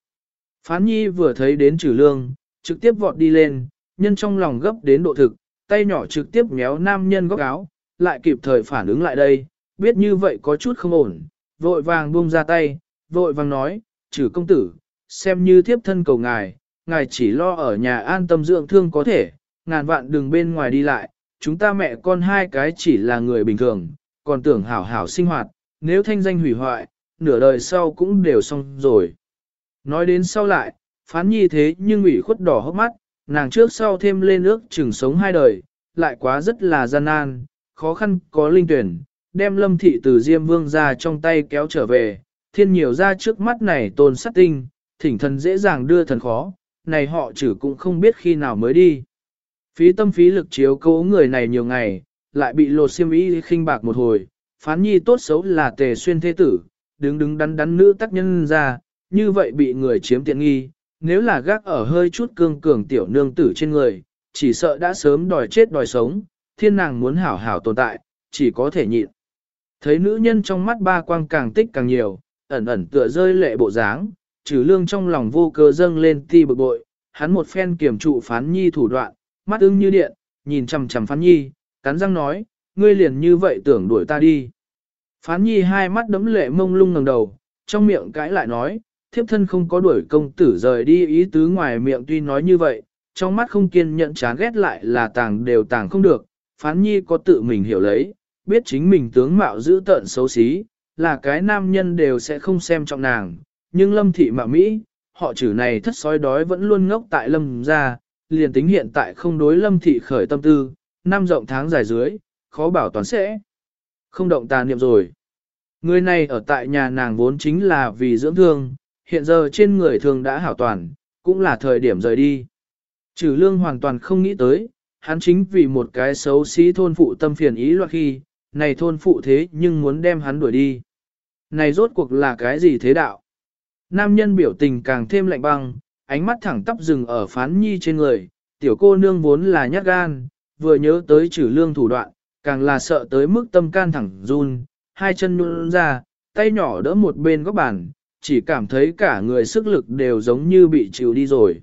Phán nhi vừa thấy đến trừ lương, trực tiếp vọt đi lên, nhân trong lòng gấp đến độ thực, tay nhỏ trực tiếp méo nam nhân góc áo, lại kịp thời phản ứng lại đây, biết như vậy có chút không ổn, vội vàng buông ra tay, vội vàng nói, trừ công tử, xem như thiếp thân cầu ngài, ngài chỉ lo ở nhà an tâm dưỡng thương có thể, ngàn vạn đừng bên ngoài đi lại, chúng ta mẹ con hai cái chỉ là người bình thường, còn tưởng hảo hảo sinh hoạt, nếu thanh danh hủy hoại, nửa đời sau cũng đều xong rồi. Nói đến sau lại, phán nhi thế nhưng ủy khuất đỏ hốc mắt, nàng trước sau thêm lên ước chừng sống hai đời, lại quá rất là gian nan, khó khăn có linh tuyển, đem lâm thị từ Diêm Vương ra trong tay kéo trở về, thiên nhiều ra trước mắt này tôn sát tinh, thỉnh thần dễ dàng đưa thần khó, này họ chử cũng không biết khi nào mới đi. Phí tâm phí lực chiếu cố người này nhiều ngày, lại bị lột xiêm y khinh bạc một hồi, phán nhi tốt xấu là tề xuyên thế tử, đứng đứng đắn đắn nữ tác nhân ra, như vậy bị người chiếm tiện nghi, nếu là gác ở hơi chút cương cường tiểu nương tử trên người, chỉ sợ đã sớm đòi chết đòi sống, thiên nàng muốn hảo hảo tồn tại, chỉ có thể nhịn. Thấy nữ nhân trong mắt ba quang càng tích càng nhiều, ẩn ẩn tựa rơi lệ bộ dáng, trừ lương trong lòng vô cơ dâng lên ti bực bội, hắn một phen kiểm trụ phán nhi thủ đoạn, mắt ưng như điện, nhìn chằm chằm phán nhi, cắn răng nói, ngươi liền như vậy tưởng đuổi ta đi. Phán nhi hai mắt đấm lệ mông lung ngẩng đầu, trong miệng cãi lại nói, thiếp thân không có đuổi công tử rời đi ý tứ ngoài miệng tuy nói như vậy, trong mắt không kiên nhẫn chán ghét lại là tàng đều tàng không được, phán nhi có tự mình hiểu lấy, biết chính mình tướng mạo giữ tợn xấu xí, là cái nam nhân đều sẽ không xem trọng nàng, nhưng lâm thị mạo Mỹ, họ chữ này thất sói đói vẫn luôn ngốc tại lâm gia, liền tính hiện tại không đối lâm thị khởi tâm tư, năm rộng tháng dài dưới, khó bảo toàn sẽ không động tà niệm rồi. Người này ở tại nhà nàng vốn chính là vì dưỡng thương, hiện giờ trên người thường đã hảo toàn, cũng là thời điểm rời đi. Trừ lương hoàn toàn không nghĩ tới, hắn chính vì một cái xấu xí thôn phụ tâm phiền ý loạn khi, này thôn phụ thế nhưng muốn đem hắn đuổi đi. Này rốt cuộc là cái gì thế đạo? Nam nhân biểu tình càng thêm lạnh băng, ánh mắt thẳng tắp dừng ở phán nhi trên người, tiểu cô nương vốn là nhát gan, vừa nhớ tới trừ lương thủ đoạn, càng là sợ tới mức tâm can thẳng run, hai chân nhún ra, tay nhỏ đỡ một bên góc bàn, chỉ cảm thấy cả người sức lực đều giống như bị chịu đi rồi.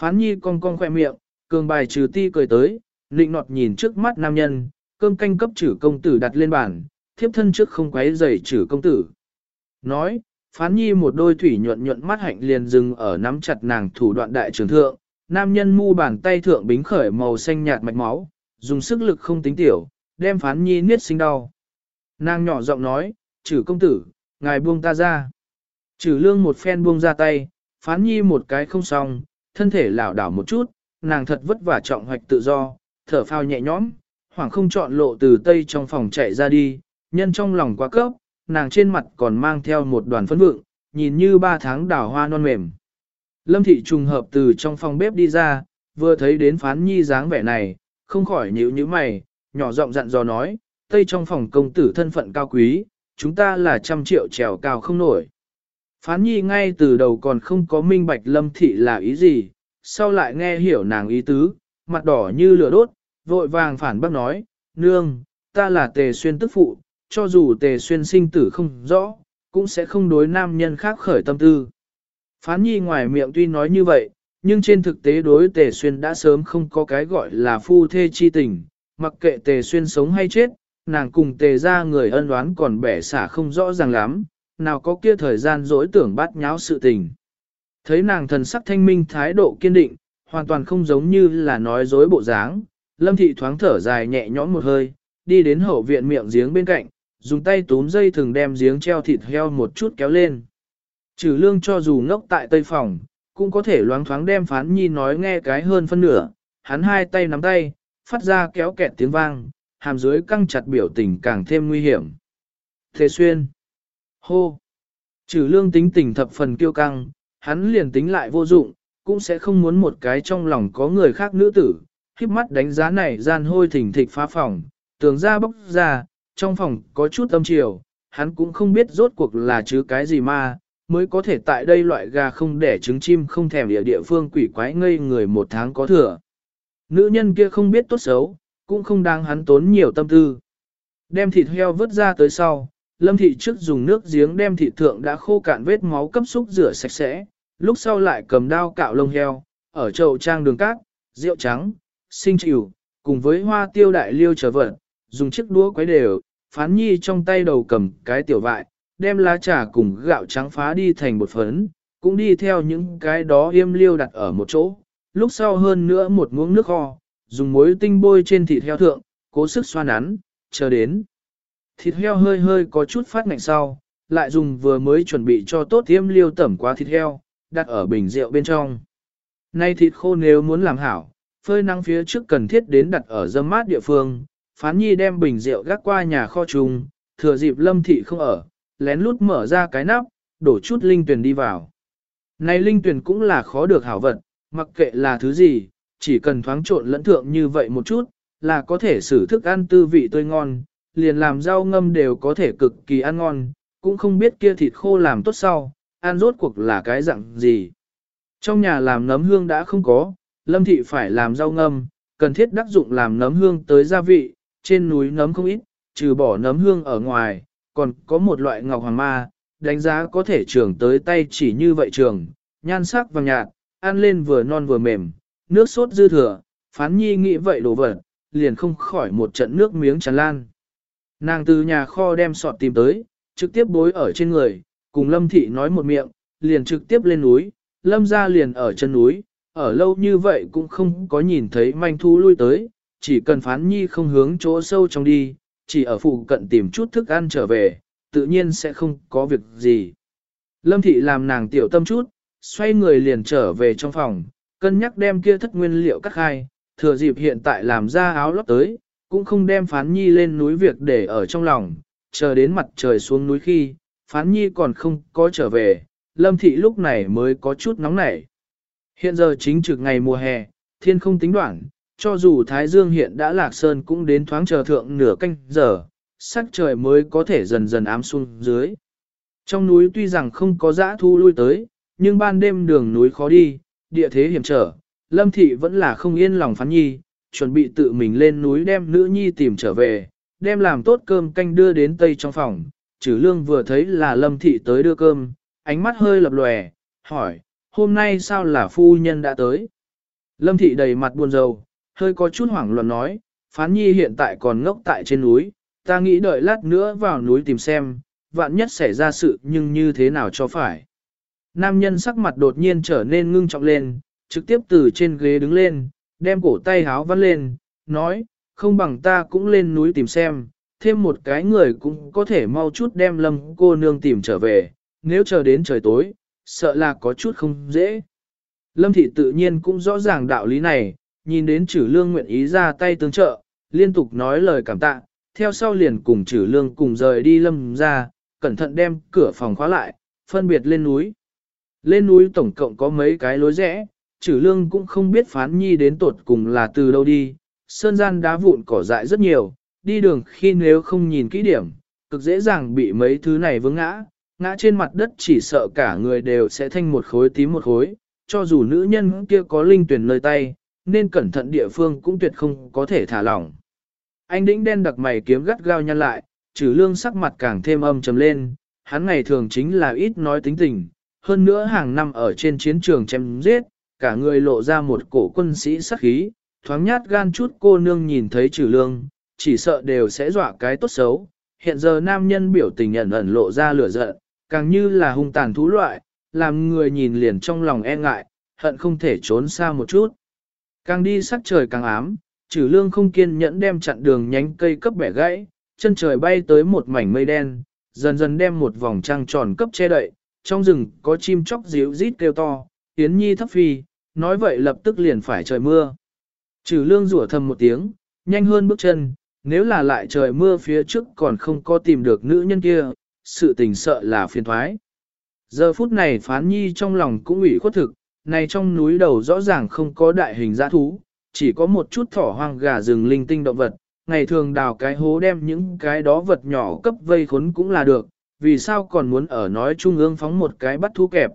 Phán nhi cong cong khoe miệng, cường bài trừ ti cười tới, nịnh nọt nhìn trước mắt nam nhân, cơm canh cấp chử công tử đặt lên bàn, thiếp thân trước không quấy giày chử công tử. Nói, phán nhi một đôi thủy nhuận nhuận mắt hạnh liền dừng ở nắm chặt nàng thủ đoạn đại trường thượng, nam nhân mu bàn tay thượng bính khởi màu xanh nhạt mạch máu, dùng sức lực không tính tiểu, đem phán nhi niết sinh đau. Nàng nhỏ giọng nói, chử công tử, ngài buông ta ra trừ lương một phen buông ra tay, phán nhi một cái không xong, thân thể lảo đảo một chút, nàng thật vất vả trọng hoạch tự do, thở phao nhẹ nhõm, hoảng không chọn lộ từ tây trong phòng chạy ra đi, nhân trong lòng quá cấp, nàng trên mặt còn mang theo một đoàn phấn vượng, nhìn như ba tháng đào hoa non mềm. Lâm thị trùng hợp từ trong phòng bếp đi ra, vừa thấy đến phán nhi dáng vẻ này, không khỏi nhíu nhíu mày, nhỏ giọng dặn dò nói, tây trong phòng công tử thân phận cao quý, chúng ta là trăm triệu trèo cao không nổi. Phán nhi ngay từ đầu còn không có minh bạch lâm thị là ý gì, sau lại nghe hiểu nàng ý tứ, mặt đỏ như lửa đốt, vội vàng phản bác nói, nương, ta là tề xuyên tức phụ, cho dù tề xuyên sinh tử không rõ, cũng sẽ không đối nam nhân khác khởi tâm tư. Phán nhi ngoài miệng tuy nói như vậy, nhưng trên thực tế đối tề xuyên đã sớm không có cái gọi là phu thê chi tình, mặc kệ tề xuyên sống hay chết, nàng cùng tề ra người ân oán còn bẻ xả không rõ ràng lắm, nào có kia thời gian dỗi tưởng bắt nháo sự tình. Thấy nàng thần sắc thanh minh thái độ kiên định, hoàn toàn không giống như là nói dối bộ dáng, lâm thị thoáng thở dài nhẹ nhõm một hơi, đi đến hậu viện miệng giếng bên cạnh, dùng tay túm dây thường đem giếng treo thịt heo một chút kéo lên. Trừ lương cho dù ngốc tại tây phòng, cũng có thể loáng thoáng đem phán nhi nói nghe cái hơn phân nửa, hắn hai tay nắm tay, phát ra kéo kẹt tiếng vang, hàm dưới căng chặt biểu tình càng thêm nguy hiểm. Thế xuyên. Hô. Trừ lương tính tình thập phần kiêu căng, hắn liền tính lại vô dụng, cũng sẽ không muốn một cái trong lòng có người khác nữ tử. Khiếp mắt đánh giá này gian hôi thỉnh thịch phá phòng, tường ra bốc ra, trong phòng có chút âm chiều, hắn cũng không biết rốt cuộc là chứ cái gì mà, mới có thể tại đây loại gà không đẻ trứng chim không thèm địa địa phương quỷ quái ngây người một tháng có thừa. Nữ nhân kia không biết tốt xấu, cũng không đang hắn tốn nhiều tâm tư. Đem thịt heo vớt ra tới sau, lâm thị trước dùng nước giếng đem Thị thượng đã khô cạn vết máu cấp xúc rửa sạch sẽ, lúc sau lại cầm dao cạo lông heo, ở chậu trang đường cát, rượu trắng, sinh chịu, cùng với hoa tiêu đại liêu trở vật, dùng chiếc đũa quấy đều, phán nhi trong tay đầu cầm cái tiểu vại, đem lá trà cùng gạo trắng phá đi thành một phấn, cũng đi theo những cái đó yêm liêu đặt ở một chỗ, lúc sau hơn nữa một muỗng nước kho, dùng muối tinh bôi trên thịt heo thượng, cố sức xoa nắn, chờ đến. Thịt heo hơi hơi có chút phát ngạnh sau, lại dùng vừa mới chuẩn bị cho tốt tiêm liêu tẩm qua thịt heo, đặt ở bình rượu bên trong. Nay thịt khô nếu muốn làm hảo, phơi nắng phía trước cần thiết đến đặt ở dâm mát địa phương, phán nhi đem bình rượu gác qua nhà kho trùng, thừa dịp lâm thị không ở, lén lút mở ra cái nắp, đổ chút linh tuyển đi vào. Này linh tuyển cũng là khó được hảo vật, mặc kệ là thứ gì, chỉ cần thoáng trộn lẫn thượng như vậy một chút, là có thể xử thức ăn tư vị tươi ngon, liền làm rau ngâm đều có thể cực kỳ ăn ngon, cũng không biết kia thịt khô làm tốt sau, ăn rốt cuộc là cái dạng gì. Trong nhà làm nấm hương đã không có, lâm thị phải làm rau ngâm, cần thiết đắc dụng làm nấm hương tới gia vị, trên núi nấm không ít, trừ bỏ nấm hương ở ngoài, còn có một loại ngọc hoàng ma, đánh giá có thể trưởng tới tay chỉ như vậy trường, nhan sắc vàng nhạt, ăn lên vừa non vừa mềm, nước sốt dư thừa, phán nhi nghĩ vậy đồ vật, liền không khỏi một trận nước miếng tràn lan. Nàng từ nhà kho đem sọt tìm tới, trực tiếp bối ở trên người, cùng Lâm Thị nói một miệng, liền trực tiếp lên núi, Lâm ra liền ở chân núi, ở lâu như vậy cũng không có nhìn thấy manh thú lui tới, chỉ cần phán nhi không hướng chỗ sâu trong đi, chỉ ở phụ cận tìm chút thức ăn trở về, tự nhiên sẽ không có việc gì. Lâm Thị làm nàng tiểu tâm chút, xoay người liền trở về trong phòng, cân nhắc đem kia thất nguyên liệu cắt khai, thừa dịp hiện tại làm ra áo lót tới, cũng không đem phán nhi lên núi việc để ở trong lòng, chờ đến mặt trời xuống núi khi, phán nhi còn không có trở về, lâm thị lúc này mới có chút nóng nảy. Hiện giờ chính trực ngày mùa hè, thiên không tính đoạn, cho dù Thái Dương hiện đã lạc sơn cũng đến thoáng chờ thượng nửa canh giờ, sắc trời mới có thể dần dần ám xuống dưới. Trong núi tuy rằng không có dã thu lui tới, nhưng ban đêm đường núi khó đi, địa thế hiểm trở, Lâm Thị vẫn là không yên lòng phán nhi, chuẩn bị tự mình lên núi đem nữ nhi tìm trở về, đem làm tốt cơm canh đưa đến tây trong phòng. Chử lương vừa thấy là Lâm Thị tới đưa cơm, ánh mắt hơi lập lòe, hỏi, hôm nay sao là phu nhân đã tới? Lâm Thị đầy mặt buồn rầu, hơi có chút hoảng loạn nói, phán nhi hiện tại còn ngốc tại trên núi, ta nghĩ đợi lát nữa vào núi tìm xem, vạn nhất xảy ra sự nhưng như thế nào cho phải. Nam nhân sắc mặt đột nhiên trở nên ngưng trọng lên, trực tiếp từ trên ghế đứng lên, đem cổ tay háo vắt lên, nói, không bằng ta cũng lên núi tìm xem, thêm một cái người cũng có thể mau chút đem lâm cô nương tìm trở về, nếu chờ đến trời tối, sợ là có chút không dễ. Lâm thị tự nhiên cũng rõ ràng đạo lý này, nhìn đến chử lương nguyện ý ra tay tương trợ, liên tục nói lời cảm tạ, theo sau liền cùng chử lương cùng rời đi lâm ra, cẩn thận đem cửa phòng khóa lại, phân biệt lên núi. Lên núi tổng cộng có mấy cái lối rẽ, chử lương cũng không biết phán nhi đến tột cùng là từ đâu đi, sơn gian đá vụn cỏ dại rất nhiều, đi đường khi nếu không nhìn kỹ điểm, cực dễ dàng bị mấy thứ này vướng ngã, ngã trên mặt đất chỉ sợ cả người đều sẽ thanh một khối tím một khối, cho dù nữ nhân kia có linh tuyển nơi tay, nên cẩn thận địa phương cũng tuyệt không có thể thả lỏng. Anh đĩnh đen đặc mày kiếm gắt gao nhăn lại, trừ lương sắc mặt càng thêm âm trầm lên, hắn ngày thường chính là ít nói tính tình, hơn nữa hàng năm ở trên chiến trường chém giết, cả người lộ ra một cổ quân sĩ sắc khí, thoáng nhát gan chút cô nương nhìn thấy trừ lương, chỉ sợ đều sẽ dọa cái tốt xấu. Hiện giờ nam nhân biểu tình ẩn ẩn lộ ra lửa giận, càng như là hung tàn thú loại, làm người nhìn liền trong lòng e ngại, hận không thể trốn xa một chút. Càng đi sắc trời càng ám, trừ lương không kiên nhẫn đem chặn đường nhánh cây cấp bẻ gãy, chân trời bay tới một mảnh mây đen, dần dần đem một vòng trăng tròn cấp che đậy, trong rừng có chim chóc díu rít kêu to, tiến Nhi thấp phi, nói vậy lập tức liền phải trời mưa. Trừ lương rủa thầm một tiếng, nhanh hơn bước chân, nếu là lại trời mưa phía trước còn không có tìm được nữ nhân kia, sự tình sợ là phiền thoái. Giờ phút này phán nhi trong lòng cũng ủy khuất thực, này trong núi đầu rõ ràng không có đại hình giã thú, chỉ có một chút thỏ hoang gà rừng linh tinh động vật, ngày thường đào cái hố đem những cái đó vật nhỏ cấp vây khốn cũng là được, vì sao còn muốn ở nói trung ương phóng một cái bắt thú kẹp.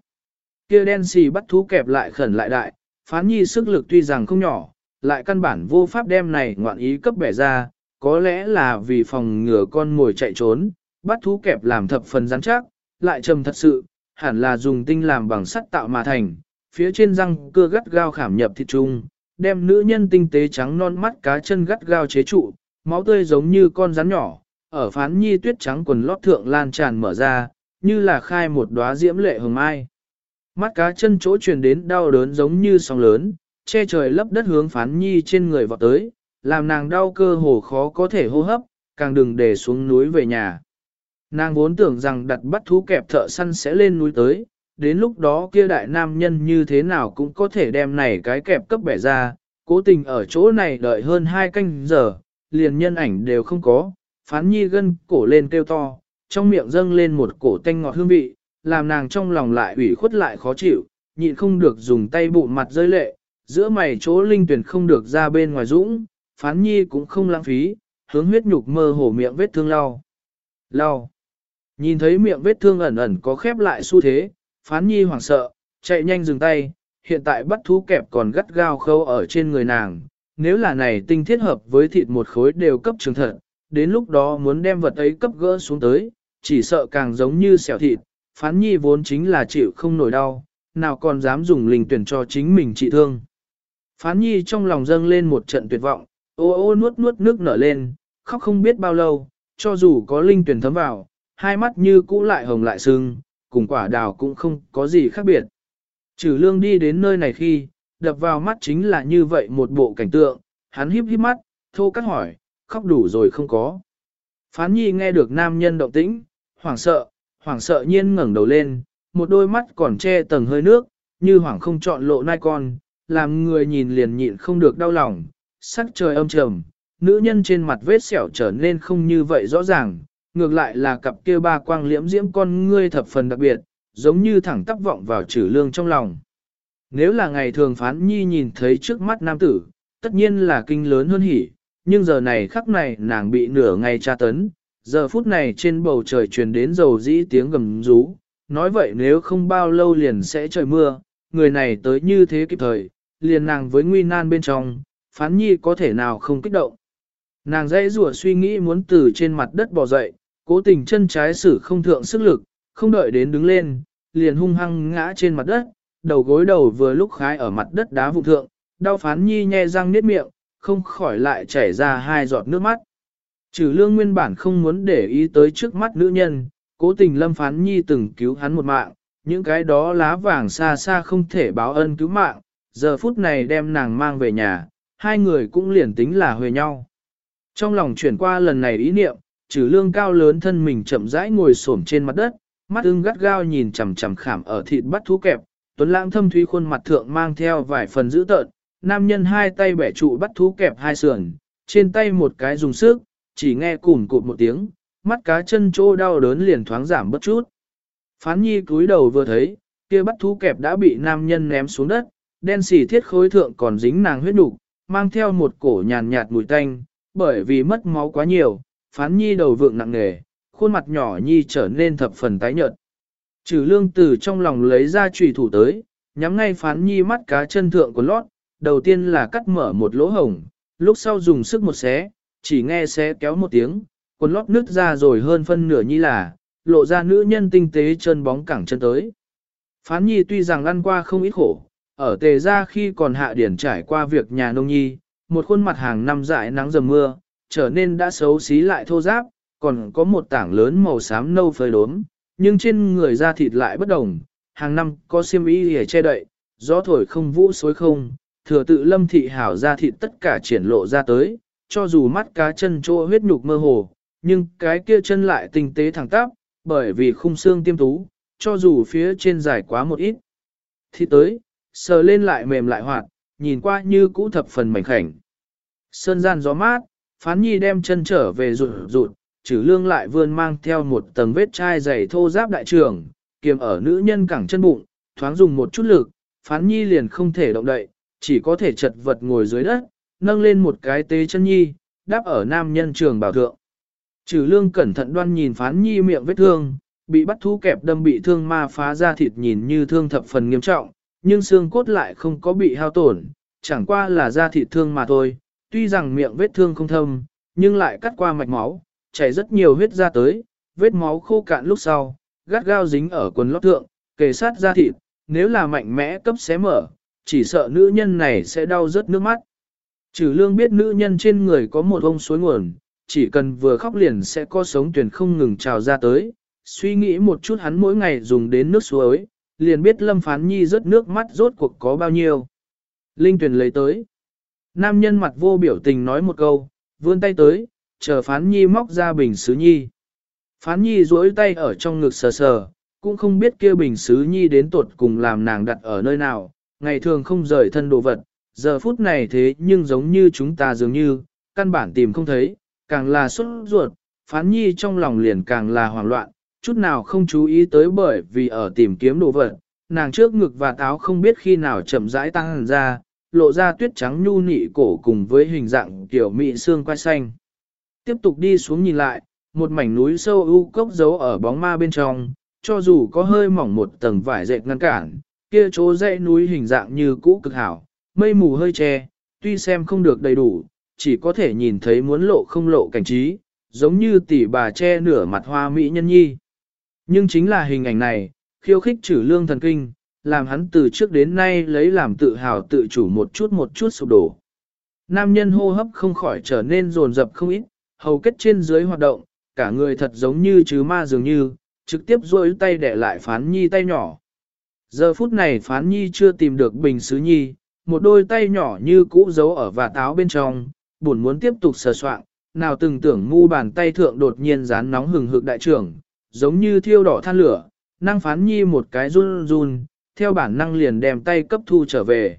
Kia đen xì bắt thú kẹp lại khẩn lại đại, phán nhi sức lực tuy rằng không nhỏ, lại căn bản vô pháp đem này ngoạn ý cấp bẻ ra, có lẽ là vì phòng ngừa con ngồi chạy trốn, bắt thú kẹp làm thập phần rắn chắc, lại trầm thật sự, hẳn là dùng tinh làm bằng sắt tạo mà thành, phía trên răng cưa gắt gao khảm nhập thịt trung, đem nữ nhân tinh tế trắng non mắt cá chân gắt gao chế trụ, máu tươi giống như con rắn nhỏ, ở phán nhi tuyết trắng quần lót thượng lan tràn mở ra, như là khai một đóa diễm lệ hồng mai. Mắt cá chân chỗ truyền đến đau đớn giống như sóng lớn, che trời lấp đất hướng phán nhi trên người vọt tới, làm nàng đau cơ hồ khó có thể hô hấp, càng đừng để xuống núi về nhà. Nàng vốn tưởng rằng đặt bắt thú kẹp thợ săn sẽ lên núi tới, đến lúc đó kia đại nam nhân như thế nào cũng có thể đem này cái kẹp cấp bẻ ra, cố tình ở chỗ này đợi hơn hai canh giờ, liền nhân ảnh đều không có, phán nhi gân cổ lên kêu to, trong miệng dâng lên một cổ tanh ngọt hương vị, làm nàng trong lòng lại ủy khuất lại khó chịu, nhịn không được dùng tay bụng mặt rơi lệ, giữa mày chỗ linh tuyển không được ra bên ngoài dũng, phán nhi cũng không lãng phí, hướng huyết nhục mơ hồ miệng vết thương lau. Lau. Nhìn thấy miệng vết thương ẩn ẩn có khép lại xu thế, phán nhi hoảng sợ, chạy nhanh dừng tay, hiện tại bắt thú kẹp còn gắt gao khâu ở trên người nàng, nếu là này tinh thiết hợp với thịt một khối đều cấp trường thật, đến lúc đó muốn đem vật ấy cấp gỡ xuống tới, chỉ sợ càng giống như xẻo thịt, phán nhi vốn chính là chịu không nổi đau, nào còn dám dùng linh tuyển cho chính mình trị thương. Phán nhi trong lòng dâng lên một trận tuyệt vọng, ô ô nuốt nuốt nước nở lên, khóc không biết bao lâu, cho dù có linh tuyển thấm vào, hai mắt như cũ lại hồng lại sưng, cùng quả đào cũng không có gì khác biệt. Trừ lương đi đến nơi này khi, đập vào mắt chính là như vậy một bộ cảnh tượng, hắn híp híp mắt, thô cắt hỏi, khóc đủ rồi không có. Phán nhi nghe được nam nhân động tĩnh, hoảng sợ, hoảng sợ nhiên ngẩng đầu lên, một đôi mắt còn che tầng hơi nước, như hoảng không chọn lộ nai con, làm người nhìn liền nhịn không được đau lòng, sắc trời âm trầm, nữ nhân trên mặt vết sẹo trở nên không như vậy rõ ràng, ngược lại là cặp kia ba quang liễm diễm con ngươi thập phần đặc biệt, giống như thẳng tắp vọng vào trừ lương trong lòng. Nếu là ngày thường phán nhi nhìn thấy trước mắt nam tử, tất nhiên là kinh lớn hơn hỉ, nhưng giờ này khắc này nàng bị nửa ngày tra tấn, giờ phút này trên bầu trời truyền đến dầu dĩ tiếng gầm rú, nói vậy nếu không bao lâu liền sẽ trời mưa, người này tới như thế kịp thời, liền nàng với nguy nan bên trong, phán nhi có thể nào không kích động. Nàng dãy rủa suy nghĩ muốn từ trên mặt đất bò dậy, cố tình chân trái sử không thượng sức lực, không đợi đến đứng lên, liền hung hăng ngã trên mặt đất, đầu gối đầu vừa lúc khái ở mặt đất đá vụ thượng, đau phán nhi nhe răng niết miệng, không khỏi lại chảy ra hai giọt nước mắt. Trừ lương nguyên bản không muốn để ý tới trước mắt nữ nhân, cố tình lâm phán nhi từng cứu hắn một mạng, những cái đó lá vàng xa xa không thể báo ân cứu mạng, giờ phút này đem nàng mang về nhà, hai người cũng liền tính là huề nhau. Trong lòng chuyển qua lần này ý niệm, trừ lương cao lớn thân mình chậm rãi ngồi xổm trên mặt đất, mắt ưng gắt gao nhìn chằm chằm khảm ở thịt bắt thú kẹp, tuấn lãng thâm thúy khuôn mặt thượng mang theo vài phần dữ tợn, nam nhân hai tay bẻ trụ bắt thú kẹp hai sườn, trên tay một cái dùng sức, chỉ nghe cùm cụt một tiếng, mắt cá chân chỗ đau đớn liền thoáng giảm bất chút. Phán nhi cúi đầu vừa thấy, kia bắt thú kẹp đã bị nam nhân ném xuống đất, đen xỉ thiết khối thượng còn dính nàng huyết đục, mang theo một cổ nhàn nhạt mùi tanh, bởi vì mất máu quá nhiều, phán nhi đầu vượng nặng nề, khuôn mặt nhỏ nhi trở nên thập phần tái nhợt. Trừ lương từ trong lòng lấy ra trùy thủ tới, nhắm ngay phán nhi mắt cá chân thượng của lót, đầu tiên là cắt mở một lỗ hổng, lúc sau dùng sức một xé, chỉ nghe sẽ kéo một tiếng, quần lót nứt ra rồi hơn phân nửa nhi là, lộ ra nữ nhân tinh tế chân bóng cẳng chân tới. Phán nhi tuy rằng ăn qua không ít khổ, ở tề ra khi còn hạ điển trải qua việc nhà nông nhi, một khuôn mặt hàng năm dại nắng dầm mưa, trở nên đã xấu xí lại thô ráp, còn có một tảng lớn màu xám nâu phơi đốm, nhưng trên người da thịt lại bất đồng, hàng năm có xiêm y để che đậy, gió thổi không vũ xối không, thừa tự lâm thị hảo da thịt tất cả triển lộ ra tới, cho dù mắt cá chân chỗ huyết nhục mơ hồ, nhưng cái kia chân lại tinh tế thẳng tắp, bởi vì khung xương tiêm tú, cho dù phía trên dài quá một ít. Thì tới, sờ lên lại mềm lại hoạt, nhìn qua như cũ thập phần mảnh khảnh. Sơn gian gió mát, phán nhi đem chân trở về rụt rụt, trừ lương lại vươn mang theo một tầng vết chai dày thô giáp đại trường, kiềm ở nữ nhân cẳng chân bụng, thoáng dùng một chút lực, phán nhi liền không thể động đậy, chỉ có thể chật vật ngồi dưới đất, nâng lên một cái tế chân nhi, đáp ở nam nhân trường bảo thượng. Trừ lương cẩn thận đoan nhìn phán nhi miệng vết thương, bị bắt thú kẹp đâm bị thương ma phá ra thịt nhìn như thương thập phần nghiêm trọng, nhưng xương cốt lại không có bị hao tổn, chẳng qua là da thịt thương mà thôi, tuy rằng miệng vết thương không thâm, nhưng lại cắt qua mạch máu, chảy rất nhiều huyết ra tới, vết máu khô cạn lúc sau, gắt gao dính ở quần lót thượng, kề sát da thịt, nếu là mạnh mẽ cấp xé mở, chỉ sợ nữ nhân này sẽ đau rớt nước mắt. Trừ lương biết nữ nhân trên người có một ông suối nguồn, chỉ cần vừa khóc liền sẽ có sống tuyển không ngừng trào ra tới, suy nghĩ một chút hắn mỗi ngày dùng đến nước suối, liền biết lâm phán nhi rớt nước mắt rốt cuộc có bao nhiêu. Linh tuyển lấy tới. Nam nhân mặt vô biểu tình nói một câu, vươn tay tới, chờ phán nhi móc ra bình sứ nhi. Phán nhi duỗi tay ở trong ngực sờ sờ, cũng không biết kia bình sứ nhi đến tuột cùng làm nàng đặt ở nơi nào, ngày thường không rời thân đồ vật, giờ phút này thế nhưng giống như chúng ta dường như, căn bản tìm không thấy, càng là xuất ruột, phán nhi trong lòng liền càng là hoảng loạn, chút nào không chú ý tới bởi vì ở tìm kiếm đồ vật, nàng trước ngực và táo không biết khi nào chậm rãi tăng ra, lộ ra tuyết trắng nhu nị cổ cùng với hình dạng kiểu mị xương quai xanh. Tiếp tục đi xuống nhìn lại, một mảnh núi sâu u cốc giấu ở bóng ma bên trong, cho dù có hơi mỏng một tầng vải dệt ngăn cản, kia chỗ dãy núi hình dạng như cũ cực hảo, mây mù hơi che, tuy xem không được đầy đủ, chỉ có thể nhìn thấy muốn lộ không lộ cảnh trí, giống như tỷ bà che nửa mặt hoa mỹ nhân nhi. Nhưng chính là hình ảnh này, khiêu khích trừ lương thần kinh, làm hắn từ trước đến nay lấy làm tự hào tự chủ một chút một chút sụp đổ. Nam nhân hô hấp không khỏi trở nên rồn rập không ít, hầu kết trên dưới hoạt động, cả người thật giống như chứ ma dường như, trực tiếp duỗi tay để lại phán nhi tay nhỏ. Giờ phút này phán nhi chưa tìm được bình sứ nhi, một đôi tay nhỏ như cũ giấu ở và táo bên trong, buồn muốn tiếp tục sờ soạn, nào từng tưởng mu bàn tay thượng đột nhiên dán nóng hừng hực đại trưởng, giống như thiêu đỏ than lửa, năng phán nhi một cái run run, theo bản năng liền đem tay cấp thu trở về.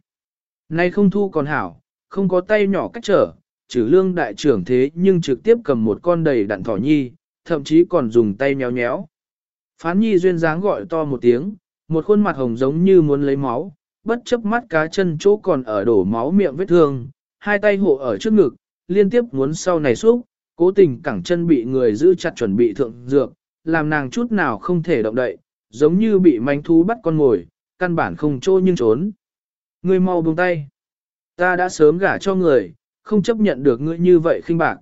Nay không thu còn hảo, không có tay nhỏ cách trở, trừ lương đại trưởng thế nhưng trực tiếp cầm một con đầy đặn thỏ nhi, thậm chí còn dùng tay nhéo nhéo. Phán nhi duyên dáng gọi to một tiếng, một khuôn mặt hồng giống như muốn lấy máu, bất chấp mắt cá chân chỗ còn ở đổ máu miệng vết thương, hai tay hộ ở trước ngực, liên tiếp muốn sau này xúc, cố tình cẳng chân bị người giữ chặt chuẩn bị thượng dược, làm nàng chút nào không thể động đậy, giống như bị manh thú bắt con ngồi, căn bản không trô nhưng trốn. Ngươi mau buông tay. Ta đã sớm gả cho người, không chấp nhận được ngươi như vậy khinh bạc.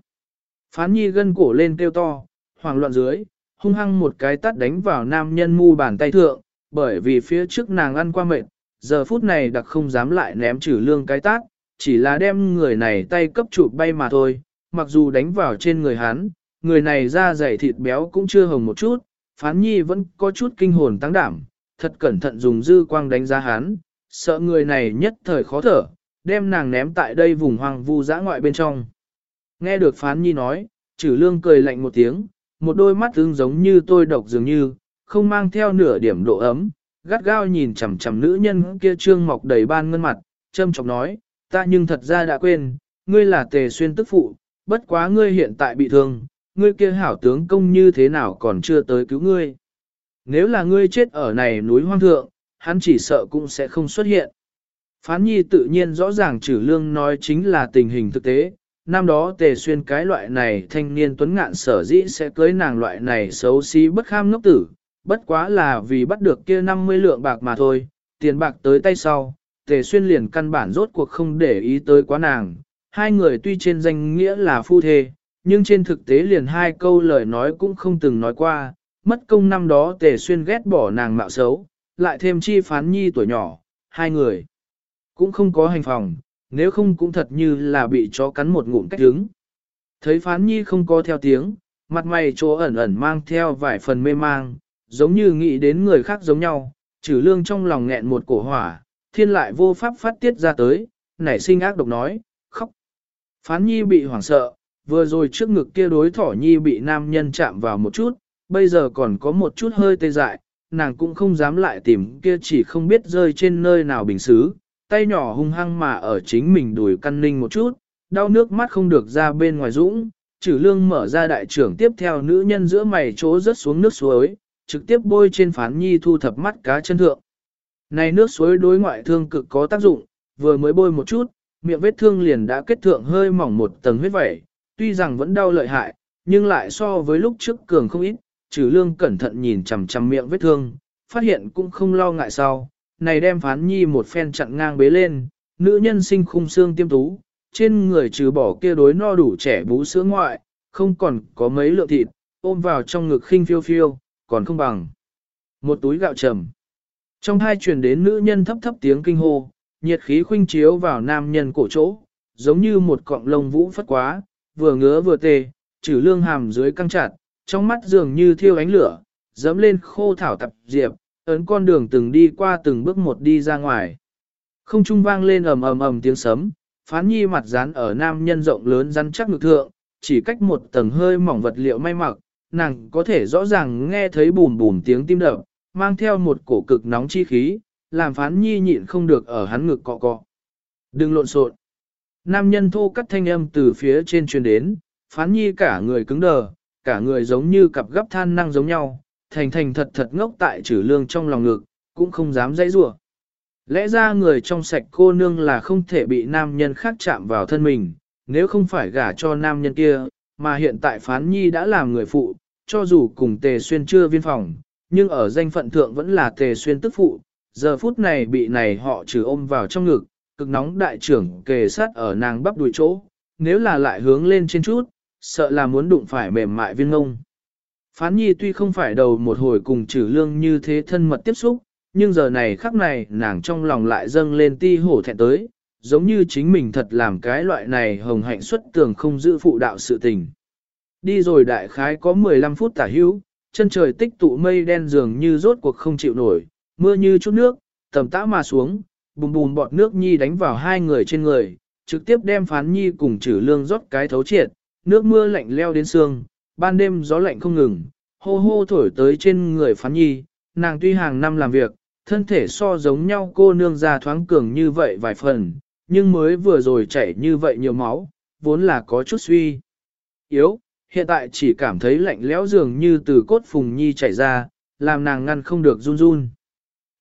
Phán nhi gân cổ lên kêu to, hoảng loạn dưới, hung hăng một cái tắt đánh vào nam nhân mu bàn tay thượng, bởi vì phía trước nàng ăn qua mệt, giờ phút này đặc không dám lại ném trừ lương cái tác chỉ là đem người này tay cấp chụp bay mà thôi, mặc dù đánh vào trên người hắn, người này da dày thịt béo cũng chưa hồng một chút, phán nhi vẫn có chút kinh hồn tăng đảm, thật cẩn thận dùng dư quang đánh giá hắn, sợ người này nhất thời khó thở, đem nàng ném tại đây vùng hoang vu dã ngoại bên trong. Nghe được phán nhi nói, trừ lương cười lạnh một tiếng, một đôi mắt tương giống như tôi độc dường như, không mang theo nửa điểm độ ấm, gắt gao nhìn chằm chằm nữ nhân kia trương mọc đầy ban ngân mặt, châm chọc nói, ta nhưng thật ra đã quên, ngươi là tề xuyên tức phụ, bất quá ngươi hiện tại bị thương, ngươi kia hảo tướng công như thế nào còn chưa tới cứu ngươi. Nếu là ngươi chết ở này núi hoang thượng, hắn chỉ sợ cũng sẽ không xuất hiện. Phán nhi tự nhiên rõ ràng trừ lương nói chính là tình hình thực tế, năm đó tề xuyên cái loại này thanh niên tuấn ngạn sở dĩ sẽ cưới nàng loại này xấu xí bất kham ngốc tử, bất quá là vì bắt được kia 50 lượng bạc mà thôi, tiền bạc tới tay sau, tề xuyên liền căn bản rốt cuộc không để ý tới quá nàng, hai người tuy trên danh nghĩa là phu thê, nhưng trên thực tế liền hai câu lời nói cũng không từng nói qua, mất công năm đó tề xuyên ghét bỏ nàng mạo xấu, lại thêm chi phán nhi tuổi nhỏ, hai người cũng không có hành phòng, nếu không cũng thật như là bị chó cắn một ngụm cách đứng. Thấy phán nhi không có theo tiếng, mặt mày chỗ ẩn ẩn mang theo vài phần mê mang, giống như nghĩ đến người khác giống nhau, trừ lương trong lòng nghẹn một cổ hỏa, thiên lại vô pháp phát tiết ra tới, nảy sinh ác độc nói, khóc. Phán nhi bị hoảng sợ, vừa rồi trước ngực kia đối thỏ nhi bị nam nhân chạm vào một chút, bây giờ còn có một chút hơi tê dại, nàng cũng không dám lại tìm kia chỉ không biết rơi trên nơi nào bình xứ, tay nhỏ hung hăng mà ở chính mình đùi căn ninh một chút, đau nước mắt không được ra bên ngoài dũng, trừ lương mở ra đại trưởng tiếp theo nữ nhân giữa mày chỗ rớt xuống nước suối, trực tiếp bôi trên phán nhi thu thập mắt cá chân thượng. Này nước suối đối ngoại thương cực có tác dụng, vừa mới bôi một chút, miệng vết thương liền đã kết thượng hơi mỏng một tầng huyết vẩy, tuy rằng vẫn đau lợi hại, nhưng lại so với lúc trước cường không ít, trừ lương cẩn thận nhìn chằm chằm miệng vết thương, phát hiện cũng không lo ngại sau, này đem phán nhi một phen chặn ngang bế lên, nữ nhân sinh khung xương tiêm tú, trên người trừ bỏ kia đối no đủ trẻ bú sữa ngoại, không còn có mấy lượng thịt, ôm vào trong ngực khinh phiêu phiêu, còn không bằng một túi gạo trầm. Trong hai truyền đến nữ nhân thấp thấp tiếng kinh hô, nhiệt khí khuynh chiếu vào nam nhân cổ chỗ, giống như một cọng lông vũ phất quá, vừa ngứa vừa tê, trừ lương hàm dưới căng chặt, trong mắt dường như thiêu ánh lửa, dẫm lên khô thảo tập diệp, ấn con đường từng đi qua từng bước một đi ra ngoài. Không trung vang lên ầm ầm ầm tiếng sấm, phán nhi mặt dán ở nam nhân rộng lớn rắn chắc ngực thượng, chỉ cách một tầng hơi mỏng vật liệu may mặc, nàng có thể rõ ràng nghe thấy bùm bùm tiếng tim đập, mang theo một cổ cực nóng chi khí, làm phán nhi nhịn không được ở hắn ngực cọ cọ. Đừng lộn xộn. Nam nhân thô cắt thanh âm từ phía trên truyền đến, phán nhi cả người cứng đờ, cả người giống như cặp gấp than năng giống nhau, thành thành thật thật ngốc tại trừ lương trong lòng ngực, cũng không dám dãy rủa. Lẽ ra người trong sạch cô nương là không thể bị nam nhân khác chạm vào thân mình, nếu không phải gả cho nam nhân kia, mà hiện tại phán nhi đã làm người phụ, cho dù cùng tề xuyên chưa viên phòng, nhưng ở danh phận thượng vẫn là tề xuyên tức phụ, giờ phút này bị này họ trừ ôm vào trong ngực, cực nóng đại trưởng kề sát ở nàng bắp đùi chỗ, nếu là lại hướng lên trên chút, sợ là muốn đụng phải mềm mại viên ngông. Phán nhi tuy không phải đầu một hồi cùng trừ lương như thế thân mật tiếp xúc, nhưng giờ này khắc này nàng trong lòng lại dâng lên ti hổ thẹn tới, giống như chính mình thật làm cái loại này hồng hạnh xuất tường không giữ phụ đạo sự tình. Đi rồi đại khái có 15 phút tả hữu, chân trời tích tụ mây đen dường như rốt cuộc không chịu nổi, mưa như chút nước, tầm tã mà xuống, bùm bùm bọt nước nhi đánh vào hai người trên người, trực tiếp đem phán nhi cùng trừ lương rót cái thấu triệt, nước mưa lạnh leo đến xương, ban đêm gió lạnh không ngừng, hô hô thổi tới trên người phán nhi, nàng tuy hàng năm làm việc, thân thể so giống nhau cô nương già thoáng cường như vậy vài phần, nhưng mới vừa rồi chảy như vậy nhiều máu, vốn là có chút suy. Yếu, hiện tại chỉ cảm thấy lạnh lẽo dường như từ cốt phùng nhi chảy ra, làm nàng ngăn không được run run.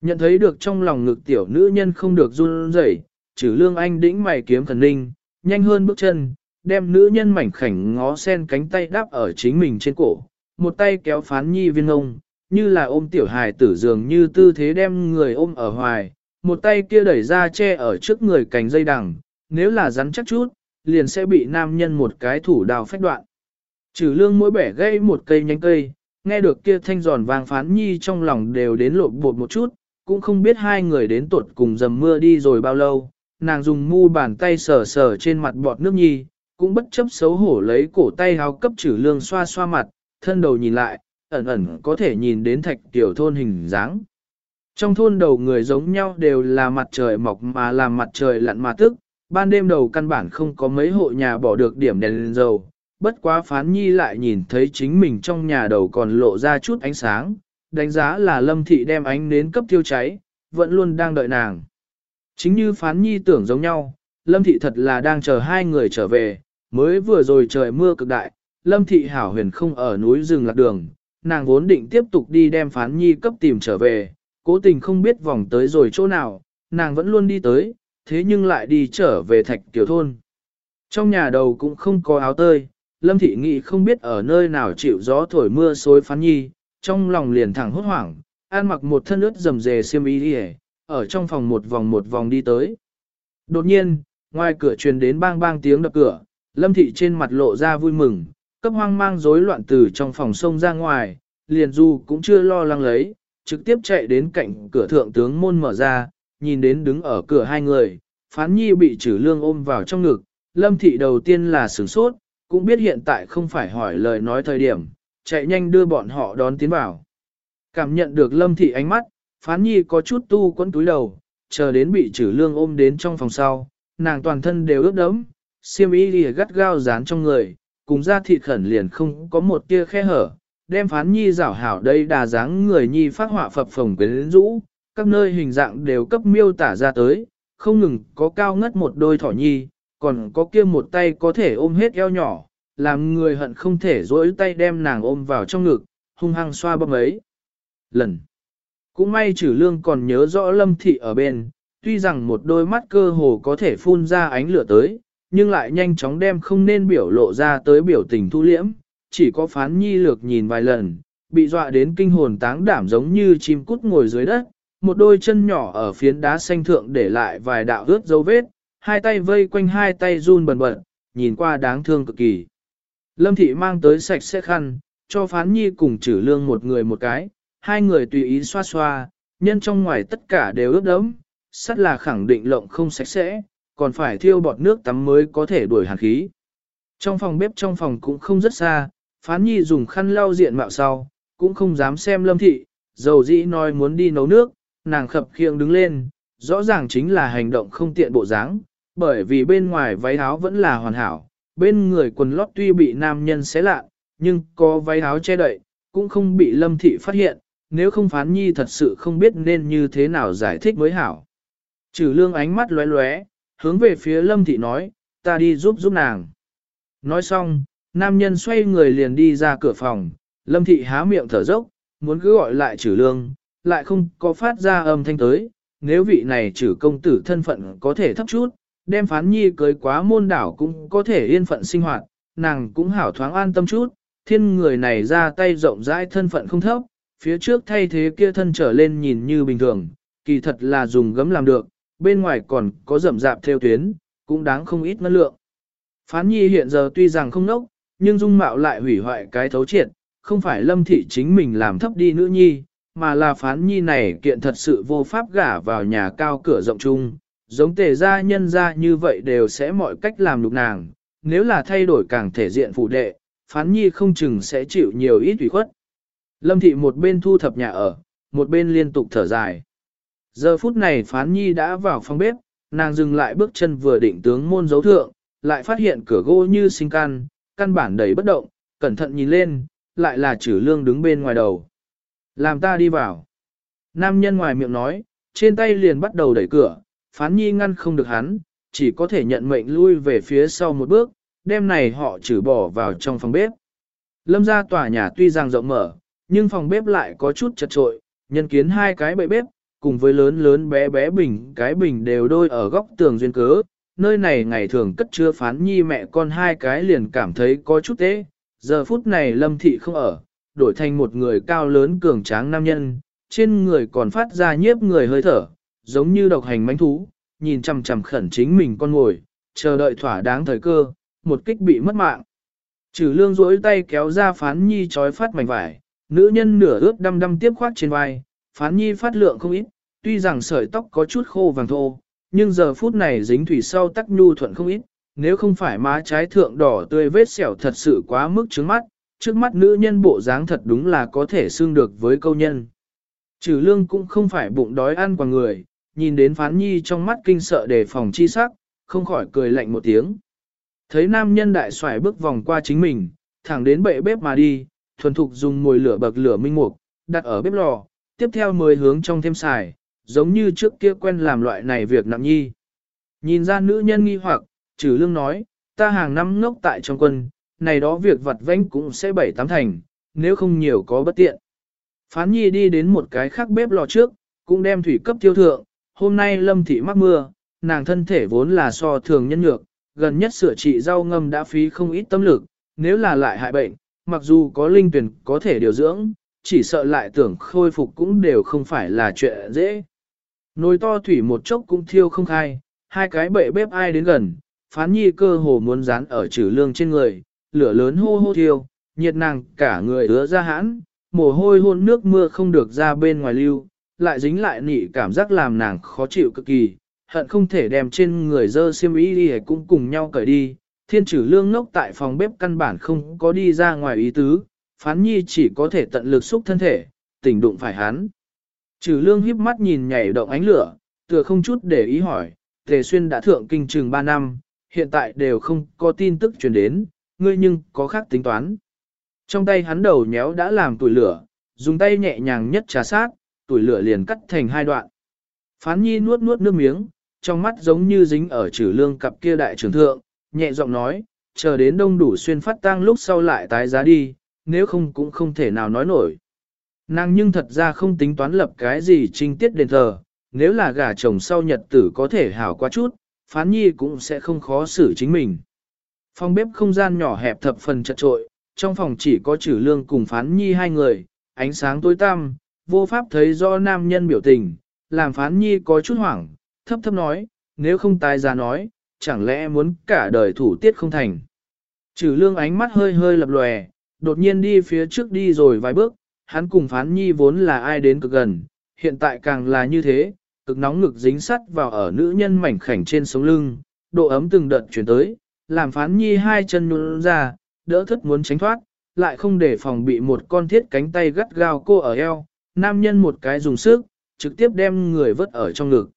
Nhận thấy được trong lòng ngực tiểu nữ nhân không được run rẩy, trừ lương anh đĩnh mày kiếm thần ninh, nhanh hơn bước chân, đem nữ nhân mảnh khảnh ngó sen cánh tay đáp ở chính mình trên cổ, một tay kéo phán nhi viên ông, như là ôm tiểu hài tử dường như tư thế đem người ôm ở hoài, một tay kia đẩy ra che ở trước người cành dây đằng, nếu là rắn chắc chút, liền sẽ bị nam nhân một cái thủ đào phách đoạn. Trừ lương mỗi bẻ gây một cây nhánh cây, nghe được kia thanh giòn vang phán nhi trong lòng đều đến lộn bột một chút, cũng không biết hai người đến tuột cùng dầm mưa đi rồi bao lâu, nàng dùng mu bàn tay sờ sờ trên mặt bọt nước nhi, cũng bất chấp xấu hổ lấy cổ tay háo cấp trừ lương xoa xoa mặt, thân đầu nhìn lại, ẩn ẩn có thể nhìn đến thạch tiểu thôn hình dáng. Trong thôn đầu người giống nhau đều là mặt trời mọc mà làm mặt trời lặn mà tức, ban đêm đầu căn bản không có mấy hộ nhà bỏ được điểm đèn lên dầu, bất quá phán nhi lại nhìn thấy chính mình trong nhà đầu còn lộ ra chút ánh sáng, đánh giá là lâm thị đem ánh nến cấp tiêu cháy, vẫn luôn đang đợi nàng. Chính như phán nhi tưởng giống nhau, lâm thị thật là đang chờ hai người trở về, mới vừa rồi trời mưa cực đại, lâm thị hảo huyền không ở núi rừng lạc đường, nàng vốn định tiếp tục đi đem phán nhi cấp tìm trở về, cố tình không biết vòng tới rồi chỗ nào, nàng vẫn luôn đi tới, thế nhưng lại đi trở về thạch tiểu thôn. Trong nhà đầu cũng không có áo tơi, lâm thị nghị không biết ở nơi nào chịu gió thổi mưa xối phán nhi, trong lòng liền thẳng hốt hoảng, an mặc một thân ướt rầm rề xiêm y đi ở trong phòng một vòng một vòng đi tới. Đột nhiên, ngoài cửa truyền đến bang bang tiếng đập cửa, lâm thị trên mặt lộ ra vui mừng, cấp hoang mang rối loạn từ trong phòng sông ra ngoài, liền du cũng chưa lo lắng lấy, trực tiếp chạy đến cạnh cửa thượng tướng môn mở ra, nhìn đến đứng ở cửa hai người, phán nhi bị trừ lương ôm vào trong ngực, lâm thị đầu tiên là sửng sốt, cũng biết hiện tại không phải hỏi lời nói thời điểm, chạy nhanh đưa bọn họ đón tiến vào. Cảm nhận được lâm thị ánh mắt, phán nhi có chút tu quấn túi đầu, chờ đến bị trừ lương ôm đến trong phòng sau, nàng toàn thân đều ướt đẫm, xiêm y lìa gắt gao dán trong người, cùng da thịt khẩn liền không có một tia khe hở, đem phán nhi rảo hảo đây đà dáng người nhi phát họa phập phồng quyến rũ, các nơi hình dạng đều cấp miêu tả ra tới, không ngừng có cao ngất một đôi thỏ nhi, còn có kia một tay có thể ôm hết eo nhỏ, làm người hận không thể dỗi tay đem nàng ôm vào trong ngực, hung hăng xoa bấm ấy. Lần. Cũng may trừ lương còn nhớ rõ lâm thị ở bên, tuy rằng một đôi mắt cơ hồ có thể phun ra ánh lửa tới, nhưng lại nhanh chóng đem không nên biểu lộ ra tới biểu tình thu liễm, chỉ có phán nhi lược nhìn vài lần, bị dọa đến kinh hồn táng đảm giống như chim cút ngồi dưới đất, một đôi chân nhỏ ở phiến đá xanh thượng để lại vài đạo ướt dấu vết, hai tay vây quanh hai tay run bần bật, nhìn qua đáng thương cực kỳ. Lâm thị mang tới sạch sẽ khăn, cho phán nhi cùng trừ lương một người một cái, hai người tùy ý xoa xoa, nhân trong ngoài tất cả đều ướt đẫm, sắt là khẳng định lộng không sạch sẽ, còn phải thiêu bọt nước tắm mới có thể đuổi hàn khí. Trong phòng bếp trong phòng cũng không rất xa, phán nhi dùng khăn lau diện mạo sau, cũng không dám xem lâm thị, dầu dĩ nói muốn đi nấu nước, nàng khập khiêng đứng lên, rõ ràng chính là hành động không tiện bộ dáng, bởi vì bên ngoài váy áo vẫn là hoàn hảo, bên người quần lót tuy bị nam nhân xé lạ, nhưng có váy áo che đậy, cũng không bị lâm thị phát hiện, nếu không phán nhi thật sự không biết nên như thế nào giải thích với hảo. Trừ lương ánh mắt lóe lóe, hướng về phía lâm thị nói, ta đi giúp giúp nàng. Nói xong, nam nhân xoay người liền đi ra cửa phòng, lâm thị há miệng thở dốc, muốn cứ gọi lại trừ lương, lại không có phát ra âm thanh tới, nếu vị này trừ công tử thân phận có thể thấp chút, đem phán nhi cưới quá môn đảo cũng có thể yên phận sinh hoạt, nàng cũng hảo thoáng an tâm chút, thiên người này ra tay rộng rãi thân phận không thấp, phía trước thay thế kia thân trở lên nhìn như bình thường, kỳ thật là dùng gấm làm được, bên ngoài còn có rậm rạp theo tuyến, cũng đáng không ít ngân lượng. Phán nhi hiện giờ tuy rằng không nốc, nhưng dung mạo lại hủy hoại cái thấu triệt, không phải lâm thị chính mình làm thấp đi nữ nhi, mà là phán nhi này kiện thật sự vô pháp gả vào nhà cao cửa rộng chung, giống tề gia nhân gia như vậy đều sẽ mọi cách làm lục nàng, nếu là thay đổi càng thể diện phụ đệ, phán nhi không chừng sẽ chịu nhiều ít ủy khuất. Lâm thị một bên thu thập nhà ở, một bên liên tục thở dài. Giờ phút này phán nhi đã vào phòng bếp, nàng dừng lại bước chân vừa định tướng môn dấu thượng, lại phát hiện cửa gỗ như sinh can, căn bản đầy bất động, cẩn thận nhìn lên, lại là chử lương đứng bên ngoài đầu. Làm ta đi vào. Nam nhân ngoài miệng nói, trên tay liền bắt đầu đẩy cửa, phán nhi ngăn không được hắn, chỉ có thể nhận mệnh lui về phía sau một bước, đêm này họ trừ bỏ vào trong phòng bếp. Lâm ra tòa nhà tuy rằng rộng mở, nhưng phòng bếp lại có chút chật trội, nhân kiến hai cái bậy bếp, cùng với lớn lớn bé bé bình, cái bình đều đôi ở góc tường duyên cớ. Nơi này ngày thường cất chứa phán nhi mẹ con hai cái liền cảm thấy có chút tế, giờ phút này lâm thị không ở, đổi thành một người cao lớn cường tráng nam nhân, trên người còn phát ra nhiếp người hơi thở, giống như độc hành mánh thú, nhìn chằm chằm khẩn chính mình con ngồi, chờ đợi thỏa đáng thời cơ, một kích bị mất mạng. Trừ lương rỗi tay kéo ra phán nhi trói phát mảnh vải, nữ nhân nửa ướt đăm đăm tiếp khoát trên vai, phán nhi phát lượng không ít, tuy rằng sợi tóc có chút khô vàng thô, nhưng giờ phút này dính thủy sau tắc nhu thuận không ít, nếu không phải má trái thượng đỏ tươi vết sẹo thật sự quá mức trước mắt, trước mắt nữ nhân bộ dáng thật đúng là có thể xương được với câu nhân. Trừ lương cũng không phải bụng đói ăn qua người, nhìn đến phán nhi trong mắt kinh sợ đề phòng chi sắc, không khỏi cười lạnh một tiếng. Thấy nam nhân đại xoài bước vòng qua chính mình, thẳng đến bệ bếp mà đi, thuần thục dùng mồi lửa bậc lửa minh mục, đặt ở bếp lò, tiếp theo mới hướng trong thêm xài, giống như trước kia quen làm loại này việc nặng nhi. Nhìn ra nữ nhân nghi hoặc, trừ lương nói, ta hàng năm ngốc tại trong quân, này đó việc vặt vãnh cũng sẽ bảy tám thành, nếu không nhiều có bất tiện. Phán nhi đi đến một cái khác bếp lò trước, cũng đem thủy cấp tiêu thượng, hôm nay lâm thị mắc mưa, nàng thân thể vốn là so thường nhân nhược, gần nhất sửa trị rau ngâm đã phí không ít tâm lực, nếu là lại hại bệnh, mặc dù có linh tuyển có thể điều dưỡng, chỉ sợ lại tưởng khôi phục cũng đều không phải là chuyện dễ. Nồi to thủy một chốc cũng thiêu không khai, hai cái bệ bếp ai đến gần, phán nhi cơ hồ muốn dán ở trừ lương trên người, lửa lớn hô hô thiêu, nhiệt nàng cả người ứa ra hãn, mồ hôi hôn nước mưa không được ra bên ngoài lưu, lại dính lại nị cảm giác làm nàng khó chịu cực kỳ, hận không thể đem trên người dơ xiêm y đi cũng cùng nhau cởi đi. Thiên trừ lương ngốc tại phòng bếp căn bản không có đi ra ngoài ý tứ, phán nhi chỉ có thể tận lực xúc thân thể, tỉnh đụng phải hắn. Trừ lương híp mắt nhìn nhảy động ánh lửa, tựa không chút để ý hỏi, Tề Xuyên đã thượng kinh trường 3 năm, hiện tại đều không có tin tức truyền đến, ngươi nhưng có khác tính toán. Trong tay hắn đầu nhéo đã làm tuổi lửa, dùng tay nhẹ nhàng nhất trà sát, tuổi lửa liền cắt thành hai đoạn. Phán nhi nuốt nuốt nước miếng, trong mắt giống như dính ở trừ lương cặp kia đại trưởng thượng, nhẹ giọng nói, chờ đến đông đủ xuyên phát tang lúc sau lại tái giá đi, nếu không cũng không thể nào nói nổi. Nàng nhưng thật ra không tính toán lập cái gì trinh tiết đền thờ, nếu là gả chồng sau nhật tử có thể hảo quá chút, phán nhi cũng sẽ không khó xử chính mình. Phòng bếp không gian nhỏ hẹp thập phần chật trội, trong phòng chỉ có trừ lương cùng phán nhi hai người, ánh sáng tối tăm, vô pháp thấy do nam nhân biểu tình, làm phán nhi có chút hoảng, thấp thấp nói, nếu không tài ra nói, chẳng lẽ muốn cả đời thủ tiết không thành. Trừ lương ánh mắt hơi hơi lập lòe, đột nhiên đi phía trước đi rồi vài bước, hắn cùng phán nhi vốn là ai đến cực gần, hiện tại càng là như thế, cực nóng ngực dính sắt vào ở nữ nhân mảnh khảnh trên sống lưng, độ ấm từng đợt chuyển tới, làm phán nhi hai chân nhún ra, đỡ thất muốn tránh thoát, lại không để phòng bị một con thiết cánh tay gắt gao cô ở eo, nam nhân một cái dùng sức, trực tiếp đem người vứt ở trong ngực.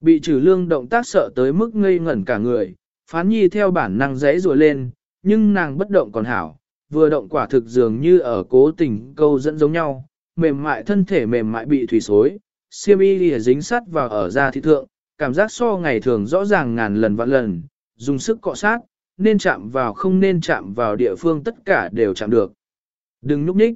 Bị trừ lương động tác sợ tới mức ngây ngẩn cả người, phán nhi theo bản năng rẽ rùa lên, nhưng nàng bất động còn hảo, vừa động quả thực dường như ở cố tình câu dẫn giống nhau, mềm mại thân thể mềm mại bị thủy xối, siêm y lìa dính sắt vào ở da thị thượng, cảm giác so ngày thường rõ ràng ngàn lần vạn lần, dùng sức cọ sát, nên chạm vào không nên chạm vào địa phương tất cả đều chạm được. Đừng núp nhích.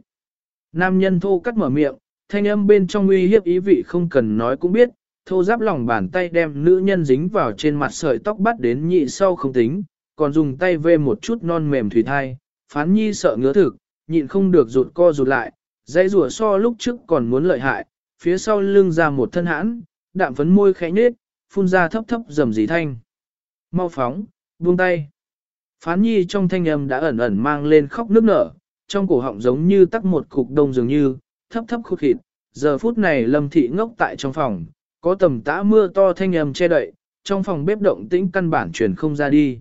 Nam nhân thô cắt mở miệng, thanh âm bên trong uy hiếp ý vị không cần nói cũng biết, thô giáp lòng bàn tay đem nữ nhân dính vào trên mặt sợi tóc bắt đến nhị sau không tính, còn dùng tay vê một chút non mềm thủy thai, phán nhi sợ ngứa thực, nhịn không được rụt co rụt lại, dây rùa so lúc trước còn muốn lợi hại, phía sau lưng ra một thân hãn, đạm phấn môi khẽ nết, phun ra thấp thấp rầm rì thanh. Mau phóng, buông tay. Phán nhi trong thanh âm đã ẩn ẩn mang lên khóc nước nở, trong cổ họng giống như tắc một cục đông dường như, thấp thấp khụt khịt, giờ phút này lâm thị ngốc tại trong phòng, có tầm tã mưa to thanh âm che đậy, trong phòng bếp động tĩnh căn bản truyền không ra đi.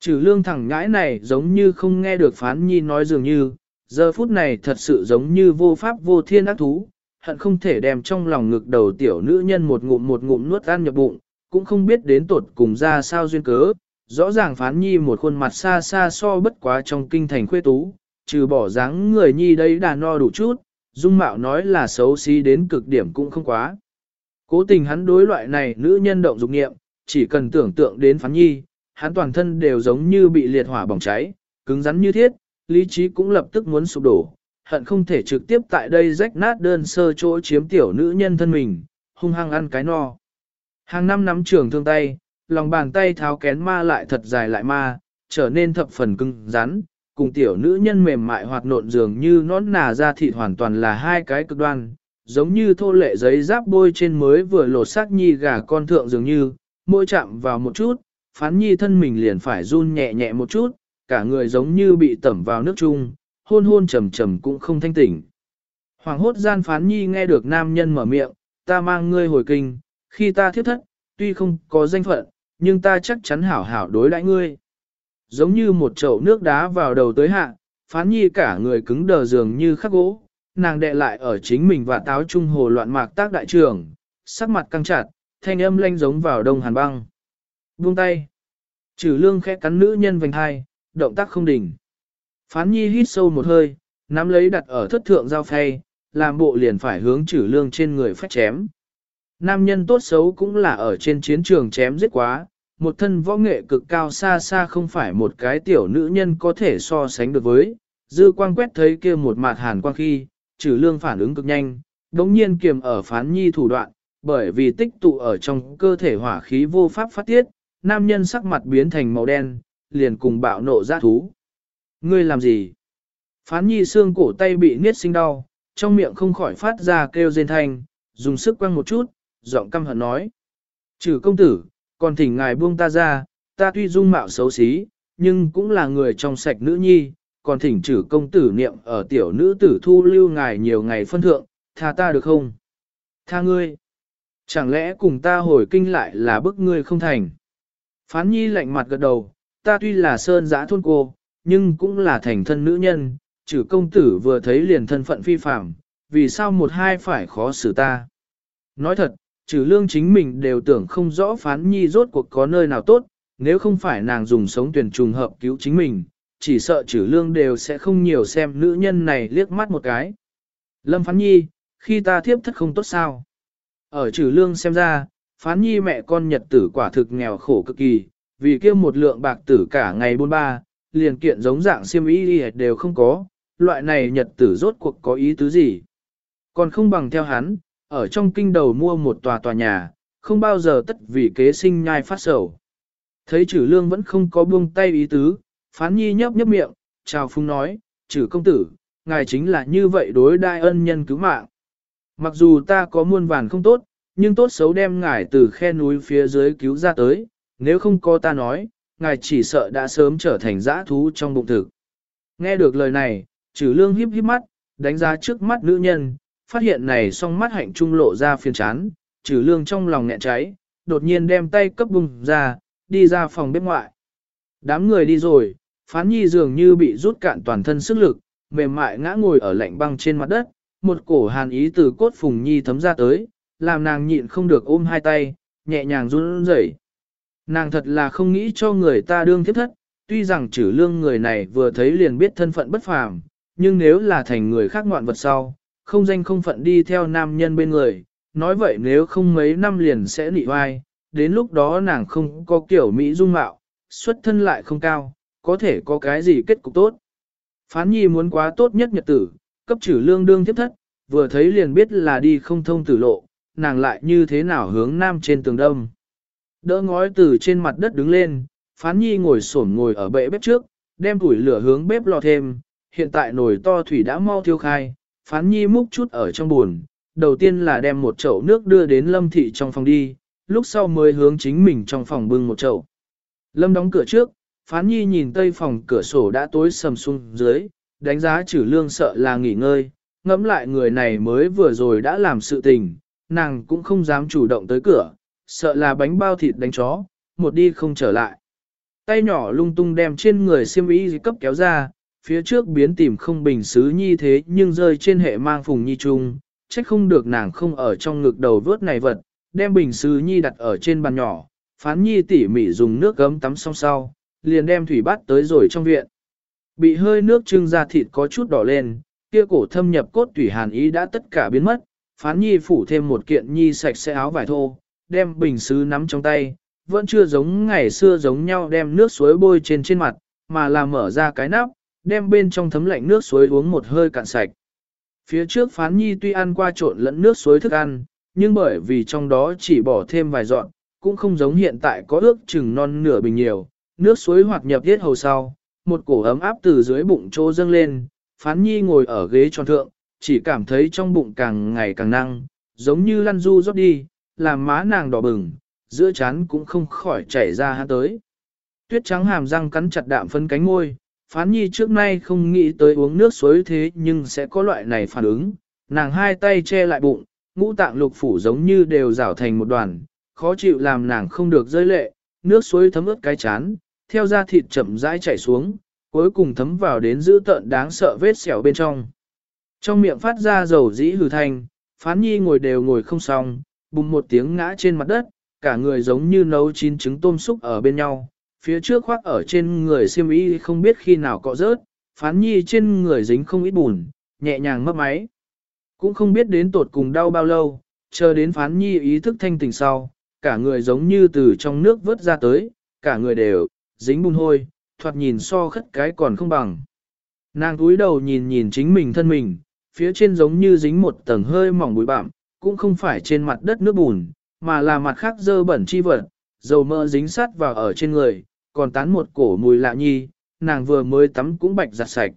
Trừ lương thẳng ngãi này giống như không nghe được phán nhi nói dường như, giờ phút này thật sự giống như vô pháp vô thiên ác thú, hận không thể đem trong lòng ngực đầu tiểu nữ nhân một ngụm một ngụm nuốt ăn nhập bụng, cũng không biết đến tột cùng ra sao duyên cớ. Rõ ràng phán nhi một khuôn mặt xa xa so bất quá trong kinh thành khuê tú, trừ bỏ dáng người nhi đấy đà no đủ chút, dung mạo nói là xấu xí đến cực điểm cũng không quá. Cố tình hắn đối loại này nữ nhân động dục nghiệm, chỉ cần tưởng tượng đến phán nhi, hắn toàn thân đều giống như bị liệt hỏa bỏng cháy, cứng rắn như thiết, lý trí cũng lập tức muốn sụp đổ, hận không thể trực tiếp tại đây rách nát đơn sơ chỗ chiếm tiểu nữ nhân thân mình, hung hăng ăn cái no. Hàng năm nắm trường thương tay, lòng bàn tay tháo kén ma lại thật dài lại ma, trở nên thập phần cứng rắn, cùng tiểu nữ nhân mềm mại hoạt nộn dường như nón nà ra thịt hoàn toàn là hai cái cực đoan, giống như thô lệ giấy giáp bôi trên mới vừa lột xác nhi gà con thượng dường như, môi chạm vào một chút, phán nhi thân mình liền phải run nhẹ nhẹ một chút, cả người giống như bị tẩm vào nước chung, hôn hôn trầm trầm cũng không thanh tỉnh. Hoàng hốt gian phán nhi nghe được nam nhân mở miệng, ta mang ngươi hồi kinh, khi ta thiết thất, tuy không có danh phận, nhưng ta chắc chắn hảo hảo đối đãi ngươi. Giống như một chậu nước đá vào đầu tới hạ, phán nhi cả người cứng đờ dường như khắc gỗ, nàng đệ lại ở chính mình và táo trung hồ loạn mạc tác đại trưởng, sắc mặt căng chặt, thanh âm lanh giống vào đông hàn băng. Buông tay. Trừ lương khẽ cắn nữ nhân vành hai, động tác không đỉnh. Phán nhi hít sâu một hơi, nắm lấy đặt ở thất thượng giao phay, làm bộ liền phải hướng trừ lương trên người phách chém. Nam nhân tốt xấu cũng là ở trên chiến trường chém giết quá, một thân võ nghệ cực cao xa xa không phải một cái tiểu nữ nhân có thể so sánh được với. Dư quang quét thấy kia một mặt hàn quang khi, trừ lương phản ứng cực nhanh, đống nhiên kiềm ở phán nhi thủ đoạn, bởi vì tích tụ ở trong cơ thể hỏa khí vô pháp phát tiết, nam nhân sắc mặt biến thành màu đen, liền cùng bạo nộ ra thú. Ngươi làm gì? Phán nhi xương cổ tay bị niết sinh đau, trong miệng không khỏi phát ra kêu rên thanh, dùng sức quăng một chút, giọng căm hận nói. Trừ công tử, còn thỉnh ngài buông ta ra, ta tuy dung mạo xấu xí, nhưng cũng là người trong sạch nữ nhi, còn thỉnh trừ công tử niệm ở tiểu nữ tử thu lưu ngài nhiều ngày phân thượng, tha ta được không? Tha ngươi. Chẳng lẽ cùng ta hồi kinh lại là bức ngươi không thành? Phán nhi lạnh mặt gật đầu, ta tuy là sơn giã thôn cô, nhưng cũng là thành thân nữ nhân, trừ công tử vừa thấy liền thân phận phi phạm, vì sao một hai phải khó xử ta? Nói thật, trừ lương chính mình đều tưởng không rõ phán nhi rốt cuộc có nơi nào tốt, nếu không phải nàng dùng sống tuyển trùng hợp cứu chính mình, chỉ sợ trừ lương đều sẽ không nhiều xem nữ nhân này liếc mắt một cái. Lâm phán nhi, khi ta thiếp thất không tốt sao? Ở trừ lương xem ra, phán nhi mẹ con nhật tử quả thực nghèo khổ cực kỳ, vì kia một lượng bạc tử cả ngày buôn ba, liền kiện giống dạng siêm ý đều không có, loại này nhật tử rốt cuộc có ý tứ gì. Còn không bằng theo hắn, ở trong kinh đầu mua một tòa tòa nhà, không bao giờ tất vì kế sinh nhai phát sầu. Thấy trừ lương vẫn không có buông tay ý tứ, phán nhi nhấp nhấp miệng, chào phung nói, trừ công tử, ngài chính là như vậy đối đại ân nhân cứu mạng. Mặc dù ta có muôn vàn không tốt, nhưng tốt xấu đem ngài từ khe núi phía dưới cứu ra tới, nếu không có ta nói, ngài chỉ sợ đã sớm trở thành dã thú trong bụng thực. Nghe được lời này, trừ lương híp híp mắt, đánh giá trước mắt nữ nhân, phát hiện này song mắt hạnh trung lộ ra phiền chán, trừ lương trong lòng nghẹn cháy, đột nhiên đem tay cấp bung ra, đi ra phòng bếp ngoại. Đám người đi rồi, phán nhi dường như bị rút cạn toàn thân sức lực, mềm mại ngã ngồi ở lạnh băng trên mặt đất, một cổ hàn ý từ cốt phùng nhi thấm ra tới, làm nàng nhịn không được ôm hai tay, nhẹ nhàng run rẩy. Nàng thật là không nghĩ cho người ta đương thiết thất, tuy rằng trừ lương người này vừa thấy liền biết thân phận bất phàm, nhưng nếu là thành người khác ngoạn vật sau, không danh không phận đi theo nam nhân bên người, nói vậy nếu không mấy năm liền sẽ nị oai, đến lúc đó nàng không có kiểu Mỹ dung mạo, xuất thân lại không cao, có thể có cái gì kết cục tốt. Phán nhi muốn quá tốt nhất nhật tử, cấp trừ lương đương tiếp thất, vừa thấy liền biết là đi không thông tử lộ, nàng lại như thế nào hướng nam trên tường đông. Đỡ ngói từ trên mặt đất đứng lên, phán nhi ngồi sổn ngồi ở bệ bếp trước, đem củi lửa hướng bếp lò thêm, hiện tại nồi to thủy đã mau thiêu khai, phán nhi múc chút ở trong buồn, đầu tiên là đem một chậu nước đưa đến lâm thị trong phòng đi, lúc sau mới hướng chính mình trong phòng bưng một chậu. Lâm đóng cửa trước, phán nhi nhìn tây phòng cửa sổ đã tối sầm xuống dưới, đánh giá trừ lương sợ là nghỉ ngơi, ngẫm lại người này mới vừa rồi đã làm sự tình, nàng cũng không dám chủ động tới cửa, sợ là bánh bao thịt đánh chó, một đi không trở lại. Tay nhỏ lung tung đem trên người xiêm y cấp kéo ra, phía trước biến tìm không bình xứ nhi thế nhưng rơi trên hệ mang phùng nhi trung trách không được nàng không ở trong ngực đầu vớt này vật, đem bình xứ nhi đặt ở trên bàn nhỏ, phán nhi tỉ mỉ dùng nước gấm tắm xong sau, liền đem thủy bát tới rồi trong viện. Bị hơi nước trưng ra thịt có chút đỏ lên, kia cổ thâm nhập cốt tủy hàn ý đã tất cả biến mất, phán nhi phủ thêm một kiện nhi sạch sẽ áo vải thô, đem bình xứ nắm trong tay, vẫn chưa giống ngày xưa giống nhau đem nước suối bôi trên trên mặt, mà là mở ra cái nắp, đem bên trong thấm lạnh nước suối uống một hơi cạn sạch. Phía trước phán nhi tuy ăn qua trộn lẫn nước suối thức ăn, nhưng bởi vì trong đó chỉ bỏ thêm vài dọn, cũng không giống hiện tại có ước chừng non nửa bình nhiều, nước suối hoạt nhập tiết hầu sau, một cổ ấm áp từ dưới bụng trô dâng lên, phán nhi ngồi ở ghế tròn thượng, chỉ cảm thấy trong bụng càng ngày càng năng, giống như lăn du rót đi, làm má nàng đỏ bừng, giữa chán cũng không khỏi chảy ra hát tới. Tuyết trắng hàm răng cắn chặt đạm phân cánh ngôi, phán nhi trước nay không nghĩ tới uống nước suối thế nhưng sẽ có loại này phản ứng, nàng hai tay che lại bụng, ngũ tạng lục phủ giống như đều rảo thành một đoàn, khó chịu làm nàng không được rơi lệ, nước suối thấm ướt cái chán, theo da thịt chậm rãi chảy xuống, cuối cùng thấm vào đến giữ tợn đáng sợ vết sẹo bên trong. Trong miệng phát ra dầu dĩ hừ thanh, phán nhi ngồi đều ngồi không xong, bùng một tiếng ngã trên mặt đất, cả người giống như nấu chín trứng tôm xúc ở bên nhau, phía trước khoác ở trên người siêm y không biết khi nào cọ rớt, phán nhi trên người dính không ít bùn, nhẹ nhàng mất máy. Cũng không biết đến tột cùng đau bao lâu, chờ đến phán nhi ý thức thanh tỉnh sau, cả người giống như từ trong nước vớt ra tới, cả người đều, dính bùn hôi, thoạt nhìn so khất cái còn không bằng. Nàng túi đầu nhìn nhìn chính mình thân mình, phía trên giống như dính một tầng hơi mỏng bụi bặm, cũng không phải trên mặt đất nước bùn, mà là mặt khác dơ bẩn chi vật, dầu mỡ dính sát vào ở trên người, còn tán một cổ mùi lạ nhi, nàng vừa mới tắm cũng bạch giặt sạch.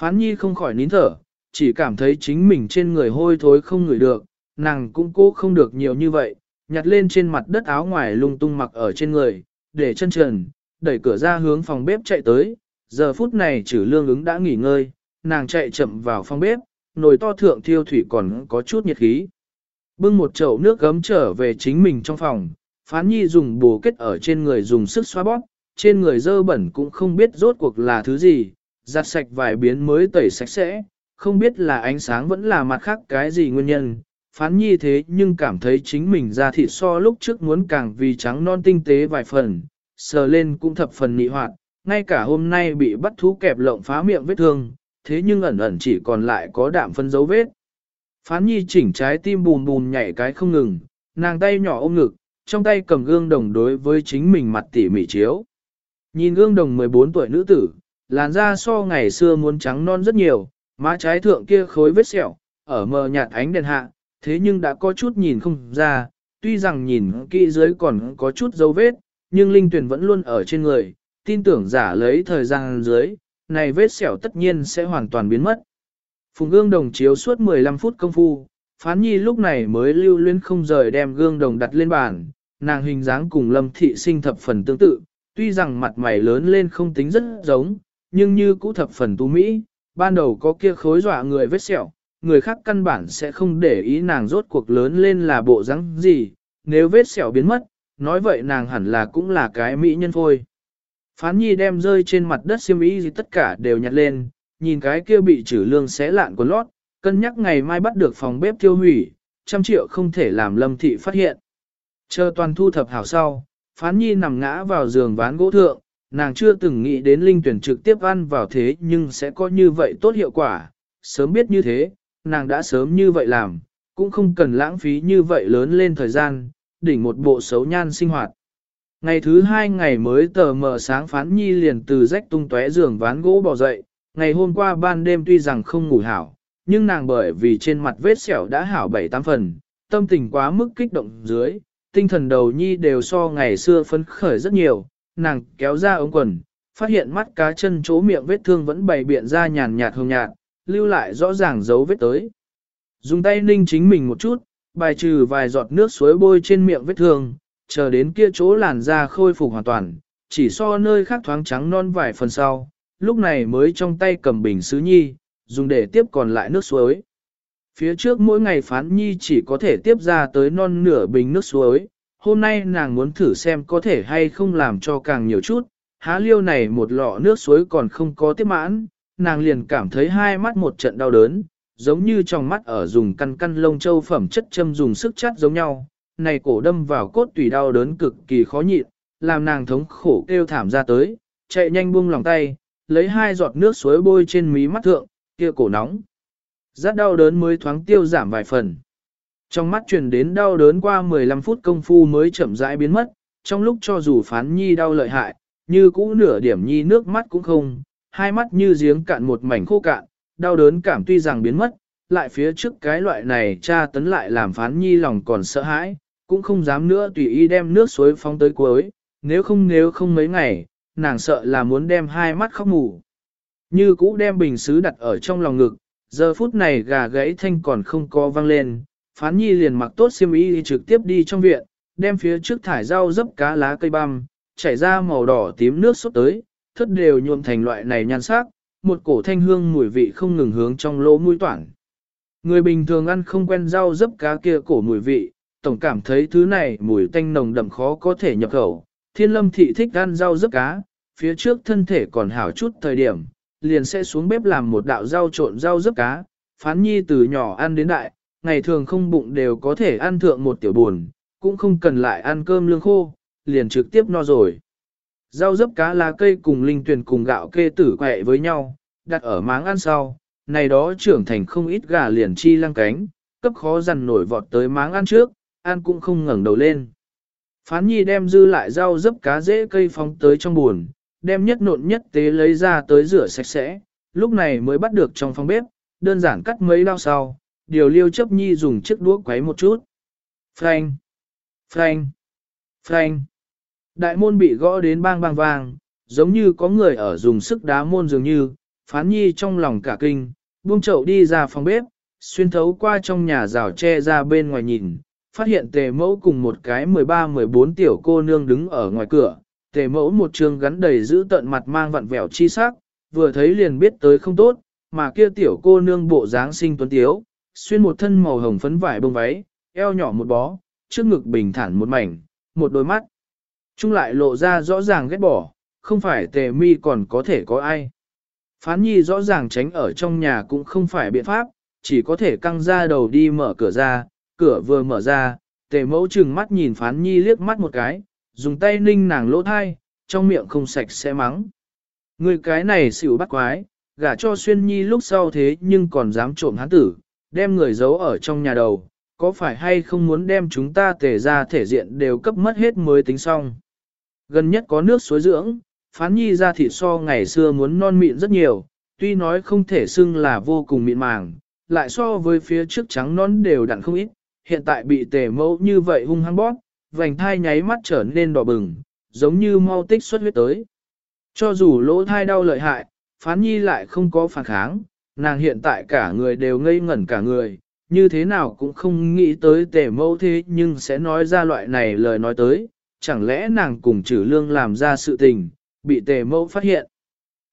Phán nhi không khỏi nín thở, chỉ cảm thấy chính mình trên người hôi thối không ngửi được, nàng cũng cố không được nhiều như vậy, nhặt lên trên mặt đất áo ngoài lung tung mặc ở trên người, để chân trần, đẩy cửa ra hướng phòng bếp chạy tới, giờ phút này trừ lương ứng đã nghỉ ngơi, nàng chạy chậm vào phòng bếp, nồi to thượng thiêu thủy còn có chút nhiệt khí. Bưng một chậu nước gấm trở về chính mình trong phòng, phán nhi dùng bồ kết ở trên người dùng sức xoa bóp, trên người dơ bẩn cũng không biết rốt cuộc là thứ gì, giặt sạch vài biến mới tẩy sạch sẽ, không biết là ánh sáng vẫn là mặt khác cái gì nguyên nhân. Phán nhi thế nhưng cảm thấy chính mình ra thịt so lúc trước muốn càng vì trắng non tinh tế vài phần, sờ lên cũng thập phần nị hoạt, ngay cả hôm nay bị bắt thú kẹp lộng phá miệng vết thương, thế nhưng ẩn ẩn chỉ còn lại có đạm phân dấu vết. Phán nhi chỉnh trái tim bùn bùn nhảy cái không ngừng, nàng tay nhỏ ôm ngực, trong tay cầm gương đồng đối với chính mình mặt tỉ mỉ chiếu. Nhìn gương đồng 14 tuổi nữ tử, làn da so ngày xưa muốn trắng non rất nhiều, má trái thượng kia khối vết sẹo, ở mờ nhạt ánh đèn hạ, thế nhưng đã có chút nhìn không ra, tuy rằng nhìn kỹ dưới còn có chút dấu vết, nhưng linh tuyển vẫn luôn ở trên người, tin tưởng giả lấy thời gian dưới, này vết sẹo tất nhiên sẽ hoàn toàn biến mất. Phùng gương đồng chiếu suốt 15 phút công phu, phán nhi lúc này mới lưu luyến không rời đem gương đồng đặt lên bàn, nàng hình dáng cùng lâm thị sinh thập phần tương tự, tuy rằng mặt mày lớn lên không tính rất giống, nhưng như cũ thập phần tú mỹ, ban đầu có kia khối dọa người vết sẹo, người khác căn bản sẽ không để ý nàng rốt cuộc lớn lên là bộ dáng gì, nếu vết sẹo biến mất, nói vậy nàng hẳn là cũng là cái mỹ nhân phôi. Phán nhi đem rơi trên mặt đất xiêm mỹ gì tất cả đều nhặt lên, nhìn cái kia bị trừ lương xé lạn của lót, cân nhắc ngày mai bắt được phòng bếp tiêu hủy, trăm triệu không thể làm lâm thị phát hiện. Chờ toàn thu thập hảo sau, phán nhi nằm ngã vào giường ván gỗ thượng, nàng chưa từng nghĩ đến linh tuyển trực tiếp ăn vào thế nhưng sẽ có như vậy tốt hiệu quả, sớm biết như thế, nàng đã sớm như vậy làm, cũng không cần lãng phí như vậy lớn lên thời gian, đỉnh một bộ xấu nhan sinh hoạt. Ngày thứ hai ngày mới tờ mờ sáng phán nhi liền từ rách tung tóe giường ván gỗ bỏ dậy, ngày hôm qua ban đêm tuy rằng không ngủ hảo, nhưng nàng bởi vì trên mặt vết sẹo đã hảo bảy tám phần, tâm tình quá mức kích động dưới, tinh thần đầu nhi đều so ngày xưa phấn khởi rất nhiều, nàng kéo ra ống quần, phát hiện mắt cá chân chỗ miệng vết thương vẫn bày biện ra nhàn nhạt hồng nhạt, lưu lại rõ ràng dấu vết tới. Dùng tay ninh chính mình một chút, bài trừ vài giọt nước suối bôi trên miệng vết thương, chờ đến kia chỗ làn da khôi phục hoàn toàn, chỉ so nơi khác thoáng trắng non vài phần sau, lúc này mới trong tay cầm bình sứ nhi, dùng để tiếp còn lại nước suối. Phía trước mỗi ngày phán nhi chỉ có thể tiếp ra tới non nửa bình nước suối, hôm nay nàng muốn thử xem có thể hay không làm cho càng nhiều chút, há liêu này một lọ nước suối còn không có tiếp mãn, nàng liền cảm thấy hai mắt một trận đau đớn, giống như trong mắt ở dùng căn căn lông châu phẩm chất châm dùng sức chắt giống nhau, này cổ đâm vào cốt tủy đau đớn cực kỳ khó nhịn, làm nàng thống khổ kêu thảm ra tới, chạy nhanh buông lòng tay, lấy hai giọt nước suối bôi trên mí mắt thượng, kia cổ nóng. Rát đau đớn mới thoáng tiêu giảm vài phần. Trong mắt truyền đến đau đớn qua 15 phút công phu mới chậm rãi biến mất, trong lúc cho dù phán nhi đau lợi hại, như cũ nửa điểm nhi nước mắt cũng không, hai mắt như giếng cạn một mảnh khô cạn, đau đớn cảm tuy rằng biến mất, lại phía trước cái loại này cha tấn lại làm phán nhi lòng còn sợ hãi, cũng không dám nữa tùy ý đem nước suối phóng tới cuối, nếu không nếu không mấy ngày, nàng sợ là muốn đem hai mắt khóc mù. Như cũ đem bình xứ đặt ở trong lòng ngực, giờ phút này gà gãy thanh còn không có vang lên, phán nhi liền mặc tốt xiêm y trực tiếp đi trong viện, đem phía trước thải rau dấp cá lá cây băm, chảy ra màu đỏ tím nước sốt tới, thất đều nhuộm thành loại này nhan sắc, một cổ thanh hương mùi vị không ngừng hướng trong lỗ mũi toản. Người bình thường ăn không quen rau dấp cá kia cổ mùi vị, tổng cảm thấy thứ này mùi tanh nồng đậm khó có thể nhập khẩu. Thiên lâm thị thích ăn rau dấp cá, phía trước thân thể còn hảo chút thời điểm, liền sẽ xuống bếp làm một đạo rau trộn rau dấp cá, phán nhi từ nhỏ ăn đến đại, ngày thường không bụng đều có thể ăn thượng một tiểu buồn, cũng không cần lại ăn cơm lương khô, liền trực tiếp no rồi. Rau dấp cá lá cây cùng linh tuyển cùng gạo kê tử quẹ với nhau, đặt ở máng ăn sau, này đó trưởng thành không ít gà liền chi lăng cánh, cấp khó dằn nổi vọt tới máng ăn trước, ăn cũng không ngẩng đầu lên. Phán nhi đem dư lại rau dấp cá dễ cây phóng tới trong buồn, đem nhất nộn nhất tế lấy ra tới rửa sạch sẽ, lúc này mới bắt được trong phòng bếp, đơn giản cắt mấy đao sau, điều liêu chấp nhi dùng chiếc đũa quấy một chút. Frank! Frank! Frank! Đại môn bị gõ đến bang bang vang, giống như có người ở dùng sức đá môn dường như, phán nhi trong lòng cả kinh, buông chậu đi ra phòng bếp, xuyên thấu qua trong nhà rào tre ra bên ngoài nhìn, phát hiện tề mẫu cùng một cái 13-14 tiểu cô nương đứng ở ngoài cửa, tề mẫu một trường gắn đầy giữ tận mặt mang vặn vẹo chi sắc, vừa thấy liền biết tới không tốt, mà kia tiểu cô nương bộ dáng sinh tuấn tiếu, xuyên một thân màu hồng phấn vải bông váy, eo nhỏ một bó, trước ngực bình thản một mảnh, một đôi mắt. Trung lại lộ ra rõ ràng ghét bỏ, không phải tề mi còn có thể có ai. Phán nhi rõ ràng tránh ở trong nhà cũng không phải biện pháp, chỉ có thể căng ra đầu đi mở cửa ra, cửa vừa mở ra, tề mẫu chừng mắt nhìn phán nhi liếc mắt một cái, dùng tay ninh nàng lỗ thai, trong miệng không sạch sẽ mắng. Người cái này xỉu bắt quái, gả cho xuyên nhi lúc sau thế nhưng còn dám trộm hắn tử, đem người giấu ở trong nhà đầu, có phải hay không muốn đem chúng ta tề ra thể diện đều cấp mất hết mới tính xong. Gần nhất có nước suối dưỡng, phán nhi ra thịt so ngày xưa muốn non mịn rất nhiều, tuy nói không thể xưng là vô cùng mịn màng, lại so với phía trước trắng non đều đặn không ít, hiện tại bị tề mẫu như vậy hung hăng bóp, vành thai nháy mắt trở nên đỏ bừng, giống như mau tích xuất huyết tới. Cho dù lỗ thai đau lợi hại, phán nhi lại không có phản kháng, nàng hiện tại cả người đều ngây ngẩn cả người, như thế nào cũng không nghĩ tới tề mẫu thế nhưng sẽ nói ra loại này lời nói tới, chẳng lẽ nàng cùng trừ lương làm ra sự tình, bị tề mẫu phát hiện.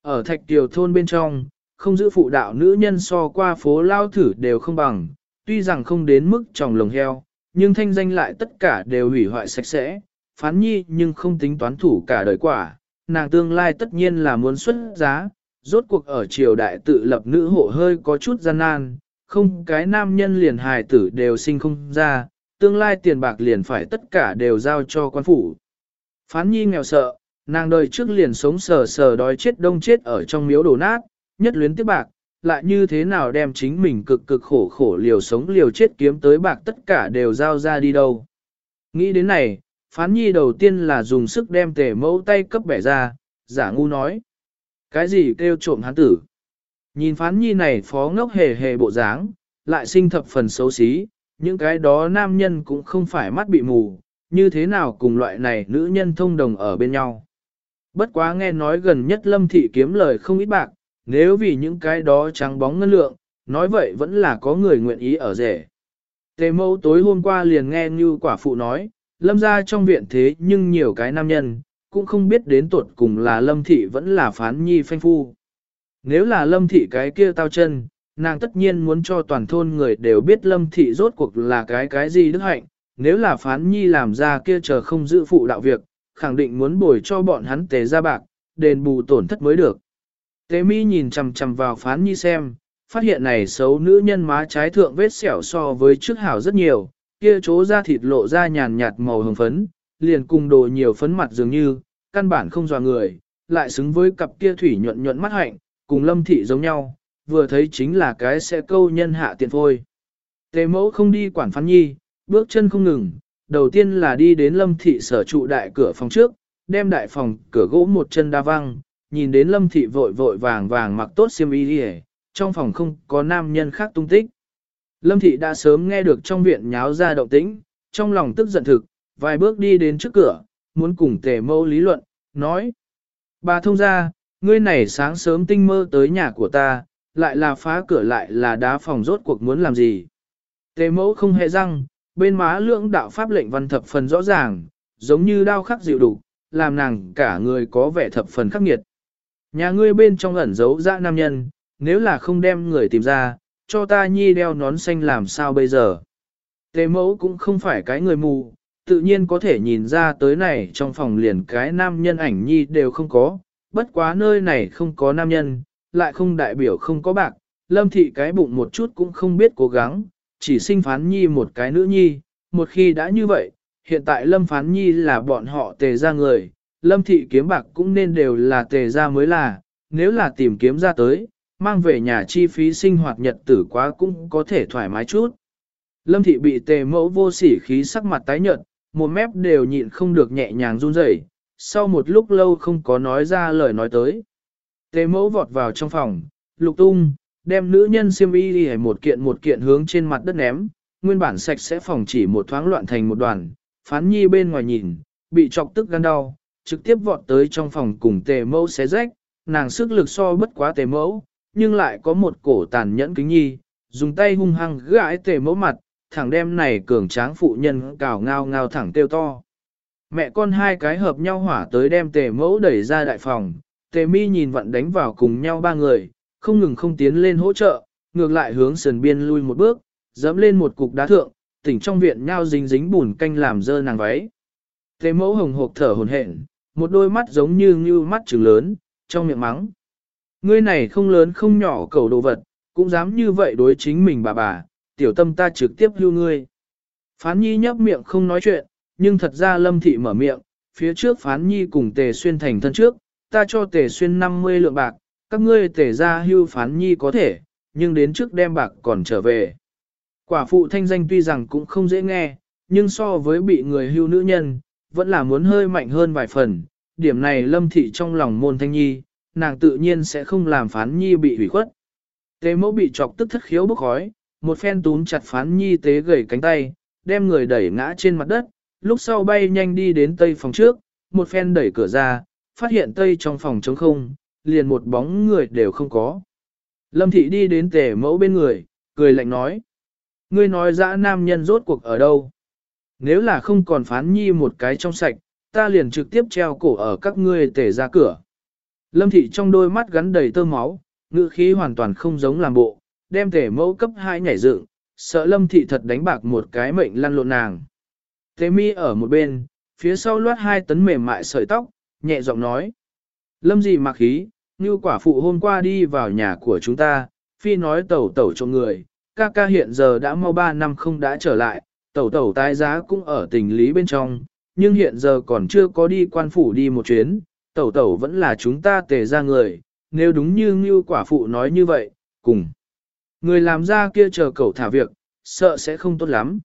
Ở thạch tiều thôn bên trong, không giữ phụ đạo nữ nhân so qua phố lao thử đều không bằng, tuy rằng không đến mức tròng lồng heo, nhưng thanh danh lại tất cả đều hủy hoại sạch sẽ, phán nhi nhưng không tính toán thủ cả đời quả, nàng tương lai tất nhiên là muốn xuất giá, rốt cuộc ở triều đại tự lập nữ hộ hơi có chút gian nan, không cái nam nhân liền hài tử đều sinh không ra, tương lai tiền bạc liền phải tất cả đều giao cho quan phủ. Phán nhi nghèo sợ, nàng đời trước liền sống sờ sờ đói chết đông chết ở trong miếu đổ nát, nhất luyến tiếp bạc, lại như thế nào đem chính mình cực cực khổ khổ liều sống liều chết kiếm tới bạc tất cả đều giao ra đi đâu. Nghĩ đến này, phán nhi đầu tiên là dùng sức đem tề mẫu tay cấp bẻ ra, giả ngu nói. Cái gì kêu trộm hắn tử? Nhìn phán nhi này phó ngốc hề hề bộ dáng, lại sinh thập phần xấu xí, những cái đó nam nhân cũng không phải mắt bị mù, như thế nào cùng loại này nữ nhân thông đồng ở bên nhau. Bất quá nghe nói gần nhất lâm thị kiếm lời không ít bạc, nếu vì những cái đó trắng bóng ngân lượng, nói vậy vẫn là có người nguyện ý ở rể. Tề mẫu tối hôm qua liền nghe như quả phụ nói, lâm ra trong viện thế nhưng nhiều cái nam nhân, cũng không biết đến tuột cùng là lâm thị vẫn là phán nhi phanh phu. Nếu là lâm thị cái kia tao chân, nàng tất nhiên muốn cho toàn thôn người đều biết lâm thị rốt cuộc là cái cái gì đức hạnh, nếu là phán nhi làm ra kia chờ không giữ phụ đạo việc, khẳng định muốn bồi cho bọn hắn tề ra bạc, đền bù tổn thất mới được. Tế mi nhìn chằm chằm vào phán nhi xem, phát hiện này xấu nữ nhân má trái thượng vết sẹo so với trước hảo rất nhiều, kia chỗ da thịt lộ ra nhàn nhạt màu hồng phấn, liền cùng đồ nhiều phấn mặt dường như, căn bản không dò người, lại xứng với cặp kia thủy nhuận nhuận mắt hạnh, cùng lâm thị giống nhau, vừa thấy chính là cái sẽ câu nhân hạ tiện phôi. Tề mẫu không đi quản phán nhi, bước chân không ngừng, đầu tiên là đi đến lâm thị sở trụ đại cửa phòng trước, đem đại phòng cửa gỗ một chân đa văng, nhìn đến lâm thị vội vội vàng vàng mặc tốt xiêm y đi trong phòng không có nam nhân khác tung tích. Lâm thị đã sớm nghe được trong viện nháo ra động tĩnh, trong lòng tức giận thực, vài bước đi đến trước cửa, muốn cùng tề mâu lý luận, nói. Bà thông ra, ngươi này sáng sớm tinh mơ tới nhà của ta, lại là phá cửa lại là đá phòng rốt cuộc muốn làm gì. Tề mẫu không hề răng, bên má lưỡng đạo pháp lệnh văn thập phần rõ ràng, giống như đao khắc dịu đủ, làm nàng cả người có vẻ thập phần khắc nghiệt. Nhà ngươi bên trong ẩn giấu dã nam nhân, nếu là không đem người tìm ra, cho ta nhi đeo nón xanh làm sao bây giờ. Tề mẫu cũng không phải cái người mù, tự nhiên có thể nhìn ra tới này trong phòng liền cái nam nhân ảnh nhi đều không có, bất quá nơi này không có nam nhân, lại không đại biểu không có bạc, lâm thị cái bụng một chút cũng không biết cố gắng, chỉ sinh phán nhi một cái nữ nhi, một khi đã như vậy, hiện tại lâm phán nhi là bọn họ tề ra người, lâm thị kiếm bạc cũng nên đều là tề ra mới là, nếu là tìm kiếm ra tới, mang về nhà chi phí sinh hoạt nhật tử quá cũng có thể thoải mái chút. Lâm thị bị tề mẫu vô sỉ khí sắc mặt tái nhợt, một mép đều nhịn không được nhẹ nhàng run rẩy. sau một lúc lâu không có nói ra lời nói tới. Tề mẫu vọt vào trong phòng, lục tung, đem nữ nhân xiêm y đi một kiện một kiện hướng trên mặt đất ném, nguyên bản sạch sẽ phòng chỉ một thoáng loạn thành một đoàn, phán nhi bên ngoài nhìn, bị chọc tức gan đau, trực tiếp vọt tới trong phòng cùng tề mẫu xé rách, nàng sức lực so bất quá tề mẫu, nhưng lại có một cổ tàn nhẫn kính nhi, dùng tay hung hăng gãi tề mẫu mặt, thẳng đem này cường tráng phụ nhân cào ngao ngao thẳng tiêu to. Mẹ con hai cái hợp nhau hỏa tới đem tề mẫu đẩy ra đại phòng, tề mi nhìn vận đánh vào cùng nhau ba người, không ngừng không tiến lên hỗ trợ, ngược lại hướng sườn biên lui một bước, dẫm lên một cục đá thượng, tỉnh trong viện nhau dính dính bùn canh làm dơ nàng váy. Tề mẫu hồng hộp thở hồn hển, một đôi mắt giống như như mắt trừng lớn, trong miệng mắng. Ngươi này không lớn không nhỏ cầu đồ vật, cũng dám như vậy đối chính mình bà bà, tiểu tâm ta trực tiếp hưu ngươi. Phán nhi nhấp miệng không nói chuyện, nhưng thật ra lâm thị mở miệng, phía trước phán nhi cùng tề xuyên thành thân trước, ta cho tề xuyên 50 lượng bạc, các ngươi tề ra hưu phán nhi có thể, nhưng đến trước đem bạc còn trở về. Quả phụ thanh danh tuy rằng cũng không dễ nghe, nhưng so với bị người hưu nữ nhân, vẫn là muốn hơi mạnh hơn vài phần. Điểm này lâm thị trong lòng môn thanh nhi, nàng tự nhiên sẽ không làm phán nhi bị hủy khuất. Tề mẫu bị chọc tức thất khiếu bốc khói, một phen túm chặt phán nhi tế gầy cánh tay, đem người đẩy ngã trên mặt đất, lúc sau bay nhanh đi đến tây phòng trước, một phen đẩy cửa ra, phát hiện tây trong phòng trống không, liền một bóng người đều không có. Lâm thị đi đến tề mẫu bên người, cười lạnh nói. Ngươi nói dã nam nhân rốt cuộc ở đâu? Nếu là không còn phán nhi một cái trong sạch, ta liền trực tiếp treo cổ ở các ngươi tể ra cửa. Lâm thị trong đôi mắt gắn đầy tơ máu, ngữ khí hoàn toàn không giống làm bộ, đem tể mẫu cấp hai nhảy dựng, sợ lâm thị thật đánh bạc một cái mệnh lăn lộn nàng. Tế mi ở một bên, phía sau loát hai tấn mềm mại sợi tóc, nhẹ giọng nói. Lâm gì mặc khí, như quả phụ hôm qua đi vào nhà của chúng ta, phi nói tẩu tẩu cho người, ca ca hiện giờ đã mau ba năm không đã trở lại, tẩu tẩu tái giá cũng ở tình lý bên trong, nhưng hiện giờ còn chưa có đi quan phủ đi một chuyến, tẩu tẩu vẫn là chúng ta tề ra người, nếu đúng như ngưu quả phụ nói như vậy, cùng. Người làm ra kia chờ cậu thả việc, sợ sẽ không tốt lắm.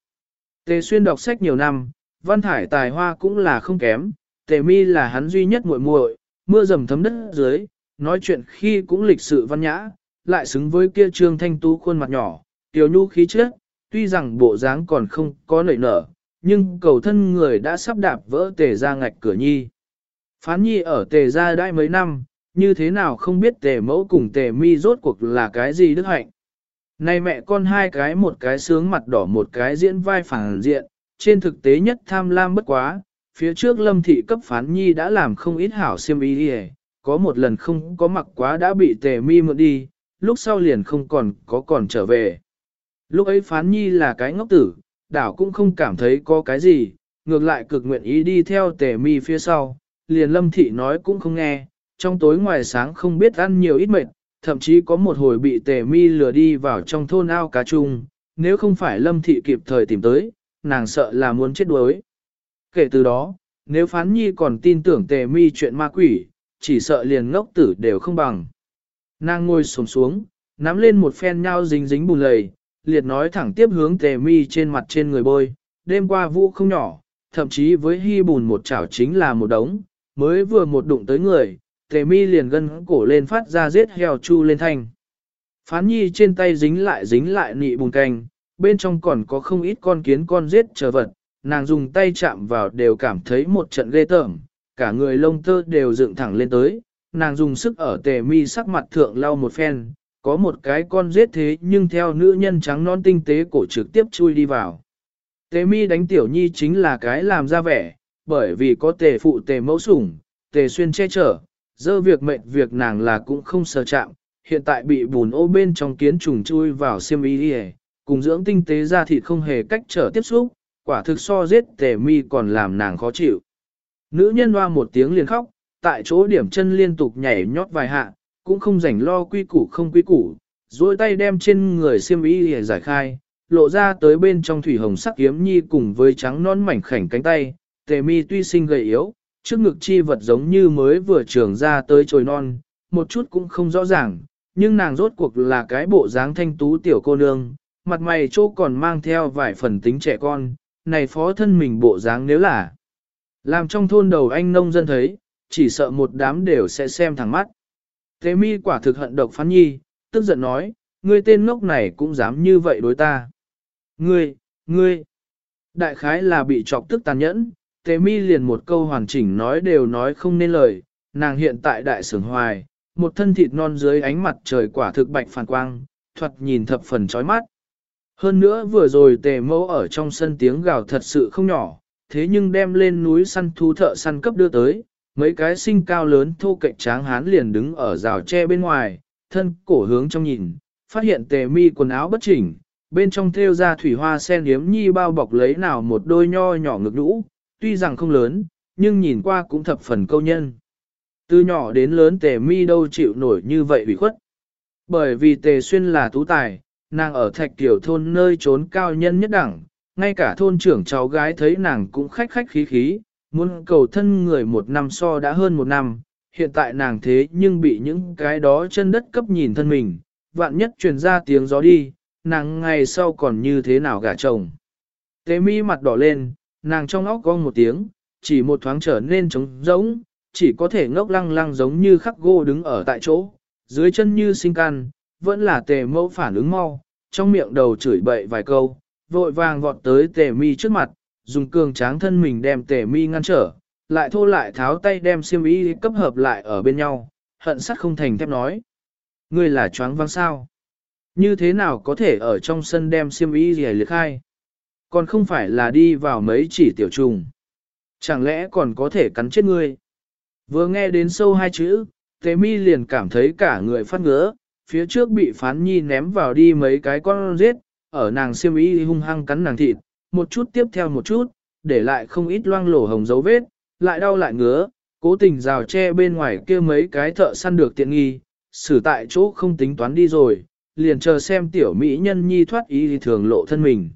Tề xuyên đọc sách nhiều năm, văn thải tài hoa cũng là không kém, tề mi là hắn duy nhất muội muội, mưa dầm thấm đất dưới, nói chuyện khi cũng lịch sự văn nhã, lại xứng với kia trương thanh tú khuôn mặt nhỏ, tiểu nhu khí chất, tuy rằng bộ dáng còn không có nảy nở, nhưng cầu thân người đã sắp đạp vỡ tề ra ngạch cửa nhi. Phán nhi ở tề ra đãi mấy năm, như thế nào không biết tề mẫu cùng tề mi rốt cuộc là cái gì đức hạnh. Này mẹ con hai cái một cái sướng mặt đỏ một cái diễn vai phản diện, trên thực tế nhất tham lam bất quá, phía trước lâm thị cấp phán nhi đã làm không ít hảo siêm ý đi có một lần không có mặc quá đã bị tề mi mượn đi, lúc sau liền không còn có còn trở về. Lúc ấy phán nhi là cái ngốc tử, đảo cũng không cảm thấy có cái gì, ngược lại cực nguyện ý đi theo tề mi phía sau, liền lâm thị nói cũng không nghe, trong tối ngoài sáng không biết ăn nhiều ít mệt, thậm chí có một hồi bị tề mi lừa đi vào trong thôn ao cá chung, nếu không phải lâm thị kịp thời tìm tới, nàng sợ là muốn chết đuối. Kể từ đó, nếu phán nhi còn tin tưởng tề mi chuyện ma quỷ, chỉ sợ liền ngốc tử đều không bằng. Nàng ngồi xuống xuống, nắm lên một phen nhau dính dính bùn lầy, liệt nói thẳng tiếp hướng tề mi trên mặt trên người bôi, đêm qua vũ không nhỏ, thậm chí với hy bùn một chảo chính là một đống, mới vừa một đụng tới người, tề mi liền gân cổ lên phát ra giết heo chu lên thanh. Phán nhi trên tay dính lại dính lại nị bùn canh, bên trong còn có không ít con kiến con giết chờ vật, nàng dùng tay chạm vào đều cảm thấy một trận ghê tởm, cả người lông tơ đều dựng thẳng lên tới, nàng dùng sức ở tề mi sắc mặt thượng lau một phen, có một cái con giết thế nhưng theo nữ nhân trắng non tinh tế cổ trực tiếp chui đi vào. Tề mi đánh tiểu nhi chính là cái làm ra vẻ, bởi vì có tề phụ tề mẫu sủng, tề xuyên che chở, dơ việc mệnh việc nàng là cũng không sờ chạm, hiện tại bị bùn ô bên trong kiến trùng chui vào xiêm y đi cùng dưỡng tinh tế ra thịt không hề cách trở tiếp xúc, quả thực so giết tề mi còn làm nàng khó chịu. Nữ nhân hoa một tiếng liền khóc, tại chỗ điểm chân liên tục nhảy nhót vài hạ, cũng không rảnh lo quy củ không quy củ, duỗi tay đem trên người xiêm y để giải khai, lộ ra tới bên trong thủy hồng sắc kiếm nhi cùng với trắng non mảnh khảnh cánh tay, tề mi tuy sinh gầy yếu, trước ngực chi vật giống như mới vừa trường ra tới trồi non, một chút cũng không rõ ràng, nhưng nàng rốt cuộc là cái bộ dáng thanh tú tiểu cô nương, mặt mày chỗ còn mang theo vài phần tính trẻ con, này phó thân mình bộ dáng nếu là làm trong thôn đầu anh nông dân thấy, chỉ sợ một đám đều sẽ xem thẳng mắt. Thế mi quả thực hận độc phán nhi, tức giận nói, ngươi tên ngốc này cũng dám như vậy đối ta. Ngươi, ngươi, đại khái là bị chọc tức tàn nhẫn, Thế mi liền một câu hoàn chỉnh nói đều nói không nên lời, nàng hiện tại đại sưởng hoài, một thân thịt non dưới ánh mặt trời quả thực bạch phản quang, thuật nhìn thập phần chói mắt. Hơn nữa vừa rồi tề mẫu ở trong sân tiếng gào thật sự không nhỏ, thế nhưng đem lên núi săn thú thợ săn cấp đưa tới, mấy cái sinh cao lớn thô cạnh tráng hán liền đứng ở rào tre bên ngoài, thân cổ hướng trong nhìn, phát hiện tề mi quần áo bất chỉnh, bên trong thêu ra thủy hoa sen yếm nhi bao bọc lấy nào một đôi nho nhỏ ngực nhũ, tuy rằng không lớn, nhưng nhìn qua cũng thập phần câu nhân. Từ nhỏ đến lớn tề mi đâu chịu nổi như vậy ủy khuất. Bởi vì tề xuyên là tú tài, nàng ở thạch tiểu thôn nơi trốn cao nhân nhất đẳng, ngay cả thôn trưởng cháu gái thấy nàng cũng khách khách khí khí, muốn cầu thân người một năm so đã hơn một năm, hiện tại nàng thế nhưng bị những cái đó chân đất cấp nhìn thân mình, vạn nhất truyền ra tiếng gió đi, nàng ngày sau còn như thế nào gả chồng. Tế mi mặt đỏ lên, nàng trong óc gong một tiếng, chỉ một thoáng trở nên trống rỗng, chỉ có thể ngốc lăng lăng giống như khắc gỗ đứng ở tại chỗ, dưới chân như sinh can, vẫn là tề mẫu phản ứng mau, trong miệng đầu chửi bậy vài câu, vội vàng vọt tới tề mi trước mặt, dùng cường tráng thân mình đem tề mi ngăn trở, lại thô lại tháo tay đem xiêm y cấp hợp lại ở bên nhau, hận sắt không thành thép nói. Ngươi là choáng vang sao? Như thế nào có thể ở trong sân đem xiêm y gì liệt khai? Còn không phải là đi vào mấy chỉ tiểu trùng. Chẳng lẽ còn có thể cắn chết ngươi? Vừa nghe đến sâu hai chữ, Tề mi liền cảm thấy cả người phát ngứa, phía trước bị phán nhi ném vào đi mấy cái con giết, ở nàng xiêm y hung hăng cắn nàng thịt, một chút tiếp theo một chút, để lại không ít loang lổ hồng dấu vết, lại đau lại ngứa, cố tình rào che bên ngoài kia mấy cái thợ săn được tiện nghi, xử tại chỗ không tính toán đi rồi, liền chờ xem tiểu mỹ nhân nhi thoát ý thì thường lộ thân mình.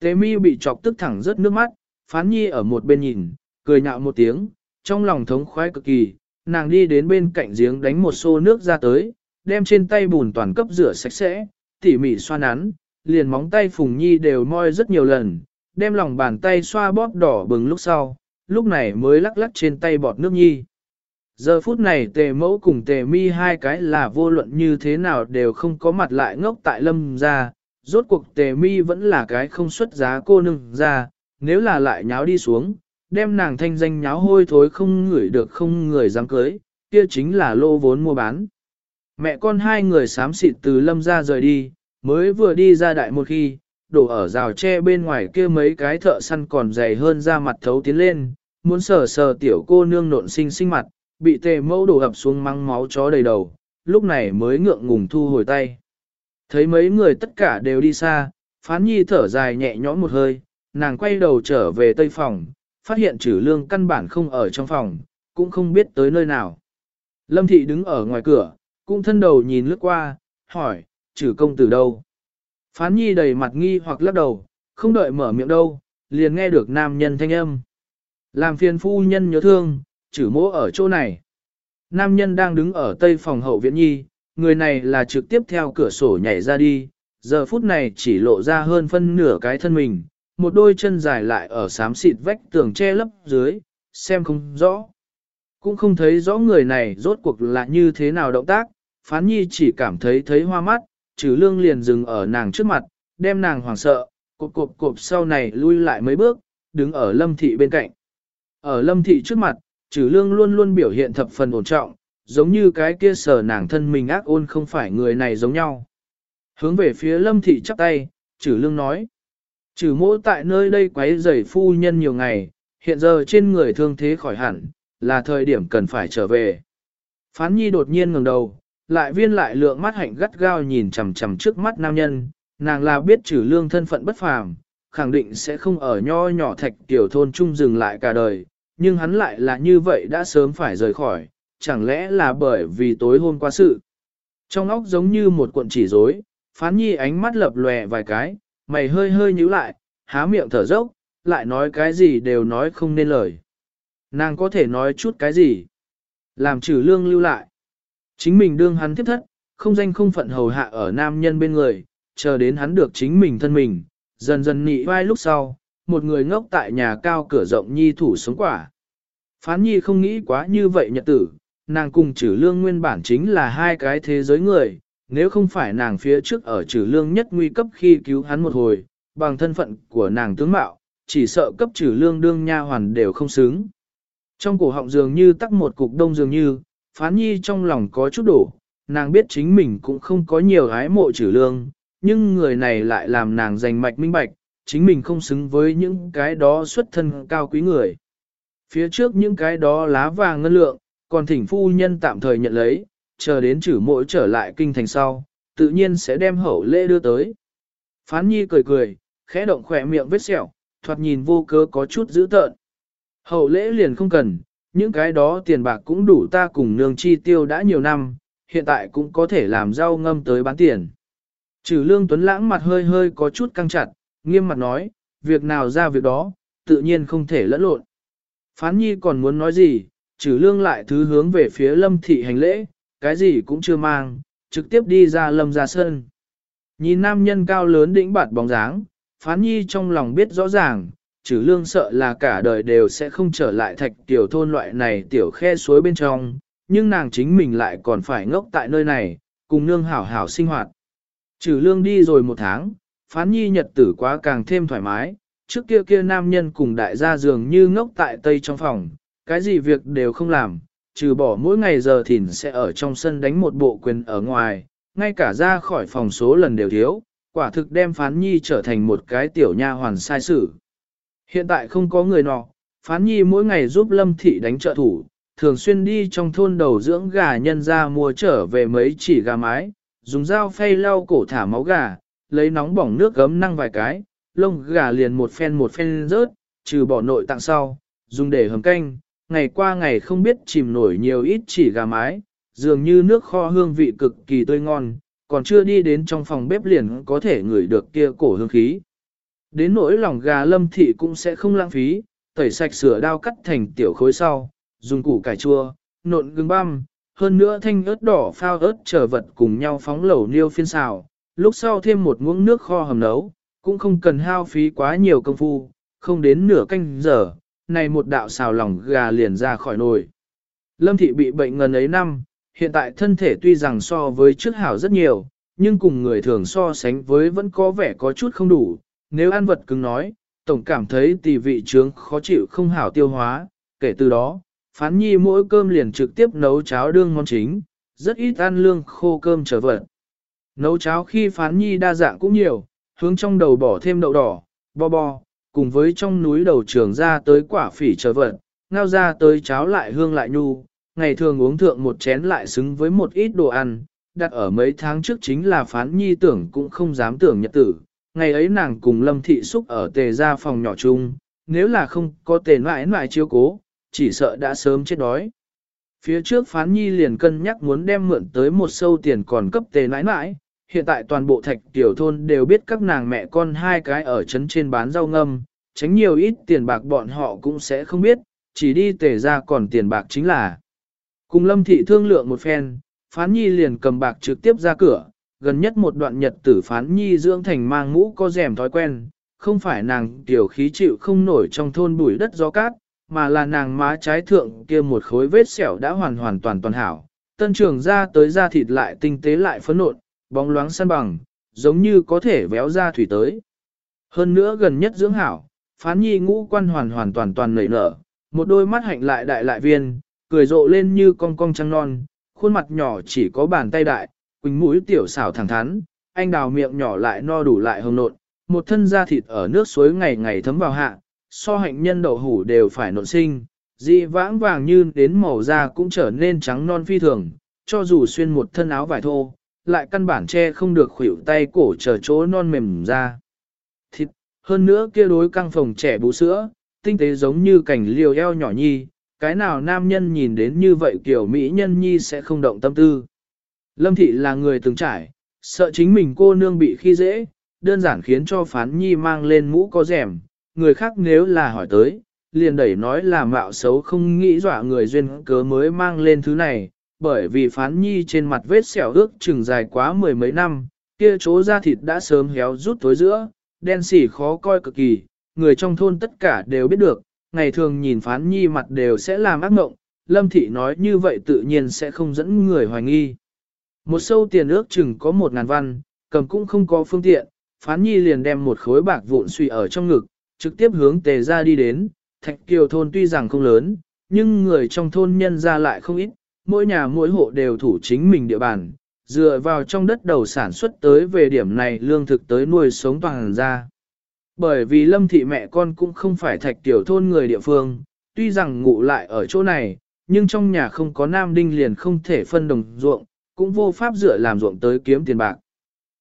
Tế mi bị chọc tức thẳng rớt nước mắt, phán nhi ở một bên nhìn, cười nhạo một tiếng, trong lòng thống khoái cực kỳ, nàng đi đến bên cạnh giếng đánh một xô nước ra tới, đem trên tay bùn toàn cấp rửa sạch sẽ, tỉ mỉ xoa nắn, liền móng tay phùng nhi đều moi rất nhiều lần, đem lòng bàn tay xoa bóp đỏ bừng lúc sau, lúc này mới lắc lắc trên tay bọt nước nhi. Giờ phút này tề mẫu cùng tề mi hai cái là vô luận như thế nào đều không có mặt lại ngốc tại lâm ra, rốt cuộc tề mi vẫn là cái không xuất giá cô nương ra, nếu là lại nháo đi xuống, đem nàng thanh danh nháo hôi thối không ngửi được không người dám cưới, kia chính là lô vốn mua bán. Mẹ con hai người xám xịt từ lâm ra rời đi, mới vừa đi ra đại một khi, đổ ở rào tre bên ngoài kia mấy cái thợ săn còn dày hơn ra mặt thấu tiến lên, muốn sờ sờ tiểu cô nương nộn xinh xinh mặt, bị tề mẫu đổ ập xuống măng máu chó đầy đầu, lúc này mới ngượng ngùng thu hồi tay. Thấy mấy người tất cả đều đi xa, phán nhi thở dài nhẹ nhõm một hơi, nàng quay đầu trở về tây phòng, phát hiện trừ lương căn bản không ở trong phòng, cũng không biết tới nơi nào. Lâm thị đứng ở ngoài cửa, cũng thân đầu nhìn lướt qua, hỏi, trừ công tử đâu? Phán nhi đầy mặt nghi hoặc lắc đầu, không đợi mở miệng đâu, liền nghe được nam nhân thanh âm. Làm phiền phu nhân nhớ thương, trừ mỗ ở chỗ này. Nam nhân đang đứng ở tây phòng hậu viện nhi, người này là trực tiếp theo cửa sổ nhảy ra đi, giờ phút này chỉ lộ ra hơn phân nửa cái thân mình, một đôi chân dài lại ở xám xịt vách tường che lấp dưới, xem không rõ. Cũng không thấy rõ người này rốt cuộc là như thế nào động tác, phán nhi chỉ cảm thấy thấy hoa mắt, trừ lương liền dừng ở nàng trước mặt, đem nàng hoảng sợ, cộp cộp cộp sau này lui lại mấy bước, đứng ở lâm thị bên cạnh. Ở lâm thị trước mặt, trừ lương luôn luôn biểu hiện thập phần ổn trọng, giống như cái kia sở nàng thân mình ác ôn không phải người này giống nhau. Hướng về phía lâm thị chắp tay, trừ lương nói. Trừ mỗ tại nơi đây quấy rầy phu nhân nhiều ngày, hiện giờ trên người thương thế khỏi hẳn, là thời điểm cần phải trở về. Phán nhi đột nhiên ngẩng đầu, lại viên lại lượng mắt hạnh gắt gao nhìn chằm chằm trước mắt nam nhân, nàng là biết trừ lương thân phận bất phàm, khẳng định sẽ không ở nho nhỏ thạch tiểu thôn chung dừng lại cả đời, nhưng hắn lại là như vậy đã sớm phải rời khỏi, chẳng lẽ là bởi vì tối hôm qua sự. Trong óc giống như một cuộn chỉ rối, phán nhi ánh mắt lập lòe vài cái, mày hơi hơi nhíu lại, há miệng thở dốc, lại nói cái gì đều nói không nên lời. Nàng có thể nói chút cái gì? Làm trừ lương lưu lại. Chính mình đương hắn tiếp thất, không danh không phận hầu hạ ở nam nhân bên người, chờ đến hắn được chính mình thân mình, dần dần nị vai lúc sau, một người ngốc tại nhà cao cửa rộng nhi thủ sống quả. Phán nhi không nghĩ quá như vậy nhật tử, nàng cùng trừ lương nguyên bản chính là hai cái thế giới người, nếu không phải nàng phía trước ở trừ lương nhất nguy cấp khi cứu hắn một hồi, bằng thân phận của nàng tướng mạo, chỉ sợ cấp trừ lương đương nha hoàn đều không xứng. Trong cổ họng dường như tắc một cục đông dường như, phán nhi trong lòng có chút đổ, nàng biết chính mình cũng không có nhiều gái mộ trừ lương, nhưng người này lại làm nàng giành mạch minh bạch, chính mình không xứng với những cái đó xuất thân cao quý người. Phía trước những cái đó lá vàng ngân lượng, còn thỉnh phu nhân tạm thời nhận lấy, chờ đến chử mộ trở lại kinh thành sau, tự nhiên sẽ đem hậu lễ đưa tới. Phán nhi cười cười, khẽ động khỏe miệng vết sẹo, thoạt nhìn vô cớ có chút dữ tợn. Hậu lễ liền không cần, những cái đó tiền bạc cũng đủ ta cùng nương chi tiêu đã nhiều năm, hiện tại cũng có thể làm rau ngâm tới bán tiền. Trừ lương tuấn lãng mặt hơi hơi có chút căng chặt, nghiêm mặt nói, việc nào ra việc đó, tự nhiên không thể lẫn lộn. Phán nhi còn muốn nói gì, trừ lương lại thứ hướng về phía lâm thị hành lễ, cái gì cũng chưa mang, trực tiếp đi ra lâm ra sân. Nhìn nam nhân cao lớn đĩnh bạt bóng dáng, phán nhi trong lòng biết rõ ràng, trừ lương sợ là cả đời đều sẽ không trở lại thạch tiểu thôn loại này tiểu khe suối bên trong, nhưng nàng chính mình lại còn phải ngốc tại nơi này, cùng nương hảo hảo sinh hoạt. Trừ lương đi rồi một tháng, phán nhi nhật tử quá càng thêm thoải mái, trước kia kia nam nhân cùng đại gia dường như ngốc tại tây trong phòng, cái gì việc đều không làm, trừ bỏ mỗi ngày giờ thìn sẽ ở trong sân đánh một bộ quyền ở ngoài, ngay cả ra khỏi phòng số lần đều thiếu, quả thực đem phán nhi trở thành một cái tiểu nha hoàn sai sự. Hiện tại không có người nọ, phán nhi mỗi ngày giúp lâm thị đánh trợ thủ, thường xuyên đi trong thôn đầu dưỡng gà nhân ra mua trở về mấy chỉ gà mái, dùng dao phay lau cổ thả máu gà, lấy nóng bỏng nước gấm năng vài cái, lông gà liền một phen một phen rớt, trừ bỏ nội tạng sau, dùng để hầm canh, ngày qua ngày không biết chìm nổi nhiều ít chỉ gà mái, dường như nước kho hương vị cực kỳ tươi ngon, còn chưa đi đến trong phòng bếp liền có thể ngửi được kia cổ hương khí. Đến nỗi lòng gà lâm thị cũng sẽ không lãng phí, tẩy sạch sửa đao cắt thành tiểu khối sau, dùng củ cải chua, nộn gừng băm, hơn nữa thanh ớt đỏ phao ớt trở vật cùng nhau phóng lẩu niêu phiên xào, lúc sau thêm một muỗng nước kho hầm nấu, cũng không cần hao phí quá nhiều công phu, không đến nửa canh giờ, này một đạo xào lòng gà liền ra khỏi nồi. Lâm thị bị bệnh ngần ấy năm, hiện tại thân thể tuy rằng so với trước hảo rất nhiều, nhưng cùng người thường so sánh với vẫn có vẻ có chút không đủ, nếu ăn vật cứng nói, tổng cảm thấy tỷ vị trướng khó chịu không hảo tiêu hóa, kể từ đó, phán nhi mỗi cơm liền trực tiếp nấu cháo đương món chính, rất ít ăn lương khô cơm trở vật. Nấu cháo khi phán nhi đa dạng cũng nhiều, hướng trong đầu bỏ thêm đậu đỏ, bo bo, cùng với trong núi đầu trường ra tới quả phỉ trở vật, ngao ra tới cháo lại hương lại nhu, ngày thường uống thượng một chén lại xứng với một ít đồ ăn, đặt ở mấy tháng trước chính là phán nhi tưởng cũng không dám tưởng nhật tử. Ngày ấy nàng cùng Lâm Thị Xúc ở tề ra phòng nhỏ chung, nếu là không có tề mãi mãi chiếu cố, chỉ sợ đã sớm chết đói. Phía trước phán nhi liền cân nhắc muốn đem mượn tới một sâu tiền còn cấp tề mãi mãi, hiện tại toàn bộ thạch tiểu thôn đều biết các nàng mẹ con hai cái ở trấn trên bán rau ngâm, tránh nhiều ít tiền bạc bọn họ cũng sẽ không biết, chỉ đi tề ra còn tiền bạc chính là. Cùng lâm thị thương lượng một phen, phán nhi liền cầm bạc trực tiếp ra cửa, gần nhất một đoạn nhật tử phán nhi dưỡng thành mang mũ có rèm thói quen, không phải nàng tiểu khí chịu không nổi trong thôn bụi đất gió cát, mà là nàng má trái thượng kia một khối vết sẹo đã hoàn hoàn toàn toàn hảo. Tân trường ra tới da thịt lại tinh tế lại phấn nộn, bóng loáng săn bằng, giống như có thể véo ra thủy tới. Hơn nữa gần nhất dưỡng hảo, phán nhi ngũ quan hoàn hoàn toàn toàn nảy nở, một đôi mắt hạnh lại đại lại viên, cười rộ lên như con cong trăng non, khuôn mặt nhỏ chỉ có bàn tay đại, quỳnh mũi tiểu xảo thẳng thắn, anh đào miệng nhỏ lại no đủ lại hồng nộn, một thân da thịt ở nước suối ngày ngày thấm vào hạ, so hạnh nhân đậu hủ đều phải nộn sinh, dị vãng vàng như đến màu da cũng trở nên trắng non phi thường, cho dù xuyên một thân áo vải thô, lại căn bản che không được khuỷu tay cổ trở chỗ non mềm ra. Thịt, hơn nữa kia đối căng phòng trẻ bú sữa, tinh tế giống như cảnh liều eo nhỏ nhi, cái nào nam nhân nhìn đến như vậy kiểu mỹ nhân nhi sẽ không động tâm tư. Lâm thị là người từng trải, sợ chính mình cô nương bị khi dễ, đơn giản khiến cho phán nhi mang lên mũ có rèm, người khác nếu là hỏi tới, liền đẩy nói là mạo xấu không nghĩ dọa người duyên cớ mới mang lên thứ này, bởi vì phán nhi trên mặt vết sẹo ước chừng dài quá mười mấy năm, kia chỗ da thịt đã sớm héo rút tối giữa, đen xỉ khó coi cực kỳ, người trong thôn tất cả đều biết được, ngày thường nhìn phán nhi mặt đều sẽ làm ác mộng, lâm thị nói như vậy tự nhiên sẽ không dẫn người hoài nghi. Một sâu tiền ước chừng có một ngàn văn, cầm cũng không có phương tiện, phán nhi liền đem một khối bạc vụn suy ở trong ngực, trực tiếp hướng tề ra đi đến, thạch kiều thôn tuy rằng không lớn, nhưng người trong thôn nhân ra lại không ít, mỗi nhà mỗi hộ đều thủ chính mình địa bàn, dựa vào trong đất đầu sản xuất tới về điểm này lương thực tới nuôi sống toàn ra. Bởi vì lâm thị mẹ con cũng không phải thạch tiểu thôn người địa phương, tuy rằng ngủ lại ở chỗ này, nhưng trong nhà không có nam đinh liền không thể phân đồng ruộng, cũng vô pháp dựa làm ruộng tới kiếm tiền bạc.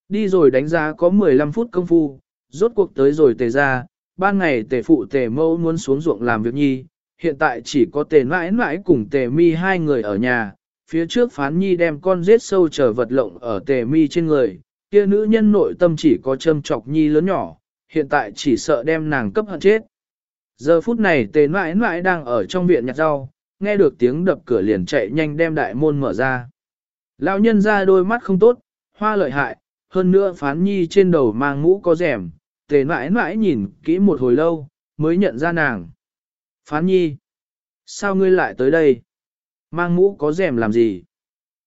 Đi rồi đánh giá có 15 phút công phu, rốt cuộc tới rồi tề ra, ban ngày tề phụ tề mẫu muốn xuống ruộng làm việc nhi, hiện tại chỉ có tề mãi mãi cùng tề mi hai người ở nhà, phía trước phán nhi đem con giết sâu chờ vật lộng ở tề mi trên người, kia nữ nhân nội tâm chỉ có châm chọc nhi lớn nhỏ, hiện tại chỉ sợ đem nàng cấp hận chết. Giờ phút này tề mãi mãi đang ở trong viện nhặt rau, nghe được tiếng đập cửa liền chạy nhanh đem đại môn mở ra. Lão nhân ra đôi mắt không tốt, hoa lợi hại, hơn nữa phán nhi trên đầu mang mũ có rèm, tề mãi mãi nhìn kỹ một hồi lâu, mới nhận ra nàng. Phán nhi, sao ngươi lại tới đây? Mang mũ có rèm làm gì?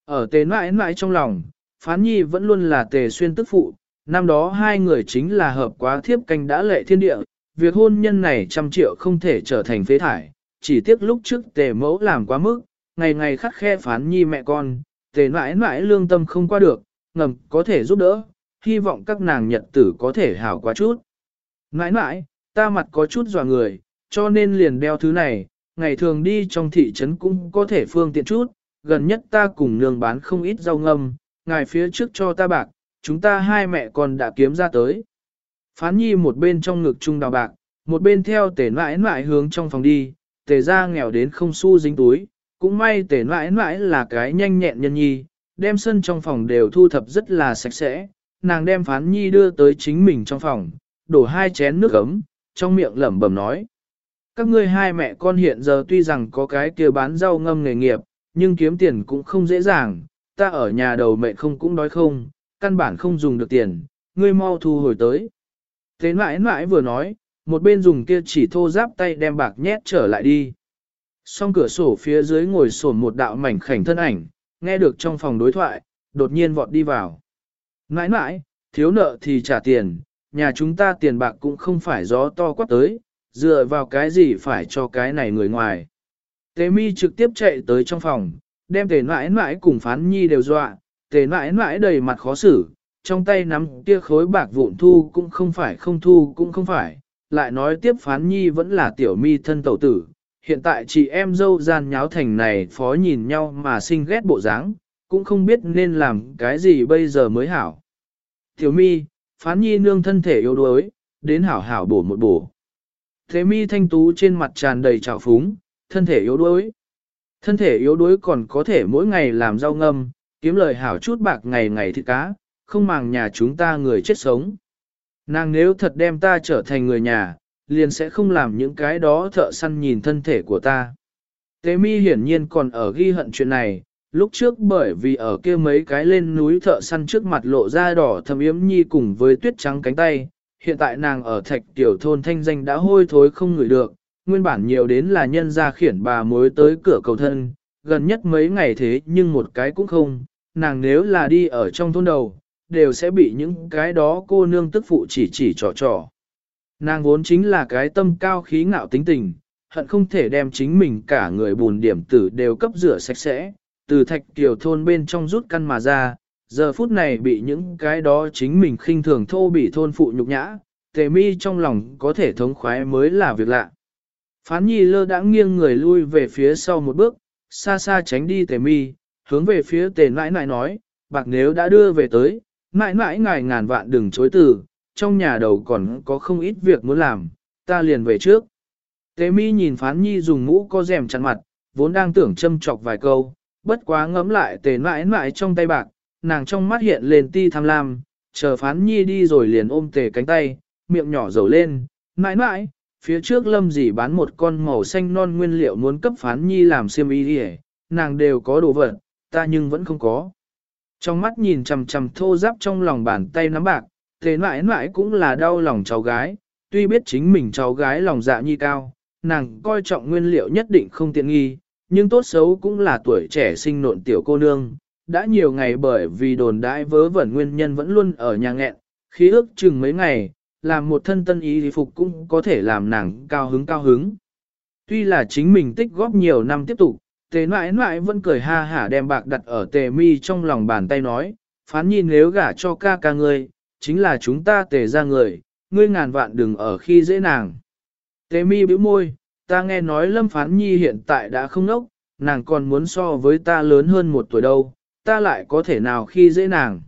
Ở tề mãi mãi trong lòng, phán nhi vẫn luôn là tề xuyên tức phụ, năm đó hai người chính là hợp quá thiếp canh đã lệ thiên địa, việc hôn nhân này trăm triệu không thể trở thành phế thải, chỉ tiếc lúc trước tề mẫu làm quá mức, ngày ngày khắc khe phán nhi mẹ con, tề mãi mãi lương tâm không qua được, ngầm có thể giúp đỡ, hy vọng các nàng nhật tử có thể hảo quá chút. Mãi mãi, ta mặt có chút dò người, cho nên liền đeo thứ này, ngày thường đi trong thị trấn cũng có thể phương tiện chút, gần nhất ta cùng nương bán không ít rau ngâm, ngài phía trước cho ta bạc, chúng ta hai mẹ con đã kiếm ra tới. Phán nhi một bên trong ngực trung đào bạc, một bên theo Tề mãi mãi hướng trong phòng đi, Tề ra nghèo đến không xu dính túi, cũng may tể mãi mãi là cái nhanh nhẹn nhân nhi, đem sân trong phòng đều thu thập rất là sạch sẽ, nàng đem phán nhi đưa tới chính mình trong phòng, đổ hai chén nước ấm, trong miệng lẩm bẩm nói. Các ngươi hai mẹ con hiện giờ tuy rằng có cái kia bán rau ngâm nghề nghiệp, nhưng kiếm tiền cũng không dễ dàng, ta ở nhà đầu mẹ không cũng đói không, căn bản không dùng được tiền, ngươi mau thu hồi tới. Thế mãi mãi vừa nói, một bên dùng kia chỉ thô giáp tay đem bạc nhét trở lại đi. Song cửa sổ phía dưới ngồi sổn một đạo mảnh khảnh thân ảnh, nghe được trong phòng đối thoại, đột nhiên vọt đi vào. Nãi nãi, thiếu nợ thì trả tiền, nhà chúng ta tiền bạc cũng không phải gió to quát tới, dựa vào cái gì phải cho cái này người ngoài. Tế mi trực tiếp chạy tới trong phòng, đem tề Nãi Nãi cùng phán nhi đều dọa, tề Nãi Nãi đầy mặt khó xử, trong tay nắm kia khối bạc vụn thu cũng không phải không thu cũng không phải, lại nói tiếp phán nhi vẫn là tiểu mi thân tẩu tử, hiện tại chị em dâu gian nháo thành này phó nhìn nhau mà sinh ghét bộ dáng, cũng không biết nên làm cái gì bây giờ mới hảo. Tiểu mi, phán nhi nương thân thể yếu đuối, đến hảo hảo bổ một bổ. Thế mi thanh tú trên mặt tràn đầy trào phúng, thân thể yếu đuối. Thân thể yếu đuối còn có thể mỗi ngày làm rau ngâm, kiếm lời hảo chút bạc ngày ngày thịt cá, không màng nhà chúng ta người chết sống. Nàng nếu thật đem ta trở thành người nhà, liền sẽ không làm những cái đó thợ săn nhìn thân thể của ta. Tế mi hiển nhiên còn ở ghi hận chuyện này, lúc trước bởi vì ở kia mấy cái lên núi thợ săn trước mặt lộ ra đỏ thầm yếm nhi cùng với tuyết trắng cánh tay, hiện tại nàng ở thạch tiểu thôn thanh danh đã hôi thối không ngửi được, nguyên bản nhiều đến là nhân ra khiển bà mối tới cửa cầu thân, gần nhất mấy ngày thế nhưng một cái cũng không, nàng nếu là đi ở trong thôn đầu, đều sẽ bị những cái đó cô nương tức phụ chỉ chỉ trò trò. Nàng vốn chính là cái tâm cao khí ngạo tính tình, hận không thể đem chính mình cả người bùn điểm tử đều cấp rửa sạch sẽ, từ thạch tiểu thôn bên trong rút căn mà ra, giờ phút này bị những cái đó chính mình khinh thường thô bị thôn phụ nhục nhã, tề mi trong lòng có thể thống khoái mới là việc lạ. Phán nhi lơ đã nghiêng người lui về phía sau một bước, xa xa tránh đi tề mi, hướng về phía tề nãi nãi nói, bạc nếu đã đưa về tới, nãi nãi ngài ngàn vạn đừng chối từ, trong nhà đầu còn có không ít việc muốn làm, ta liền về trước. Tề mi nhìn phán nhi dùng mũ có rèm chặn mặt, vốn đang tưởng châm chọc vài câu, bất quá ngấm lại tề nãi nãi trong tay bạc, nàng trong mắt hiện lên ti tham lam, chờ phán nhi đi rồi liền ôm tề cánh tay, miệng nhỏ dầu lên, nãi nãi, phía trước lâm dì bán một con màu xanh non nguyên liệu muốn cấp phán nhi làm xiêm y đi nàng đều có đồ vật, ta nhưng vẫn không có. Trong mắt nhìn chằm chằm thô giáp trong lòng bàn tay nắm bạc, thế mãi mãi cũng là đau lòng cháu gái, tuy biết chính mình cháu gái lòng dạ nhi cao, nàng coi trọng nguyên liệu nhất định không tiện nghi, nhưng tốt xấu cũng là tuổi trẻ sinh nộn tiểu cô nương, đã nhiều ngày bởi vì đồn đãi vớ vẩn nguyên nhân vẫn luôn ở nhà nghẹn, khí ước chừng mấy ngày, làm một thân tân ý thì phục cũng có thể làm nàng cao hứng cao hứng. Tuy là chính mình tích góp nhiều năm tiếp tục, tề mãi mãi vẫn cười ha hả đem bạc đặt ở tề mi trong lòng bàn tay nói, phán nhìn nếu gả cho ca ca ngươi, chính là chúng ta tề ra người, ngươi ngàn vạn đừng ở khi dễ nàng. Tề mi bĩu môi, ta nghe nói lâm phán nhi hiện tại đã không nốc, nàng còn muốn so với ta lớn hơn một tuổi đâu, ta lại có thể nào khi dễ nàng.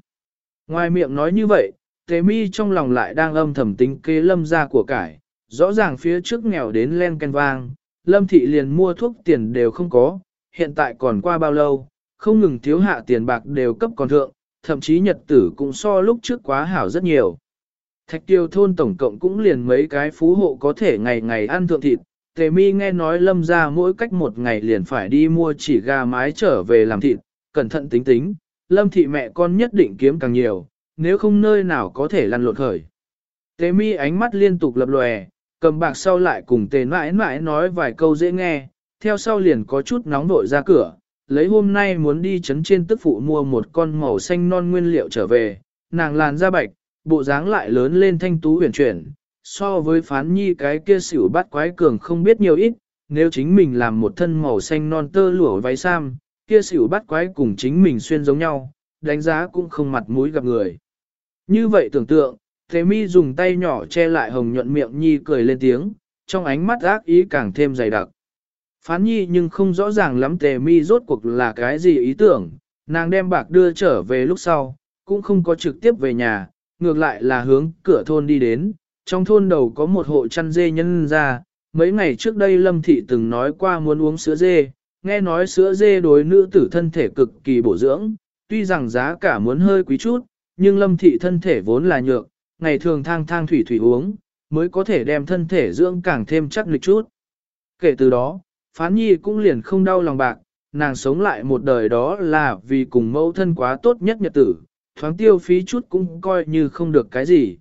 Ngoài miệng nói như vậy, tề mi trong lòng lại đang âm thầm tính kế lâm ra của cải, rõ ràng phía trước nghèo đến len ken vang, lâm thị liền mua thuốc tiền đều không có, hiện tại còn qua bao lâu, không ngừng thiếu hạ tiền bạc đều cấp còn thượng, thậm chí nhật tử cũng so lúc trước quá hảo rất nhiều. Thạch tiêu thôn tổng cộng cũng liền mấy cái phú hộ có thể ngày ngày ăn thượng thịt, tề mi nghe nói lâm ra mỗi cách một ngày liền phải đi mua chỉ gà mái trở về làm thịt, cẩn thận tính tính, lâm thị mẹ con nhất định kiếm càng nhiều, nếu không nơi nào có thể lăn lộn khởi. Tề mi ánh mắt liên tục lập lòe, cầm bạc sau lại cùng tề mãi mãi nói vài câu dễ nghe, theo sau liền có chút nóng vội ra cửa, lấy hôm nay muốn đi chấn trên tức phụ mua một con màu xanh non nguyên liệu trở về, nàng làn da bạch, bộ dáng lại lớn lên thanh tú huyền chuyển, so với phán nhi cái kia xỉu bắt quái cường không biết nhiều ít, nếu chính mình làm một thân màu xanh non tơ lụa váy sam, kia xỉu bắt quái cùng chính mình xuyên giống nhau, đánh giá cũng không mặt mũi gặp người. Như vậy tưởng tượng, Thế mi dùng tay nhỏ che lại hồng nhuận miệng nhi cười lên tiếng, trong ánh mắt ác ý càng thêm dày đặc. Phán nhi nhưng không rõ ràng lắm tề mi rốt cuộc là cái gì ý tưởng, nàng đem bạc đưa trở về lúc sau, cũng không có trực tiếp về nhà, ngược lại là hướng cửa thôn đi đến, trong thôn đầu có một hộ chăn dê nhân ra, mấy ngày trước đây Lâm Thị từng nói qua muốn uống sữa dê, nghe nói sữa dê đối nữ tử thân thể cực kỳ bổ dưỡng, tuy rằng giá cả muốn hơi quý chút, nhưng Lâm Thị thân thể vốn là nhược, ngày thường thang thang thủy thủy uống, mới có thể đem thân thể dưỡng càng thêm chắc lịch chút. Kể từ đó, Phán Nhi cũng liền không đau lòng bạc, nàng sống lại một đời đó là vì cùng mẫu thân quá tốt nhất nhật tử, thoáng tiêu phí chút cũng coi như không được cái gì.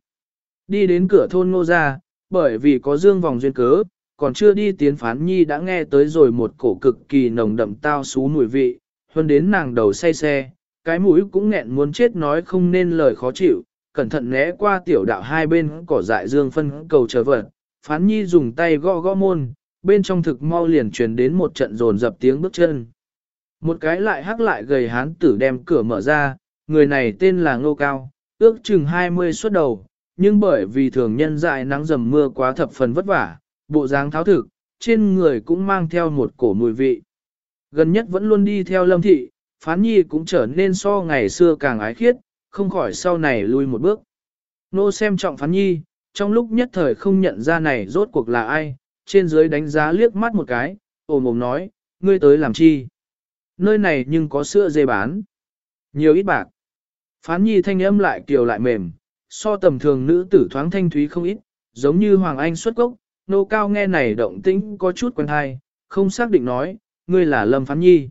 Đi đến cửa thôn ngô ra, bởi vì có dương vòng duyên cớ, còn chưa đi tiến phán nhi đã nghe tới rồi một cổ cực kỳ nồng đậm tao xú mùi vị, hơn đến nàng đầu say xe, cái mũi cũng nghẹn muốn chết nói không nên lời khó chịu, cẩn thận né qua tiểu đạo hai bên cỏ dại dương phân cầu chờ vật, phán nhi dùng tay gõ gõ môn, bên trong thực mau liền truyền đến một trận rồn dập tiếng bước chân. Một cái lại hắc lại gầy hán tử đem cửa mở ra, người này tên là Ngô Cao, ước chừng 20 xuất đầu, nhưng bởi vì thường nhân dại nắng dầm mưa quá thập phần vất vả, bộ dáng tháo thực, trên người cũng mang theo một cổ mùi vị. Gần nhất vẫn luôn đi theo lâm thị, phán nhi cũng trở nên so ngày xưa càng ái khiết, không khỏi sau này lui một bước. Nô xem trọng phán nhi, trong lúc nhất thời không nhận ra này rốt cuộc là ai, trên dưới đánh giá liếc mắt một cái, ồm ồm nói, ngươi tới làm chi? Nơi này nhưng có sữa dê bán. Nhiều ít bạc. Phán nhi thanh âm lại kiều lại mềm, so tầm thường nữ tử thoáng thanh thúy không ít, giống như Hoàng Anh xuất gốc, nô cao nghe này động tĩnh có chút quen hay, không xác định nói, ngươi là Lâm Phán Nhi.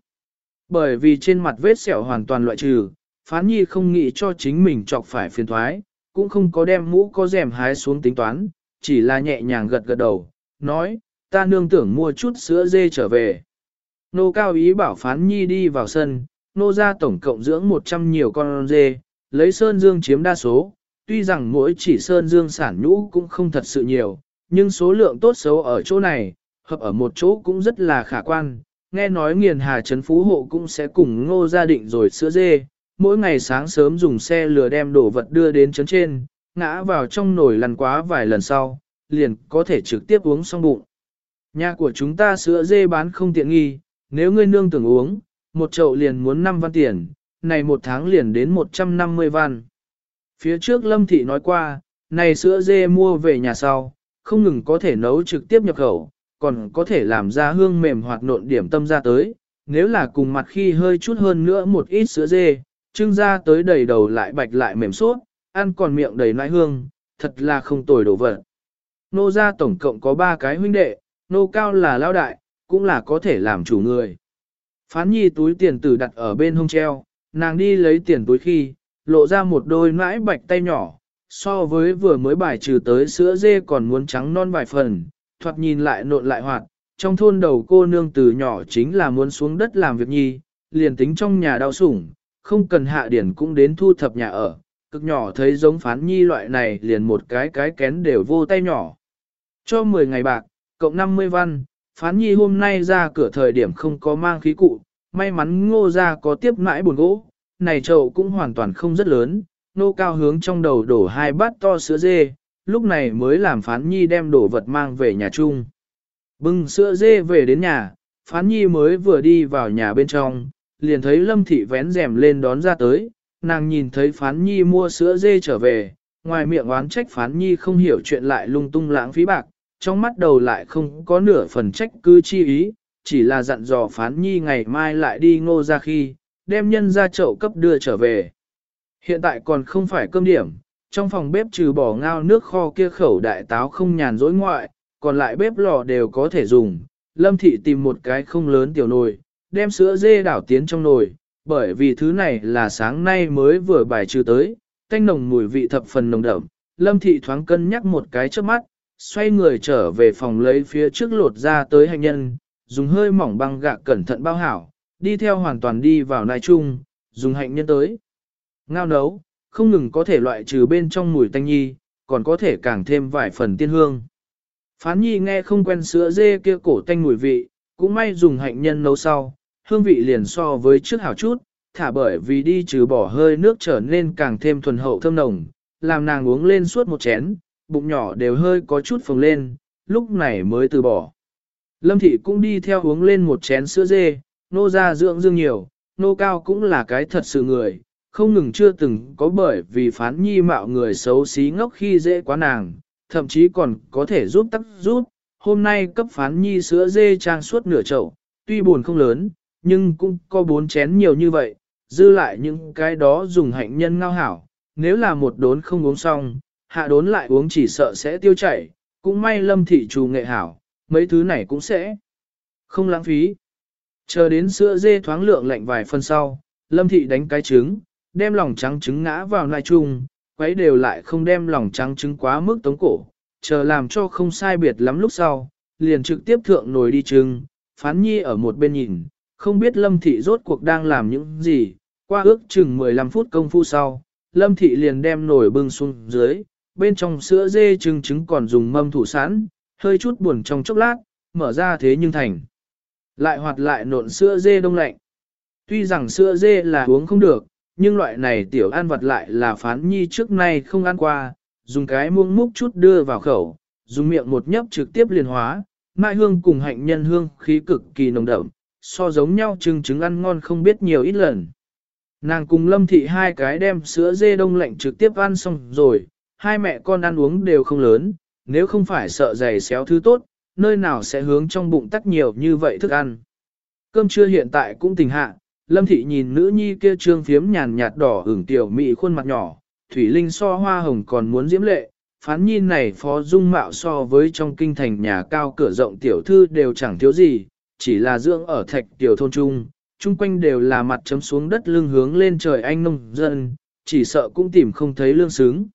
Bởi vì trên mặt vết sẹo hoàn toàn loại trừ, Phán Nhi không nghĩ cho chính mình chọc phải phiền thoái, cũng không có đem mũ có rèm hái xuống tính toán, chỉ là nhẹ nhàng gật gật đầu, nói, ta nương tưởng mua chút sữa dê trở về. Nô cao ý bảo Phán Nhi đi vào sân, nô ra tổng cộng dưỡng 100 nhiều con dê, lấy sơn dương chiếm đa số, tuy rằng mỗi chỉ sơn dương sản nhũ cũng không thật sự nhiều, nhưng số lượng tốt xấu ở chỗ này, hợp ở một chỗ cũng rất là khả quan. Nghe nói nghiền hà trấn phú hộ cũng sẽ cùng ngô gia định rồi sữa dê, mỗi ngày sáng sớm dùng xe lừa đem đồ vật đưa đến trấn trên, ngã vào trong nồi lăn quá vài lần sau, liền có thể trực tiếp uống xong bụng. Nhà của chúng ta sữa dê bán không tiện nghi, nếu ngươi nương tưởng uống, một chậu liền muốn 5 văn tiền, này một tháng liền đến 150 văn. Phía trước Lâm Thị nói qua, này sữa dê mua về nhà sau, không ngừng có thể nấu trực tiếp nhập khẩu, còn có thể làm ra hương mềm hoặc nộn điểm tâm ra tới. Nếu là cùng mặt khi hơi chút hơn nữa một ít sữa dê, trưng ra tới đầy đầu lại bạch lại mềm suốt, ăn còn miệng đầy nãi hương, thật là không tồi đổ vật. Nô gia tổng cộng có 3 cái huynh đệ, nô cao là lao đại, cũng là có thể làm chủ người. Phán nhi túi tiền tử đặt ở bên hông treo, nàng đi lấy tiền túi khi, lộ ra một đôi nãi bạch tay nhỏ, so với vừa mới bài trừ tới sữa dê còn muốn trắng non vài phần, thoạt nhìn lại nộn lại hoạt, trong thôn đầu cô nương từ nhỏ chính là muốn xuống đất làm việc nhi, liền tính trong nhà đau sủng, không cần hạ điển cũng đến thu thập nhà ở, cực nhỏ thấy giống phán nhi loại này liền một cái cái kén đều vô tay nhỏ. Cho 10 ngày bạc, cộng 50 văn, phán nhi hôm nay ra cửa thời điểm không có mang khí cụ, may mắn ngô ra có tiếp mãi buồn gỗ, này chậu cũng hoàn toàn không rất lớn, nô cao hướng trong đầu đổ hai bát to sữa dê, lúc này mới làm phán nhi đem đồ vật mang về nhà chung. Bưng sữa dê về đến nhà, phán nhi mới vừa đi vào nhà bên trong, liền thấy lâm thị vén rèm lên đón ra tới, nàng nhìn thấy phán nhi mua sữa dê trở về, ngoài miệng oán trách phán nhi không hiểu chuyện lại lung tung lãng phí bạc, trong mắt đầu lại không có nửa phần trách cứ chi ý, chỉ là dặn dò phán nhi ngày mai lại đi ngô ra khi, đem nhân ra chậu cấp đưa trở về. Hiện tại còn không phải cơm điểm, trong phòng bếp trừ bỏ ngao nước kho kia khẩu đại táo không nhàn dối ngoại, còn lại bếp lò đều có thể dùng. Lâm thị tìm một cái không lớn tiểu nồi, đem sữa dê đảo tiến trong nồi, bởi vì thứ này là sáng nay mới vừa bài trừ tới, thanh nồng mùi vị thập phần nồng đậm. Lâm thị thoáng cân nhắc một cái trước mắt, xoay người trở về phòng lấy phía trước lột ra tới hành nhân, dùng hơi mỏng băng gạc cẩn thận bao hảo, đi theo hoàn toàn đi vào nai chung, dùng hạnh nhân tới. Ngao nấu, không ngừng có thể loại trừ bên trong mùi tanh nhi, còn có thể càng thêm vài phần tiên hương. Phán nhi nghe không quen sữa dê kia cổ tanh mùi vị, cũng may dùng hạnh nhân nấu sau, hương vị liền so với trước hảo chút, thả bởi vì đi trừ bỏ hơi nước trở nên càng thêm thuần hậu thơm nồng, làm nàng uống lên suốt một chén, bụng nhỏ đều hơi có chút phồng lên, lúc này mới từ bỏ. Lâm thị cũng đi theo uống lên một chén sữa dê, nô ra dưỡng dương nhiều, nô cao cũng là cái thật sự người, không ngừng chưa từng có bởi vì phán nhi mạo người xấu xí ngốc khi dễ quá nàng, thậm chí còn có thể giúp tắc giúp. Hôm nay cấp phán nhi sữa dê trang suốt nửa chậu, tuy buồn không lớn, nhưng cũng có bốn chén nhiều như vậy, dư lại những cái đó dùng hạnh nhân ngao hảo. Nếu là một đốn không uống xong, hạ đốn lại uống chỉ sợ sẽ tiêu chảy, cũng may lâm thị trù nghệ hảo, mấy thứ này cũng sẽ không lãng phí. Chờ đến sữa dê thoáng lượng lạnh vài phân sau, lâm thị đánh cái trứng, đem lòng trắng trứng ngã vào nai chung, quấy đều lại không đem lòng trắng trứng quá mức tống cổ, chờ làm cho không sai biệt lắm lúc sau, liền trực tiếp thượng nồi đi trưng, phán nhi ở một bên nhìn, không biết lâm thị rốt cuộc đang làm những gì, qua ước chừng 15 phút công phu sau, lâm thị liền đem nồi bưng xuống dưới, bên trong sữa dê trứng trứng còn dùng mâm thủ sẵn, hơi chút buồn trong chốc lát, mở ra thế nhưng thành. Lại hoạt lại nộn sữa dê đông lạnh. Tuy rằng sữa dê là uống không được, nhưng loại này tiểu ăn vật lại là phán nhi trước nay không ăn qua, dùng cái muỗng múc chút đưa vào khẩu, dùng miệng một nhấp trực tiếp liền hóa, mai hương cùng hạnh nhân hương khí cực kỳ nồng đậm, so giống nhau trứng trứng ăn ngon không biết nhiều ít lần. Nàng cùng lâm thị hai cái đem sữa dê đông lạnh trực tiếp ăn xong rồi, hai mẹ con ăn uống đều không lớn, nếu không phải sợ dày xéo thứ tốt, nơi nào sẽ hướng trong bụng tắc nhiều như vậy thức ăn. Cơm trưa hiện tại cũng tình hạ, lâm thị nhìn nữ nhi kia trương phiếm nhàn nhạt đỏ hưởng tiểu mị khuôn mặt nhỏ, thủy linh so hoa hồng còn muốn diễm lệ, phán nhi này phó dung mạo so với trong kinh thành nhà cao cửa rộng tiểu thư đều chẳng thiếu gì, chỉ là dưỡng ở thạch tiểu thôn trung, chung quanh đều là mặt chấm xuống đất lưng hướng lên trời anh nông dân, chỉ sợ cũng tìm không thấy lương xứng.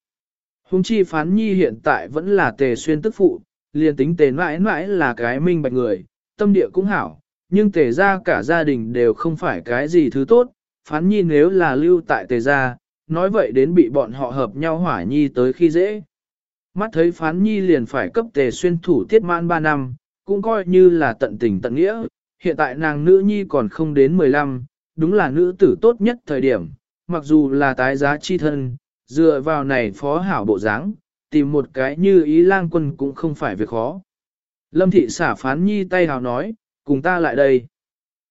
Hùng chi phán nhi hiện tại vẫn là tề xuyên tức phụ, liền tính tề mãi mãi là cái minh bạch người, tâm địa cũng hảo, nhưng tề ra cả gia đình đều không phải cái gì thứ tốt, phán nhi nếu là lưu tại tề gia, nói vậy đến bị bọn họ hợp nhau hỏa nhi tới khi dễ. Mắt thấy phán nhi liền phải cấp tề xuyên thủ tiết mãn 3 năm, cũng coi như là tận tình tận nghĩa, hiện tại nàng nữ nhi còn không đến 15, đúng là nữ tử tốt nhất thời điểm, mặc dù là tái giá chi thân, dựa vào này phó hảo bộ dáng, tìm một cái như ý lang quân cũng không phải việc khó. Lâm thị xả phán nhi tay hào nói, cùng ta lại đây.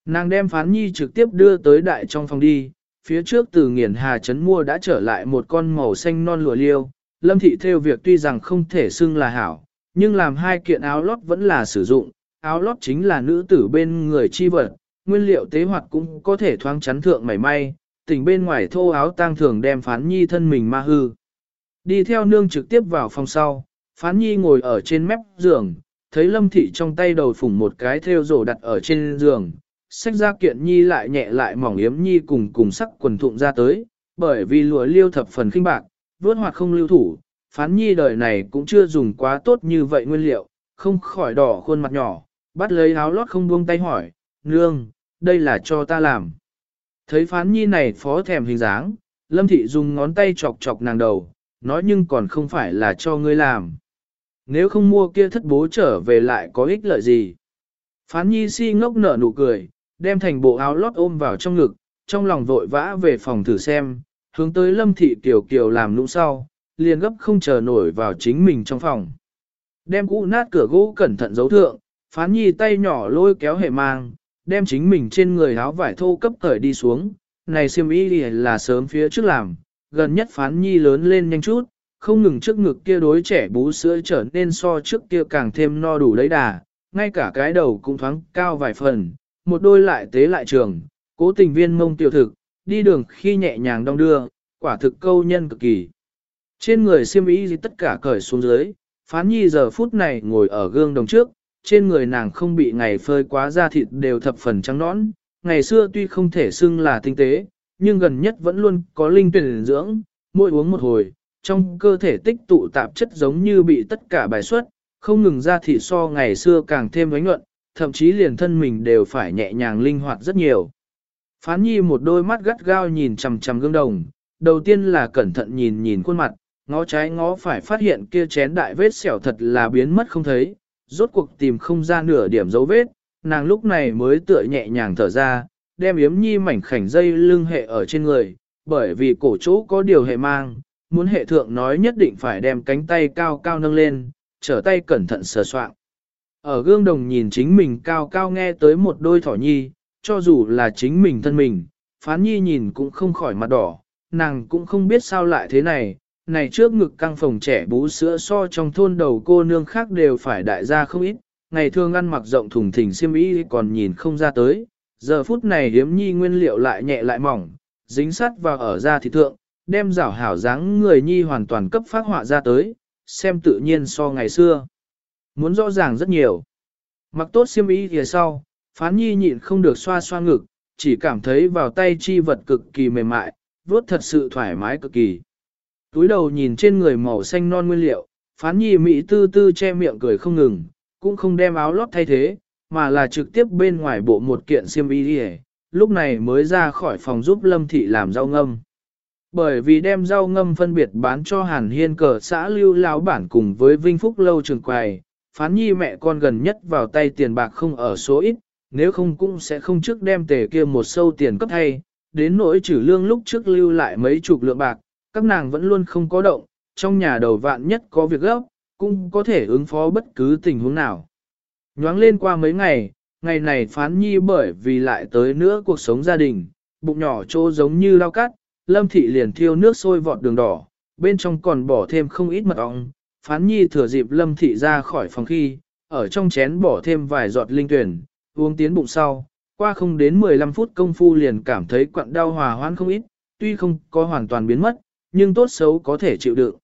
Nàng đem phán nhi trực tiếp đưa tới đại trong phòng đi, phía trước từ nghiền hà trấn mua đã trở lại một con màu xanh non lụa liêu. Lâm thị theo việc tuy rằng không thể xưng là hảo, nhưng làm hai kiện áo lót vẫn là sử dụng, áo lót chính là nữ tử bên người chi vật, nguyên liệu tế hoạt cũng có thể thoáng chắn thượng mảy may, tỉnh bên ngoài thô áo tang thường đem phán nhi thân mình ma hư. Đi theo nương trực tiếp vào phòng sau, phán nhi ngồi ở trên mép giường, thấy lâm thị trong tay đầu phủng một cái theo rổ đặt ở trên giường, sách ra kiện nhi lại nhẹ lại mỏng yếm nhi cùng cùng sắc quần thụng ra tới, bởi vì lụa liêu thập phần khinh bạc, vớt hoạt không lưu thủ, phán nhi đời này cũng chưa dùng quá tốt như vậy nguyên liệu, không khỏi đỏ khuôn mặt nhỏ, bắt lấy áo lót không buông tay hỏi, nương, đây là cho ta làm. Thấy phán nhi này phó thèm hình dáng, lâm thị dùng ngón tay chọc chọc nàng đầu, nói nhưng còn không phải là cho ngươi làm. Nếu không mua kia thất bố trở về lại có ích lợi gì. Phán nhi si ngốc nở nụ cười, đem thành bộ áo lót ôm vào trong ngực, trong lòng vội vã về phòng thử xem, hướng tới lâm thị kiều kiều làm nụ sau, liền gấp không chờ nổi vào chính mình trong phòng. Đem cũ nát cửa gỗ cẩn thận giấu thượng, phán nhi tay nhỏ lôi kéo hệ mang, đem chính mình trên người áo vải thô cấp cởi đi xuống, này xiêm y là sớm phía trước làm, gần nhất phán nhi lớn lên nhanh chút, không ngừng trước ngực kia đối trẻ bú sữa trở nên so trước kia càng thêm no đủ lấy đà, ngay cả cái đầu cũng thoáng cao vài phần, một đôi lại tế lại trường, cố tình viên mông tiểu thực, đi đường khi nhẹ nhàng đong đưa, quả thực câu nhân cực kỳ. Trên người xiêm y tất cả cởi xuống dưới, phán nhi giờ phút này ngồi ở gương đồng trước, trên người nàng không bị ngày phơi quá da thịt đều thập phần trắng nõn, ngày xưa tuy không thể xưng là tinh tế, nhưng gần nhất vẫn luôn có linh tuyển dưỡng, mỗi uống một hồi, trong cơ thể tích tụ tạp chất giống như bị tất cả bài xuất, không ngừng ra thịt so ngày xưa càng thêm ánh nhuận, thậm chí liền thân mình đều phải nhẹ nhàng linh hoạt rất nhiều. Phán nhi một đôi mắt gắt gao nhìn chằm chằm gương đồng, đầu tiên là cẩn thận nhìn nhìn khuôn mặt, ngó trái ngó phải phát hiện kia chén đại vết sẹo thật là biến mất không thấy, rốt cuộc tìm không ra nửa điểm dấu vết, nàng lúc này mới tựa nhẹ nhàng thở ra, đem yếm nhi mảnh khảnh dây lưng hệ ở trên người, bởi vì cổ chỗ có điều hệ mang, muốn hệ thượng nói nhất định phải đem cánh tay cao cao nâng lên, trở tay cẩn thận sờ soạn. Ở gương đồng nhìn chính mình cao cao nghe tới một đôi thỏ nhi, cho dù là chính mình thân mình, phán nhi nhìn cũng không khỏi mặt đỏ, nàng cũng không biết sao lại thế này, này trước ngực căng phòng trẻ bú sữa so trong thôn đầu cô nương khác đều phải đại gia không ít, ngày thường ăn mặc rộng thùng thình xiêm y còn nhìn không ra tới, giờ phút này hiếm nhi nguyên liệu lại nhẹ lại mỏng, dính sắt vào ở da thịt thượng, đem rảo hảo dáng người nhi hoàn toàn cấp phát họa ra tới, xem tự nhiên so ngày xưa. Muốn rõ ràng rất nhiều. Mặc tốt xiêm y phía sau, phán nhi nhịn không được xoa xoa ngực, chỉ cảm thấy vào tay chi vật cực kỳ mềm mại, vuốt thật sự thoải mái cực kỳ. Túi đầu nhìn trên người màu xanh non nguyên liệu, phán nhi mỹ tư tư che miệng cười không ngừng, cũng không đem áo lót thay thế, mà là trực tiếp bên ngoài bộ một kiện xiêm y đi lúc này mới ra khỏi phòng giúp Lâm Thị làm rau ngâm. Bởi vì đem rau ngâm phân biệt bán cho Hàn Hiên cờ xã lưu lão bản cùng với Vinh Phúc lâu trường quài, phán nhi mẹ con gần nhất vào tay tiền bạc không ở số ít, nếu không cũng sẽ không trước đem tề kia một sâu tiền cấp thay, đến nỗi trừ lương lúc trước lưu lại mấy chục lượng bạc, các nàng vẫn luôn không có động, trong nhà đầu vạn nhất có việc gấp, cũng có thể ứng phó bất cứ tình huống nào. Nhoáng lên qua mấy ngày, ngày này phán nhi bởi vì lại tới nữa cuộc sống gia đình, bụng nhỏ trô giống như lao cắt, lâm thị liền thiêu nước sôi vọt đường đỏ, bên trong còn bỏ thêm không ít mật ong, phán nhi thừa dịp lâm thị ra khỏi phòng khi, ở trong chén bỏ thêm vài giọt linh tuyển, uống tiến bụng sau, qua không đến 15 phút công phu liền cảm thấy quặn đau hòa hoãn không ít, tuy không có hoàn toàn biến mất, nhưng tốt xấu có thể chịu đựng.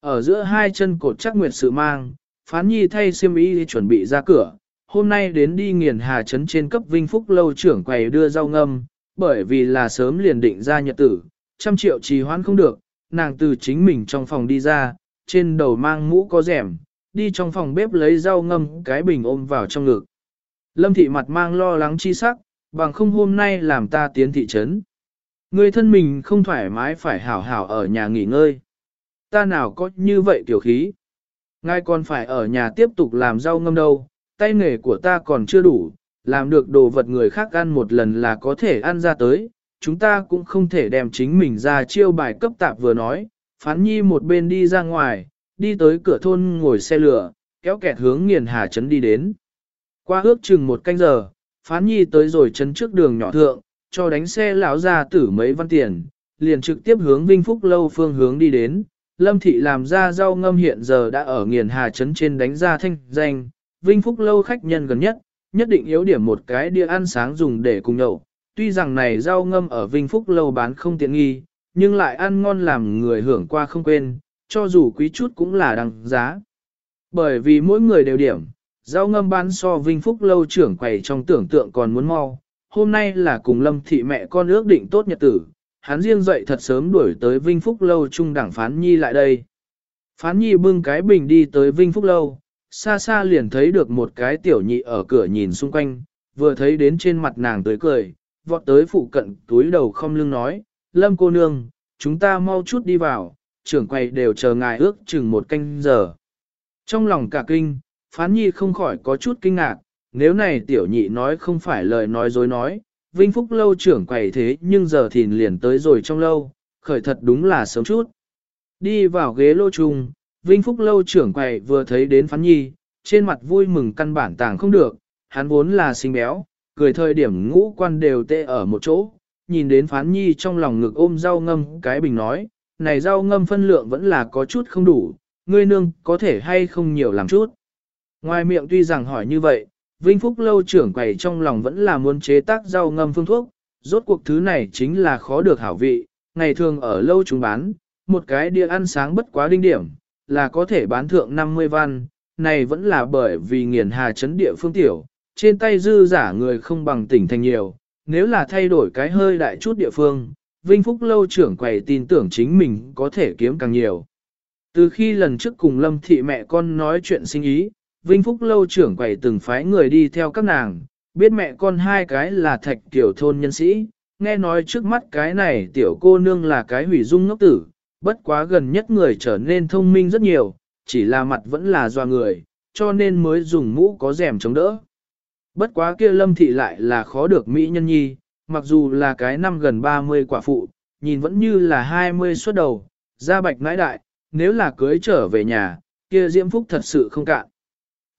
Ở giữa hai chân cột chắc nguyệt sự mang, phán nhi thay xiêm y chuẩn bị ra cửa, hôm nay đến đi nghiền hà trấn trên cấp vinh phúc lâu trưởng quầy đưa rau ngâm, bởi vì là sớm liền định ra nhật tử, trăm triệu trì hoãn không được, nàng từ chính mình trong phòng đi ra, trên đầu mang mũ có rèm, đi trong phòng bếp lấy rau ngâm cái bình ôm vào trong ngực. Lâm thị mặt mang lo lắng chi sắc, bằng không hôm nay làm ta tiến thị trấn. Người thân mình không thoải mái phải hảo hảo ở nhà nghỉ ngơi. Ta nào có như vậy tiểu khí. Ngài còn phải ở nhà tiếp tục làm rau ngâm đâu, tay nghề của ta còn chưa đủ, làm được đồ vật người khác ăn một lần là có thể ăn ra tới, chúng ta cũng không thể đem chính mình ra chiêu bài cấp tạp vừa nói, phán nhi một bên đi ra ngoài, đi tới cửa thôn ngồi xe lửa, kéo kẹt hướng nghiền hà trấn đi đến. Qua ước chừng một canh giờ, phán nhi tới rồi trấn trước đường nhỏ thượng, cho đánh xe lão ra tử mấy văn tiền, liền trực tiếp hướng Vinh Phúc Lâu phương hướng đi đến. Lâm Thị làm ra rau ngâm hiện giờ đã ở nghiền hà trấn trên đánh ra thanh danh, Vinh Phúc Lâu khách nhân gần nhất, nhất định yếu điểm một cái đĩa ăn sáng dùng để cùng nhậu. Tuy rằng này rau ngâm ở Vinh Phúc Lâu bán không tiện nghi, nhưng lại ăn ngon làm người hưởng qua không quên, cho dù quý chút cũng là đăng giá. Bởi vì mỗi người đều điểm, rau ngâm bán so Vinh Phúc Lâu trưởng quầy trong tưởng tượng còn muốn mau. Hôm nay là cùng Lâm Thị mẹ con ước định tốt nhật tử, hắn riêng dậy thật sớm đuổi tới Vinh Phúc Lâu trung đảng Phán Nhi lại đây. Phán Nhi bưng cái bình đi tới Vinh Phúc Lâu, xa xa liền thấy được một cái tiểu nhị ở cửa nhìn xung quanh, vừa thấy đến trên mặt nàng tới cười, vọt tới phụ cận túi đầu không lưng nói, Lâm cô nương, chúng ta mau chút đi vào, trưởng quầy đều chờ ngài ước chừng một canh giờ. Trong lòng cả kinh, phán nhi không khỏi có chút kinh ngạc, nếu này tiểu nhị nói không phải lời nói dối nói, Vinh Phúc lâu trưởng quầy thế nhưng giờ thìn liền tới rồi trong lâu, khởi thật đúng là sớm chút. Đi vào ghế lô trùng, Vinh Phúc lâu trưởng quầy vừa thấy đến phán nhi, trên mặt vui mừng căn bản tàng không được, hắn vốn là xinh béo, cười thời điểm ngũ quan đều tê ở một chỗ, nhìn đến phán nhi trong lòng ngực ôm rau ngâm cái bình nói, này rau ngâm phân lượng vẫn là có chút không đủ, ngươi nương có thể hay không nhiều làm chút. Ngoài miệng tuy rằng hỏi như vậy, Vinh Phúc lâu trưởng quầy trong lòng vẫn là muốn chế tác rau ngâm phương thuốc, rốt cuộc thứ này chính là khó được hảo vị, ngày thường ở lâu chúng bán, một cái đĩa ăn sáng bất quá đinh điểm, là có thể bán thượng 50 văn, này vẫn là bởi vì nghiền hà chấn địa phương tiểu, trên tay dư giả người không bằng tỉnh thành nhiều, nếu là thay đổi cái hơi đại chút địa phương, Vinh Phúc lâu trưởng quầy tin tưởng chính mình có thể kiếm càng nhiều. Từ khi lần trước cùng Lâm Thị mẹ con nói chuyện sinh ý, Vinh Phúc lâu trưởng quầy từng phái người đi theo các nàng, biết mẹ con hai cái là thạch tiểu thôn nhân sĩ, nghe nói trước mắt cái này tiểu cô nương là cái hủy dung ngốc tử, bất quá gần nhất người trở nên thông minh rất nhiều, chỉ là mặt vẫn là doa người, cho nên mới dùng mũ có rèm chống đỡ. Bất quá kia lâm thị lại là khó được mỹ nhân nhi, mặc dù là cái năm gần 30 quả phụ, nhìn vẫn như là 20 xuất đầu, da bạch nãi đại, nếu là cưới trở về nhà, kia diễm phúc thật sự không cạn.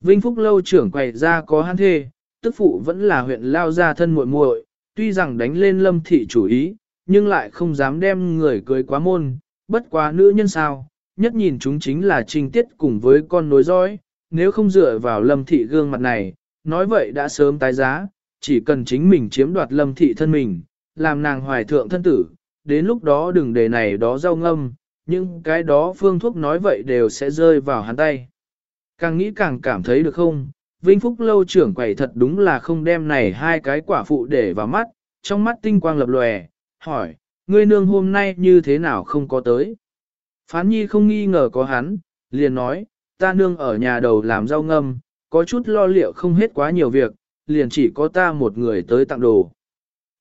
Vinh Phúc lâu trưởng quầy ra có hắn thê, tức phụ vẫn là huyện lao ra thân muội muội, tuy rằng đánh lên lâm thị chủ ý, nhưng lại không dám đem người cưới quá môn, bất quá nữ nhân sao, nhất nhìn chúng chính là trinh tiết cùng với con nối dõi, nếu không dựa vào lâm thị gương mặt này, nói vậy đã sớm tái giá, chỉ cần chính mình chiếm đoạt lâm thị thân mình, làm nàng hoài thượng thân tử, đến lúc đó đừng để này đó rau ngâm, nhưng cái đó phương thuốc nói vậy đều sẽ rơi vào hắn tay. Càng nghĩ càng cảm thấy được không, Vinh Phúc lâu trưởng quầy thật đúng là không đem này hai cái quả phụ để vào mắt, trong mắt tinh quang lập lòe, hỏi, ngươi nương hôm nay như thế nào không có tới. Phán nhi không nghi ngờ có hắn, liền nói, ta nương ở nhà đầu làm rau ngâm, có chút lo liệu không hết quá nhiều việc, liền chỉ có ta một người tới tặng đồ.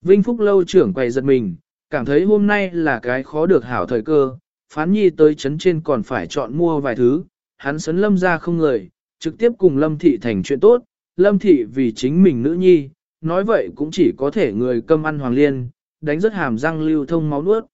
Vinh Phúc lâu trưởng quầy giật mình, cảm thấy hôm nay là cái khó được hảo thời cơ, phán nhi tới chấn trên còn phải chọn mua vài thứ, hắn sấn lâm ra không người, trực tiếp cùng lâm thị thành chuyện tốt, lâm thị vì chính mình nữ nhi, nói vậy cũng chỉ có thể người câm ăn hoàng liên, đánh rất hàm răng lưu thông máu nuốt.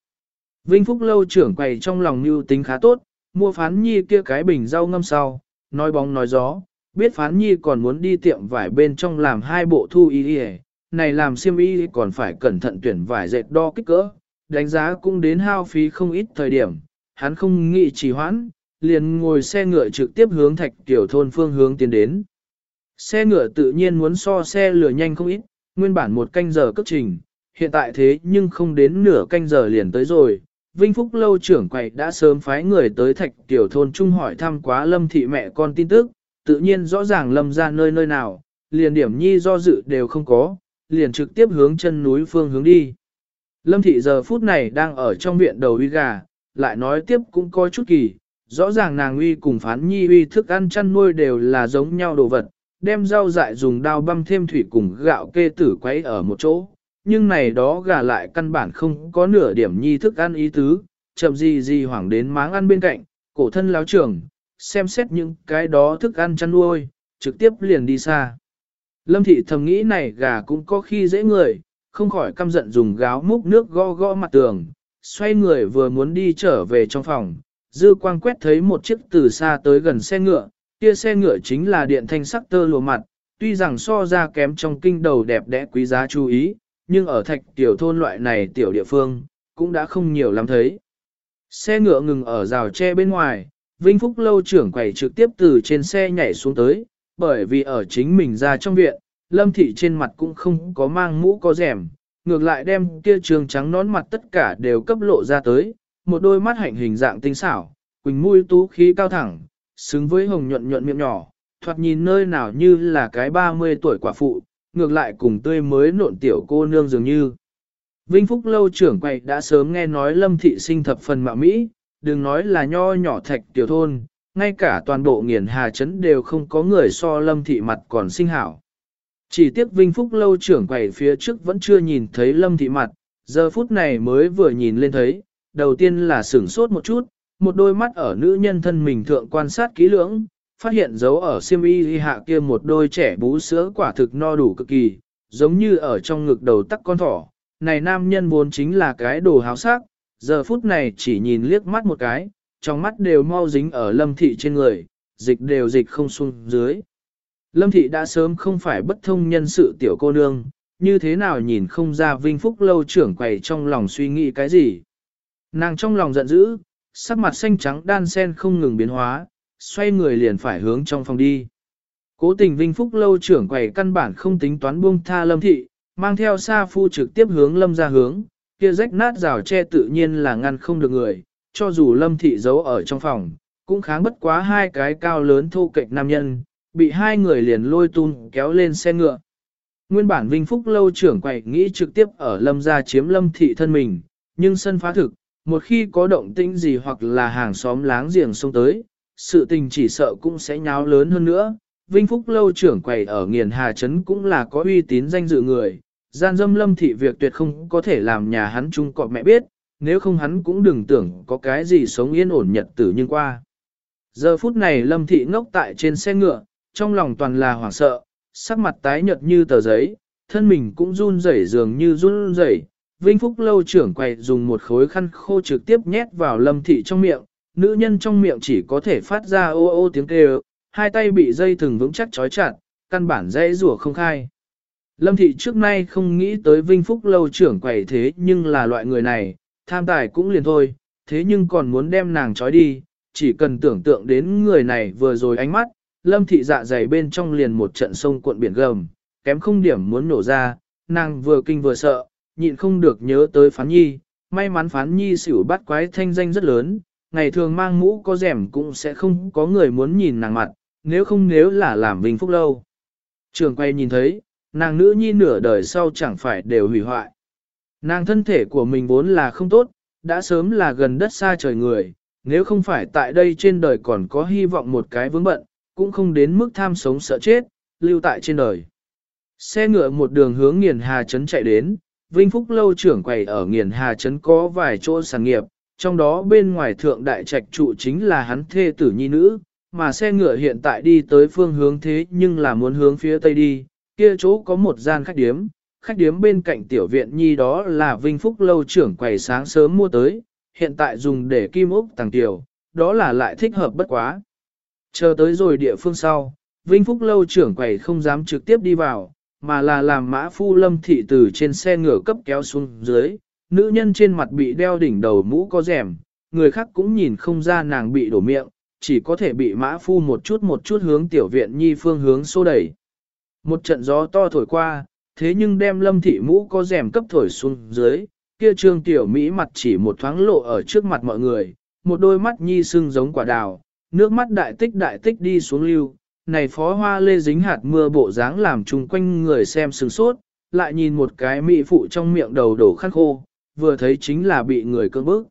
Vinh Phúc lâu trưởng quầy trong lòng mưu tính khá tốt, mua phán nhi kia cái bình rau ngâm sau, nói bóng nói gió, biết phán nhi còn muốn đi tiệm vải bên trong làm hai bộ thu y y này làm xiêm y còn phải cẩn thận tuyển vải dệt đo kích cỡ, đánh giá cũng đến hao phí không ít thời điểm, hắn không nghĩ trì hoãn, liền ngồi xe ngựa trực tiếp hướng thạch tiểu thôn phương hướng tiến đến. Xe ngựa tự nhiên muốn so xe lửa nhanh không ít, nguyên bản một canh giờ cất trình, hiện tại thế nhưng không đến nửa canh giờ liền tới rồi. Vinh Phúc lâu trưởng quầy đã sớm phái người tới thạch tiểu thôn trung hỏi thăm quá lâm thị mẹ con tin tức, tự nhiên rõ ràng lâm ra nơi nơi nào, liền điểm nhi do dự đều không có, liền trực tiếp hướng chân núi phương hướng đi. Lâm thị giờ phút này đang ở trong viện đầu uy gà, lại nói tiếp cũng có chút kỳ, rõ ràng nàng uy cùng phán nhi uy thức ăn chăn nuôi đều là giống nhau đồ vật, đem rau dại dùng dao băm thêm thủy cùng gạo kê tử quấy ở một chỗ, nhưng này đó gà lại căn bản không có nửa điểm nhi thức ăn ý tứ, chậm gì gì hoảng đến máng ăn bên cạnh, cổ thân láo trưởng, xem xét những cái đó thức ăn chăn nuôi, trực tiếp liền đi xa. Lâm thị thầm nghĩ này gà cũng có khi dễ người, không khỏi căm giận dùng gáo múc nước gõ gõ mặt tường, xoay người vừa muốn đi trở về trong phòng, dư quang quét thấy một chiếc từ xa tới gần xe ngựa, kia xe ngựa chính là điện thanh sắc tơ lùa mặt, tuy rằng so ra kém trong kinh đầu đẹp đẽ quý giá chú ý, nhưng ở thạch tiểu thôn loại này tiểu địa phương, cũng đã không nhiều lắm thấy. Xe ngựa ngừng ở rào tre bên ngoài, Vinh Phúc lâu trưởng quầy trực tiếp từ trên xe nhảy xuống tới, bởi vì ở chính mình ra trong viện, lâm thị trên mặt cũng không có mang mũ có rèm, ngược lại đem kia trường trắng nón mặt tất cả đều cấp lộ ra tới, một đôi mắt hạnh hình dạng tinh xảo, quỳnh mũi tú khí cao thẳng, xứng với hồng nhuận nhuận miệng nhỏ, thoạt nhìn nơi nào như là cái 30 tuổi quả phụ, ngược lại cùng tươi mới nộn tiểu cô nương dường như. Vinh Phúc lâu trưởng quầy đã sớm nghe nói lâm thị sinh thập phần mạo Mỹ, đừng nói là nho nhỏ thạch tiểu thôn, ngay cả toàn bộ nghiền hà trấn đều không có người so lâm thị mặt còn sinh hảo. Chỉ tiếc Vinh Phúc lâu trưởng quầy phía trước vẫn chưa nhìn thấy lâm thị mặt, giờ phút này mới vừa nhìn lên thấy, đầu tiên là sửng sốt một chút, một đôi mắt ở nữ nhân thân mình thượng quan sát kỹ lưỡng, phát hiện dấu ở siêm y hạ kia một đôi trẻ bú sữa quả thực no đủ cực kỳ, giống như ở trong ngực đầu tắc con thỏ. Này nam nhân vốn chính là cái đồ háo sắc, giờ phút này chỉ nhìn liếc mắt một cái, trong mắt đều mau dính ở lâm thị trên người, dịch đều dịch không xuống dưới. Lâm thị đã sớm không phải bất thông nhân sự tiểu cô nương, như thế nào nhìn không ra vinh phúc lâu trưởng quầy trong lòng suy nghĩ cái gì. Nàng trong lòng giận dữ, sắc mặt xanh trắng đan sen không ngừng biến hóa, xoay người liền phải hướng trong phòng đi. Cố tình Vinh Phúc lâu trưởng quầy căn bản không tính toán buông tha lâm thị, mang theo sa phu trực tiếp hướng lâm ra hướng, kia rách nát rào che tự nhiên là ngăn không được người, cho dù lâm thị giấu ở trong phòng, cũng kháng bất quá hai cái cao lớn thô kệch nam nhân, bị hai người liền lôi tung kéo lên xe ngựa. Nguyên bản Vinh Phúc lâu trưởng quầy nghĩ trực tiếp ở lâm ra chiếm lâm thị thân mình, nhưng sân phá thực, một khi có động tĩnh gì hoặc là hàng xóm láng giềng xông tới, sự tình chỉ sợ cũng sẽ nháo lớn hơn nữa. Vinh Phúc lâu trưởng quầy ở nghiền Hà Trấn cũng là có uy tín danh dự người, gian dâm lâm thị việc tuyệt không có thể làm nhà hắn chung cọp mẹ biết, nếu không hắn cũng đừng tưởng có cái gì sống yên ổn nhật tử nhưng qua. Giờ phút này lâm thị ngốc tại trên xe ngựa, trong lòng toàn là hoảng sợ, sắc mặt tái nhợt như tờ giấy, thân mình cũng run rẩy dường như run rẩy, Vinh Phúc lâu trưởng quầy dùng một khối khăn khô trực tiếp nhét vào lâm thị trong miệng, nữ nhân trong miệng chỉ có thể phát ra ô ô tiếng kêu, hai tay bị dây thừng vững chắc trói chặt, căn bản dễ rủa không khai. Lâm thị trước nay không nghĩ tới Vinh Phúc lâu trưởng quầy thế nhưng là loại người này, tham tài cũng liền thôi, thế nhưng còn muốn đem nàng trói đi, chỉ cần tưởng tượng đến người này vừa rồi ánh mắt, lâm thị dạ dày bên trong liền một trận sông cuộn biển gầm, kém không điểm muốn nổ ra, nàng vừa kinh vừa sợ, nhịn không được nhớ tới phán nhi, may mắn phán nhi xỉu bắt quái thanh danh rất lớn, ngày thường mang mũ có rẻm cũng sẽ không có người muốn nhìn nàng mặt, nếu không nếu là làm vinh phúc lâu. Trường quay nhìn thấy, nàng nữ nhi nửa đời sau chẳng phải đều hủy hoại. Nàng thân thể của mình vốn là không tốt, đã sớm là gần đất xa trời người, nếu không phải tại đây trên đời còn có hy vọng một cái vướng bận, cũng không đến mức tham sống sợ chết, lưu tại trên đời. Xe ngựa một đường hướng nghiền hà trấn chạy đến, Vinh Phúc lâu trưởng quầy ở nghiền hà trấn có vài chỗ sản nghiệp, trong đó bên ngoài thượng đại trạch trụ chính là hắn thê tử nhi nữ, mà xe ngựa hiện tại đi tới phương hướng thế nhưng là muốn hướng phía tây đi, kia chỗ có một gian khách điếm, khách điếm bên cạnh tiểu viện nhi đó là Vinh Phúc lâu trưởng quầy sáng sớm mua tới, hiện tại dùng để kim ốc tàng tiểu, đó là lại thích hợp bất quá. Chờ tới rồi địa phương sau, Vinh Phúc lâu trưởng quầy không dám trực tiếp đi vào, mà là làm mã phu lâm thị từ trên xe ngựa cấp kéo xuống dưới, nữ nhân trên mặt bị đeo đỉnh đầu mũ có rèm, người khác cũng nhìn không ra nàng bị đổ miệng, chỉ có thể bị mã phu một chút một chút hướng tiểu viện nhi phương hướng xô đẩy. Một trận gió to thổi qua, thế nhưng đem lâm thị mũ có rèm cấp thổi xuống dưới, kia trương tiểu Mỹ mặt chỉ một thoáng lộ ở trước mặt mọi người, một đôi mắt nhi sưng giống quả đào, nước mắt đại tích đại tích đi xuống lưu, này phó hoa lê dính hạt mưa bộ dáng làm chung quanh người xem sừng sốt, lại nhìn một cái mỹ phụ trong miệng đầu đổ khăn khô, vừa thấy chính là bị người cưỡng bức.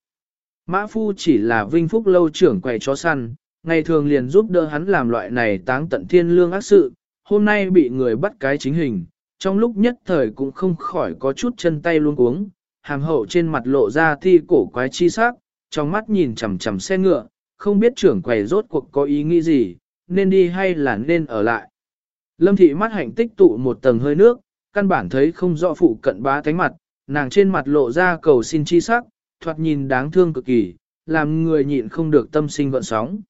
Mã phu chỉ là vinh phúc lâu trưởng quầy chó săn, ngày thường liền giúp đỡ hắn làm loại này táng tận thiên lương ác sự, hôm nay bị người bắt cái chính hình, trong lúc nhất thời cũng không khỏi có chút chân tay luôn cuống, hàm hậu trên mặt lộ ra thi cổ quái chi sắc, trong mắt nhìn chằm chằm xe ngựa, không biết trưởng quầy rốt cuộc có ý nghĩ gì, nên đi hay là nên ở lại. Lâm thị mắt hạnh tích tụ một tầng hơi nước, căn bản thấy không rõ phụ cận bá thánh mặt, nàng trên mặt lộ ra cầu xin chi sắc, thoạt nhìn đáng thương cực kỳ, làm người nhịn không được tâm sinh vận sóng.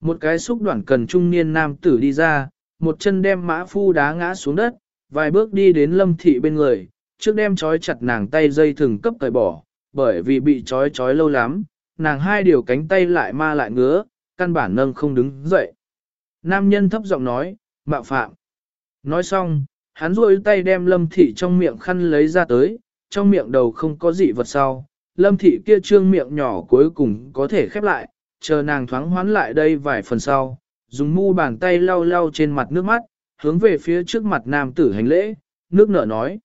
Một cái xúc đoạn cần trung niên nam tử đi ra, một chân đem mã phu đá ngã xuống đất, vài bước đi đến lâm thị bên người, trước đem trói chặt nàng tay dây thừng cấp cởi bỏ, bởi vì bị trói trói lâu lắm, nàng hai điều cánh tay lại ma lại ngứa, căn bản nâng không đứng dậy. Nam nhân thấp giọng nói, mạo phạm. Nói xong, hắn duỗi tay đem lâm thị trong miệng khăn lấy ra tới, trong miệng đầu không có gì vật sau. Lâm thị kia trương miệng nhỏ cuối cùng có thể khép lại, chờ nàng thoáng hoán lại đây vài phần sau, dùng mu bàn tay lau lau trên mặt nước mắt, hướng về phía trước mặt nam tử hành lễ, nước nở nói.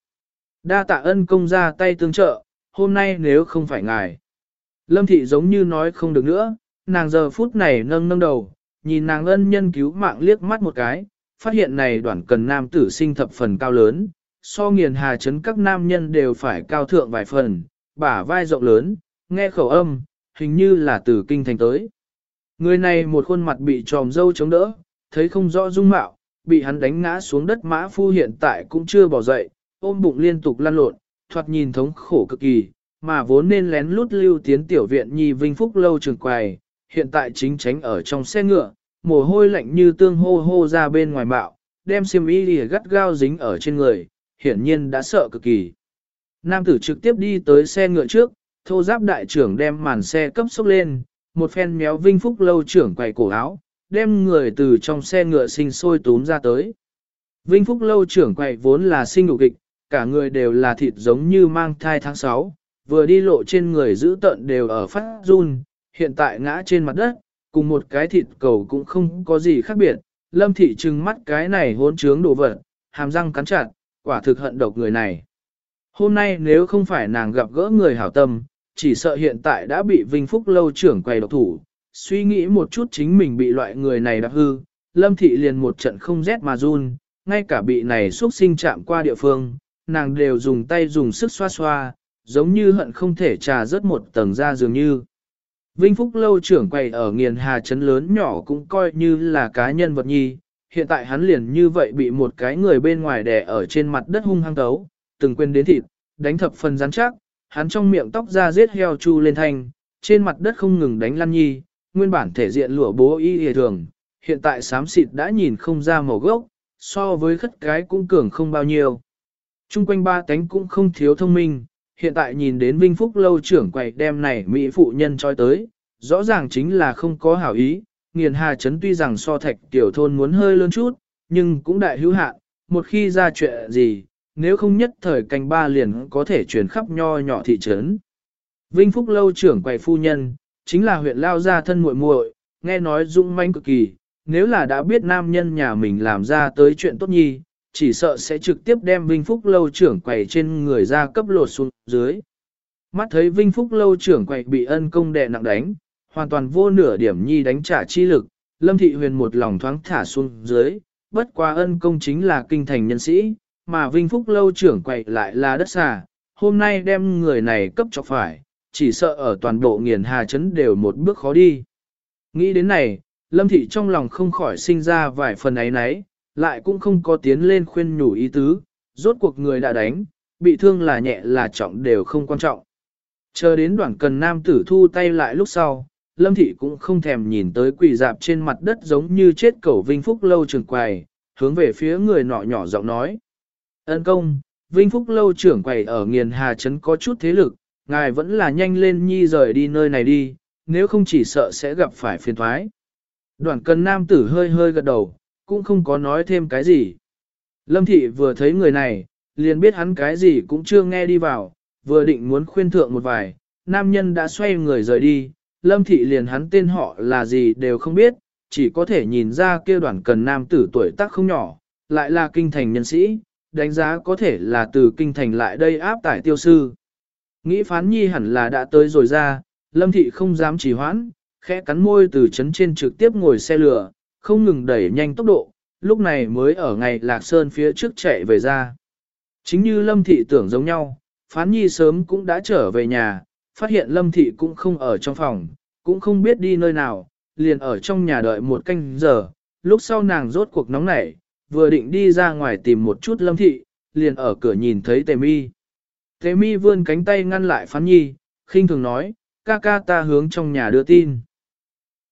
Đa tạ ân công ra tay tương trợ, hôm nay nếu không phải ngài. Lâm thị giống như nói không được nữa, nàng giờ phút này nâng nâng đầu, nhìn nàng ân nhân cứu mạng liếc mắt một cái, phát hiện này đoạn cần nam tử sinh thập phần cao lớn, so nghiền hà chấn các nam nhân đều phải cao thượng vài phần, bả vai rộng lớn, nghe khẩu âm, hình như là từ kinh thành tới. Người này một khuôn mặt bị tròm dâu chống đỡ, thấy không rõ dung mạo, bị hắn đánh ngã xuống đất mã phu hiện tại cũng chưa bỏ dậy, ôm bụng liên tục lăn lộn, thoạt nhìn thống khổ cực kỳ, mà vốn nên lén lút lưu tiến tiểu viện nhi vinh phúc lâu trường quầy, hiện tại chính tránh ở trong xe ngựa, mồ hôi lạnh như tương hô hô ra bên ngoài bạo, đem xiêm y lìa gắt gao dính ở trên người, hiển nhiên đã sợ cực kỳ. Nam tử trực tiếp đi tới xe ngựa trước, thô giáp đại trưởng đem màn xe cấp sốc lên, một phen méo vinh phúc lâu trưởng quầy cổ áo, đem người từ trong xe ngựa sinh sôi túm ra tới. Vinh phúc lâu trưởng quầy vốn là sinh đủ kịch, cả người đều là thịt giống như mang thai tháng 6, vừa đi lộ trên người giữ tận đều ở phát run, hiện tại ngã trên mặt đất, cùng một cái thịt cầu cũng không có gì khác biệt. Lâm thị trừng mắt cái này hỗn trướng đồ vật, hàm răng cắn chặt, quả thực hận độc người này. Hôm nay nếu không phải nàng gặp gỡ người hảo tâm, chỉ sợ hiện tại đã bị Vinh Phúc lâu trưởng quầy độc thủ, suy nghĩ một chút chính mình bị loại người này đạp hư, Lâm thị liền một trận không rét mà run, ngay cả bị này xuất sinh chạm qua địa phương, nàng đều dùng tay dùng sức xoa xoa, giống như hận không thể trà rớt một tầng ra dường như. Vinh Phúc lâu trưởng quầy ở nghiền hà trấn lớn nhỏ cũng coi như là cá nhân vật nhi, hiện tại hắn liền như vậy bị một cái người bên ngoài đè ở trên mặt đất hung hăng tấu, từng quên đến thịt, đánh thập phần rắn chắc, hắn trong miệng tóc ra giết heo chu lên thanh, trên mặt đất không ngừng đánh lăn nhi, nguyên bản thể diện lụa bố y hề thường, hiện tại xám xịt đã nhìn không ra màu gốc, so với khất cái cũng cường không bao nhiêu. Trung quanh ba cánh cũng không thiếu thông minh, hiện tại nhìn đến Vinh Phúc lâu trưởng quầy đem này Mỹ phụ nhân choi tới, rõ ràng chính là không có hảo ý, nghiền hà chấn tuy rằng so thạch tiểu thôn muốn hơi lớn chút, nhưng cũng đại hữu hạn, một khi ra chuyện gì, nếu không nhất thời canh ba liền có thể chuyển khắp nho nhỏ thị trấn. Vinh Phúc lâu trưởng quầy phu nhân, chính là huyện lao gia thân muội muội, nghe nói dũng manh cực kỳ, nếu là đã biết nam nhân nhà mình làm ra tới chuyện tốt nhi, chỉ sợ sẽ trực tiếp đem Vinh Phúc lâu trưởng quầy trên người ra cấp lột xuống dưới. Mắt thấy Vinh Phúc lâu trưởng quầy bị ân công đè nặng đánh, hoàn toàn vô nửa điểm nhi đánh trả chi lực, Lâm Thị Huyền một lòng thoáng thả xuống dưới, bất quá ân công chính là kinh thành nhân sĩ, mà Vinh Phúc lâu trưởng quầy lại là đất xà, hôm nay đem người này cấp cho phải, chỉ sợ ở toàn bộ nghiền hà chấn đều một bước khó đi. Nghĩ đến này, Lâm Thị trong lòng không khỏi sinh ra vài phần ấy nấy, lại cũng không có tiến lên khuyên nhủ ý tứ, rốt cuộc người đã đánh, bị thương là nhẹ là trọng đều không quan trọng. Chờ đến đoạn cần nam tử thu tay lại lúc sau, Lâm Thị cũng không thèm nhìn tới quỳ dạp trên mặt đất giống như chết cẩu Vinh Phúc lâu trưởng quầy, hướng về phía người nọ nhỏ giọng nói. Ân công, Vinh Phúc lâu trưởng quầy ở nghiền hà trấn có chút thế lực, ngài vẫn là nhanh lên nhi rời đi nơi này đi, nếu không chỉ sợ sẽ gặp phải phiền thoái. Đoạn cần nam tử hơi hơi gật đầu, cũng không có nói thêm cái gì. Lâm thị vừa thấy người này, liền biết hắn cái gì cũng chưa nghe đi vào, vừa định muốn khuyên thượng một vài, nam nhân đã xoay người rời đi, lâm thị liền hắn tên họ là gì đều không biết, chỉ có thể nhìn ra kia đoàn cần nam tử tuổi tác không nhỏ, lại là kinh thành nhân sĩ, đánh giá có thể là từ kinh thành lại đây áp tải tiêu sư. Nghĩ phán nhi hẳn là đã tới rồi ra, lâm thị không dám trì hoãn, khẽ cắn môi từ chấn trên trực tiếp ngồi xe lửa, không ngừng đẩy nhanh tốc độ, lúc này mới ở ngày Lạc Sơn phía trước chạy về ra. Chính như lâm thị tưởng giống nhau, phán nhi sớm cũng đã trở về nhà, phát hiện lâm thị cũng không ở trong phòng, cũng không biết đi nơi nào, liền ở trong nhà đợi một canh giờ, lúc sau nàng rốt cuộc nóng nảy, vừa định đi ra ngoài tìm một chút lâm thị, liền ở cửa nhìn thấy tề mi. Tề mi vươn cánh tay ngăn lại phán nhi, khinh thường nói, ca ca ta hướng trong nhà đưa tin.